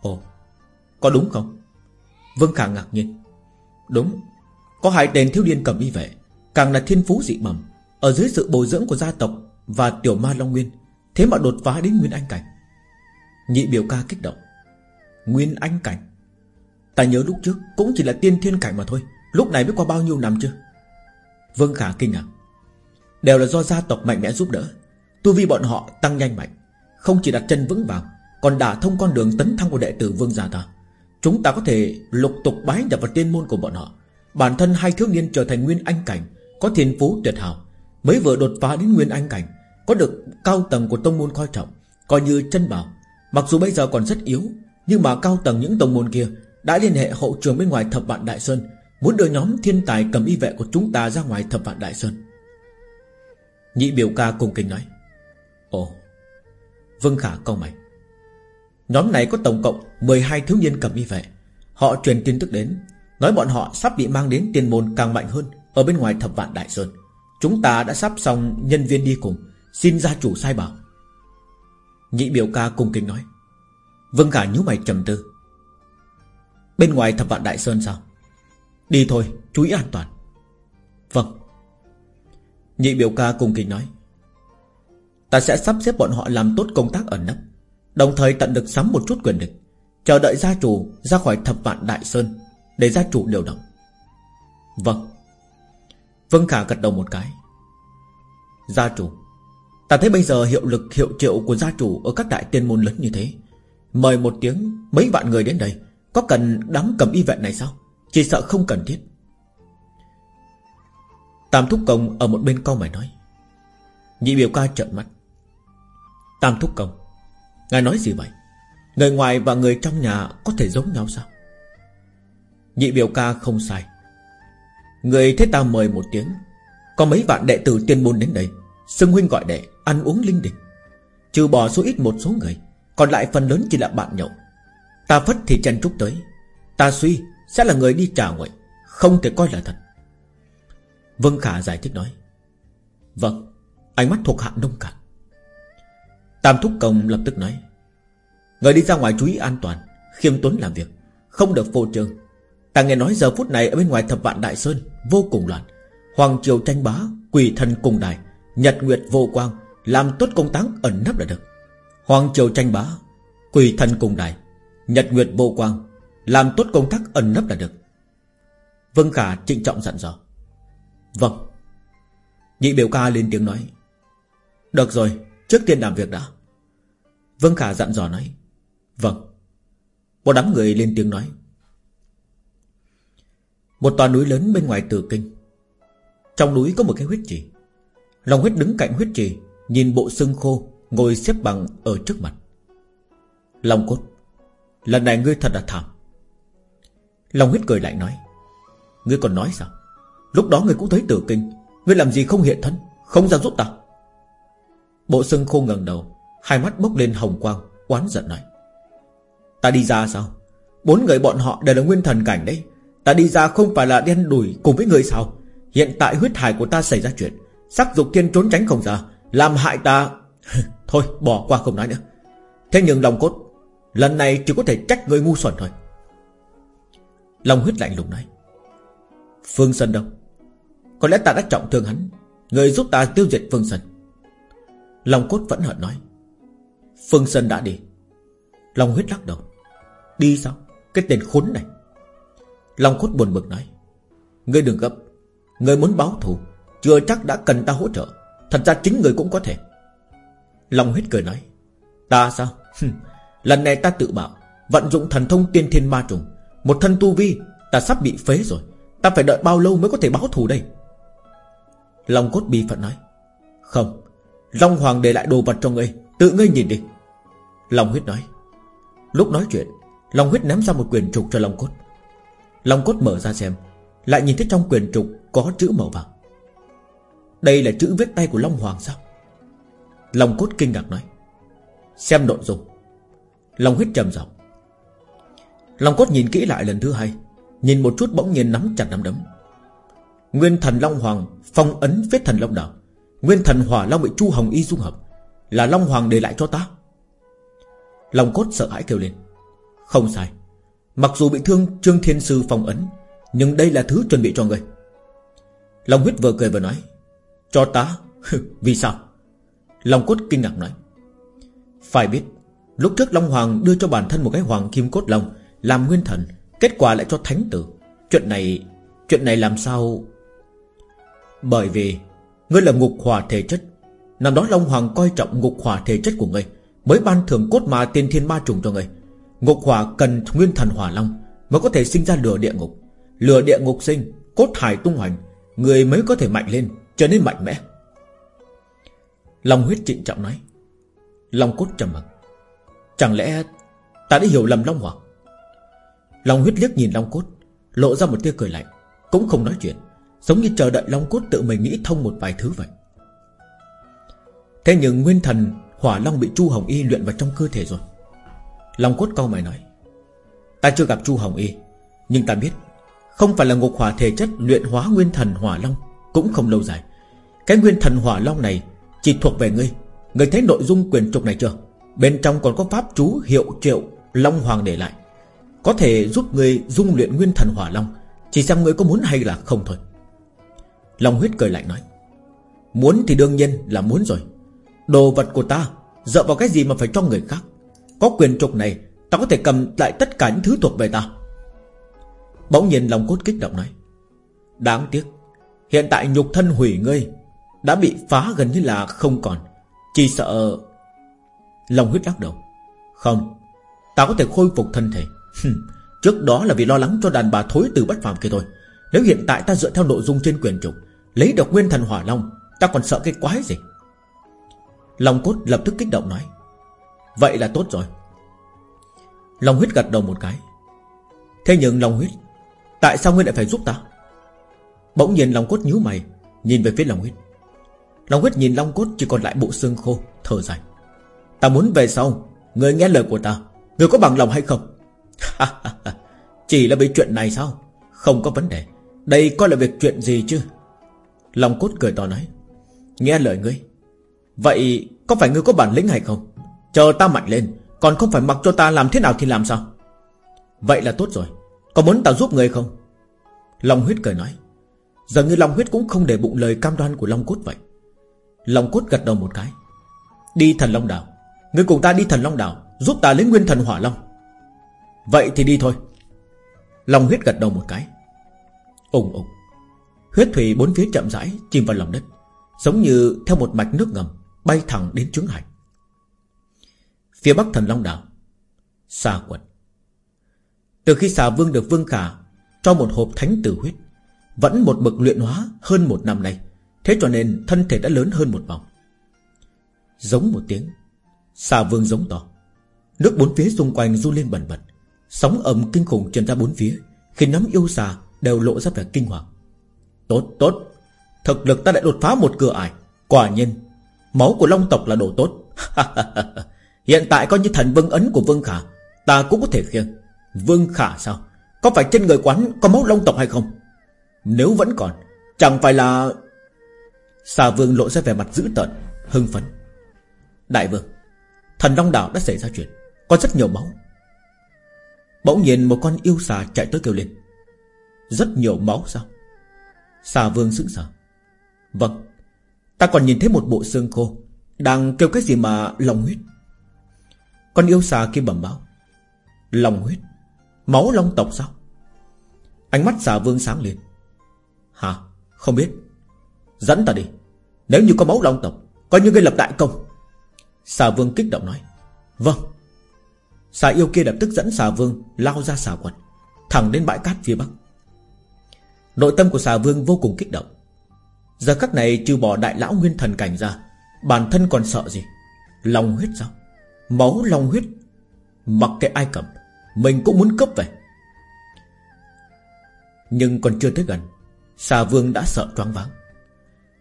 Ồ, Có đúng không? Vương Khả ngạc nhiên, Đúng, Có hai tên thiếu niên cầm y vệ, Càng là thiên phú dị bẩm Ở dưới sự bồi dưỡng của gia tộc Và tiểu ma Long Nguyên, Thế mà đột phá đến Nguyên Anh Cảnh. Nhị biểu ca kích động, Nguyên Anh Cảnh? Ta nhớ lúc trước cũng chỉ là tiên thiên cảnh mà thôi, Lúc này mới qua bao nhiêu năm chưa Vương Khả kinh ngạc, Đều là do gia tộc mạnh mẽ giúp đỡ, Tu vi bọn họ tăng nhanh mạnh, Không chỉ đặt chân vững vàng còn đả thông con đường tấn thăng của đệ tử Vương gia ta. Chúng ta có thể lục tục bái nhập vào tiên môn của bọn họ. Bản thân hai thiếu niên trở thành Nguyên Anh Cảnh, Có thiên phú tuyệt hảo. Mới vừa đột phá đến Nguyên Anh Cảnh, Có được cao tầng của tông môn coi trọng, Coi như chân bảo. Mặc dù bây giờ còn rất yếu, Nhưng mà cao tầng những tông môn kia Đã liên hệ hậu trường bên ngoài thập vạn Đại Sơn, Muốn đưa nhóm thiên tài cầm y vệ của chúng ta ra ngoài thập vạn Đại Sơn. Nhị biểu ca cùng kinh nói. Ồ, Vương Khả câu mày. Nhóm này có tổng cộng 12 thiếu niên cầm y vệ. Họ truyền tin tức đến. Nói bọn họ sắp bị mang đến tiền môn càng mạnh hơn, Ở bên ngoài thập vạn Đại Sơn. Chúng ta đã sắp xong nhân viên đi cùng, Xin gia chủ sai bảo. Nhị biểu ca cùng kính nói. Vâng cả nhíu mày trầm tư. Bên ngoài thập vạn Đại Sơn sao? Đi thôi, chú ý an toàn. Vâng. Nhị biểu ca cùng kính nói. Ta sẽ sắp xếp bọn họ làm tốt công tác ẩn nấp. Đồng thời tận được sắm một chút quyền lực, Chờ đợi gia chủ ra khỏi thập vạn Đại Sơn Để gia chủ điều động. Vâng. Vâng Khả gật đầu một cái. Gia chủ, Ta thấy bây giờ hiệu lực hiệu triệu của gia chủ Ở các đại tiên môn lớn như thế, Mời một tiếng mấy vạn người đến đây, Có cần đám cầm y vệ này sao? Chỉ sợ không cần thiết. Tam Thúc Công ở một bên câu mày nói. Nhị biểu ca trợn mắt. Tam Thúc Công Ngài nói gì vậy? Người ngoài và người trong nhà có thể giống nhau sao? Nhị biểu ca không sai. Người thế ta mời một tiếng. Có mấy vạn đệ tử tiên môn đến đây, Xưng huynh gọi đệ, Ăn uống linh đình. Trừ bỏ số ít một số người, Còn lại phần lớn chỉ là bạn nhậu. Ta phất thì chân trúc tới. Ta suy, sẽ là người đi trả ngoại Không thể coi là thật. Vân Khả giải thích nói. Vâng Ánh mắt thuộc hạ nông cạn. Tam Thúc Công lập tức nói, Người đi ra ngoài chú ý an toàn, Khiêm tuấn làm việc, Không được phô trương. Ta nghe nói giờ phút này ở bên ngoài thập vạn Đại Sơn Vô cùng loạn. Hoàng triều tranh bá, Quỷ thần cùng đài, Nhật nguyệt vô quang, Làm tốt công tác ẩn nấp là được. Hoàng triều tranh bá, Quỷ thần cùng đài, Nhật nguyệt vô quang, Làm tốt công tác ẩn nấp là được. Vân Khả trịnh trọng dặn dò Vâng. Nhị biểu ca lên tiếng nói, Được rồi Trước tiên làm việc đã. Vân Khả dặn dò nói. Vâng. Một đám người lên tiếng nói. Một tòa núi lớn bên ngoài tử kinh. Trong núi có một cái huyết trì. Lòng huyết đứng cạnh huyết trì, Nhìn bộ xương khô Ngồi xếp bằng ở trước mặt. Long cốt. Lần này ngươi thật là thảm. Long huyết cười lại nói. Ngươi còn nói sao? Lúc đó ngươi cũng thấy tử kinh. Ngươi làm gì không hiện thân, Không ra giúp ta? Bộ xương khô ngẩng đầu, Hai mắt bốc lên hồng quang, Oán giận nói. Ta đi ra sao? Bốn người bọn họ đều là nguyên thần cảnh đấy. Ta đi ra không phải là đen đuổi cùng với người sao? Hiện tại huyết hải của ta xảy ra chuyện, Sắc dục tiên trốn tránh không ra, Làm hại ta. Thôi, bỏ qua không nói nữa. Thế nhưng lòng cốt, Lần này chỉ có thể trách người ngu xuẩn thôi. Lòng huyết lạnh lùng nói. Phương Sơn đâu? Có lẽ ta đã trọng thương hắn. Người giúp ta tiêu diệt Phương Sơn. Long cốt vẫn hận nói. Phương Sơn đã đi. Long huyết lắc đầu. Đi sao? Cái tên khốn này. Long cốt buồn bực nói. Ngươi đừng gấp. Ngươi muốn báo thù. Chưa chắc đã cần ta hỗ trợ. Thật ra chính người cũng có thể. Long huyết cười nói. Ta sao? Lần này ta tự bảo, Vận dụng thần thông tiên thiên ma trùng. Một thân tu vi, Ta sắp bị phế rồi. Ta phải đợi bao lâu mới có thể báo thù đây? Long cốt bi phận nói. Không. Long Hoàng để lại đồ vật cho ngươi, Tự ngươi nhìn đi. Long huyết nói. Lúc nói chuyện, Long huyết ném ra một quyền trục cho Long cốt. Long cốt mở ra xem, Lại nhìn thấy trong quyền trục có chữ màu vàng. Đây là chữ viết tay của Long Hoàng sao? Long cốt kinh ngạc nói. Xem nội dung. Long huyết trầm giọng. Long cốt nhìn kỹ lại lần thứ hai, Nhìn một chút bỗng nhiên nắm chặt nắm đấm. Nguyên thần Long Hoàng Phong ấn vết thần Long Đạo Nguyên thần hỏa long bị Chu Hồng Y dung hợp, Là Long Hoàng để lại cho ta. Long cốt sợ hãi kêu lên. Không sai. Mặc dù bị thương Trương Thiên Sư phong ấn, Nhưng đây là thứ chuẩn bị cho người. Long huyết vừa cười vừa nói, Cho ta? <laughs> Vì sao? Long cốt kinh ngạc nói, Phải biết, Lúc trước Long Hoàng đưa cho bản thân một cái Hoàng Kim Cốt Long Làm nguyên thần, Kết quả lại cho thánh tử. Chuyện này Chuyện này làm sao? Bởi vì Ngươi là ngục hỏa thể chất. Năm đó Long Hoàng coi trọng ngục hỏa thể chất của ngươi, Mới ban thưởng cốt ma tiên thiên ma trùng cho ngươi. Ngục hỏa cần nguyên thần hỏa long Mới có thể sinh ra lửa địa ngục. Lửa địa ngục sinh, Cốt hải tung hoành, Người mới có thể mạnh lên, Trở nên mạnh mẽ. Long huyết trịnh trọng nói. Long cốt trầm mặc. Chẳng lẽ ta đã hiểu lầm Long Hoàng? Long huyết liếc nhìn Long cốt, Lộ ra một tia cười lạnh, Cũng không nói chuyện. Giống như chờ đợi Long Cốt tự mình nghĩ thông một vài thứ vậy. Thế nhưng nguyên thần Hỏa Long bị Chu Hồng Y luyện vào trong cơ thể rồi. Long cốt câu mày nói, Ta chưa gặp Chu Hồng Y, Nhưng ta biết, Không phải là ngục hỏa thể chất luyện hóa nguyên thần hỏa long Cũng không lâu dài. Cái nguyên thần hỏa long này Chỉ thuộc về ngươi. Ngươi thấy nội dung quyền trục này chưa? Bên trong còn có pháp chú hiệu triệu Long Hoàng để lại. Có thể giúp ngươi dung luyện nguyên thần hỏa long. Chỉ xem ngươi có muốn hay là không thôi. Long huyết cười lạnh nói, Muốn thì đương nhiên là muốn rồi. Đồ vật của ta Dựa vào cái gì mà phải cho người khác? Có quyền trục này, Ta có thể cầm lại tất cả những thứ thuộc về ta. Bỗng nhiên lòng cốt kích động nói, Đáng tiếc, Hiện tại nhục thân hủy ngươi Đã bị phá gần như là không còn. Chỉ sợ Lòng huyết lắc đầu, Không, Ta có thể khôi phục thân thể. Trước đó là vì lo lắng cho đàn bà thối từ bất phàm kia thôi. Nếu hiện tại ta dựa theo nội dung trên quyền trục Lấy được nguyên thần hỏa long, Ta còn sợ cái quái gì? Long cốt lập tức kích động nói, Vậy là tốt rồi. Long huyết gật đầu một cái. Thế nhưng Long huyết, Tại sao ngươi lại phải giúp ta? Bỗng nhiên Long cốt nhíu mày, Nhìn về phía Long huyết. Long huyết nhìn Long cốt chỉ còn lại bộ xương khô, Thở dài. Ta muốn về sau Người nghe lời của ta Người có bằng lòng hay không? <laughs> Chỉ là vì chuyện này sao? Không có vấn đề. Đây coi là việc chuyện gì chứ? Long cốt cười to nói, Nghe lời ngươi. Vậy có phải ngươi có bản lĩnh hay không? Chờ ta mạnh lên, Còn không phải mặc cho ta làm thế nào thì làm sao? Vậy là tốt rồi. Có muốn ta giúp ngươi không? Long huyết cười nói, Giờ ngươi Long huyết cũng không để bụng lời cam đoan của Long cốt vậy. Long cốt gật đầu một cái, Đi thần Long đảo. Ngươi cùng ta đi thần Long đảo, Giúp ta lấy nguyên thần hỏa Long. Vậy thì đi thôi. Long huyết gật đầu một cái Úng ủng Huyết thủy bốn phía chậm rãi chìm vào lòng đất, Giống như theo một mạch nước ngầm Bay thẳng đến trứng hải Phía bắc thần Long Đảo Xà quật Từ khi xà vương được vương khả Cho một hộp thánh tử huyết, Vẫn một bậc luyện hóa hơn một năm nay, Thế cho nên thân thể đã lớn hơn một vòng. Giống một tiếng Xà vương giống to. Nước bốn phía xung quanh du lên bần bật, Sóng ầm kinh khủng truyền ra bốn phía Khi nắm yêu xà đều lộ ra vẻ kinh hoàng. Tốt tốt. Thực lực ta đã đột phá một cửa ải. Quả nhiên, Máu của Long tộc là đồ tốt. <laughs> Hiện tại coi như thần vương ấn của Vương Khả, Ta cũng có thể khiêng. Vương Khả sao? Có phải trên người quán có máu Long tộc hay không? Nếu vẫn còn, Chẳng phải là Xà Vương lộ ra vẻ mặt dữ tợn, Hưng phấn. Đại Vương, Thần Long Đảo đã xảy ra chuyện, Có rất nhiều máu. Bỗng nhiên một con yêu xà chạy tới kêu lên. Rất nhiều máu sao? Xà vương sững sờ. Vâng Ta còn nhìn thấy một bộ xương khô Đang kêu cái gì mà lòng huyết. Con yêu xà kia bẩm báo. Lòng huyết, Máu long tộc sao? Ánh mắt xà vương sáng lên. Hả, không biết. Dẫn ta đi. Nếu như có máu long tộc, Coi như gây lập đại công. Xà vương kích động nói. Vâng. Xà yêu kia lập tức dẫn xà vương Lao ra xà quật, Thẳng đến bãi cát phía bắc. Nội tâm của xà vương vô cùng kích động. Giờ khắc này trừ bỏ đại lão nguyên thần cảnh ra, Bản thân còn sợ gì? Lòng huyết sao? Máu lòng huyết, Mặc kệ ai cầm, Mình cũng muốn cấp về. Nhưng còn chưa tới gần, Xà vương đã sợ choáng váng.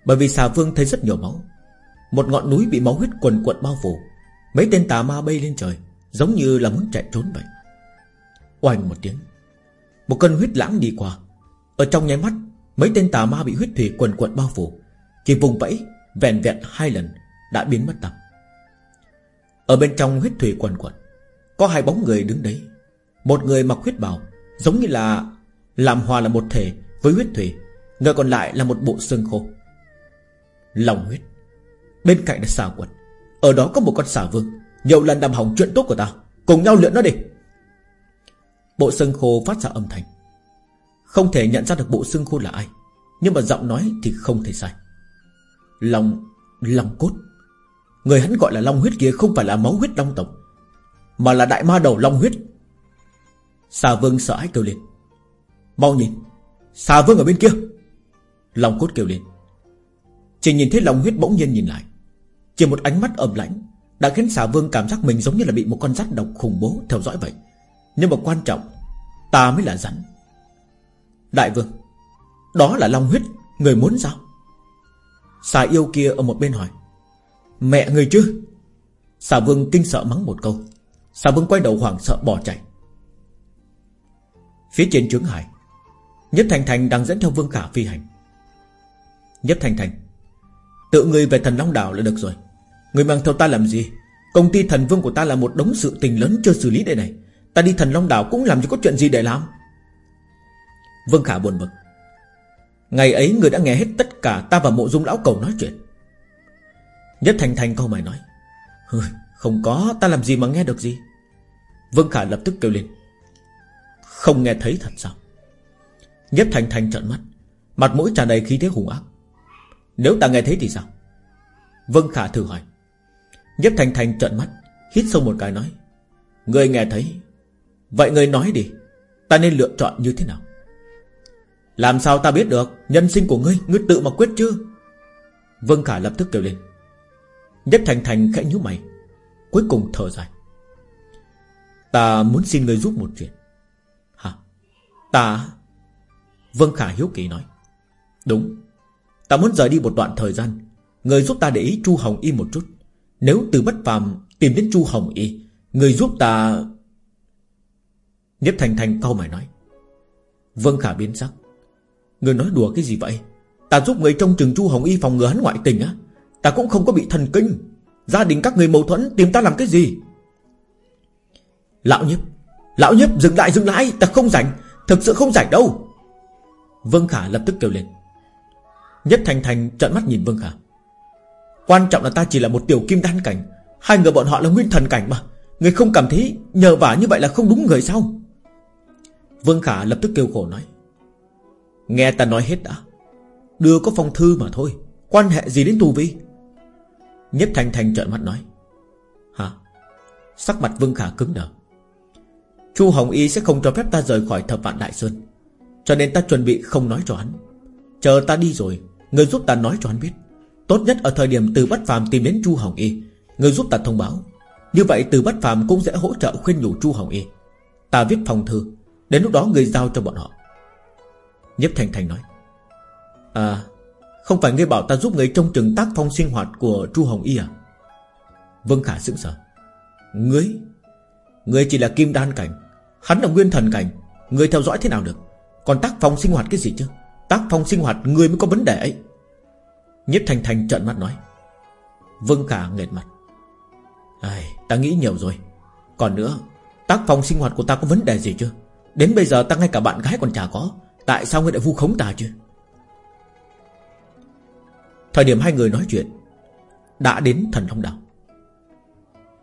Bởi vì xà vương thấy rất nhiều máu. Một ngọn núi bị máu huyết quần quận bao phủ. Mấy tên tà ma bay lên trời, Giống như là muốn chạy trốn vậy. Oanh một tiếng, Một cơn huyết lãng đi qua ở trong nháy mắt, Mấy tên tà ma bị huyết thủy quần quận bao phủ. Chỉ vùng vẫy, Vẹn vẹn hai lần Đã biến mất tầm Ở bên trong huyết thủy quần quận Có hai bóng người đứng đấy. Một người mặc huyết bào, Giống như là Làm hòa là một thể với huyết thủy, Người còn lại là một bộ xương khô. Lòng huyết. Bên cạnh là xà quật. Ở đó có một con xà vương. Nhiều lần làm hỏng chuyện tốt của ta. Cùng nhau luyện nó đi. Bộ xương khô phát ra âm thanh không thể nhận ra được bộ xương khô là ai, Nhưng mà giọng nói thì không thể sai. Long Long cốt. Người hắn gọi là long huyết kia không phải là máu huyết long tộc, Mà là đại ma đầu long huyết. Xà vương sợ hãi kêu lên. Mau nhìn Xà vương ở bên kia. Long cốt kêu lên. Chỉ nhìn thấy long huyết bỗng nhiên nhìn lại. Chỉ một ánh mắt ẩm lãnh Đã khiến xà vương cảm giác mình giống như là bị một con rắn độc khủng bố theo dõi vậy. Nhưng mà quan trọng, Ta mới là rắn. Đại vương, Đó là Long huyết, Người muốn sao? Xà yêu kia ở một bên hỏi. Mẹ người chứ Xà vương kinh sợ mắng một câu. Xà Vương quay đầu hoảng sợ bỏ chạy. Phía trên trướng hải, Nhất Thành Thành đang dẫn theo Vương Khả phi hành. Nhất Thành Thành, Tự người về thần Long Đảo là được rồi. Người mang theo ta làm gì? Công ty thần vương của ta là một đống sự tình lớn chưa xử lý đây này. Ta đi thần Long Đảo cũng làm cho có chuyện gì để làm? Vương Khả buồn bực. Ngày ấy người đã nghe hết tất cả, Ta và mộ dung lão cầu nói chuyện. Nhất Thành Thành câu mày nói Không có, ta làm gì mà nghe được gì? Vương Khả lập tức kêu lên, Không nghe thấy thật sao? Nhất Thành Thành trợn mắt, Mặt mũi tràn đầy khí thế hùng ác. Nếu ta nghe thấy thì sao? Vương Khả thử hỏi. Nhất Thành Thành trợn mắt, Hít sâu một cái nói Người nghe thấy. Vậy người nói đi, Ta nên lựa chọn như thế nào? Làm sao ta biết được? Nhân sinh của ngươi Ngươi tự mà quyết chưa Vương Khả lập tức kêu lên. Nhất Thành Thành khẽ nhíu mày, Cuối cùng thở dài. Ta muốn xin ngươi giúp một chuyện. Hả? Ta? Vương Khả hiếu kỳ nói. Đúng. Ta muốn rời đi một đoạn thời gian. Người giúp ta để ý Chu Hồng Y một chút. Nếu từ bất phàm tìm đến Chu Hồng Y Người giúp ta Nhất Thành Thành câu mày nói. Vương Khả biến sắc. Người nói đùa cái gì vậy? Ta giúp người trong trường Chu Hồng Y phòng ngừa hắn ngoại tình á. Ta cũng không có bị thần kinh. Gia đình các người mâu thuẫn tìm ta làm cái gì? Lão nhiếp Lão nhiếp dừng lại dừng lại. Ta không rảnh. Thực sự không rảnh đâu. Vương Khả lập tức kêu lên. Nhất Thành Thành trợn mắt nhìn Vương Khả. Quan trọng là ta chỉ là một tiểu kim đan cảnh. Hai người bọn họ là nguyên thần cảnh mà. Người không cảm thấy nhờ vả như vậy là không đúng người sao? Vương Khả lập tức kêu khổ nói. Nghe ta nói hết đã. Đưa có phong thư mà thôi. Quan hệ gì đến tù vi? Nhếp Thành Thành trợn mắt nói. Hả? Sắc mặt Vương Khả cứng đờ. Chu Hồng Y sẽ không cho phép ta rời khỏi thập vạn Đại Sơn. Cho nên ta chuẩn bị không nói cho hắn. Chờ ta đi rồi, Người giúp ta nói cho hắn biết. Tốt nhất ở thời điểm từ bất phàm tìm đến Chu Hồng Y, Người giúp ta thông báo. Như vậy từ bất phàm cũng sẽ hỗ trợ khuyên nhủ Chu Hồng Y. Ta viết phòng thư, Đến lúc đó người giao cho bọn họ. Nhếp Thành Thành nói. À Không phải ngươi bảo ta giúp người trông chừng tác phong sinh hoạt Của Chu Hồng Y à? Vương Khả sững sờ. Ngươi Ngươi chỉ là kim đan cảnh Hắn là nguyên thần cảnh Ngươi theo dõi thế nào được? Còn tác phong sinh hoạt cái gì chứ? Tác phong sinh hoạt ngươi mới có vấn đề ấy. Nhếp Thành Thành trợn mắt nói. Vương Khả nghệt mặt. Ai, Ta nghĩ nhiều rồi. Còn nữa Tác phong sinh hoạt của ta có vấn đề gì chưa Đến bây giờ ta ngay cả bạn gái còn chả có. Tại sao ngươi lại vu khống ta chứ? Thời điểm hai người nói chuyện, Đã đến thần Long Đảo.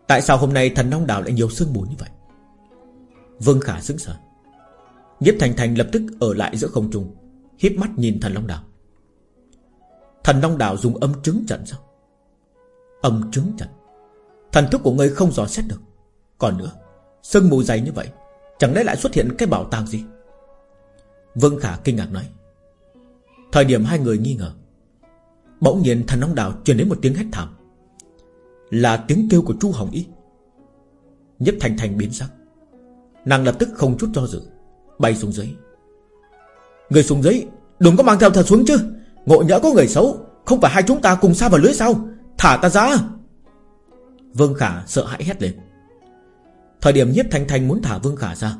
Tại sao hôm nay thần Long Đảo lại nhiều sương mù như vậy? Vương Khả sững sờ. Nhất Thành Thành lập tức ở lại giữa không trung, híp mắt nhìn thần Long Đảo. Thần Long Đảo dùng âm chứng trận sao? Âm chứng trận. Thần thức của ngươi không dò xét được. Còn nữa, Sương mù dày như vậy, Chẳng lẽ lại xuất hiện cái bảo tàng gì? Vương Khả kinh ngạc nói. Thời điểm hai người nghi ngờ, Bỗng nhiên thần nông Đảo truyền đến một tiếng hét thảm. Là tiếng kêu của Chu Hồng Y. Nhấp Thành Thành biến sắc. Nàng lập tức không chút do dự, Bay xuống dưới. Người xuống dưới, Đừng có mang theo thật xuống chứ. Ngộ nhỡ có người xấu, Không phải hai chúng ta cùng xa vào lưới sao? Thả ta ra. Vương Khả sợ hãi hét lên. Thời điểm nhiếp thanh thanh muốn thả Vương Khả ra,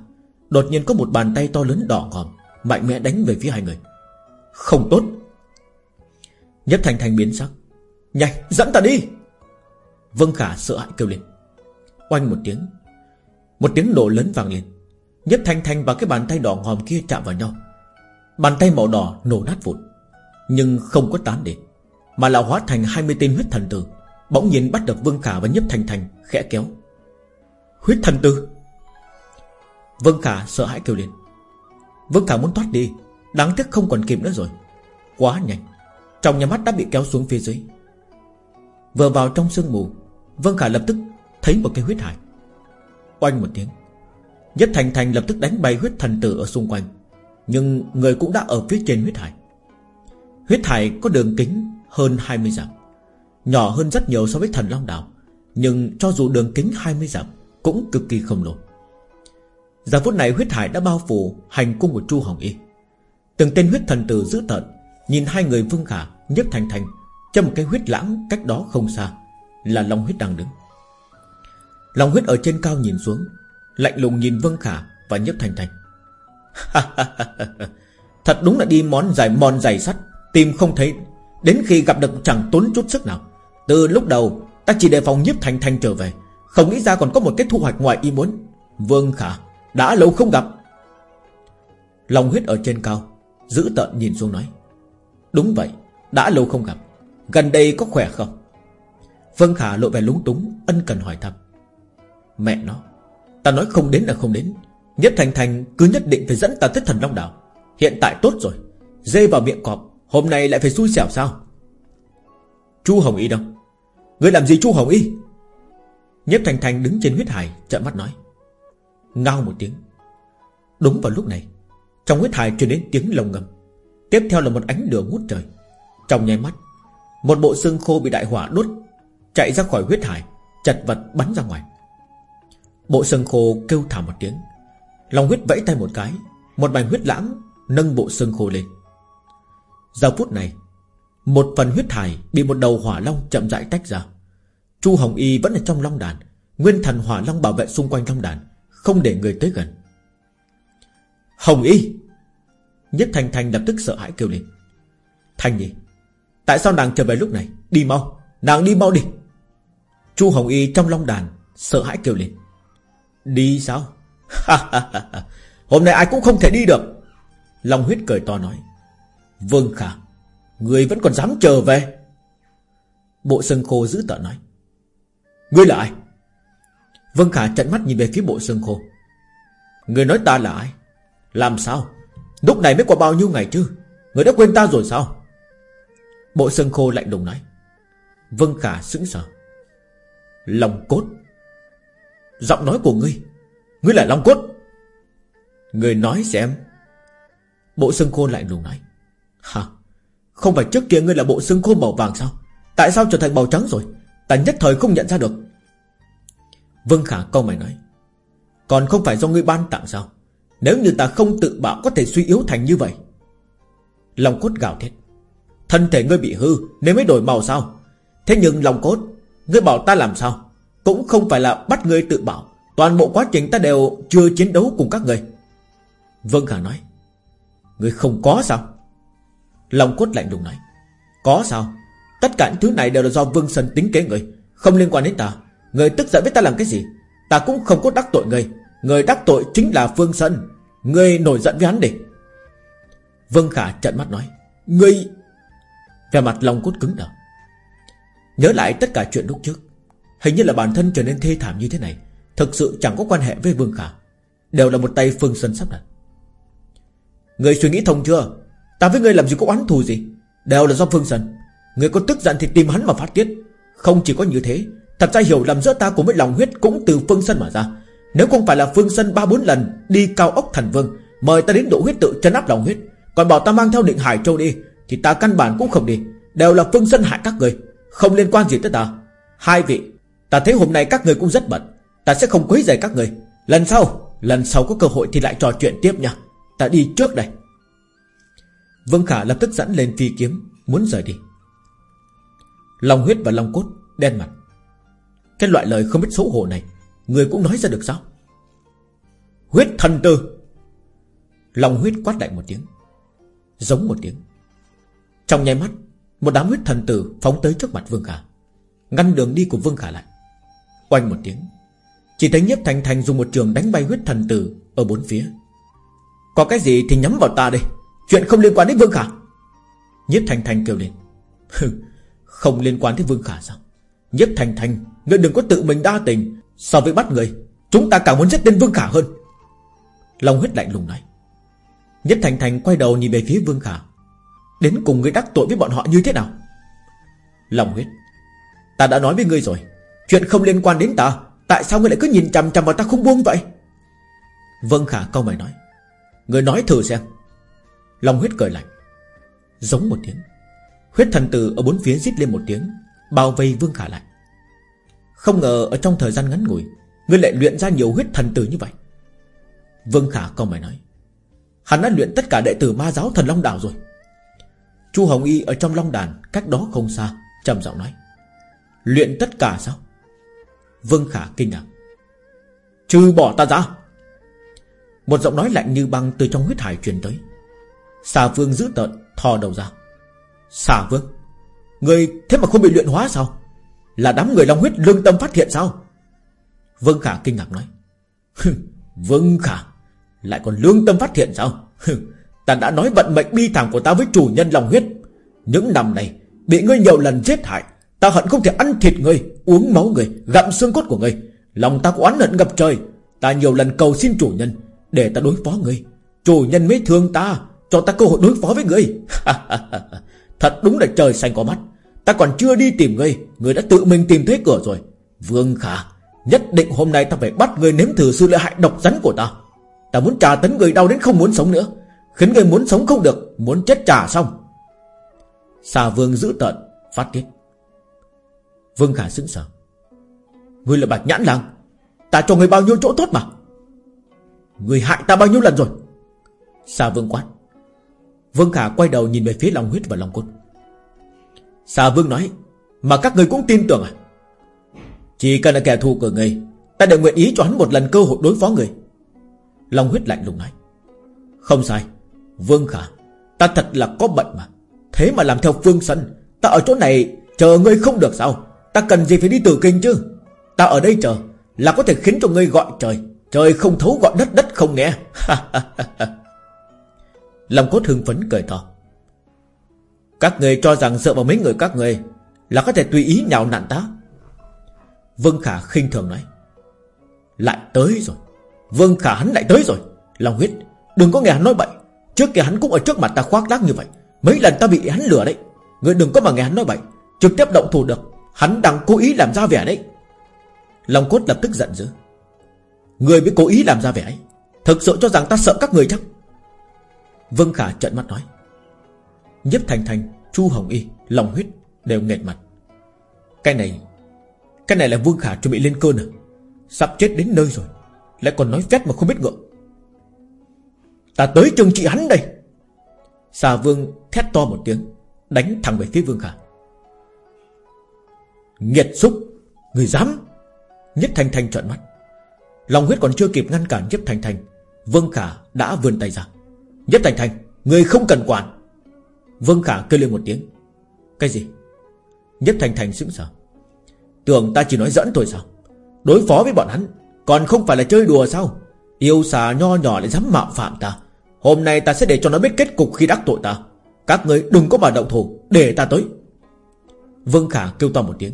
Đột nhiên có một bàn tay to lớn đỏ ngòm Mạnh mẽ đánh về phía hai người. Không tốt. Nhất thành thành biến sắc. Nhanh, dẫn ta đi. Vương Khả sợ hãi kêu lên. Oanh một tiếng. Một tiếng nổ lớn vang lên. Nhất thanh thanh và cái bàn tay đỏ ngòm kia chạm vào nhau. Bàn tay màu đỏ nổ nát vụn. Nhưng không có tán đi Mà là hóa thành 20 tên huyết thần tử. Bỗng nhiên bắt được Vương Khả và Nhấp Thanh Thanh Khẽ kéo. Huyết thần tử! Vương Khả sợ hãi kêu lên. Vương Khả muốn thoát đi, Đáng tiếc không còn kịp nữa rồi. Quá nhanh, Trong nhà mắt đã bị kéo xuống phía dưới. Vừa vào trong sương mù, Vương Khả lập tức thấy một cái huyết hải. Oanh một tiếng, Nhất Thành Thành lập tức đánh bay huyết thần tử ở xung quanh, Nhưng người cũng đã ở phía trên huyết hải. Huyết hải có đường kính hơn 20 dặm, Nhỏ hơn rất nhiều so với thần Long Đảo, Nhưng cho dù đường kính 20 dặm Cũng cực kỳ khổng lồ. Giờ phút này huyết hải đã bao phủ Hành cung của Chu Hồng Y. Từng tên huyết thần tử dữ tợn Nhìn hai người Vương Khả Nhất Thành Thành Trong một cái huyết lãng cách đó không xa Là Long huyết đang đứng. Long huyết ở trên cao nhìn xuống, Lạnh lùng nhìn Vương Khả và nhấp thành thành. <laughs> Thật đúng là đi món dài mòn dày sắt, Tìm không thấy. Đến khi gặp được chẳng tốn chút sức nào. Từ lúc đầu, ta chỉ đề phòng nhiếp thành thành trở về. Không nghĩ ra còn có một cái thu hoạch ngoài ý muốn. Vương Khả đã lâu không gặp. Lòng huyết ở trên cao, Giữ tợn nhìn xuống nói. Đúng vậy, Đã lâu không gặp. Gần đây có khỏe không? Vân Khả lộ vẻ lúng túng, Ân cần hỏi thăm. Mẹ nó, Ta nói không đến là không đến. Nhất Thành Thành cứ nhất định phải dẫn ta tới thần Long Đảo. Hiện tại tốt rồi, Dê vào miệng cọp, Hôm nay lại phải xui xẻo sao? Chu Hồng Y đâu? Ngươi làm gì Chu Hồng Y? Nhất Thành Thành đứng trên huyết hải, trợn mắt nói. Ngao một tiếng. Đúng vào lúc này, Trong huyết hải truyền đến tiếng lồng ngầm. Tiếp theo là một ánh lửa ngút trời. Trong nháy mắt, Một bộ xương khô bị đại hỏa đốt Chạy ra khỏi huyết hải, Chật vật bắn ra ngoài. Bộ xương khô kêu thảm một tiếng. Lòng huyết vẫy tay một cái, Một bành huyết lãng nâng bộ xương khô lên. Giờ phút này, Một phần huyết thải bị một đầu hỏa long chậm rãi tách ra. Chu Hồng Y vẫn ở trong long đàn, Nguyên thần hỏa long bảo vệ xung quanh long đàn. Không để người tới gần. Hồng Y! Nhất Thanh Thanh lập tức sợ hãi kêu lên. Thanh Nhi, Tại sao nàng trở về lúc này? Đi mau, Nàng đi mau đi. Chu Hồng Y trong long đàn Sợ hãi kêu lên. Đi sao? Hôm nay ai cũng không thể đi được. Long huyết cười to nói. Vương Khả, Người vẫn còn dám chờ về? Bộ sân khô giữ tợn nói. Ngươi là ai? Vân Khả trận mắt nhìn về phía bộ xương khô. Người nói ta là ai? Làm sao? Lúc này mới qua bao nhiêu ngày chứ? Người đã quên ta rồi sao? Bộ xương khô lạnh lùng nói. Vân Khả sững sờ. Lòng cốt. Giọng nói của ngươi. Ngươi là Long Cốt. Ngươi nói xem. Bộ xương khô lại lùng nói. Hả? Không phải trước kia ngươi là bộ xương khô màu vàng sao? Tại sao trở thành màu trắng rồi? Ta nhất thời không nhận ra được. Vương Khả câu mày nói, Còn không phải do ngươi ban tặng sao? Nếu như ta không tự bảo có thể suy yếu thành như vậy. Long cốt gào thét, Thân thể ngươi bị hư, Nên mới đổi màu sao? Thế nhưng Long cốt, Ngươi bảo ta làm sao? Cũng không phải là bắt ngươi tự bảo, Toàn bộ quá trình ta đều chưa chiến đấu cùng các người Vương Khả nói, ngươi không có sao? Long cốt lạnh lùng nói, Có sao? Tất cả những thứ này đều là do Vương Sơn tính kế người Không liên quan đến ta. Người tức giận với ta làm cái gì? Ta cũng không có đắc tội người. Người đắc tội chính là phương Sơn. Người nổi giận với hắn đi. Vương Khả trận mắt nói Người Về mặt lòng cốt cứng đờ. Nhớ lại tất cả chuyện lúc trước, Hình như là bản thân trở nên thê thảm như thế này, Thực sự chẳng có quan hệ với Vương Khả, Đều là một tay Phương Sơn sắp đặt. Người suy nghĩ thông chưa? Ta với người làm gì có oán thù gì? Đều là do Phương Sơn. Người có tức giận thì tìm hắn mà phát tiết. Không chỉ có như thế Thật ra hiểu lầm giữa ta cùng với lòng huyết Cũng từ Phương sân mà ra. Nếu không phải là Phương sân ba bốn lần Đi cao ốc thần vương, Mời ta đến độ huyết tự chân áp lòng huyết. Còn bảo ta mang theo định Hải Châu đi, Thì ta căn bản cũng không đi. Đều là Phương sân hại các người, Không liên quan gì tới ta. Hai vị, Ta thấy hôm nay các người cũng rất bận. Ta sẽ không quấy rầy các người. Lần sau Lần sau có cơ hội thì lại trò chuyện tiếp nha. Ta đi trước đây. Vương Khả lập tức dẫn lên phi kiếm, Muốn rời đi. Lòng huyết và lòng cốt đen mặt. Cái loại lời không biết xấu hổ này, Người cũng nói ra được sao? Huyết thần tư lòng huyết quát lại một tiếng, Giống một tiếng. Trong nháy mắt, Một đám huyết thần tử phóng tới trước mặt Vương Khả, Ngăn đường đi của Vương Khả lại. Oanh một tiếng, Chỉ thấy nhiếp thành thành dùng một trường đánh bay huyết thần tử Ở bốn phía. Có cái gì thì nhắm vào ta đây, Chuyện không liên quan đến Vương Khả. Nhiếp Thành Thành kêu lên Không liên quan đến Vương Khả sao? Nhiếp Thành Thành Ngươi đừng có tự mình đa tình. So với bắt người, Chúng ta càng muốn giết tên Vương Khả hơn. Long huyết lạnh lùng nói. Nhất Thành Thành quay đầu nhìn về phía Vương Khả. Đến cùng ngươi đắc tội với bọn họ như thế nào? Long huyết. Ta đã nói với ngươi rồi. Chuyện không liên quan đến ta. Tại sao ngươi lại cứ nhìn chằm chằm vào ta không buông vậy? Vương Khả câu mày nói. Người nói thử xem. Long huyết cười lạnh. Giống một tiếng. Huyết thần tử ở bốn phía rít lên một tiếng, Bao vây Vương Khả lại. Không ngờ ở trong thời gian ngắn ngủi, Ngươi lại luyện ra nhiều huyết thần tử như vậy. Vương Khả câu mày nói, Hắn đã luyện tất cả đệ tử ma giáo thần Long Đảo rồi. Chu Hồng Y ở trong Long Đàn, Cách đó không xa, trầm giọng nói, Luyện tất cả sao? Vương Khả kinh ngạc, Trừ bỏ ta ra. Một giọng nói lạnh như băng từ trong huyết hải truyền tới. Xà vương giữ tợn, Thò đầu ra. Xà vương Người thế mà không bị luyện hóa sao? Là đám người long huyết lương tâm phát hiện sao? Vương Khả kinh ngạc nói. Vương Khả, Lại còn lương tâm phát hiện sao? Ta đã nói vận mệnh bi thảm của ta với chủ nhân long huyết. Những năm này, Bị ngươi nhiều lần giết hại, Ta hận không thể ăn thịt ngươi, Uống máu ngươi, Gặm xương cốt của ngươi. Lòng ta có oán hận ngập trời, Ta nhiều lần cầu xin chủ nhân Để ta đối phó ngươi. Chủ nhân mới thương ta, Cho ta cơ hội đối phó với ngươi. <laughs> Thật đúng là trời xanh có mắt. Ta còn chưa đi tìm ngươi Ngươi đã tự mình tìm thấy cửa rồi. Vương Khả, Nhất định hôm nay ta phải bắt ngươi nếm thử sự lợi hại độc rắn của ta. Ta muốn trả tấn người đau đến không muốn sống nữa, Khiến người muốn sống không được, Muốn chết trả xong. Xà vương giữ tận Phát tiết. Vương Khả sững sờ. Ngươi là bạch nhãn lang, Ta cho ngươi bao nhiêu chỗ tốt mà? Ngươi hại ta bao nhiêu lần rồi? Xà vương quát. Vương Khả quay đầu nhìn về phía Long huyết và Long cốt. Xà vương nói, Mà các người cũng tin tưởng à? Chỉ cần là kẻ thù của người Ta đều nguyện ý cho hắn một lần cơ hội đối phó người Long huyết lạnh lùng nói, Không sai, Vương Khả, Ta thật là có bệnh mà. Thế mà làm theo phương sân, Ta ở chỗ này chờ ngươi không được sao? Ta cần gì phải đi từ kinh chứ? Ta ở đây chờ Là có thể khiến cho ngươi gọi trời Trời không thấu gọi đất đất không nghe. <laughs> Lòng cốt hưng phấn cười to các người cho rằng sợ vào mấy người các người Là có thể tùy ý nhào nặn ta? Vương Khả khinh thường nói. Lại tới rồi. Vương Khả hắn lại tới rồi. Lòng huyết, Đừng có nghe hắn nói bậy. Trước kia hắn cũng ở trước mặt ta khoác lác như vậy. Mấy lần ta bị hắn lừa đấy. Người đừng có mà nghe hắn nói bậy. Trực tiếp động thủ được. Hắn đang cố ý làm ra vẻ đấy. Long cốt lập tức giận dữ. Người biết cố ý làm ra vẻ ấy. Thực sự cho rằng ta sợ các người chắc. Vương Khả trợn mắt nói. Nhếp Thành Thành Chu Hồng Y Lòng huyết Đều nghẹt mặt. Cái này Cái này là Vương Khả chuẩn bị lên cơn à Sắp chết đến nơi rồi Lại còn nói phét mà không biết ngượng. Ta tới trừng trị hắn đây. Xà Vương thét to một tiếng Đánh thẳng về phía Vương Khả. Nghiệt xúc Người dám. Nhất thành thành trợn mắt. Lòng huyết còn chưa kịp ngăn cản Nhất thành thành, Vương Khả đã vươn tay ra. Nhất thành thành, Người không cần quản. Vương Khả kêu lên một tiếng. Cái gì? Nhất thành thành sững sờ. Tưởng ta chỉ nói dẫn thôi sao? Đối phó với bọn hắn, Còn không phải là chơi đùa sao? Yêu xà nho nhỏ lại dám mạo phạm ta. Hôm nay ta sẽ để cho nó biết kết cục khi đắc tội ta. Các người đừng có mà động thủ, Để ta tới. Vương Khả kêu to một tiếng.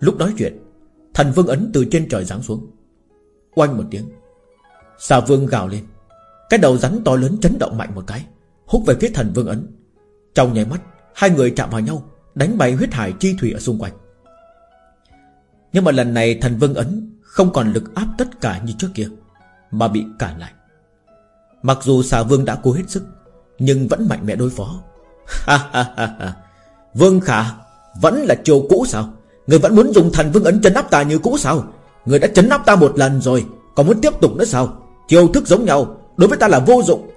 Lúc nói chuyện, Thần vương ấn từ trên trời giáng xuống. Oanh một tiếng, Xà vương gào lên. Cái đầu rắn to lớn chấn động mạnh một cái, Hút về phía thần vương ấn. Trong nháy mắt, Hai người chạm vào nhau, Đánh bay huyết hải chi thủy ở xung quanh. Nhưng mà lần này thần vương ấn Không còn lực áp tất cả như trước kia, Mà bị cản lại. Mặc dù xà vương đã cố hết sức, Nhưng vẫn mạnh mẽ đối phó. Vương Khả, Vẫn là chiều cũ sao? Người vẫn muốn dùng thần vương ấn chấn áp ta như cũ sao? Người đã chấn áp ta một lần rồi, Còn muốn tiếp tục nữa sao? Chiêu thức giống nhau, Đối với ta là vô dụng.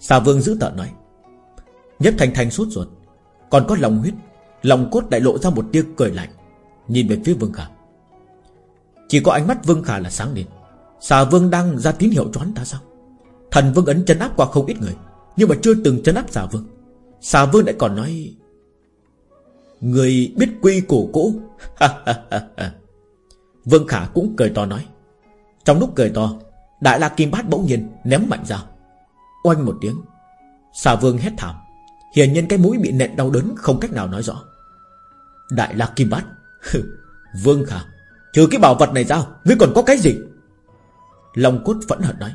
Xà vương giữ tợn nói. Nhếp thành thành suốt ruột, Còn có lòng huyết, Lòng cốt đại lộ ra một tia cười lạnh, Nhìn về phía Vương Khả. Chỉ có ánh mắt Vương Khả là sáng lên. Xà vương đang ra tín hiệu cho hắn ta sao? Thần vương ấn chân áp qua không ít người, Nhưng mà chưa từng chân áp xà vương. Xà vương lại còn nói, Người biết quy cổ cũ. Vương Khả cũng cười to nói. Trong lúc cười to, Đại la kim bát bỗng nhiên ném mạnh ra. Oanh một tiếng. Xà vương hét thảm. Hiển nhiên cái mũi bị nện đau đớn không cách nào nói rõ. Đại la kim bát. Vương Khả, Trừ cái bảo vật này ra, Ngươi còn có cái gì? Long cốt vẫn hận nói.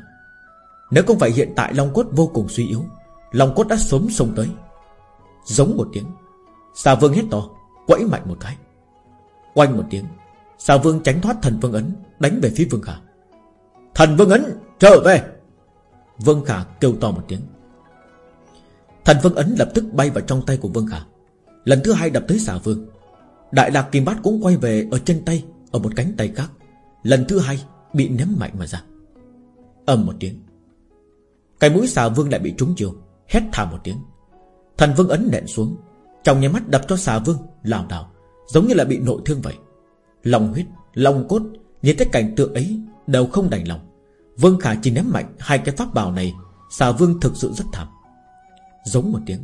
Nếu không phải hiện tại Long cốt vô cùng suy yếu, Long cốt đã sớm xông tới. Giống một tiếng, Xà vương hét to, Quẫy mạnh một cái. Oanh một tiếng, Xà vương tránh thoát thần vương ấn, Đánh về phía vương khả. Thần vương ấn, trở về! Vương khả kêu to một tiếng. Thần vương ấn lập tức bay vào trong tay của vương khả. Lần thứ hai đập tới xà vương. Đại lạc kim bát cũng quay về ở chân tay, Ở một cánh tay khác. Lần thứ hai Bị ném mạnh mà ra. Ầm một tiếng. Cái mũi xà vương lại bị trúng chiều, Hét thả một tiếng. Thần vương ấn nện xuống, Trong nhà mắt đập cho xà vương, lảo đảo, Giống như là bị nội thương vậy. Lòng huyết, lòng cốt Nhìn thấy cảnh tượng ấy Đều không đành lòng. Vương Khả chỉ ném mạnh Hai cái pháp bảo này, Xà vương thực sự rất thảm. Giống một tiếng,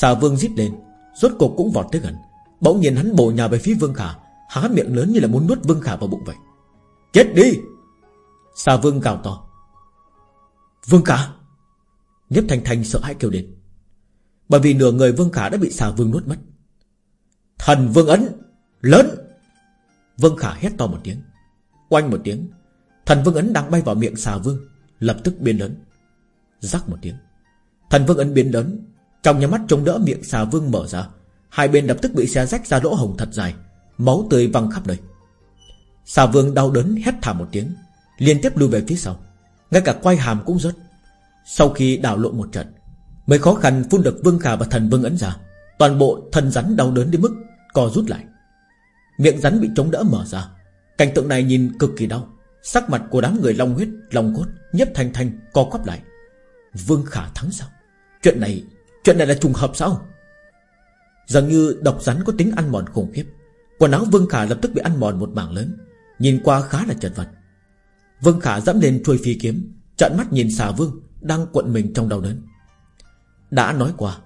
Xà vương giết lên, Rốt cuộc cũng vọt tới gần. Bỗng nhiên hắn bổ nhào về phía Vương Khả, Há miệng lớn như là muốn nuốt Vương Khả vào bụng vậy. Chết đi! Xà vương gào to. Vương Khả! Nhếp Thành Thành sợ hãi kêu đến Bởi vì nửa người Vương Khả đã bị xà vương nuốt mất. Thần Vương Ấn Lớn! Vương Khả hét to một tiếng. Oanh một tiếng Thần Vương Ấn đang bay vào miệng xà vương, Lập tức biến lớn. Rắc một tiếng. Thần Vương Ấn biến lớn, Trong nhà mắt chống đỡ miệng xà vương mở ra. Hai bên lập tức bị xe rách ra lỗ hồng thật dài, Máu tươi văng khắp nơi. Xà vương đau đớn hét thảm một tiếng, Liên tiếp lùi về phía sau. Ngay cả quay hàm cũng rớt. Sau khi đảo lộn một trận, Mới khó khăn phun được vương khả và thần vương ấn ra. Toàn bộ thân rắn đau đớn đến mức Co rút lại. Miệng rắn bị chống đỡ mở ra. Cảnh tượng này nhìn cực kỳ đau. Sắc mặt của đám người long huyết, long cốt Nhấp thanh thanh, co quắp lại. Vương khả thắng sao? Chuyện này, chuyện này là trùng hợp sao? Dường như độc rắn có tính ăn mòn khủng khiếp. Quần áo Vương Khả lập tức bị ăn mòn một mảng lớn Nhìn qua khá là chật vật. Vương Khả dẫm lên chuôi phi kiếm Trận mắt nhìn xà vương Đang cuộn mình trong đau đớn. Đã nói qua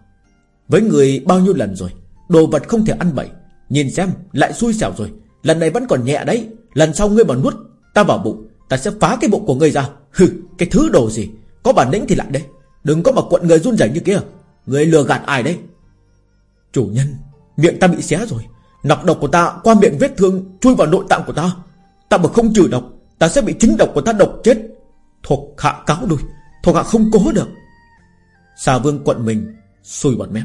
Với người bao nhiêu lần rồi Đồ vật không thể ăn bậy Nhìn xem lại xui xẻo rồi Lần này vẫn còn nhẹ đấy Lần sau ngươi mà nuốt Ta vào bụng, Ta sẽ phá cái bụng của ngươi ra. Hừ, cái thứ đồ gì? Có bản lĩnh thì lại đây. Đừng có mà quận người run rẩy như kia. Người lừa gạt ai đấy Chủ nhân, Miệng ta bị xé rồi. Nọc độc của ta qua miệng vết thương Chui vào nội tạng của ta. Ta mà không trừ độc, Ta sẽ bị chính độc của ta độc chết. Thuộc hạ cáo đuôi Thuộc hạ không cố được. Xà vương quận mình, Xui bọt mép.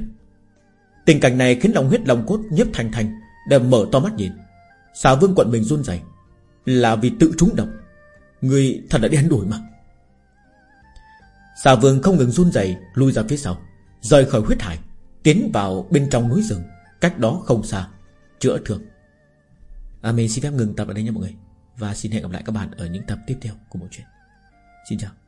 Tình cảnh này khiến lòng huyết lòng cốt nhiếp thành thành Đều mở to mắt nhìn. Xà vương quận mình run rẩy. Là vì tự trúng độc. Người thật đã đen đuổi mà. Xà vương không ngừng run rẩy Lui ra phía sau Rời khỏi huyết hải Tiến vào bên trong núi rừng Cách đó không xa Chữa thương. À, Mình xin phép ngừng tập ở đây nha mọi người Và xin hẹn gặp lại các bạn ở những tập tiếp theo của bộ truyện. Xin chào.